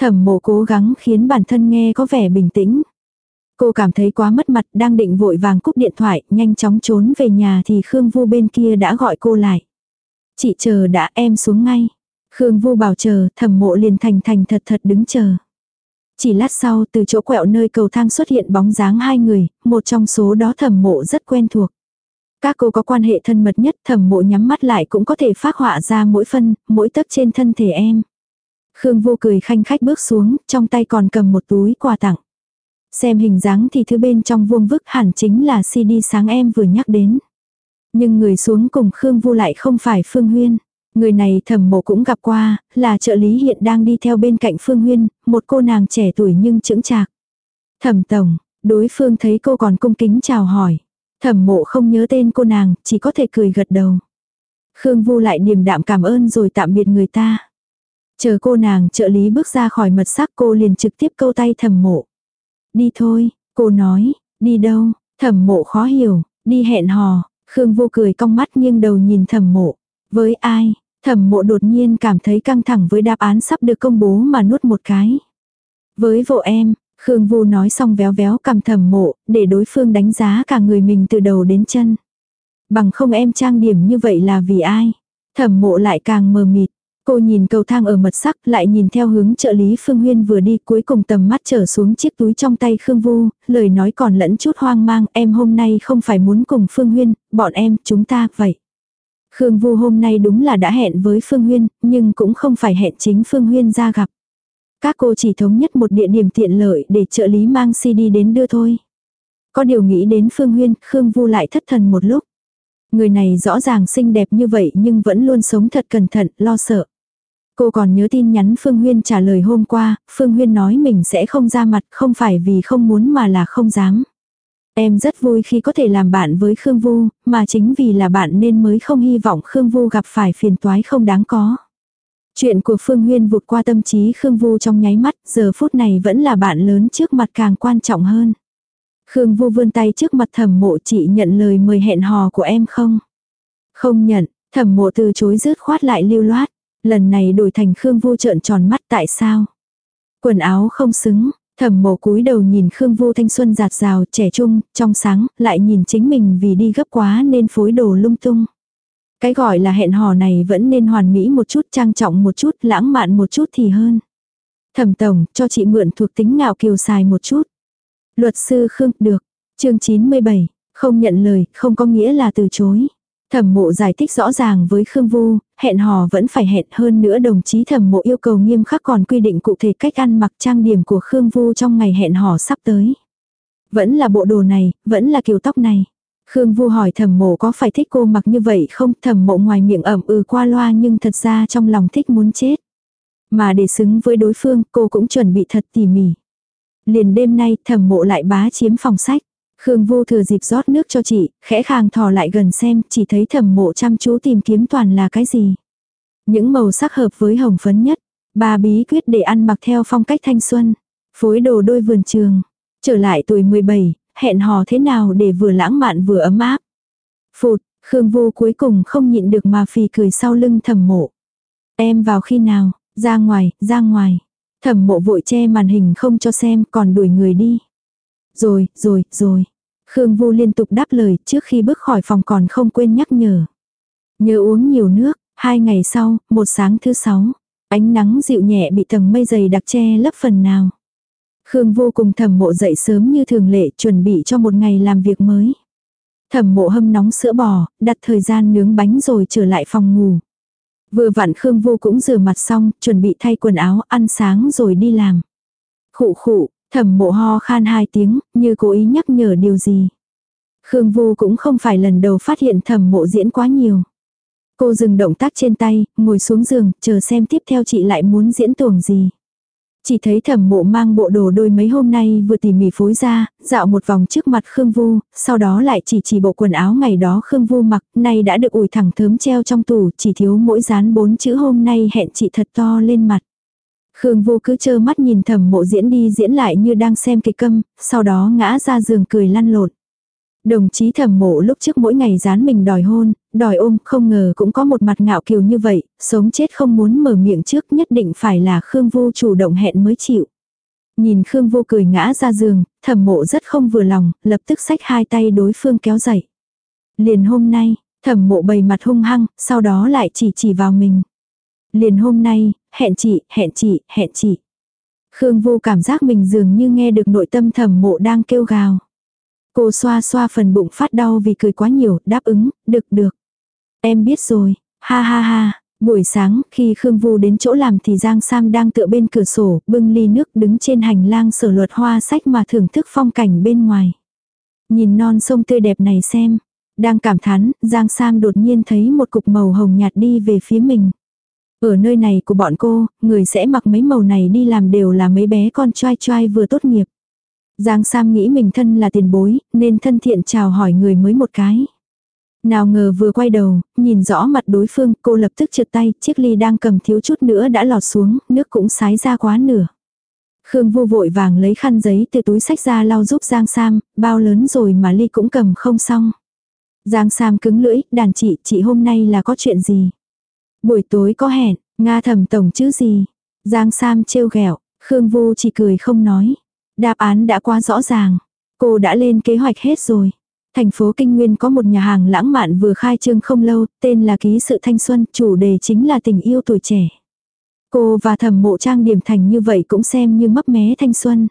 Thẩm mộ cố gắng khiến bản thân nghe có vẻ bình tĩnh. Cô cảm thấy quá mất mặt đang định vội vàng cúp điện thoại, nhanh chóng trốn về nhà thì Khương Vu bên kia đã gọi cô lại. Chị chờ đã em xuống ngay. Khương Vu bảo chờ, thẩm mộ liền thành thành thật thật đứng chờ. Chỉ lát sau từ chỗ quẹo nơi cầu thang xuất hiện bóng dáng hai người, một trong số đó thẩm mộ rất quen thuộc. Các cô có quan hệ thân mật nhất thẩm mộ nhắm mắt lại cũng có thể phát họa ra mỗi phân, mỗi tấc trên thân thể em. Khương Vô cười khanh khách bước xuống, trong tay còn cầm một túi quà tặng. Xem hình dáng thì thứ bên trong vuông vức hẳn chính là CD sáng em vừa nhắc đến. Nhưng người xuống cùng Khương Vu lại không phải Phương Huyên. Người này thẩm mộ cũng gặp qua, là trợ lý hiện đang đi theo bên cạnh Phương Huyên, một cô nàng trẻ tuổi nhưng chững chạc. Thẩm tổng, đối phương thấy cô còn cung kính chào hỏi. Thẩm mộ không nhớ tên cô nàng, chỉ có thể cười gật đầu. Khương Vu lại điềm đạm cảm ơn rồi tạm biệt người ta. Chờ cô nàng trợ lý bước ra khỏi mật sắc cô liền trực tiếp câu tay thẩm mộ. Đi thôi, cô nói, đi đâu, thẩm mộ khó hiểu, đi hẹn hò, Khương vu cười cong mắt nghiêng đầu nhìn thẩm mộ. Với ai, thẩm mộ đột nhiên cảm thấy căng thẳng với đáp án sắp được công bố mà nuốt một cái. Với vợ em, Khương Vu nói xong véo véo cầm thầm mộ, để đối phương đánh giá cả người mình từ đầu đến chân. Bằng không em trang điểm như vậy là vì ai? Thẩm mộ lại càng mờ mịt. Cô nhìn cầu thang ở mật sắc lại nhìn theo hướng trợ lý Phương Huyên vừa đi cuối cùng tầm mắt trở xuống chiếc túi trong tay Khương Vu, lời nói còn lẫn chút hoang mang em hôm nay không phải muốn cùng Phương Huyên, bọn em, chúng ta, vậy. Khương Vu hôm nay đúng là đã hẹn với Phương Huyên, nhưng cũng không phải hẹn chính Phương Huyên ra gặp. Các cô chỉ thống nhất một địa điểm tiện lợi để trợ lý mang CD đến đưa thôi. Có điều nghĩ đến Phương Huyên, Khương Vu lại thất thần một lúc. Người này rõ ràng xinh đẹp như vậy nhưng vẫn luôn sống thật cẩn thận, lo sợ. Cô còn nhớ tin nhắn Phương Huyên trả lời hôm qua, Phương Huyên nói mình sẽ không ra mặt không phải vì không muốn mà là không dám. Em rất vui khi có thể làm bạn với Khương Vu, mà chính vì là bạn nên mới không hy vọng Khương Vu gặp phải phiền toái không đáng có. Chuyện của Phương Huyên vụt qua tâm trí Khương Vu trong nháy mắt, giờ phút này vẫn là bạn lớn trước mặt càng quan trọng hơn. Khương Vu vươn tay trước mặt thẩm mộ chị nhận lời mời hẹn hò của em không? Không nhận, thẩm mộ từ chối rứt khoát lại lưu loát. Lần này đổi thành Khương Vu trợn tròn mắt tại sao? Quần áo không xứng, thẩm mộ cúi đầu nhìn Khương Vu thanh xuân giạt rào, trẻ trung, trong sáng, lại nhìn chính mình vì đi gấp quá nên phối đồ lung tung. Cái gọi là hẹn hò này vẫn nên hoàn mỹ một chút, trang trọng một chút, lãng mạn một chút thì hơn. Thẩm tổng, cho chị mượn thuộc tính ngạo kiều xài một chút. Luật sư Khương, được. chương 97, không nhận lời, không có nghĩa là từ chối. Thẩm mộ giải thích rõ ràng với Khương Vu, hẹn hò vẫn phải hẹn hơn nữa đồng chí thẩm mộ yêu cầu nghiêm khắc còn quy định cụ thể cách ăn mặc trang điểm của Khương Vu trong ngày hẹn hò sắp tới. Vẫn là bộ đồ này, vẫn là kiểu tóc này. Khương Vu hỏi thẩm mộ có phải thích cô mặc như vậy không thẩm mộ ngoài miệng ẩm ừ qua loa nhưng thật ra trong lòng thích muốn chết. Mà để xứng với đối phương cô cũng chuẩn bị thật tỉ mỉ. Liền đêm nay thẩm mộ lại bá chiếm phòng sách. Khương Vu thừa dịp rót nước cho chị, khẽ khàng thò lại gần xem, chỉ thấy thẩm mộ chăm chú tìm kiếm toàn là cái gì. Những màu sắc hợp với hồng phấn nhất. Ba bí quyết để ăn mặc theo phong cách thanh xuân. Phối đồ đôi vườn trường. Trở lại tuổi 17, hẹn hò thế nào để vừa lãng mạn vừa ấm áp. Phụt, Khương Vu cuối cùng không nhịn được mà phì cười sau lưng thẩm mộ. Em vào khi nào, ra ngoài, ra ngoài. Thẩm mộ vội che màn hình không cho xem còn đuổi người đi. Rồi, rồi, rồi. Khương Vu liên tục đáp lời trước khi bước khỏi phòng còn không quên nhắc nhở. Nhớ uống nhiều nước, hai ngày sau, một sáng thứ sáu. Ánh nắng dịu nhẹ bị tầng mây dày đặc che lấp phần nào. Khương vô cùng thẩm mộ dậy sớm như thường lệ chuẩn bị cho một ngày làm việc mới. Thẩm mộ hâm nóng sữa bò, đặt thời gian nướng bánh rồi trở lại phòng ngủ. Vừa vặn Khương vô cũng rửa mặt xong, chuẩn bị thay quần áo, ăn sáng rồi đi làm. Khụ khụ, thẩm mộ ho khan hai tiếng, như cố ý nhắc nhở điều gì. Khương vô cũng không phải lần đầu phát hiện thẩm mộ diễn quá nhiều. Cô dừng động tác trên tay, ngồi xuống giường, chờ xem tiếp theo chị lại muốn diễn tuồng gì. Chỉ thấy thẩm mộ mang bộ đồ đôi mấy hôm nay vừa tỉ mỉ phối ra, dạo một vòng trước mặt Khương Vu, sau đó lại chỉ chỉ bộ quần áo ngày đó Khương Vu mặc, nay đã được ủi thẳng thớm treo trong tủ, chỉ thiếu mỗi dán bốn chữ hôm nay hẹn chị thật to lên mặt. Khương Vu cứ trơ mắt nhìn thẩm mộ diễn đi diễn lại như đang xem kịch câm, sau đó ngã ra giường cười lăn lộn. Đồng chí thẩm mộ lúc trước mỗi ngày dán mình đòi hôn, đòi ôm, không ngờ cũng có một mặt ngạo kiều như vậy, sống chết không muốn mở miệng trước nhất định phải là Khương Vô chủ động hẹn mới chịu. Nhìn Khương Vô cười ngã ra giường, thẩm mộ rất không vừa lòng, lập tức xách hai tay đối phương kéo dậy. Liền hôm nay, thẩm mộ bày mặt hung hăng, sau đó lại chỉ chỉ vào mình. Liền hôm nay, hẹn chị, hẹn chị, hẹn chị. Khương Vô cảm giác mình dường như nghe được nội tâm thẩm mộ đang kêu gào. Cô xoa xoa phần bụng phát đau vì cười quá nhiều, đáp ứng, được được. Em biết rồi, ha ha ha, Buổi sáng, khi Khương Vu đến chỗ làm thì Giang Sam đang tựa bên cửa sổ, bưng ly nước đứng trên hành lang sở luật hoa sách mà thưởng thức phong cảnh bên ngoài. Nhìn non sông tươi đẹp này xem. Đang cảm thán, Giang Sam đột nhiên thấy một cục màu hồng nhạt đi về phía mình. Ở nơi này của bọn cô, người sẽ mặc mấy màu này đi làm đều là mấy bé con trai trai vừa tốt nghiệp. Giang Sam nghĩ mình thân là tiền bối, nên thân thiện chào hỏi người mới một cái. Nào ngờ vừa quay đầu, nhìn rõ mặt đối phương, cô lập tức trượt tay, chiếc ly đang cầm thiếu chút nữa đã lọt xuống, nước cũng sái ra quá nửa. Khương vô vội vàng lấy khăn giấy từ túi sách ra lau giúp Giang Sam, bao lớn rồi mà ly cũng cầm không xong. Giang Sam cứng lưỡi, đàn chị, chị hôm nay là có chuyện gì? Buổi tối có hẹn, Nga thầm tổng chứ gì? Giang Sam trêu ghẹo, Khương Vu chỉ cười không nói. Đáp án đã quá rõ ràng. Cô đã lên kế hoạch hết rồi. Thành phố Kinh Nguyên có một nhà hàng lãng mạn vừa khai trương không lâu, tên là Ký sự Thanh Xuân, chủ đề chính là tình yêu tuổi trẻ. Cô và thẩm mộ trang điểm thành như vậy cũng xem như mấp mé thanh xuân.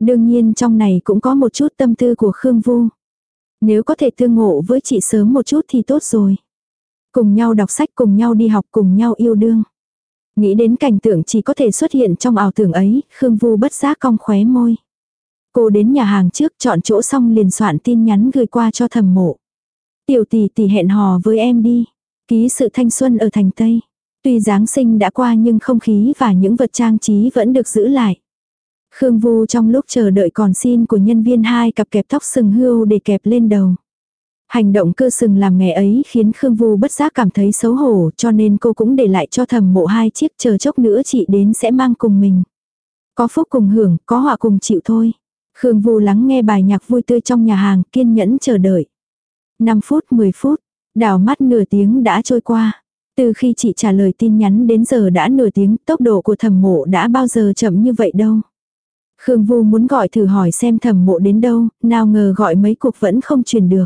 Đương nhiên trong này cũng có một chút tâm tư của Khương Vu. Nếu có thể tương ngộ với chị sớm một chút thì tốt rồi. Cùng nhau đọc sách, cùng nhau đi học, cùng nhau yêu đương. Nghĩ đến cảnh tượng chỉ có thể xuất hiện trong ảo tưởng ấy, Khương Vu bất giác cong khóe môi. Cô đến nhà hàng trước chọn chỗ xong liền soạn tin nhắn gửi qua cho thầm mộ. Tiểu tỷ tỷ hẹn hò với em đi. Ký sự thanh xuân ở thành Tây. Tuy Giáng sinh đã qua nhưng không khí và những vật trang trí vẫn được giữ lại. Khương Vu trong lúc chờ đợi còn xin của nhân viên hai cặp kẹp tóc sừng hươu để kẹp lên đầu. Hành động cơ sừng làm nghề ấy khiến Khương Vu bất giác cảm thấy xấu hổ cho nên cô cũng để lại cho thầm mộ hai chiếc chờ chốc nữa chị đến sẽ mang cùng mình. Có phúc cùng hưởng, có họa cùng chịu thôi. Khương Vu lắng nghe bài nhạc vui tươi trong nhà hàng kiên nhẫn chờ đợi. 5 phút 10 phút, đảo mắt nửa tiếng đã trôi qua. Từ khi chị trả lời tin nhắn đến giờ đã nửa tiếng, tốc độ của thầm mộ đã bao giờ chậm như vậy đâu. Khương Vu muốn gọi thử hỏi xem thầm mộ đến đâu, nào ngờ gọi mấy cuộc vẫn không truyền được.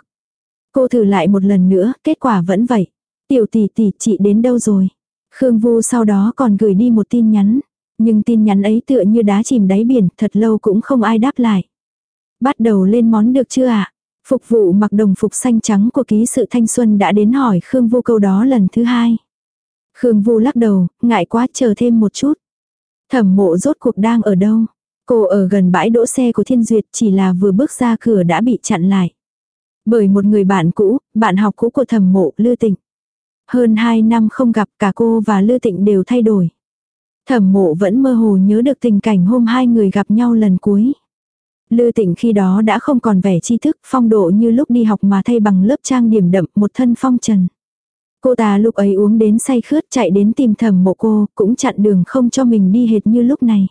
Cô thử lại một lần nữa, kết quả vẫn vậy. Tiểu tỷ tỷ chị đến đâu rồi? Khương Vu sau đó còn gửi đi một tin nhắn. Nhưng tin nhắn ấy tựa như đá chìm đáy biển, thật lâu cũng không ai đáp lại. Bắt đầu lên món được chưa ạ? À? Phục vụ mặc đồng phục xanh trắng của ký sự thanh xuân đã đến hỏi Khương Vu câu đó lần thứ hai. Khương Vu lắc đầu, ngại quá chờ thêm một chút. Thẩm mộ rốt cuộc đang ở đâu? Cô ở gần bãi đỗ xe của Thiên Duyệt chỉ là vừa bước ra cửa đã bị chặn lại. Bởi một người bạn cũ, bạn học cũ của thẩm mộ, Lư Tịnh. Hơn 2 năm không gặp cả cô và Lư Tịnh đều thay đổi. Thẩm mộ vẫn mơ hồ nhớ được tình cảnh hôm hai người gặp nhau lần cuối. Lư tịnh khi đó đã không còn vẻ tri thức, phong độ như lúc đi học mà thay bằng lớp trang điểm đậm một thân phong trần. Cô ta lúc ấy uống đến say khướt chạy đến tìm thẩm mộ cô, cũng chặn đường không cho mình đi hệt như lúc này.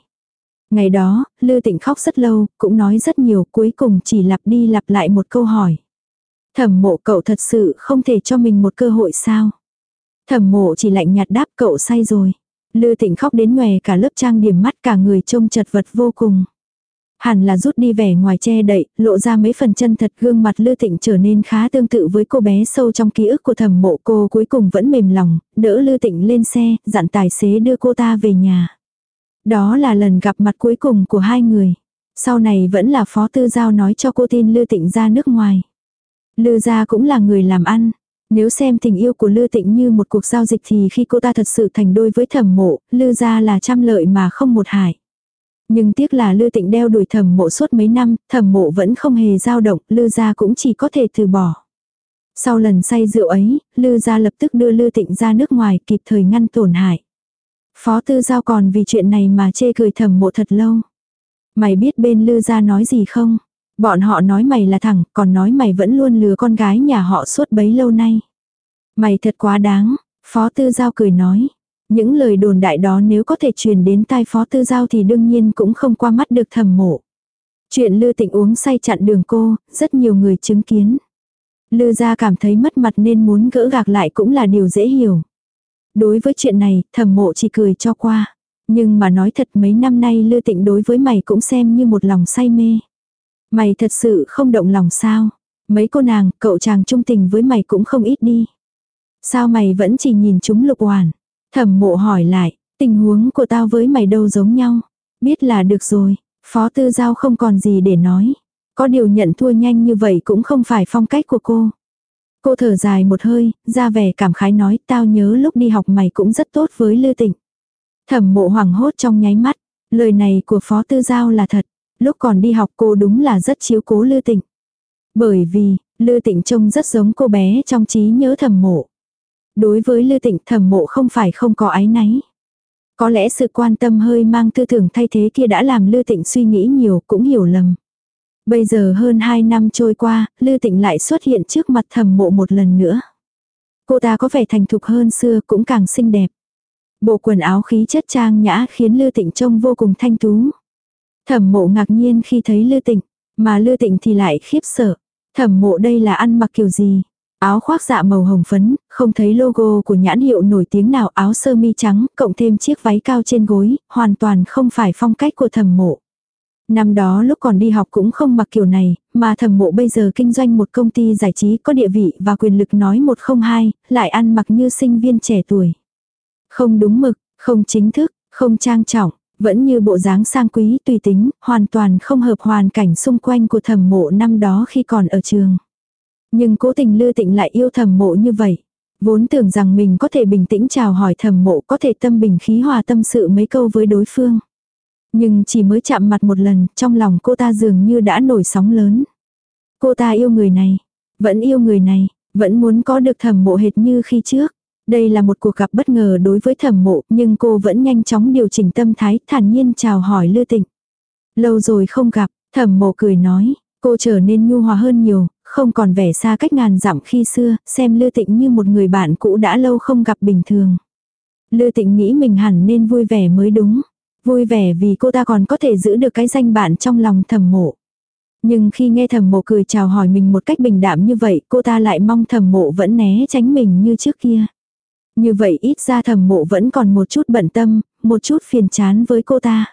Ngày đó, Lư Tịnh khóc rất lâu, cũng nói rất nhiều, cuối cùng chỉ lặp đi lặp lại một câu hỏi. Thẩm mộ cậu thật sự không thể cho mình một cơ hội sao? Thẩm mộ chỉ lạnh nhạt đáp cậu say rồi. Lư Tịnh khóc đến nhòe cả lớp trang điểm mắt cả người trông chật vật vô cùng. Hẳn là rút đi vẻ ngoài che đậy, lộ ra mấy phần chân thật gương mặt Lư Tịnh trở nên khá tương tự với cô bé sâu trong ký ức của thẩm mộ cô cuối cùng vẫn mềm lòng, đỡ Lư Tịnh lên xe, dặn tài xế đưa cô ta về nhà. Đó là lần gặp mặt cuối cùng của hai người. Sau này vẫn là phó tư giao nói cho cô tin Lư Tịnh ra nước ngoài. Lư gia cũng là người làm ăn. Nếu xem tình yêu của Lư Tịnh như một cuộc giao dịch thì khi cô ta thật sự thành đôi với thẩm mộ, Lư gia là trăm lợi mà không một hại. Nhưng tiếc là Lư Tịnh đeo đuổi thẩm mộ suốt mấy năm, thẩm mộ vẫn không hề dao động, Lư gia cũng chỉ có thể từ bỏ. Sau lần say rượu ấy, Lư gia lập tức đưa Lư Tịnh ra nước ngoài kịp thời ngăn tổn hại. Phó tư giao còn vì chuyện này mà chê cười thẩm mộ thật lâu. Mày biết bên Lư gia nói gì không? Bọn họ nói mày là thẳng, còn nói mày vẫn luôn lừa con gái nhà họ suốt bấy lâu nay. Mày thật quá đáng, Phó Tư Giao cười nói. Những lời đồn đại đó nếu có thể truyền đến tai Phó Tư Giao thì đương nhiên cũng không qua mắt được thầm mộ. Chuyện Lư Tịnh uống say chặn đường cô, rất nhiều người chứng kiến. Lư gia cảm thấy mất mặt nên muốn gỡ gạc lại cũng là điều dễ hiểu. Đối với chuyện này, thầm mộ chỉ cười cho qua. Nhưng mà nói thật mấy năm nay Lư Tịnh đối với mày cũng xem như một lòng say mê. Mày thật sự không động lòng sao? Mấy cô nàng, cậu chàng trung tình với mày cũng không ít đi. Sao mày vẫn chỉ nhìn chúng lục hoàn? Thẩm mộ hỏi lại, tình huống của tao với mày đâu giống nhau. Biết là được rồi, phó tư giao không còn gì để nói. Có điều nhận thua nhanh như vậy cũng không phải phong cách của cô. Cô thở dài một hơi, ra vẻ cảm khái nói tao nhớ lúc đi học mày cũng rất tốt với Lư Tịnh. Thẩm mộ hoảng hốt trong nháy mắt, lời này của Phó Tư Giao là thật, lúc còn đi học cô đúng là rất chiếu cố Lư Tịnh. Bởi vì, Lư Tịnh trông rất giống cô bé trong trí nhớ thẩm mộ. Đối với Lư Tịnh thẩm mộ không phải không có ái náy. Có lẽ sự quan tâm hơi mang tư tưởng thay thế kia đã làm Lư Tịnh suy nghĩ nhiều cũng hiểu lầm. Bây giờ hơn 2 năm trôi qua, Lư Tịnh lại xuất hiện trước mặt thẩm mộ một lần nữa. Cô ta có vẻ thành thục hơn xưa cũng càng xinh đẹp. Bộ quần áo khí chất trang nhã khiến Lư Tịnh trông vô cùng thanh tú. Thẩm mộ ngạc nhiên khi thấy Lư Tịnh, mà Lư Tịnh thì lại khiếp sợ. Thẩm mộ đây là ăn mặc kiểu gì? Áo khoác dạ màu hồng phấn, không thấy logo của nhãn hiệu nổi tiếng nào áo sơ mi trắng, cộng thêm chiếc váy cao trên gối, hoàn toàn không phải phong cách của thẩm mộ. Năm đó lúc còn đi học cũng không mặc kiểu này, mà thẩm mộ bây giờ kinh doanh một công ty giải trí có địa vị và quyền lực nói một không hai, lại ăn mặc như sinh viên trẻ tuổi. Không đúng mực, không chính thức, không trang trọng, vẫn như bộ dáng sang quý tùy tính, hoàn toàn không hợp hoàn cảnh xung quanh của thẩm mộ năm đó khi còn ở trường. Nhưng cố tình lư tịnh lại yêu thẩm mộ như vậy. Vốn tưởng rằng mình có thể bình tĩnh chào hỏi thẩm mộ có thể tâm bình khí hòa tâm sự mấy câu với đối phương. Nhưng chỉ mới chạm mặt một lần, trong lòng cô ta dường như đã nổi sóng lớn. Cô ta yêu người này, vẫn yêu người này, vẫn muốn có được thẩm mộ hệt như khi trước. Đây là một cuộc gặp bất ngờ đối với thẩm mộ, nhưng cô vẫn nhanh chóng điều chỉnh tâm thái, thản nhiên chào hỏi Lư Tịnh. Lâu rồi không gặp, thẩm mộ cười nói, cô trở nên nhu hòa hơn nhiều, không còn vẻ xa cách ngàn dặm khi xưa, xem Lư Tịnh như một người bạn cũ đã lâu không gặp bình thường. Lư Tịnh nghĩ mình hẳn nên vui vẻ mới đúng. Vui vẻ vì cô ta còn có thể giữ được cái danh bạn trong lòng thẩm mộ. Nhưng khi nghe thẩm mộ cười chào hỏi mình một cách bình đạm như vậy, cô ta lại mong thẩm mộ vẫn né tránh mình như trước kia. Như vậy ít ra thẩm mộ vẫn còn một chút bận tâm, một chút phiền chán với cô ta.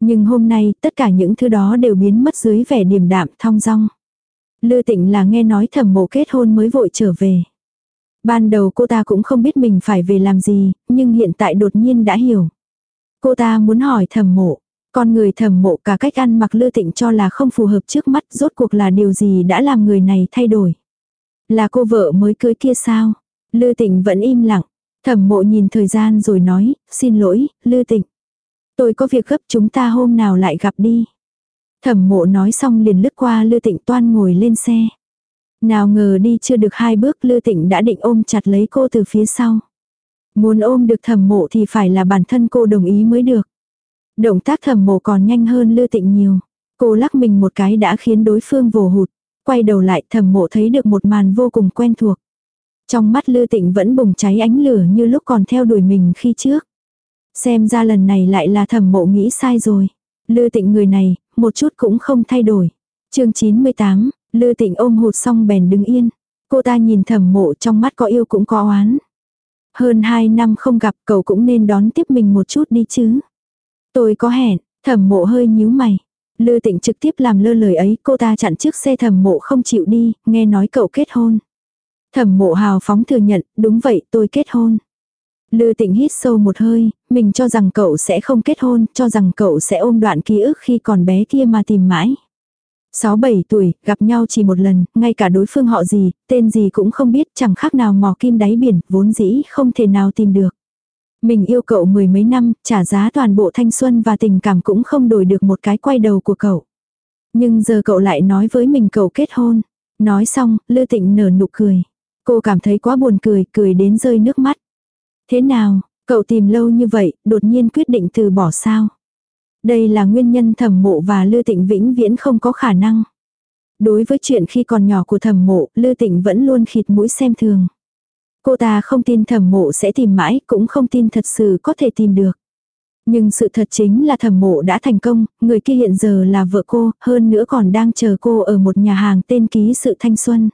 Nhưng hôm nay tất cả những thứ đó đều biến mất dưới vẻ điềm đạm thong dong. Lư tịnh là nghe nói thẩm mộ kết hôn mới vội trở về. Ban đầu cô ta cũng không biết mình phải về làm gì, nhưng hiện tại đột nhiên đã hiểu. Cô ta muốn hỏi thẩm mộ. Con người thẩm mộ cả cách ăn mặc lư tịnh cho là không phù hợp trước mắt rốt cuộc là điều gì đã làm người này thay đổi. Là cô vợ mới cưới kia sao? Lư tịnh vẫn im lặng. Thẩm mộ nhìn thời gian rồi nói, xin lỗi, Lư tịnh. Tôi có việc gấp chúng ta hôm nào lại gặp đi. Thẩm mộ nói xong liền lướt qua Lư tịnh toan ngồi lên xe. Nào ngờ đi chưa được hai bước Lư tịnh đã định ôm chặt lấy cô từ phía sau. Muốn ôm được thẩm mộ thì phải là bản thân cô đồng ý mới được. Động tác thẩm mộ còn nhanh hơn Lư tịnh nhiều. Cô lắc mình một cái đã khiến đối phương vồ hụt. Quay đầu lại thẩm mộ thấy được một màn vô cùng quen thuộc. Trong mắt Lư Tịnh vẫn bùng cháy ánh lửa như lúc còn theo đuổi mình khi trước. Xem ra lần này lại là thẩm mộ nghĩ sai rồi. Lư Tịnh người này, một chút cũng không thay đổi. chương 98, Lư Tịnh ôm hụt xong bèn đứng yên. Cô ta nhìn thẩm mộ trong mắt có yêu cũng có oán. Hơn 2 năm không gặp cậu cũng nên đón tiếp mình một chút đi chứ. Tôi có hẹn, thẩm mộ hơi nhíu mày. Lư tịnh trực tiếp làm lơ lời ấy, cô ta chặn trước xe thẩm mộ không chịu đi, nghe nói cậu kết hôn. Thẩm mộ hào phóng thừa nhận, đúng vậy tôi kết hôn. Lư tịnh hít sâu một hơi, mình cho rằng cậu sẽ không kết hôn, cho rằng cậu sẽ ôm đoạn ký ức khi còn bé kia mà tìm mãi. 6-7 tuổi, gặp nhau chỉ một lần, ngay cả đối phương họ gì, tên gì cũng không biết, chẳng khác nào mò kim đáy biển, vốn dĩ không thể nào tìm được. Mình yêu cậu mười mấy năm, trả giá toàn bộ thanh xuân và tình cảm cũng không đổi được một cái quay đầu của cậu. Nhưng giờ cậu lại nói với mình cậu kết hôn. Nói xong, Lư Tịnh nở nụ cười. Cô cảm thấy quá buồn cười, cười đến rơi nước mắt. Thế nào, cậu tìm lâu như vậy, đột nhiên quyết định từ bỏ sao? Đây là nguyên nhân thẩm mộ và Lư Tịnh vĩnh viễn không có khả năng. Đối với chuyện khi còn nhỏ của thẩm mộ, Lư Tịnh vẫn luôn khịt mũi xem thường. Cô ta không tin thẩm mộ sẽ tìm mãi, cũng không tin thật sự có thể tìm được. Nhưng sự thật chính là thẩm mộ đã thành công, người kia hiện giờ là vợ cô, hơn nữa còn đang chờ cô ở một nhà hàng tên ký sự thanh xuân.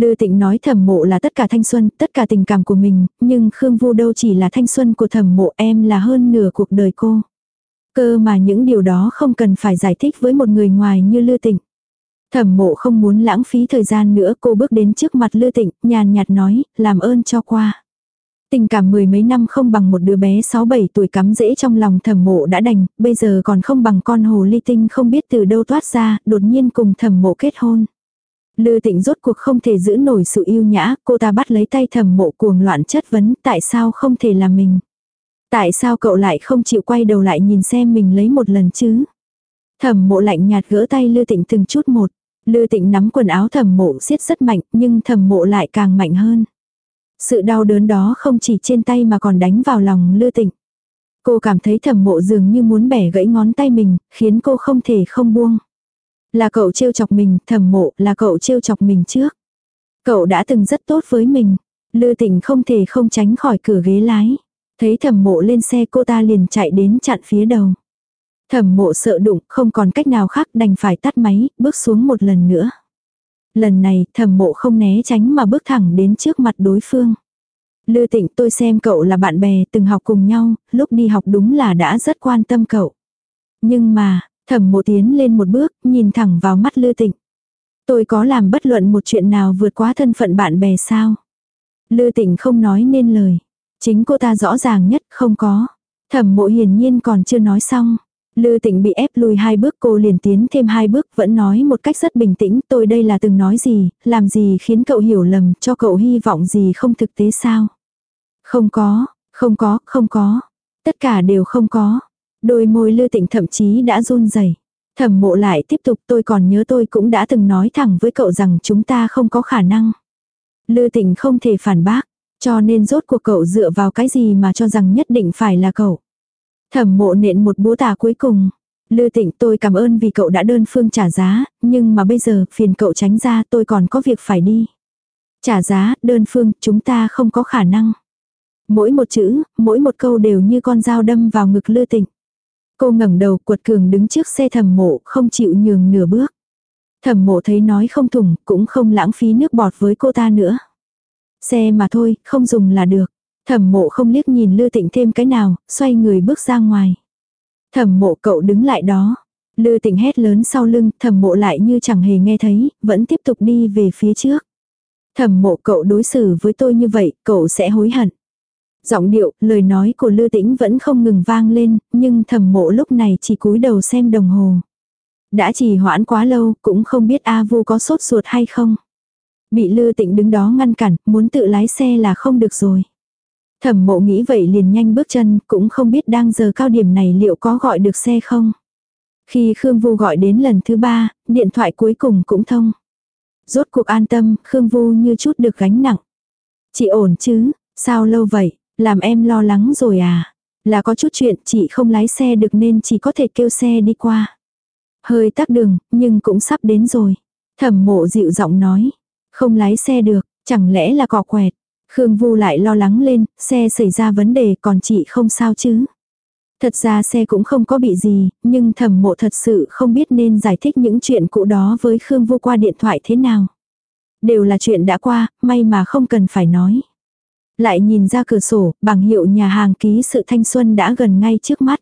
Lư Tịnh nói thẩm mộ là tất cả thanh xuân, tất cả tình cảm của mình, nhưng Khương Vu đâu chỉ là thanh xuân của thẩm mộ em là hơn nửa cuộc đời cô. Cơ mà những điều đó không cần phải giải thích với một người ngoài như Lư Tịnh. Thẩm mộ không muốn lãng phí thời gian nữa cô bước đến trước mặt Lư Tịnh, nhàn nhạt nói, làm ơn cho qua. Tình cảm mười mấy năm không bằng một đứa bé 6-7 tuổi cắm rễ trong lòng thẩm mộ đã đành, bây giờ còn không bằng con hồ ly tinh không biết từ đâu toát ra, đột nhiên cùng thẩm mộ kết hôn. Lư tịnh rốt cuộc không thể giữ nổi sự yêu nhã, cô ta bắt lấy tay thẩm mộ cuồng loạn chất vấn tại sao không thể là mình. Tại sao cậu lại không chịu quay đầu lại nhìn xem mình lấy một lần chứ? Thẩm mộ lạnh nhạt gỡ tay Lư Tịnh từng chút một. Lư Tịnh nắm quần áo thẩm mộ siết rất mạnh, nhưng thẩm mộ lại càng mạnh hơn. Sự đau đớn đó không chỉ trên tay mà còn đánh vào lòng Lư Tịnh. Cô cảm thấy thẩm mộ dường như muốn bẻ gãy ngón tay mình, khiến cô không thể không buông. Là cậu trêu chọc mình, thẩm mộ là cậu trêu chọc mình trước. Cậu đã từng rất tốt với mình. Lư Tịnh không thể không tránh khỏi cửa ghế lái. Thấy thẩm mộ lên xe cô ta liền chạy đến chặn phía đầu. Thẩm mộ sợ đụng, không còn cách nào khác đành phải tắt máy, bước xuống một lần nữa. Lần này, thẩm mộ không né tránh mà bước thẳng đến trước mặt đối phương. Lư tịnh tôi xem cậu là bạn bè từng học cùng nhau, lúc đi học đúng là đã rất quan tâm cậu. Nhưng mà, thẩm mộ tiến lên một bước, nhìn thẳng vào mắt lư tịnh. Tôi có làm bất luận một chuyện nào vượt quá thân phận bạn bè sao? Lư tịnh không nói nên lời. Chính cô ta rõ ràng nhất không có. Thẩm mộ hiển nhiên còn chưa nói xong. Lư tịnh bị ép lùi hai bước cô liền tiến thêm hai bước vẫn nói một cách rất bình tĩnh tôi đây là từng nói gì, làm gì khiến cậu hiểu lầm cho cậu hy vọng gì không thực tế sao. Không có, không có, không có. Tất cả đều không có. Đôi môi lư tịnh thậm chí đã run rẩy Thẩm mộ lại tiếp tục tôi còn nhớ tôi cũng đã từng nói thẳng với cậu rằng chúng ta không có khả năng. Lư tịnh không thể phản bác. Cho nên rốt cuộc cậu dựa vào cái gì mà cho rằng nhất định phải là cậu. Thẩm mộ nện một búa tà cuối cùng. Lư tịnh tôi cảm ơn vì cậu đã đơn phương trả giá, nhưng mà bây giờ phiền cậu tránh ra tôi còn có việc phải đi. Trả giá, đơn phương, chúng ta không có khả năng. Mỗi một chữ, mỗi một câu đều như con dao đâm vào ngực lư tịnh. Cô ngẩng đầu quật cường đứng trước xe thẩm mộ không chịu nhường nửa bước. Thẩm mộ thấy nói không thủng, cũng không lãng phí nước bọt với cô ta nữa. Xe mà thôi, không dùng là được. Thẩm mộ không liếc nhìn Lư Tịnh thêm cái nào, xoay người bước ra ngoài. Thẩm mộ cậu đứng lại đó. Lư Tịnh hét lớn sau lưng, thẩm mộ lại như chẳng hề nghe thấy, vẫn tiếp tục đi về phía trước. Thẩm mộ cậu đối xử với tôi như vậy, cậu sẽ hối hận. Giọng điệu, lời nói của Lư Tĩnh vẫn không ngừng vang lên, nhưng thẩm mộ lúc này chỉ cúi đầu xem đồng hồ. Đã trì hoãn quá lâu, cũng không biết A Vu có sốt ruột hay không. Bị Lư tĩnh đứng đó ngăn cản, muốn tự lái xe là không được rồi. Thẩm mộ nghĩ vậy liền nhanh bước chân, cũng không biết đang giờ cao điểm này liệu có gọi được xe không. Khi Khương Vu gọi đến lần thứ ba, điện thoại cuối cùng cũng thông. Rốt cuộc an tâm, Khương Vu như chút được gánh nặng. Chị ổn chứ, sao lâu vậy, làm em lo lắng rồi à. Là có chút chuyện chị không lái xe được nên chỉ có thể kêu xe đi qua. Hơi tắc đường, nhưng cũng sắp đến rồi. Thẩm mộ dịu giọng nói. Không lái xe được, chẳng lẽ là cỏ quẹt. Khương Vu lại lo lắng lên, xe xảy ra vấn đề còn chị không sao chứ. Thật ra xe cũng không có bị gì, nhưng thẩm mộ thật sự không biết nên giải thích những chuyện cũ đó với Khương Vu qua điện thoại thế nào. Đều là chuyện đã qua, may mà không cần phải nói. Lại nhìn ra cửa sổ, bảng hiệu nhà hàng ký sự thanh xuân đã gần ngay trước mắt.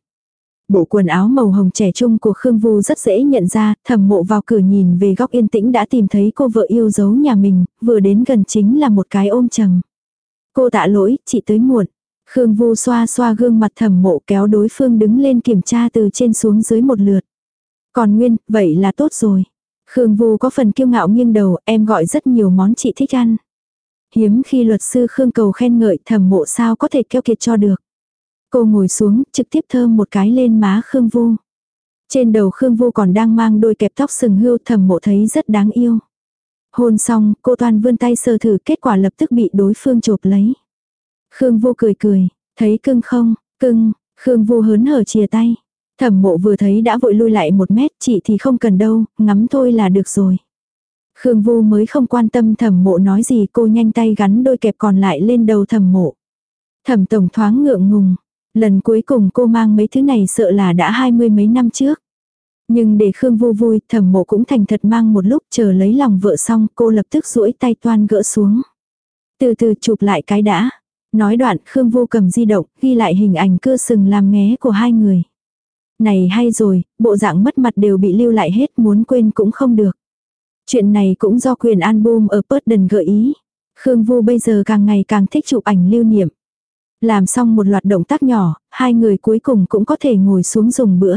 Bộ quần áo màu hồng trẻ trung của Khương Vu rất dễ nhận ra, thầm mộ vào cửa nhìn về góc yên tĩnh đã tìm thấy cô vợ yêu dấu nhà mình, vừa đến gần chính là một cái ôm chầm. Cô tạ lỗi, chị tới muộn. Khương Vu xoa xoa gương mặt thầm mộ kéo đối phương đứng lên kiểm tra từ trên xuống dưới một lượt. Còn Nguyên, vậy là tốt rồi. Khương Vu có phần kiêu ngạo nghiêng đầu, em gọi rất nhiều món chị thích ăn. Hiếm khi luật sư Khương cầu khen ngợi thẩm mộ sao có thể keo kiệt cho được. Cô ngồi xuống, trực tiếp thơm một cái lên má Khương Vu. Trên đầu Khương Vu còn đang mang đôi kẹp tóc sừng hươu thẩm mộ thấy rất đáng yêu. Hôn xong, cô toàn vươn tay sờ thử kết quả lập tức bị đối phương chộp lấy. Khương Vu cười cười, thấy cưng không, cưng, Khương Vu hớn hở chia tay. Thẩm mộ vừa thấy đã vội lui lại một mét, chị thì không cần đâu, ngắm thôi là được rồi. Khương Vu mới không quan tâm thẩm mộ nói gì cô nhanh tay gắn đôi kẹp còn lại lên đầu thẩm mộ. Thẩm tổng thoáng ngượng ngùng, Lần cuối cùng cô mang mấy thứ này sợ là đã hai mươi mấy năm trước. Nhưng để Khương Vu vui, thẩm mộ cũng thành thật mang một lúc chờ lấy lòng vợ xong cô lập tức duỗi tay toan gỡ xuống. Từ từ chụp lại cái đã. Nói đoạn Khương Vu cầm di động, ghi lại hình ảnh cưa sừng làm nghé của hai người. Này hay rồi, bộ dạng mất mặt đều bị lưu lại hết muốn quên cũng không được. Chuyện này cũng do quyền album ở Purden gợi ý. Khương Vu bây giờ càng ngày càng thích chụp ảnh lưu niệm. Làm xong một loạt động tác nhỏ, hai người cuối cùng cũng có thể ngồi xuống dùng bữa.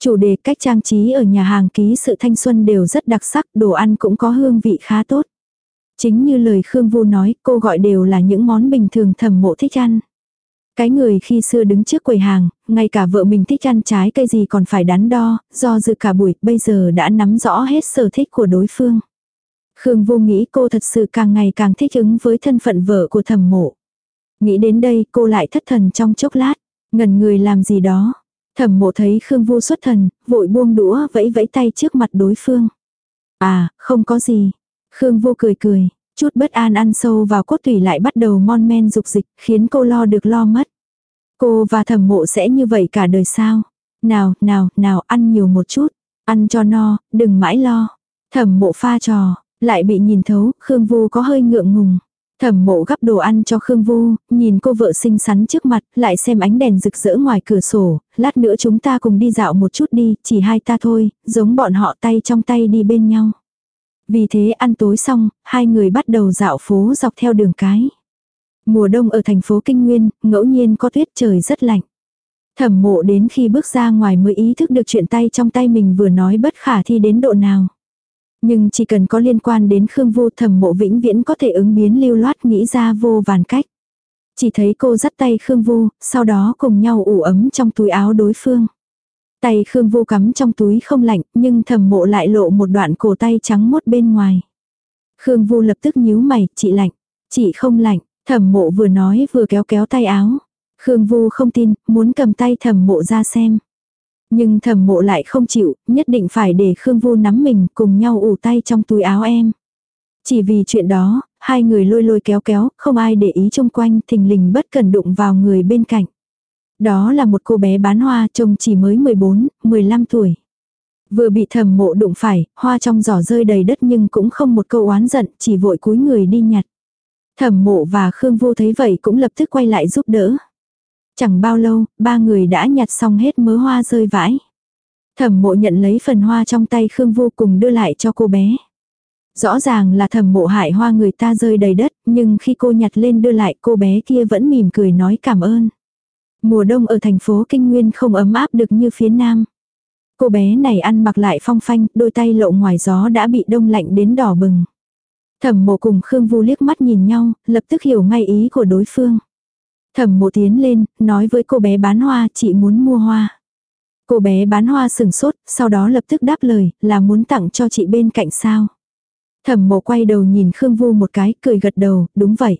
Chủ đề cách trang trí ở nhà hàng ký sự thanh xuân đều rất đặc sắc, đồ ăn cũng có hương vị khá tốt. Chính như lời Khương Vu nói, cô gọi đều là những món bình thường thầm mộ thích ăn. Cái người khi xưa đứng trước quầy hàng, ngay cả vợ mình thích ăn trái cây gì còn phải đắn đo, do dự cả buổi, bây giờ đã nắm rõ hết sở thích của đối phương. Khương Vô nghĩ cô thật sự càng ngày càng thích ứng với thân phận vợ của thẩm mộ. Nghĩ đến đây cô lại thất thần trong chốc lát, ngần người làm gì đó. Thẩm mộ thấy Khương Vô xuất thần, vội buông đũa vẫy vẫy tay trước mặt đối phương. À, không có gì. Khương Vô cười cười, chút bất an ăn sâu vào cốt tủy lại bắt đầu mon men dục dịch, khiến cô lo được lo mất. Cô và thẩm mộ sẽ như vậy cả đời sao? Nào, nào, nào, ăn nhiều một chút. Ăn cho no, đừng mãi lo. Thẩm mộ pha trò, lại bị nhìn thấu, Khương Vu có hơi ngượng ngùng. Thẩm mộ gắp đồ ăn cho Khương Vu, nhìn cô vợ xinh xắn trước mặt, lại xem ánh đèn rực rỡ ngoài cửa sổ, lát nữa chúng ta cùng đi dạo một chút đi, chỉ hai ta thôi, giống bọn họ tay trong tay đi bên nhau. Vì thế ăn tối xong, hai người bắt đầu dạo phố dọc theo đường cái. Mùa đông ở thành phố Kinh Nguyên, ngẫu nhiên có tuyết trời rất lạnh. Thẩm mộ đến khi bước ra ngoài mới ý thức được chuyện tay trong tay mình vừa nói bất khả thi đến độ nào. Nhưng chỉ cần có liên quan đến Khương Vô thẩm mộ vĩnh viễn có thể ứng biến lưu loát nghĩ ra vô vàn cách. Chỉ thấy cô dắt tay Khương Vu, sau đó cùng nhau ủ ấm trong túi áo đối phương. Tay Khương Vu cắm trong túi không lạnh, nhưng thẩm mộ lại lộ một đoạn cổ tay trắng mốt bên ngoài. Khương Vu lập tức nhíu mày, chị lạnh. Chị không lạnh, thẩm mộ vừa nói vừa kéo kéo tay áo. Khương Vu không tin, muốn cầm tay thẩm mộ ra xem. Nhưng thẩm mộ lại không chịu, nhất định phải để Khương Vu nắm mình cùng nhau ủ tay trong túi áo em. Chỉ vì chuyện đó, hai người lôi lôi kéo kéo, không ai để ý chung quanh, thình lình bất cần đụng vào người bên cạnh. Đó là một cô bé bán hoa trông chỉ mới 14, 15 tuổi. Vừa bị thầm mộ đụng phải, hoa trong giỏ rơi đầy đất nhưng cũng không một câu oán giận, chỉ vội cúi người đi nhặt. Thẩm mộ và Khương Vô thấy vậy cũng lập tức quay lại giúp đỡ. Chẳng bao lâu, ba người đã nhặt xong hết mớ hoa rơi vãi. Thẩm mộ nhận lấy phần hoa trong tay Khương vô cùng đưa lại cho cô bé. Rõ ràng là thẩm mộ hại hoa người ta rơi đầy đất, nhưng khi cô nhặt lên đưa lại cô bé kia vẫn mỉm cười nói cảm ơn. Mùa đông ở thành phố Kinh Nguyên không ấm áp được như phía Nam. Cô bé này ăn mặc lại phong phanh, đôi tay lộ ngoài gió đã bị đông lạnh đến đỏ bừng. Thẩm mộ cùng Khương Vu liếc mắt nhìn nhau, lập tức hiểu ngay ý của đối phương. Thẩm mộ tiến lên, nói với cô bé bán hoa chị muốn mua hoa. Cô bé bán hoa sừng sốt, sau đó lập tức đáp lời, là muốn tặng cho chị bên cạnh sao. Thẩm mộ quay đầu nhìn Khương Vu một cái, cười gật đầu, đúng vậy.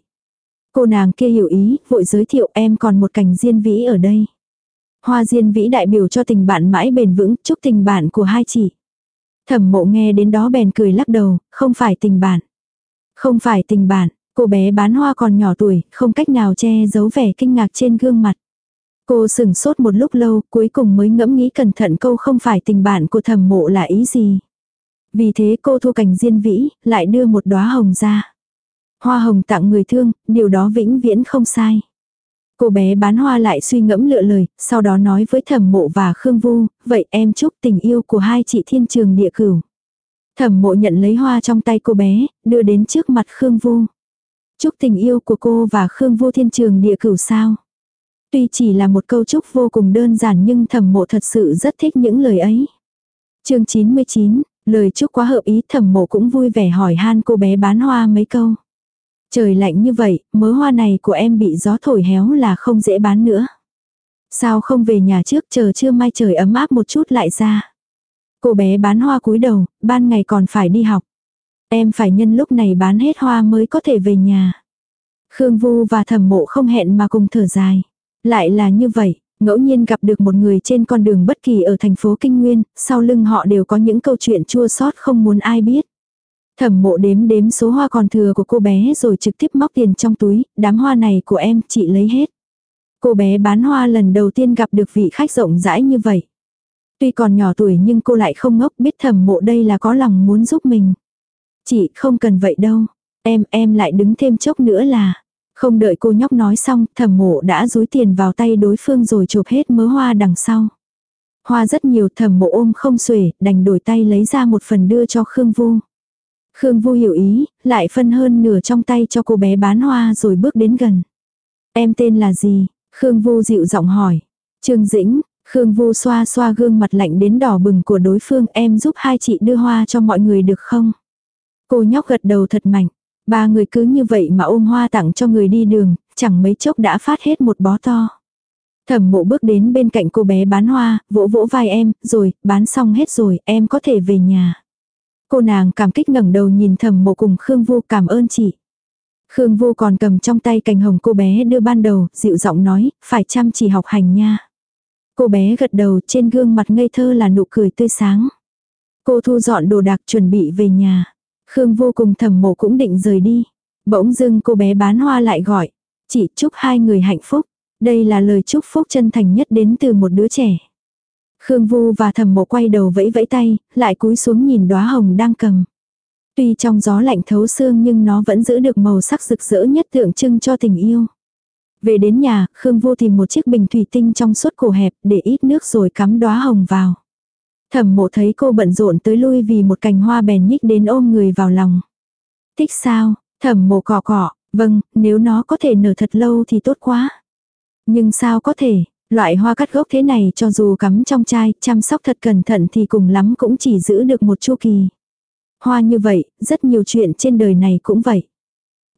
Cô nàng kia hiểu ý, vội giới thiệu em còn một cành diên vĩ ở đây. Hoa diên vĩ đại biểu cho tình bạn mãi bền vững, chúc tình bạn của hai chị. Thẩm mộ nghe đến đó bèn cười lắc đầu, không phải tình bạn. Không phải tình bạn, Cô bé bán hoa còn nhỏ tuổi, không cách nào che giấu vẻ kinh ngạc trên gương mặt. Cô sừng sốt một lúc lâu, cuối cùng mới ngẫm nghĩ cẩn thận câu không phải tình bạn của thầm mộ là ý gì. Vì thế cô thu cảnh diên vĩ, lại đưa một đóa hồng ra. Hoa hồng tặng người thương, điều đó vĩnh viễn không sai. Cô bé bán hoa lại suy ngẫm lựa lời, sau đó nói với thẩm mộ và Khương Vu, vậy em chúc tình yêu của hai chị thiên trường địa cửu. Thẩm mộ nhận lấy hoa trong tay cô bé, đưa đến trước mặt Khương Vu. Chúc tình yêu của cô và Khương vu Thiên Trường địa cửu sao. Tuy chỉ là một câu chúc vô cùng đơn giản nhưng thẩm mộ thật sự rất thích những lời ấy. chương 99, lời chúc quá hợp ý thẩm mộ cũng vui vẻ hỏi han cô bé bán hoa mấy câu. Trời lạnh như vậy, mớ hoa này của em bị gió thổi héo là không dễ bán nữa. Sao không về nhà trước chờ trưa mai trời ấm áp một chút lại ra. Cô bé bán hoa cúi đầu, ban ngày còn phải đi học. Em phải nhân lúc này bán hết hoa mới có thể về nhà. Khương Vu và thẩm mộ không hẹn mà cùng thở dài. Lại là như vậy, ngẫu nhiên gặp được một người trên con đường bất kỳ ở thành phố Kinh Nguyên, sau lưng họ đều có những câu chuyện chua xót không muốn ai biết. Thẩm mộ đếm đếm số hoa còn thừa của cô bé rồi trực tiếp móc tiền trong túi, đám hoa này của em chị lấy hết. Cô bé bán hoa lần đầu tiên gặp được vị khách rộng rãi như vậy. Tuy còn nhỏ tuổi nhưng cô lại không ngốc biết thẩm mộ đây là có lòng muốn giúp mình. Chị không cần vậy đâu. Em, em lại đứng thêm chốc nữa là. Không đợi cô nhóc nói xong, thẩm mộ đã rúi tiền vào tay đối phương rồi chụp hết mớ hoa đằng sau. Hoa rất nhiều thẩm mộ ôm không xuể, đành đổi tay lấy ra một phần đưa cho Khương Vu. Khương Vu hiểu ý, lại phân hơn nửa trong tay cho cô bé bán hoa rồi bước đến gần. Em tên là gì? Khương Vu dịu giọng hỏi. Trương Dĩnh, Khương Vu xoa xoa gương mặt lạnh đến đỏ bừng của đối phương em giúp hai chị đưa hoa cho mọi người được không? Cô nhóc gật đầu thật mạnh. Ba người cứ như vậy mà ôm hoa tặng cho người đi đường, chẳng mấy chốc đã phát hết một bó to. Thẩm mộ bước đến bên cạnh cô bé bán hoa, vỗ vỗ vai em, rồi, bán xong hết rồi, em có thể về nhà. Cô nàng cảm kích ngẩng đầu nhìn thầm mộ cùng Khương Vu cảm ơn chị. Khương Vu còn cầm trong tay cành hồng cô bé đưa ban đầu, dịu giọng nói, phải chăm chỉ học hành nha. Cô bé gật đầu trên gương mặt ngây thơ là nụ cười tươi sáng. Cô thu dọn đồ đạc chuẩn bị về nhà. Khương vô cùng thầm mộ cũng định rời đi. Bỗng dưng cô bé bán hoa lại gọi. Chị chúc hai người hạnh phúc. Đây là lời chúc phúc chân thành nhất đến từ một đứa trẻ. Khương Vu và thầm mộ quay đầu vẫy vẫy tay, lại cúi xuống nhìn đóa hồng đang cầm. Tuy trong gió lạnh thấu xương nhưng nó vẫn giữ được màu sắc rực rỡ nhất tượng trưng cho tình yêu. Về đến nhà, Khương Vu tìm một chiếc bình thủy tinh trong suốt cổ hẹp để ít nước rồi cắm đóa hồng vào. Thẩm mộ thấy cô bận rộn tới lui vì một cành hoa bèn nhích đến ôm người vào lòng. Thích sao, thẩm mộ cọ cọ, vâng, nếu nó có thể nở thật lâu thì tốt quá. Nhưng sao có thể, loại hoa cắt gốc thế này cho dù cắm trong chai, chăm sóc thật cẩn thận thì cùng lắm cũng chỉ giữ được một chu kỳ. Hoa như vậy, rất nhiều chuyện trên đời này cũng vậy.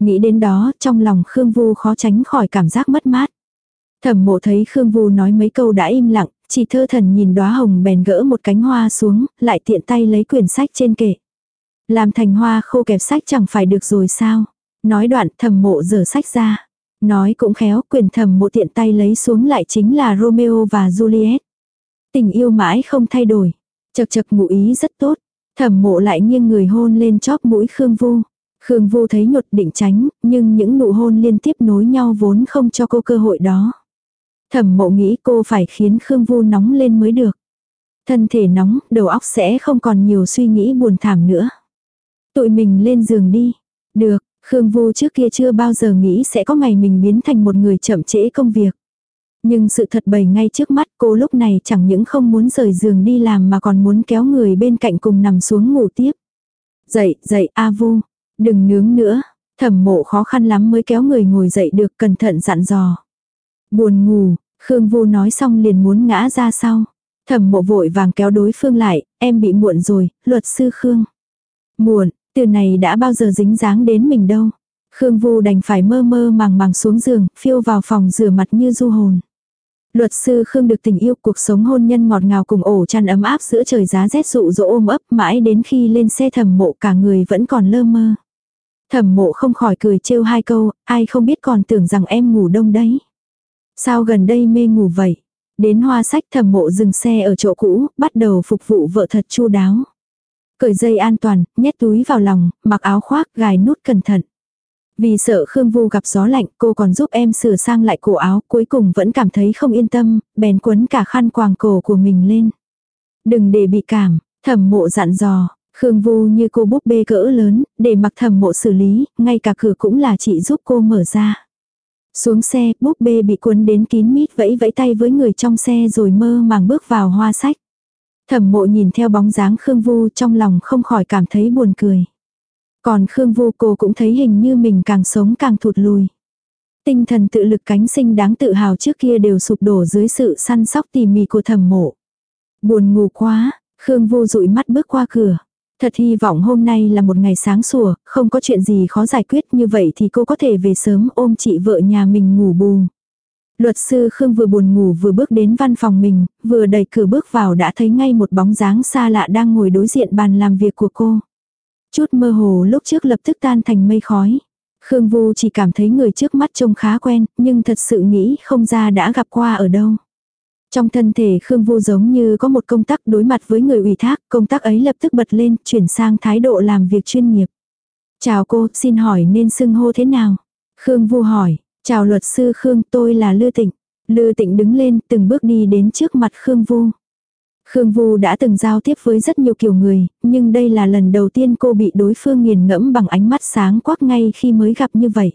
Nghĩ đến đó, trong lòng Khương Vu khó tránh khỏi cảm giác mất mát. Thẩm mộ thấy Khương Vu nói mấy câu đã im lặng, chỉ thơ thần nhìn đóa hồng bèn gỡ một cánh hoa xuống, lại tiện tay lấy quyển sách trên kệ. Làm thành hoa khô kẹp sách chẳng phải được rồi sao. Nói đoạn thẩm mộ dở sách ra. Nói cũng khéo, quyền thẩm mộ tiện tay lấy xuống lại chính là Romeo và Juliet. Tình yêu mãi không thay đổi. Chật chật ngụ ý rất tốt. Thẩm mộ lại nghiêng người hôn lên chóp mũi Khương Vu. Khương Vu thấy nhột định tránh, nhưng những nụ hôn liên tiếp nối nhau vốn không cho cô cơ hội đó. Thẩm mộ nghĩ cô phải khiến Khương Vu nóng lên mới được. Thân thể nóng, đầu óc sẽ không còn nhiều suy nghĩ buồn thảm nữa. Tụi mình lên giường đi. Được, Khương Vu trước kia chưa bao giờ nghĩ sẽ có ngày mình biến thành một người chậm trễ công việc. Nhưng sự thật bày ngay trước mắt cô lúc này chẳng những không muốn rời giường đi làm mà còn muốn kéo người bên cạnh cùng nằm xuống ngủ tiếp. Dậy, dậy, A Vu, đừng nướng nữa. Thẩm mộ khó khăn lắm mới kéo người ngồi dậy được cẩn thận dặn dò. Buồn ngủ, Khương Vu nói xong liền muốn ngã ra sau. Thẩm mộ vội vàng kéo đối phương lại, em bị muộn rồi, luật sư Khương. Muộn, từ này đã bao giờ dính dáng đến mình đâu. Khương Vu đành phải mơ mơ màng màng xuống giường, phiêu vào phòng rửa mặt như du hồn. Luật sư Khương được tình yêu cuộc sống hôn nhân ngọt ngào cùng ổ chăn ấm áp giữa trời giá rét dụ dỗ ôm ấp mãi đến khi lên xe thẩm mộ cả người vẫn còn lơ mơ. Thẩm mộ không khỏi cười trêu hai câu, ai không biết còn tưởng rằng em ngủ đông đấy. Sao gần đây mê ngủ vậy? Đến hoa sách thẩm mộ dừng xe ở chỗ cũ, bắt đầu phục vụ vợ thật chu đáo. Cởi dây an toàn, nhét túi vào lòng, mặc áo khoác, gài nút cẩn thận. Vì sợ Khương Vu gặp gió lạnh, cô còn giúp em sửa sang lại cổ áo, cuối cùng vẫn cảm thấy không yên tâm, bèn quấn cả khăn quàng cổ của mình lên. Đừng để bị cảm, thẩm mộ dặn dò, Khương Vu như cô búp bê cỡ lớn, để mặc thẩm mộ xử lý, ngay cả cửa cũng là chị giúp cô mở ra. Xuống xe, búp bê bị cuốn đến kín mít vẫy vẫy tay với người trong xe rồi mơ màng bước vào hoa sách. Thẩm mộ nhìn theo bóng dáng Khương Vu trong lòng không khỏi cảm thấy buồn cười. Còn Khương Vu cô cũng thấy hình như mình càng sống càng thụt lùi. Tinh thần tự lực cánh sinh đáng tự hào trước kia đều sụp đổ dưới sự săn sóc tỉ mỉ của thẩm mộ. Buồn ngủ quá, Khương Vu dụi mắt bước qua cửa. Thật hy vọng hôm nay là một ngày sáng sủa, không có chuyện gì khó giải quyết như vậy thì cô có thể về sớm ôm chị vợ nhà mình ngủ bù. Luật sư Khương vừa buồn ngủ vừa bước đến văn phòng mình, vừa đẩy cửa bước vào đã thấy ngay một bóng dáng xa lạ đang ngồi đối diện bàn làm việc của cô. Chút mơ hồ lúc trước lập tức tan thành mây khói. Khương Vu chỉ cảm thấy người trước mắt trông khá quen, nhưng thật sự nghĩ không ra đã gặp qua ở đâu. Trong thân thể Khương Vu giống như có một công tác đối mặt với người ủy thác, công tác ấy lập tức bật lên, chuyển sang thái độ làm việc chuyên nghiệp. Chào cô, xin hỏi nên xưng hô thế nào? Khương Vu hỏi, chào luật sư Khương, tôi là Lư Tịnh. Lư Tịnh đứng lên, từng bước đi đến trước mặt Khương Vu. Khương Vu đã từng giao tiếp với rất nhiều kiểu người, nhưng đây là lần đầu tiên cô bị đối phương nghiền ngẫm bằng ánh mắt sáng quắc ngay khi mới gặp như vậy.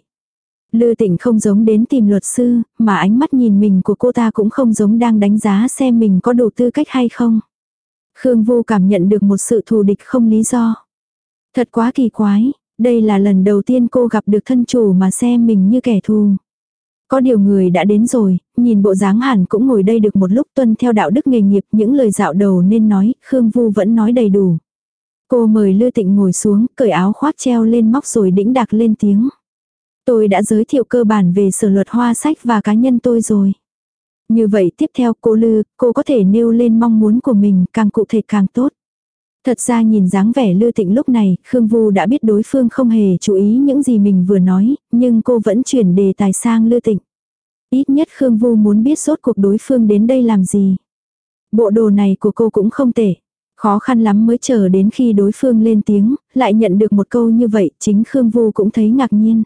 Lư tịnh không giống đến tìm luật sư, mà ánh mắt nhìn mình của cô ta cũng không giống đang đánh giá xem mình có đủ tư cách hay không. Khương Vu cảm nhận được một sự thù địch không lý do. Thật quá kỳ quái, đây là lần đầu tiên cô gặp được thân chủ mà xem mình như kẻ thù. Có điều người đã đến rồi, nhìn bộ dáng hẳn cũng ngồi đây được một lúc tuân theo đạo đức nghề nghiệp những lời dạo đầu nên nói, Khương Vu vẫn nói đầy đủ. Cô mời Lư Tịnh ngồi xuống, cởi áo khoác treo lên móc rồi đĩnh đạc lên tiếng. Tôi đã giới thiệu cơ bản về sở luật hoa sách và cá nhân tôi rồi. Như vậy tiếp theo cô Lư, cô có thể nêu lên mong muốn của mình càng cụ thể càng tốt. Thật ra nhìn dáng vẻ Lư Tịnh lúc này, Khương Vu đã biết đối phương không hề chú ý những gì mình vừa nói, nhưng cô vẫn chuyển đề tài sang Lư Tịnh. Ít nhất Khương Vu muốn biết sốt cuộc đối phương đến đây làm gì. Bộ đồ này của cô cũng không tệ. Khó khăn lắm mới chờ đến khi đối phương lên tiếng, lại nhận được một câu như vậy, chính Khương Vu cũng thấy ngạc nhiên.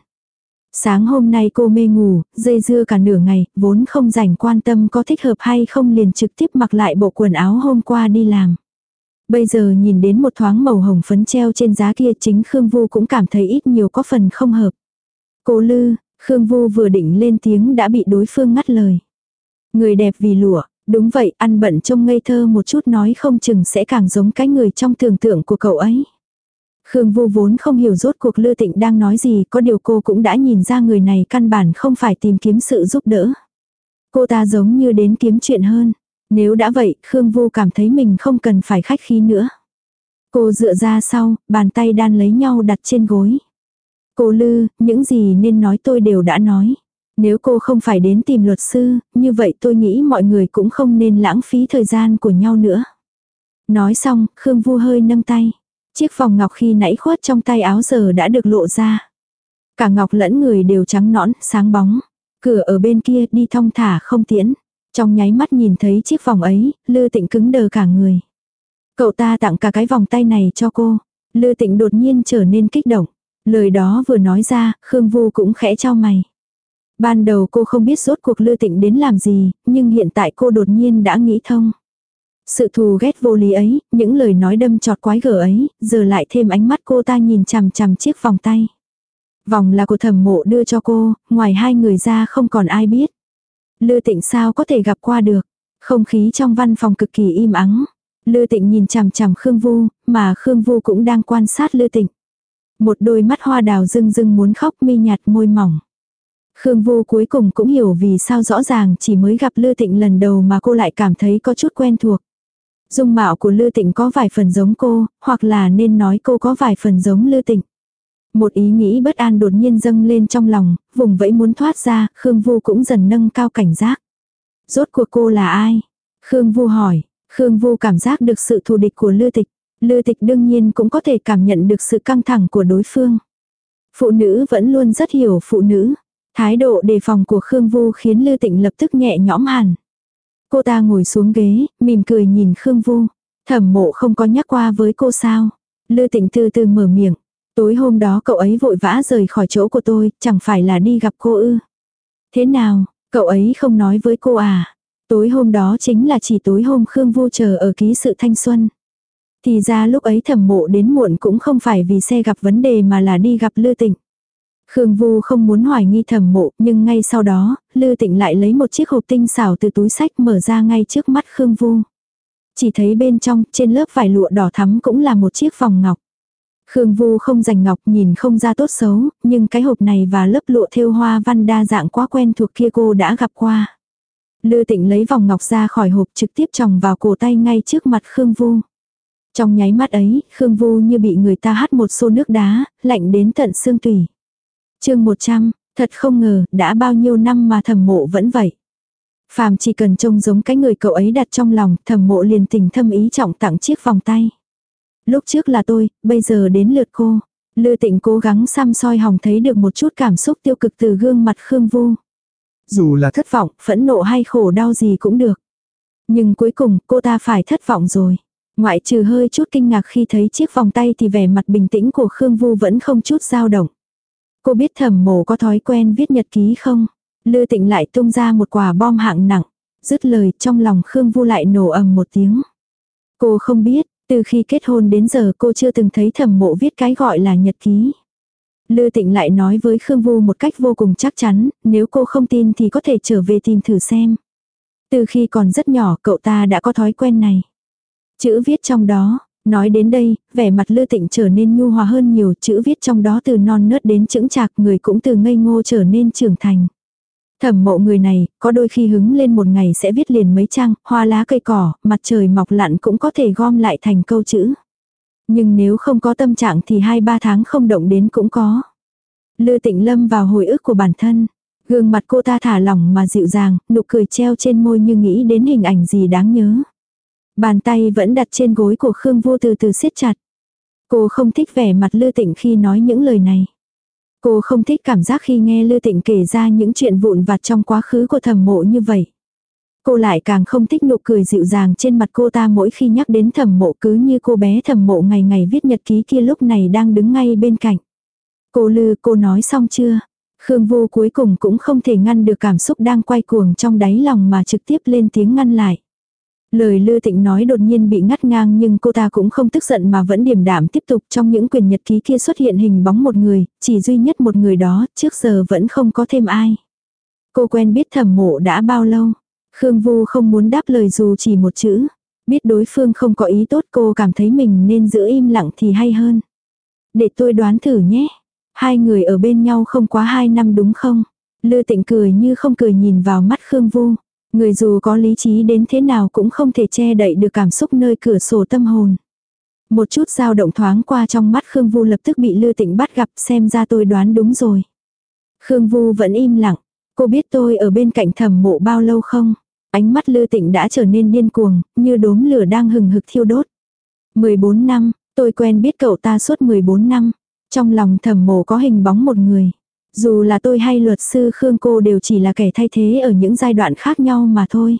Sáng hôm nay cô mê ngủ, dây dưa cả nửa ngày, vốn không rảnh quan tâm có thích hợp hay không liền trực tiếp mặc lại bộ quần áo hôm qua đi làm. Bây giờ nhìn đến một thoáng màu hồng phấn treo trên giá kia chính Khương Vu cũng cảm thấy ít nhiều có phần không hợp. Cô Lư, Khương Vu vừa định lên tiếng đã bị đối phương ngắt lời. Người đẹp vì lụa, đúng vậy, ăn bận trông ngây thơ một chút nói không chừng sẽ càng giống cái người trong tưởng tượng của cậu ấy. Khương Vu vốn không hiểu rốt cuộc Lư Tịnh đang nói gì, có điều cô cũng đã nhìn ra người này căn bản không phải tìm kiếm sự giúp đỡ. Cô ta giống như đến kiếm chuyện hơn. Nếu đã vậy, Khương Vu cảm thấy mình không cần phải khách khí nữa. Cô dựa ra sau, bàn tay đan lấy nhau đặt trên gối. Cô Lư, những gì nên nói tôi đều đã nói. Nếu cô không phải đến tìm luật sư, như vậy tôi nghĩ mọi người cũng không nên lãng phí thời gian của nhau nữa. Nói xong, Khương Vu hơi nâng tay. Chiếc vòng ngọc khi nãy khuất trong tay áo giờ đã được lộ ra. Cả ngọc lẫn người đều trắng nõn, sáng bóng. Cửa ở bên kia đi thong thả không tiễn. Trong nháy mắt nhìn thấy chiếc vòng ấy, Lư Tịnh cứng đờ cả người. Cậu ta tặng cả cái vòng tay này cho cô. Lư Tịnh đột nhiên trở nên kích động. Lời đó vừa nói ra, Khương Vu cũng khẽ trao mày. Ban đầu cô không biết rốt cuộc Lư Tịnh đến làm gì, nhưng hiện tại cô đột nhiên đã nghĩ thông. Sự thù ghét vô lý ấy, những lời nói đâm chọt quái gở ấy, giờ lại thêm ánh mắt cô ta nhìn chằm chằm chiếc vòng tay. Vòng là của thẩm mộ đưa cho cô, ngoài hai người ra không còn ai biết. Lư tịnh sao có thể gặp qua được. Không khí trong văn phòng cực kỳ im ắng. Lư tịnh nhìn chằm chằm Khương Vu, mà Khương Vu cũng đang quan sát Lư tịnh. Một đôi mắt hoa đào rưng rưng muốn khóc mi nhạt môi mỏng. Khương Vu cuối cùng cũng hiểu vì sao rõ ràng chỉ mới gặp Lư Tịnh lần đầu mà cô lại cảm thấy có chút quen thuộc. Dung mạo của Lư Tịnh có vài phần giống cô, hoặc là nên nói cô có vài phần giống Lư Tịnh. Một ý nghĩ bất an đột nhiên dâng lên trong lòng, vùng vẫy muốn thoát ra, Khương Vu cũng dần nâng cao cảnh giác. Rốt cuộc cô là ai? Khương Vu hỏi, Khương Vu cảm giác được sự thù địch của Lư Tịch. Lư Tịch đương nhiên cũng có thể cảm nhận được sự căng thẳng của đối phương. Phụ nữ vẫn luôn rất hiểu phụ nữ. Thái độ đề phòng của Khương Vu khiến Lư Tịnh lập tức nhẹ nhõm hẳn. Cô ta ngồi xuống ghế, mỉm cười nhìn Khương Vu. Thẩm mộ không có nhắc qua với cô sao. Lư Tịnh từ từ mở miệng. Tối hôm đó cậu ấy vội vã rời khỏi chỗ của tôi, chẳng phải là đi gặp cô ư. Thế nào, cậu ấy không nói với cô à? Tối hôm đó chính là chỉ tối hôm Khương Vu chờ ở ký sự thanh xuân. Thì ra lúc ấy thẩm mộ đến muộn cũng không phải vì xe gặp vấn đề mà là đi gặp Lư Tịnh. Khương Vu không muốn hoài nghi thẩm mộ, nhưng ngay sau đó, Lư Tịnh lại lấy một chiếc hộp tinh xảo từ túi sách mở ra ngay trước mắt Khương Vu. Chỉ thấy bên trong, trên lớp vải lụa đỏ thắm cũng là một chiếc vòng ngọc. Khương Vu không rành ngọc nhìn không ra tốt xấu, nhưng cái hộp này và lớp lụa thêu hoa văn đa dạng quá quen thuộc kia cô đã gặp qua. Lư Tịnh lấy vòng ngọc ra khỏi hộp trực tiếp tròng vào cổ tay ngay trước mặt Khương Vu. Trong nháy mắt ấy, Khương Vu như bị người ta hắt một xô nước đá, lạnh đến tận xương tủy chương 100, thật không ngờ, đã bao nhiêu năm mà thầm mộ vẫn vậy. Phàm chỉ cần trông giống cái người cậu ấy đặt trong lòng, thầm mộ liền tình thâm ý trọng tặng chiếc vòng tay. Lúc trước là tôi, bây giờ đến lượt cô. Lư tịnh cố gắng xăm soi hòng thấy được một chút cảm xúc tiêu cực từ gương mặt Khương Vu. Dù là thất vọng, phẫn nộ hay khổ đau gì cũng được. Nhưng cuối cùng cô ta phải thất vọng rồi. Ngoại trừ hơi chút kinh ngạc khi thấy chiếc vòng tay thì vẻ mặt bình tĩnh của Khương Vu vẫn không chút dao động. Cô biết thẩm mổ có thói quen viết nhật ký không? Lư tịnh lại tung ra một quả bom hạng nặng. Dứt lời trong lòng Khương Vu lại nổ ầm một tiếng. Cô không biết, từ khi kết hôn đến giờ cô chưa từng thấy thẩm mộ viết cái gọi là nhật ký. Lư tịnh lại nói với Khương Vu một cách vô cùng chắc chắn, nếu cô không tin thì có thể trở về tìm thử xem. Từ khi còn rất nhỏ cậu ta đã có thói quen này. Chữ viết trong đó, Nói đến đây, vẻ mặt Lư Tịnh trở nên nhu hòa hơn nhiều, chữ viết trong đó từ non nớt đến chững chạc, người cũng từ ngây ngô trở nên trưởng thành. Thẩm mộ người này, có đôi khi hứng lên một ngày sẽ viết liền mấy trang, hoa lá cây cỏ, mặt trời mọc lặn cũng có thể gom lại thành câu chữ. Nhưng nếu không có tâm trạng thì hai ba tháng không động đến cũng có. Lư tịnh lâm vào hồi ức của bản thân. Gương mặt cô ta thả lỏng mà dịu dàng, nụ cười treo trên môi như nghĩ đến hình ảnh gì đáng nhớ. Bàn tay vẫn đặt trên gối của Khương Vô từ từ siết chặt. Cô không thích vẻ mặt Lư Tịnh khi nói những lời này. Cô không thích cảm giác khi nghe Lư Tịnh kể ra những chuyện vụn vặt trong quá khứ của thẩm mộ như vậy. Cô lại càng không thích nụ cười dịu dàng trên mặt cô ta mỗi khi nhắc đến thẩm mộ cứ như cô bé thẩm mộ ngày ngày viết nhật ký kia lúc này đang đứng ngay bên cạnh. Cô Lư, cô nói xong chưa? Khương Vô cuối cùng cũng không thể ngăn được cảm xúc đang quay cuồng trong đáy lòng mà trực tiếp lên tiếng ngăn lại. Lời Lư Tịnh nói đột nhiên bị ngắt ngang nhưng cô ta cũng không tức giận mà vẫn điềm đạm tiếp tục trong những quyền nhật ký kia xuất hiện hình bóng một người, chỉ duy nhất một người đó, trước giờ vẫn không có thêm ai. Cô quen biết thẩm mộ đã bao lâu? Khương Vu không muốn đáp lời dù chỉ một chữ. Biết đối phương không có ý tốt cô cảm thấy mình nên giữ im lặng thì hay hơn. Để tôi đoán thử nhé. Hai người ở bên nhau không quá hai năm đúng không? Lư tịnh cười như không cười nhìn vào mắt Khương Vu. Người dù có lý trí đến thế nào cũng không thể che đậy được cảm xúc nơi cửa sổ tâm hồn. Một chút dao động thoáng qua trong mắt Khương Vu lập tức bị Lư Tịnh bắt gặp xem ra tôi đoán đúng rồi. Khương Vu vẫn im lặng. Cô biết tôi ở bên cạnh thẩm mộ bao lâu không? Ánh mắt Lư Tịnh đã trở nên điên cuồng, như đốm lửa đang hừng hực thiêu đốt. 14 năm, tôi quen biết cậu ta suốt 14 năm. Trong lòng thẩm mộ có hình bóng một người. Dù là tôi hay luật sư Khương cô đều chỉ là kẻ thay thế ở những giai đoạn khác nhau mà thôi.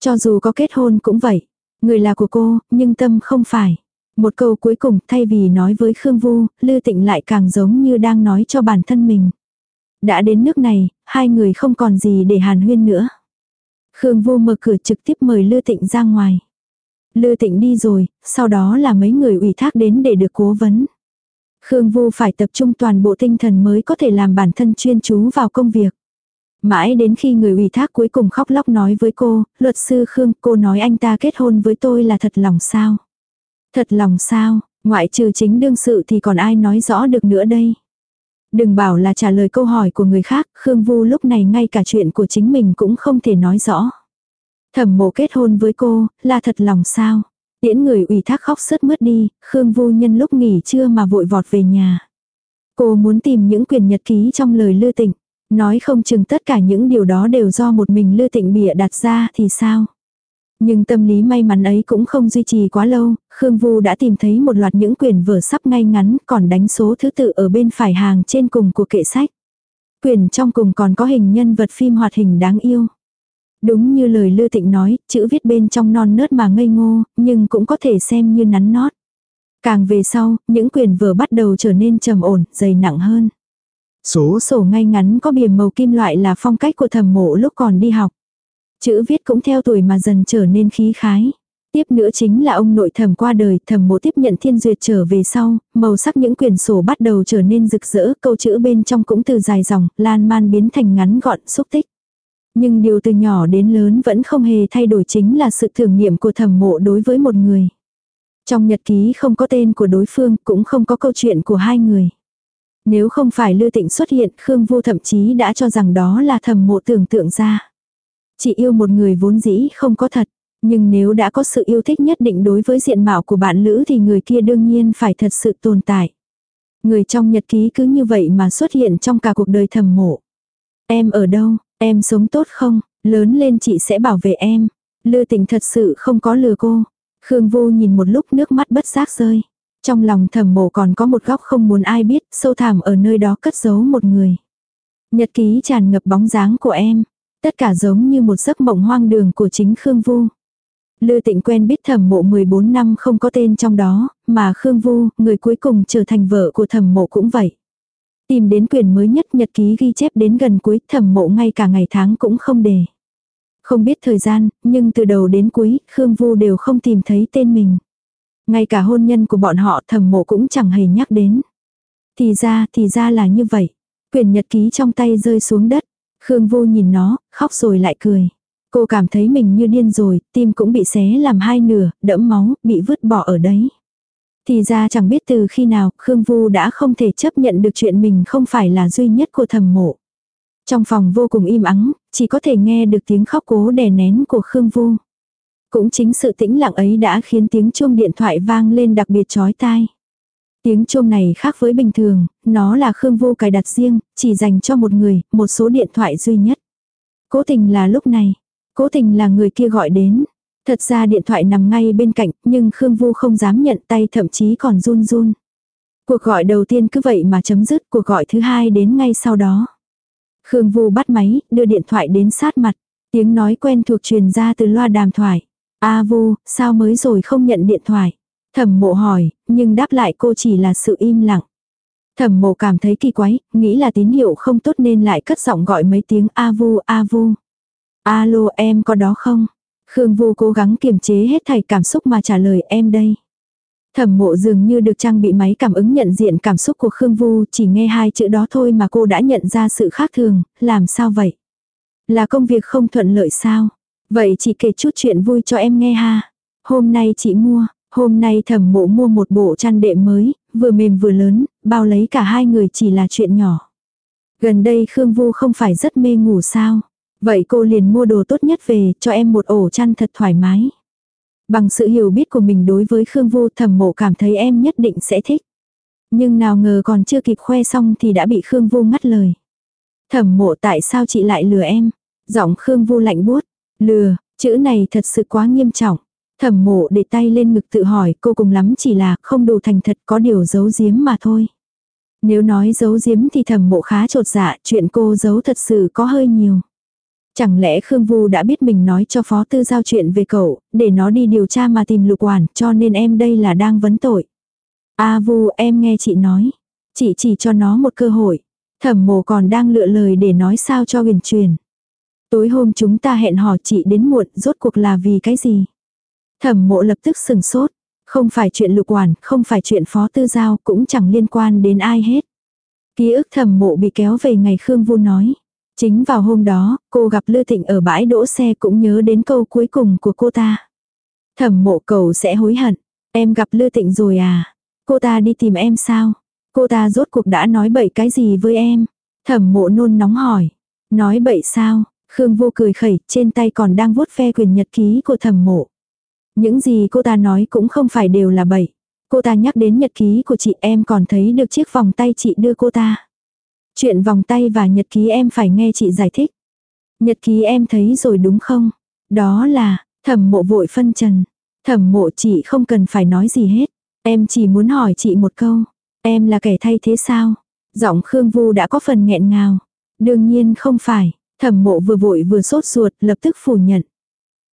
Cho dù có kết hôn cũng vậy. Người là của cô, nhưng tâm không phải. Một câu cuối cùng thay vì nói với Khương Vu, Lư Tịnh lại càng giống như đang nói cho bản thân mình. Đã đến nước này, hai người không còn gì để hàn huyên nữa. Khương Vu mở cửa trực tiếp mời Lư Tịnh ra ngoài. Lư Tịnh đi rồi, sau đó là mấy người ủy thác đến để được cố vấn. Khương Vu phải tập trung toàn bộ tinh thần mới có thể làm bản thân chuyên chú vào công việc. Mãi đến khi người ủy thác cuối cùng khóc lóc nói với cô, luật sư Khương, cô nói anh ta kết hôn với tôi là thật lòng sao? Thật lòng sao, ngoại trừ chính đương sự thì còn ai nói rõ được nữa đây? Đừng bảo là trả lời câu hỏi của người khác, Khương Vu lúc này ngay cả chuyện của chính mình cũng không thể nói rõ. Thẩm mộ kết hôn với cô, là thật lòng sao? Tiễn người ủy thác khóc sướt mướt đi, Khương Vu nhân lúc nghỉ trưa mà vội vọt về nhà. Cô muốn tìm những quyền nhật ký trong lời Lư Tịnh. Nói không chừng tất cả những điều đó đều do một mình Lư Tịnh bịa đặt ra thì sao? Nhưng tâm lý may mắn ấy cũng không duy trì quá lâu, Khương Vu đã tìm thấy một loạt những quyển vở sắp ngay ngắn còn đánh số thứ tự ở bên phải hàng trên cùng của kệ sách. Quyển trong cùng còn có hình nhân vật phim hoạt hình đáng yêu. Đúng như lời Lư Tịnh nói, chữ viết bên trong non nớt mà ngây ngô, nhưng cũng có thể xem như nắn nót. Càng về sau, những quyển vở bắt đầu trở nên trầm ổn, dày nặng hơn. Số sổ ngay ngắn có bìa màu kim loại là phong cách của thẩm mộ lúc còn đi học. Chữ viết cũng theo tuổi mà dần trở nên khí khái. Tiếp nữa chính là ông nội thẩm qua đời, thẩm mộ tiếp nhận thiên duyệt trở về sau, màu sắc những quyển sổ bắt đầu trở nên rực rỡ, câu chữ bên trong cũng từ dài dòng, lan man biến thành ngắn gọn, xúc tích. Nhưng điều từ nhỏ đến lớn vẫn không hề thay đổi chính là sự thử nghiệm của thẩm mộ đối với một người. Trong nhật ký không có tên của đối phương, cũng không có câu chuyện của hai người. Nếu không phải Lư Tịnh xuất hiện, Khương vu thậm chí đã cho rằng đó là thẩm mộ tưởng tượng ra. Chỉ yêu một người vốn dĩ không có thật, nhưng nếu đã có sự yêu thích nhất định đối với diện mạo của bạn lữ thì người kia đương nhiên phải thật sự tồn tại. Người trong nhật ký cứ như vậy mà xuất hiện trong cả cuộc đời thầm mộ. Em ở đâu, Em sống tốt không, lớn lên chị sẽ bảo vệ em. Lư tỉnh thật sự không có lừa cô. Khương Vô nhìn một lúc nước mắt bất giác rơi. Trong lòng thầm mộ còn có một góc không muốn ai biết, sâu thẳm ở nơi đó cất giấu một người. Nhật ký tràn ngập bóng dáng của em. Tất cả giống như một giấc mộng hoang đường của chính Khương Vu. Lư tịnh quen biết thẩm mộ 14 năm không có tên trong đó, mà Khương Vu, người cuối cùng trở thành vợ của thẩm mộ cũng vậy. Tìm đến quyền mới nhất nhật ký ghi chép đến gần cuối thẩm mộ ngay cả ngày tháng cũng không để Không biết thời gian, nhưng từ đầu đến cuối, Khương Vu đều không tìm thấy tên mình. Ngay cả hôn nhân của bọn họ thẩm mộ cũng chẳng hề nhắc đến. Thì ra, thì ra là như vậy. Quyền nhật ký trong tay rơi xuống đất. Khương Vu nhìn nó, khóc rồi lại cười. Cô cảm thấy mình như điên rồi, tim cũng bị xé làm hai nửa, đẫm máu, bị vứt bỏ ở đấy. Thì ra chẳng biết từ khi nào, Khương Vu đã không thể chấp nhận được chuyện mình không phải là duy nhất của thầm mộ. Trong phòng vô cùng im ắng, chỉ có thể nghe được tiếng khóc cố đè nén của Khương Vu. Cũng chính sự tĩnh lặng ấy đã khiến tiếng chuông điện thoại vang lên đặc biệt chói tai. Tiếng chuông này khác với bình thường, nó là Khương Vu cài đặt riêng, chỉ dành cho một người, một số điện thoại duy nhất. Cố tình là lúc này, cố tình là người kia gọi đến. Thật ra điện thoại nằm ngay bên cạnh, nhưng Khương Vu không dám nhận tay thậm chí còn run run. Cuộc gọi đầu tiên cứ vậy mà chấm dứt, cuộc gọi thứ hai đến ngay sau đó. Khương Vu bắt máy, đưa điện thoại đến sát mặt. Tiếng nói quen thuộc truyền ra từ loa đàm thoại. A Vu, sao mới rồi không nhận điện thoại? Thẩm mộ hỏi, nhưng đáp lại cô chỉ là sự im lặng. Thẩm mộ cảm thấy kỳ quái, nghĩ là tín hiệu không tốt nên lại cất giọng gọi mấy tiếng A Vu, A Vu. Alo em có đó không? Khương Vu cố gắng kiềm chế hết thảy cảm xúc mà trả lời em đây. Thẩm mộ dường như được trang bị máy cảm ứng nhận diện cảm xúc của Khương Vu, chỉ nghe hai chữ đó thôi mà cô đã nhận ra sự khác thường, làm sao vậy? Là công việc không thuận lợi sao? Vậy chị kể chút chuyện vui cho em nghe ha. Hôm nay chị mua, hôm nay thẩm mộ mua một bộ chăn đệm mới, vừa mềm vừa lớn, bao lấy cả hai người chỉ là chuyện nhỏ. Gần đây Khương Vu không phải rất mê ngủ sao? Vậy cô liền mua đồ tốt nhất về cho em một ổ chăn thật thoải mái. Bằng sự hiểu biết của mình đối với Khương Vu thẩm mộ cảm thấy em nhất định sẽ thích. Nhưng nào ngờ còn chưa kịp khoe xong thì đã bị Khương Vu ngắt lời. Thẩm mộ tại sao chị lại lừa em? Giọng Khương Vu lạnh buốt. Lừa, chữ này thật sự quá nghiêm trọng. Thẩm mộ để tay lên ngực tự hỏi cô cùng lắm chỉ là không đủ thành thật có điều giấu giếm mà thôi. Nếu nói giấu giếm thì thẩm mộ khá trột dạ chuyện cô giấu thật sự có hơi nhiều. Chẳng lẽ Khương Vu đã biết mình nói cho phó tư giao chuyện về cậu, để nó đi điều tra mà tìm lục quản, cho nên em đây là đang vấn tội. A Vu em nghe chị nói. Chị chỉ cho nó một cơ hội. Thẩm mồ còn đang lựa lời để nói sao cho huyền truyền. Tối hôm chúng ta hẹn hò chị đến muộn, rốt cuộc là vì cái gì? Thẩm mộ lập tức sừng sốt. Không phải chuyện lục quản, không phải chuyện phó tư giao, cũng chẳng liên quan đến ai hết. Ký ức thẩm mộ bị kéo về ngày Khương Vu nói. Chính vào hôm đó, cô gặp Lư Thịnh ở bãi đỗ xe cũng nhớ đến câu cuối cùng của cô ta. Thẩm mộ cầu sẽ hối hận. Em gặp Lư Thịnh rồi à? Cô ta đi tìm em sao? Cô ta rốt cuộc đã nói bậy cái gì với em? Thẩm mộ nôn nóng hỏi. Nói bậy sao? Khương vô cười khẩy, trên tay còn đang vuốt ve quyền nhật ký của thẩm mộ. Những gì cô ta nói cũng không phải đều là bậy. Cô ta nhắc đến nhật ký của chị em còn thấy được chiếc vòng tay chị đưa cô ta. Chuyện vòng tay và nhật ký em phải nghe chị giải thích. Nhật ký em thấy rồi đúng không? Đó là, thẩm mộ vội phân trần. Thẩm mộ chị không cần phải nói gì hết. Em chỉ muốn hỏi chị một câu. Em là kẻ thay thế sao? Giọng Khương Vu đã có phần nghẹn ngào. Đương nhiên không phải. Thẩm mộ vừa vội vừa sốt ruột lập tức phủ nhận.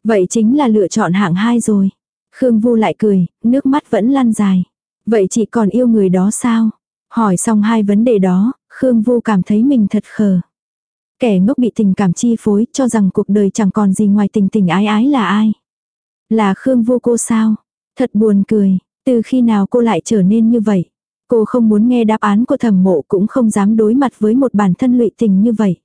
Vậy chính là lựa chọn hạng hai rồi. Khương Vu lại cười, nước mắt vẫn lăn dài. Vậy chị còn yêu người đó sao? Hỏi xong hai vấn đề đó, Khương Vu cảm thấy mình thật khờ. Kẻ ngốc bị tình cảm chi phối cho rằng cuộc đời chẳng còn gì ngoài tình tình ái ái là ai. Là Khương Vu cô sao? Thật buồn cười, từ khi nào cô lại trở nên như vậy? Cô không muốn nghe đáp án của thẩm mộ cũng không dám đối mặt với một bản thân lụy tình như vậy.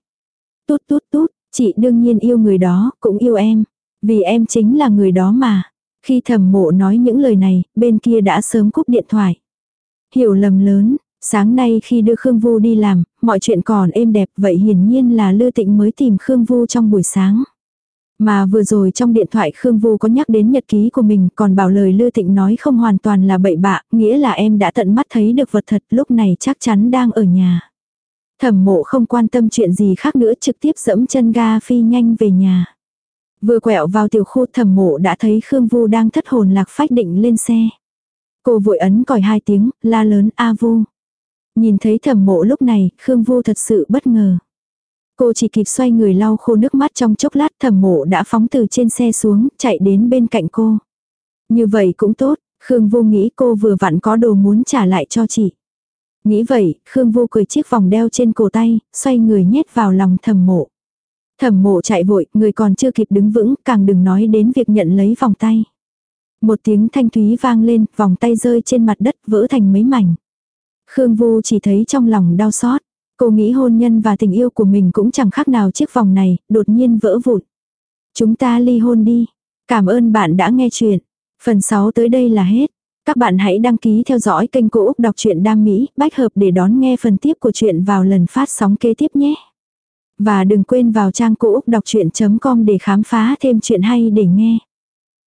Tút tút tút, chị đương nhiên yêu người đó, cũng yêu em. Vì em chính là người đó mà. Khi thẩm mộ nói những lời này, bên kia đã sớm cúp điện thoại. Hiểu lầm lớn, sáng nay khi đưa Khương Vu đi làm, mọi chuyện còn êm đẹp vậy hiển nhiên là Lư Tịnh mới tìm Khương Vu trong buổi sáng. Mà vừa rồi trong điện thoại Khương Vu có nhắc đến nhật ký của mình còn bảo lời Lư Tịnh nói không hoàn toàn là bậy bạ, nghĩa là em đã tận mắt thấy được vật thật lúc này chắc chắn đang ở nhà. Thẩm mộ không quan tâm chuyện gì khác nữa trực tiếp dẫm chân ga phi nhanh về nhà. Vừa quẹo vào tiểu khu thẩm mộ đã thấy Khương Vu đang thất hồn lạc phách định lên xe. Cô vội ấn còi hai tiếng, la lớn A Vu. Nhìn thấy thẩm mộ lúc này, Khương Vu thật sự bất ngờ. Cô chỉ kịp xoay người lau khô nước mắt trong chốc lát thẩm mộ đã phóng từ trên xe xuống, chạy đến bên cạnh cô. Như vậy cũng tốt, Khương Vu nghĩ cô vừa vặn có đồ muốn trả lại cho chị. Nghĩ vậy, Khương vu cười chiếc vòng đeo trên cổ tay, xoay người nhét vào lòng thẩm mộ. Thẩm mộ chạy vội, người còn chưa kịp đứng vững, càng đừng nói đến việc nhận lấy vòng tay. Một tiếng thanh thúy vang lên, vòng tay rơi trên mặt đất vỡ thành mấy mảnh. Khương Vu chỉ thấy trong lòng đau xót. Cô nghĩ hôn nhân và tình yêu của mình cũng chẳng khác nào chiếc vòng này, đột nhiên vỡ vụn. Chúng ta ly hôn đi. Cảm ơn bạn đã nghe chuyện. Phần 6 tới đây là hết. Các bạn hãy đăng ký theo dõi kênh Cô Úc Đọc truyện Đam Mỹ, bách hợp để đón nghe phần tiếp của chuyện vào lần phát sóng kế tiếp nhé. Và đừng quên vào trang cũ đọc chuyện.com để khám phá thêm chuyện hay để nghe.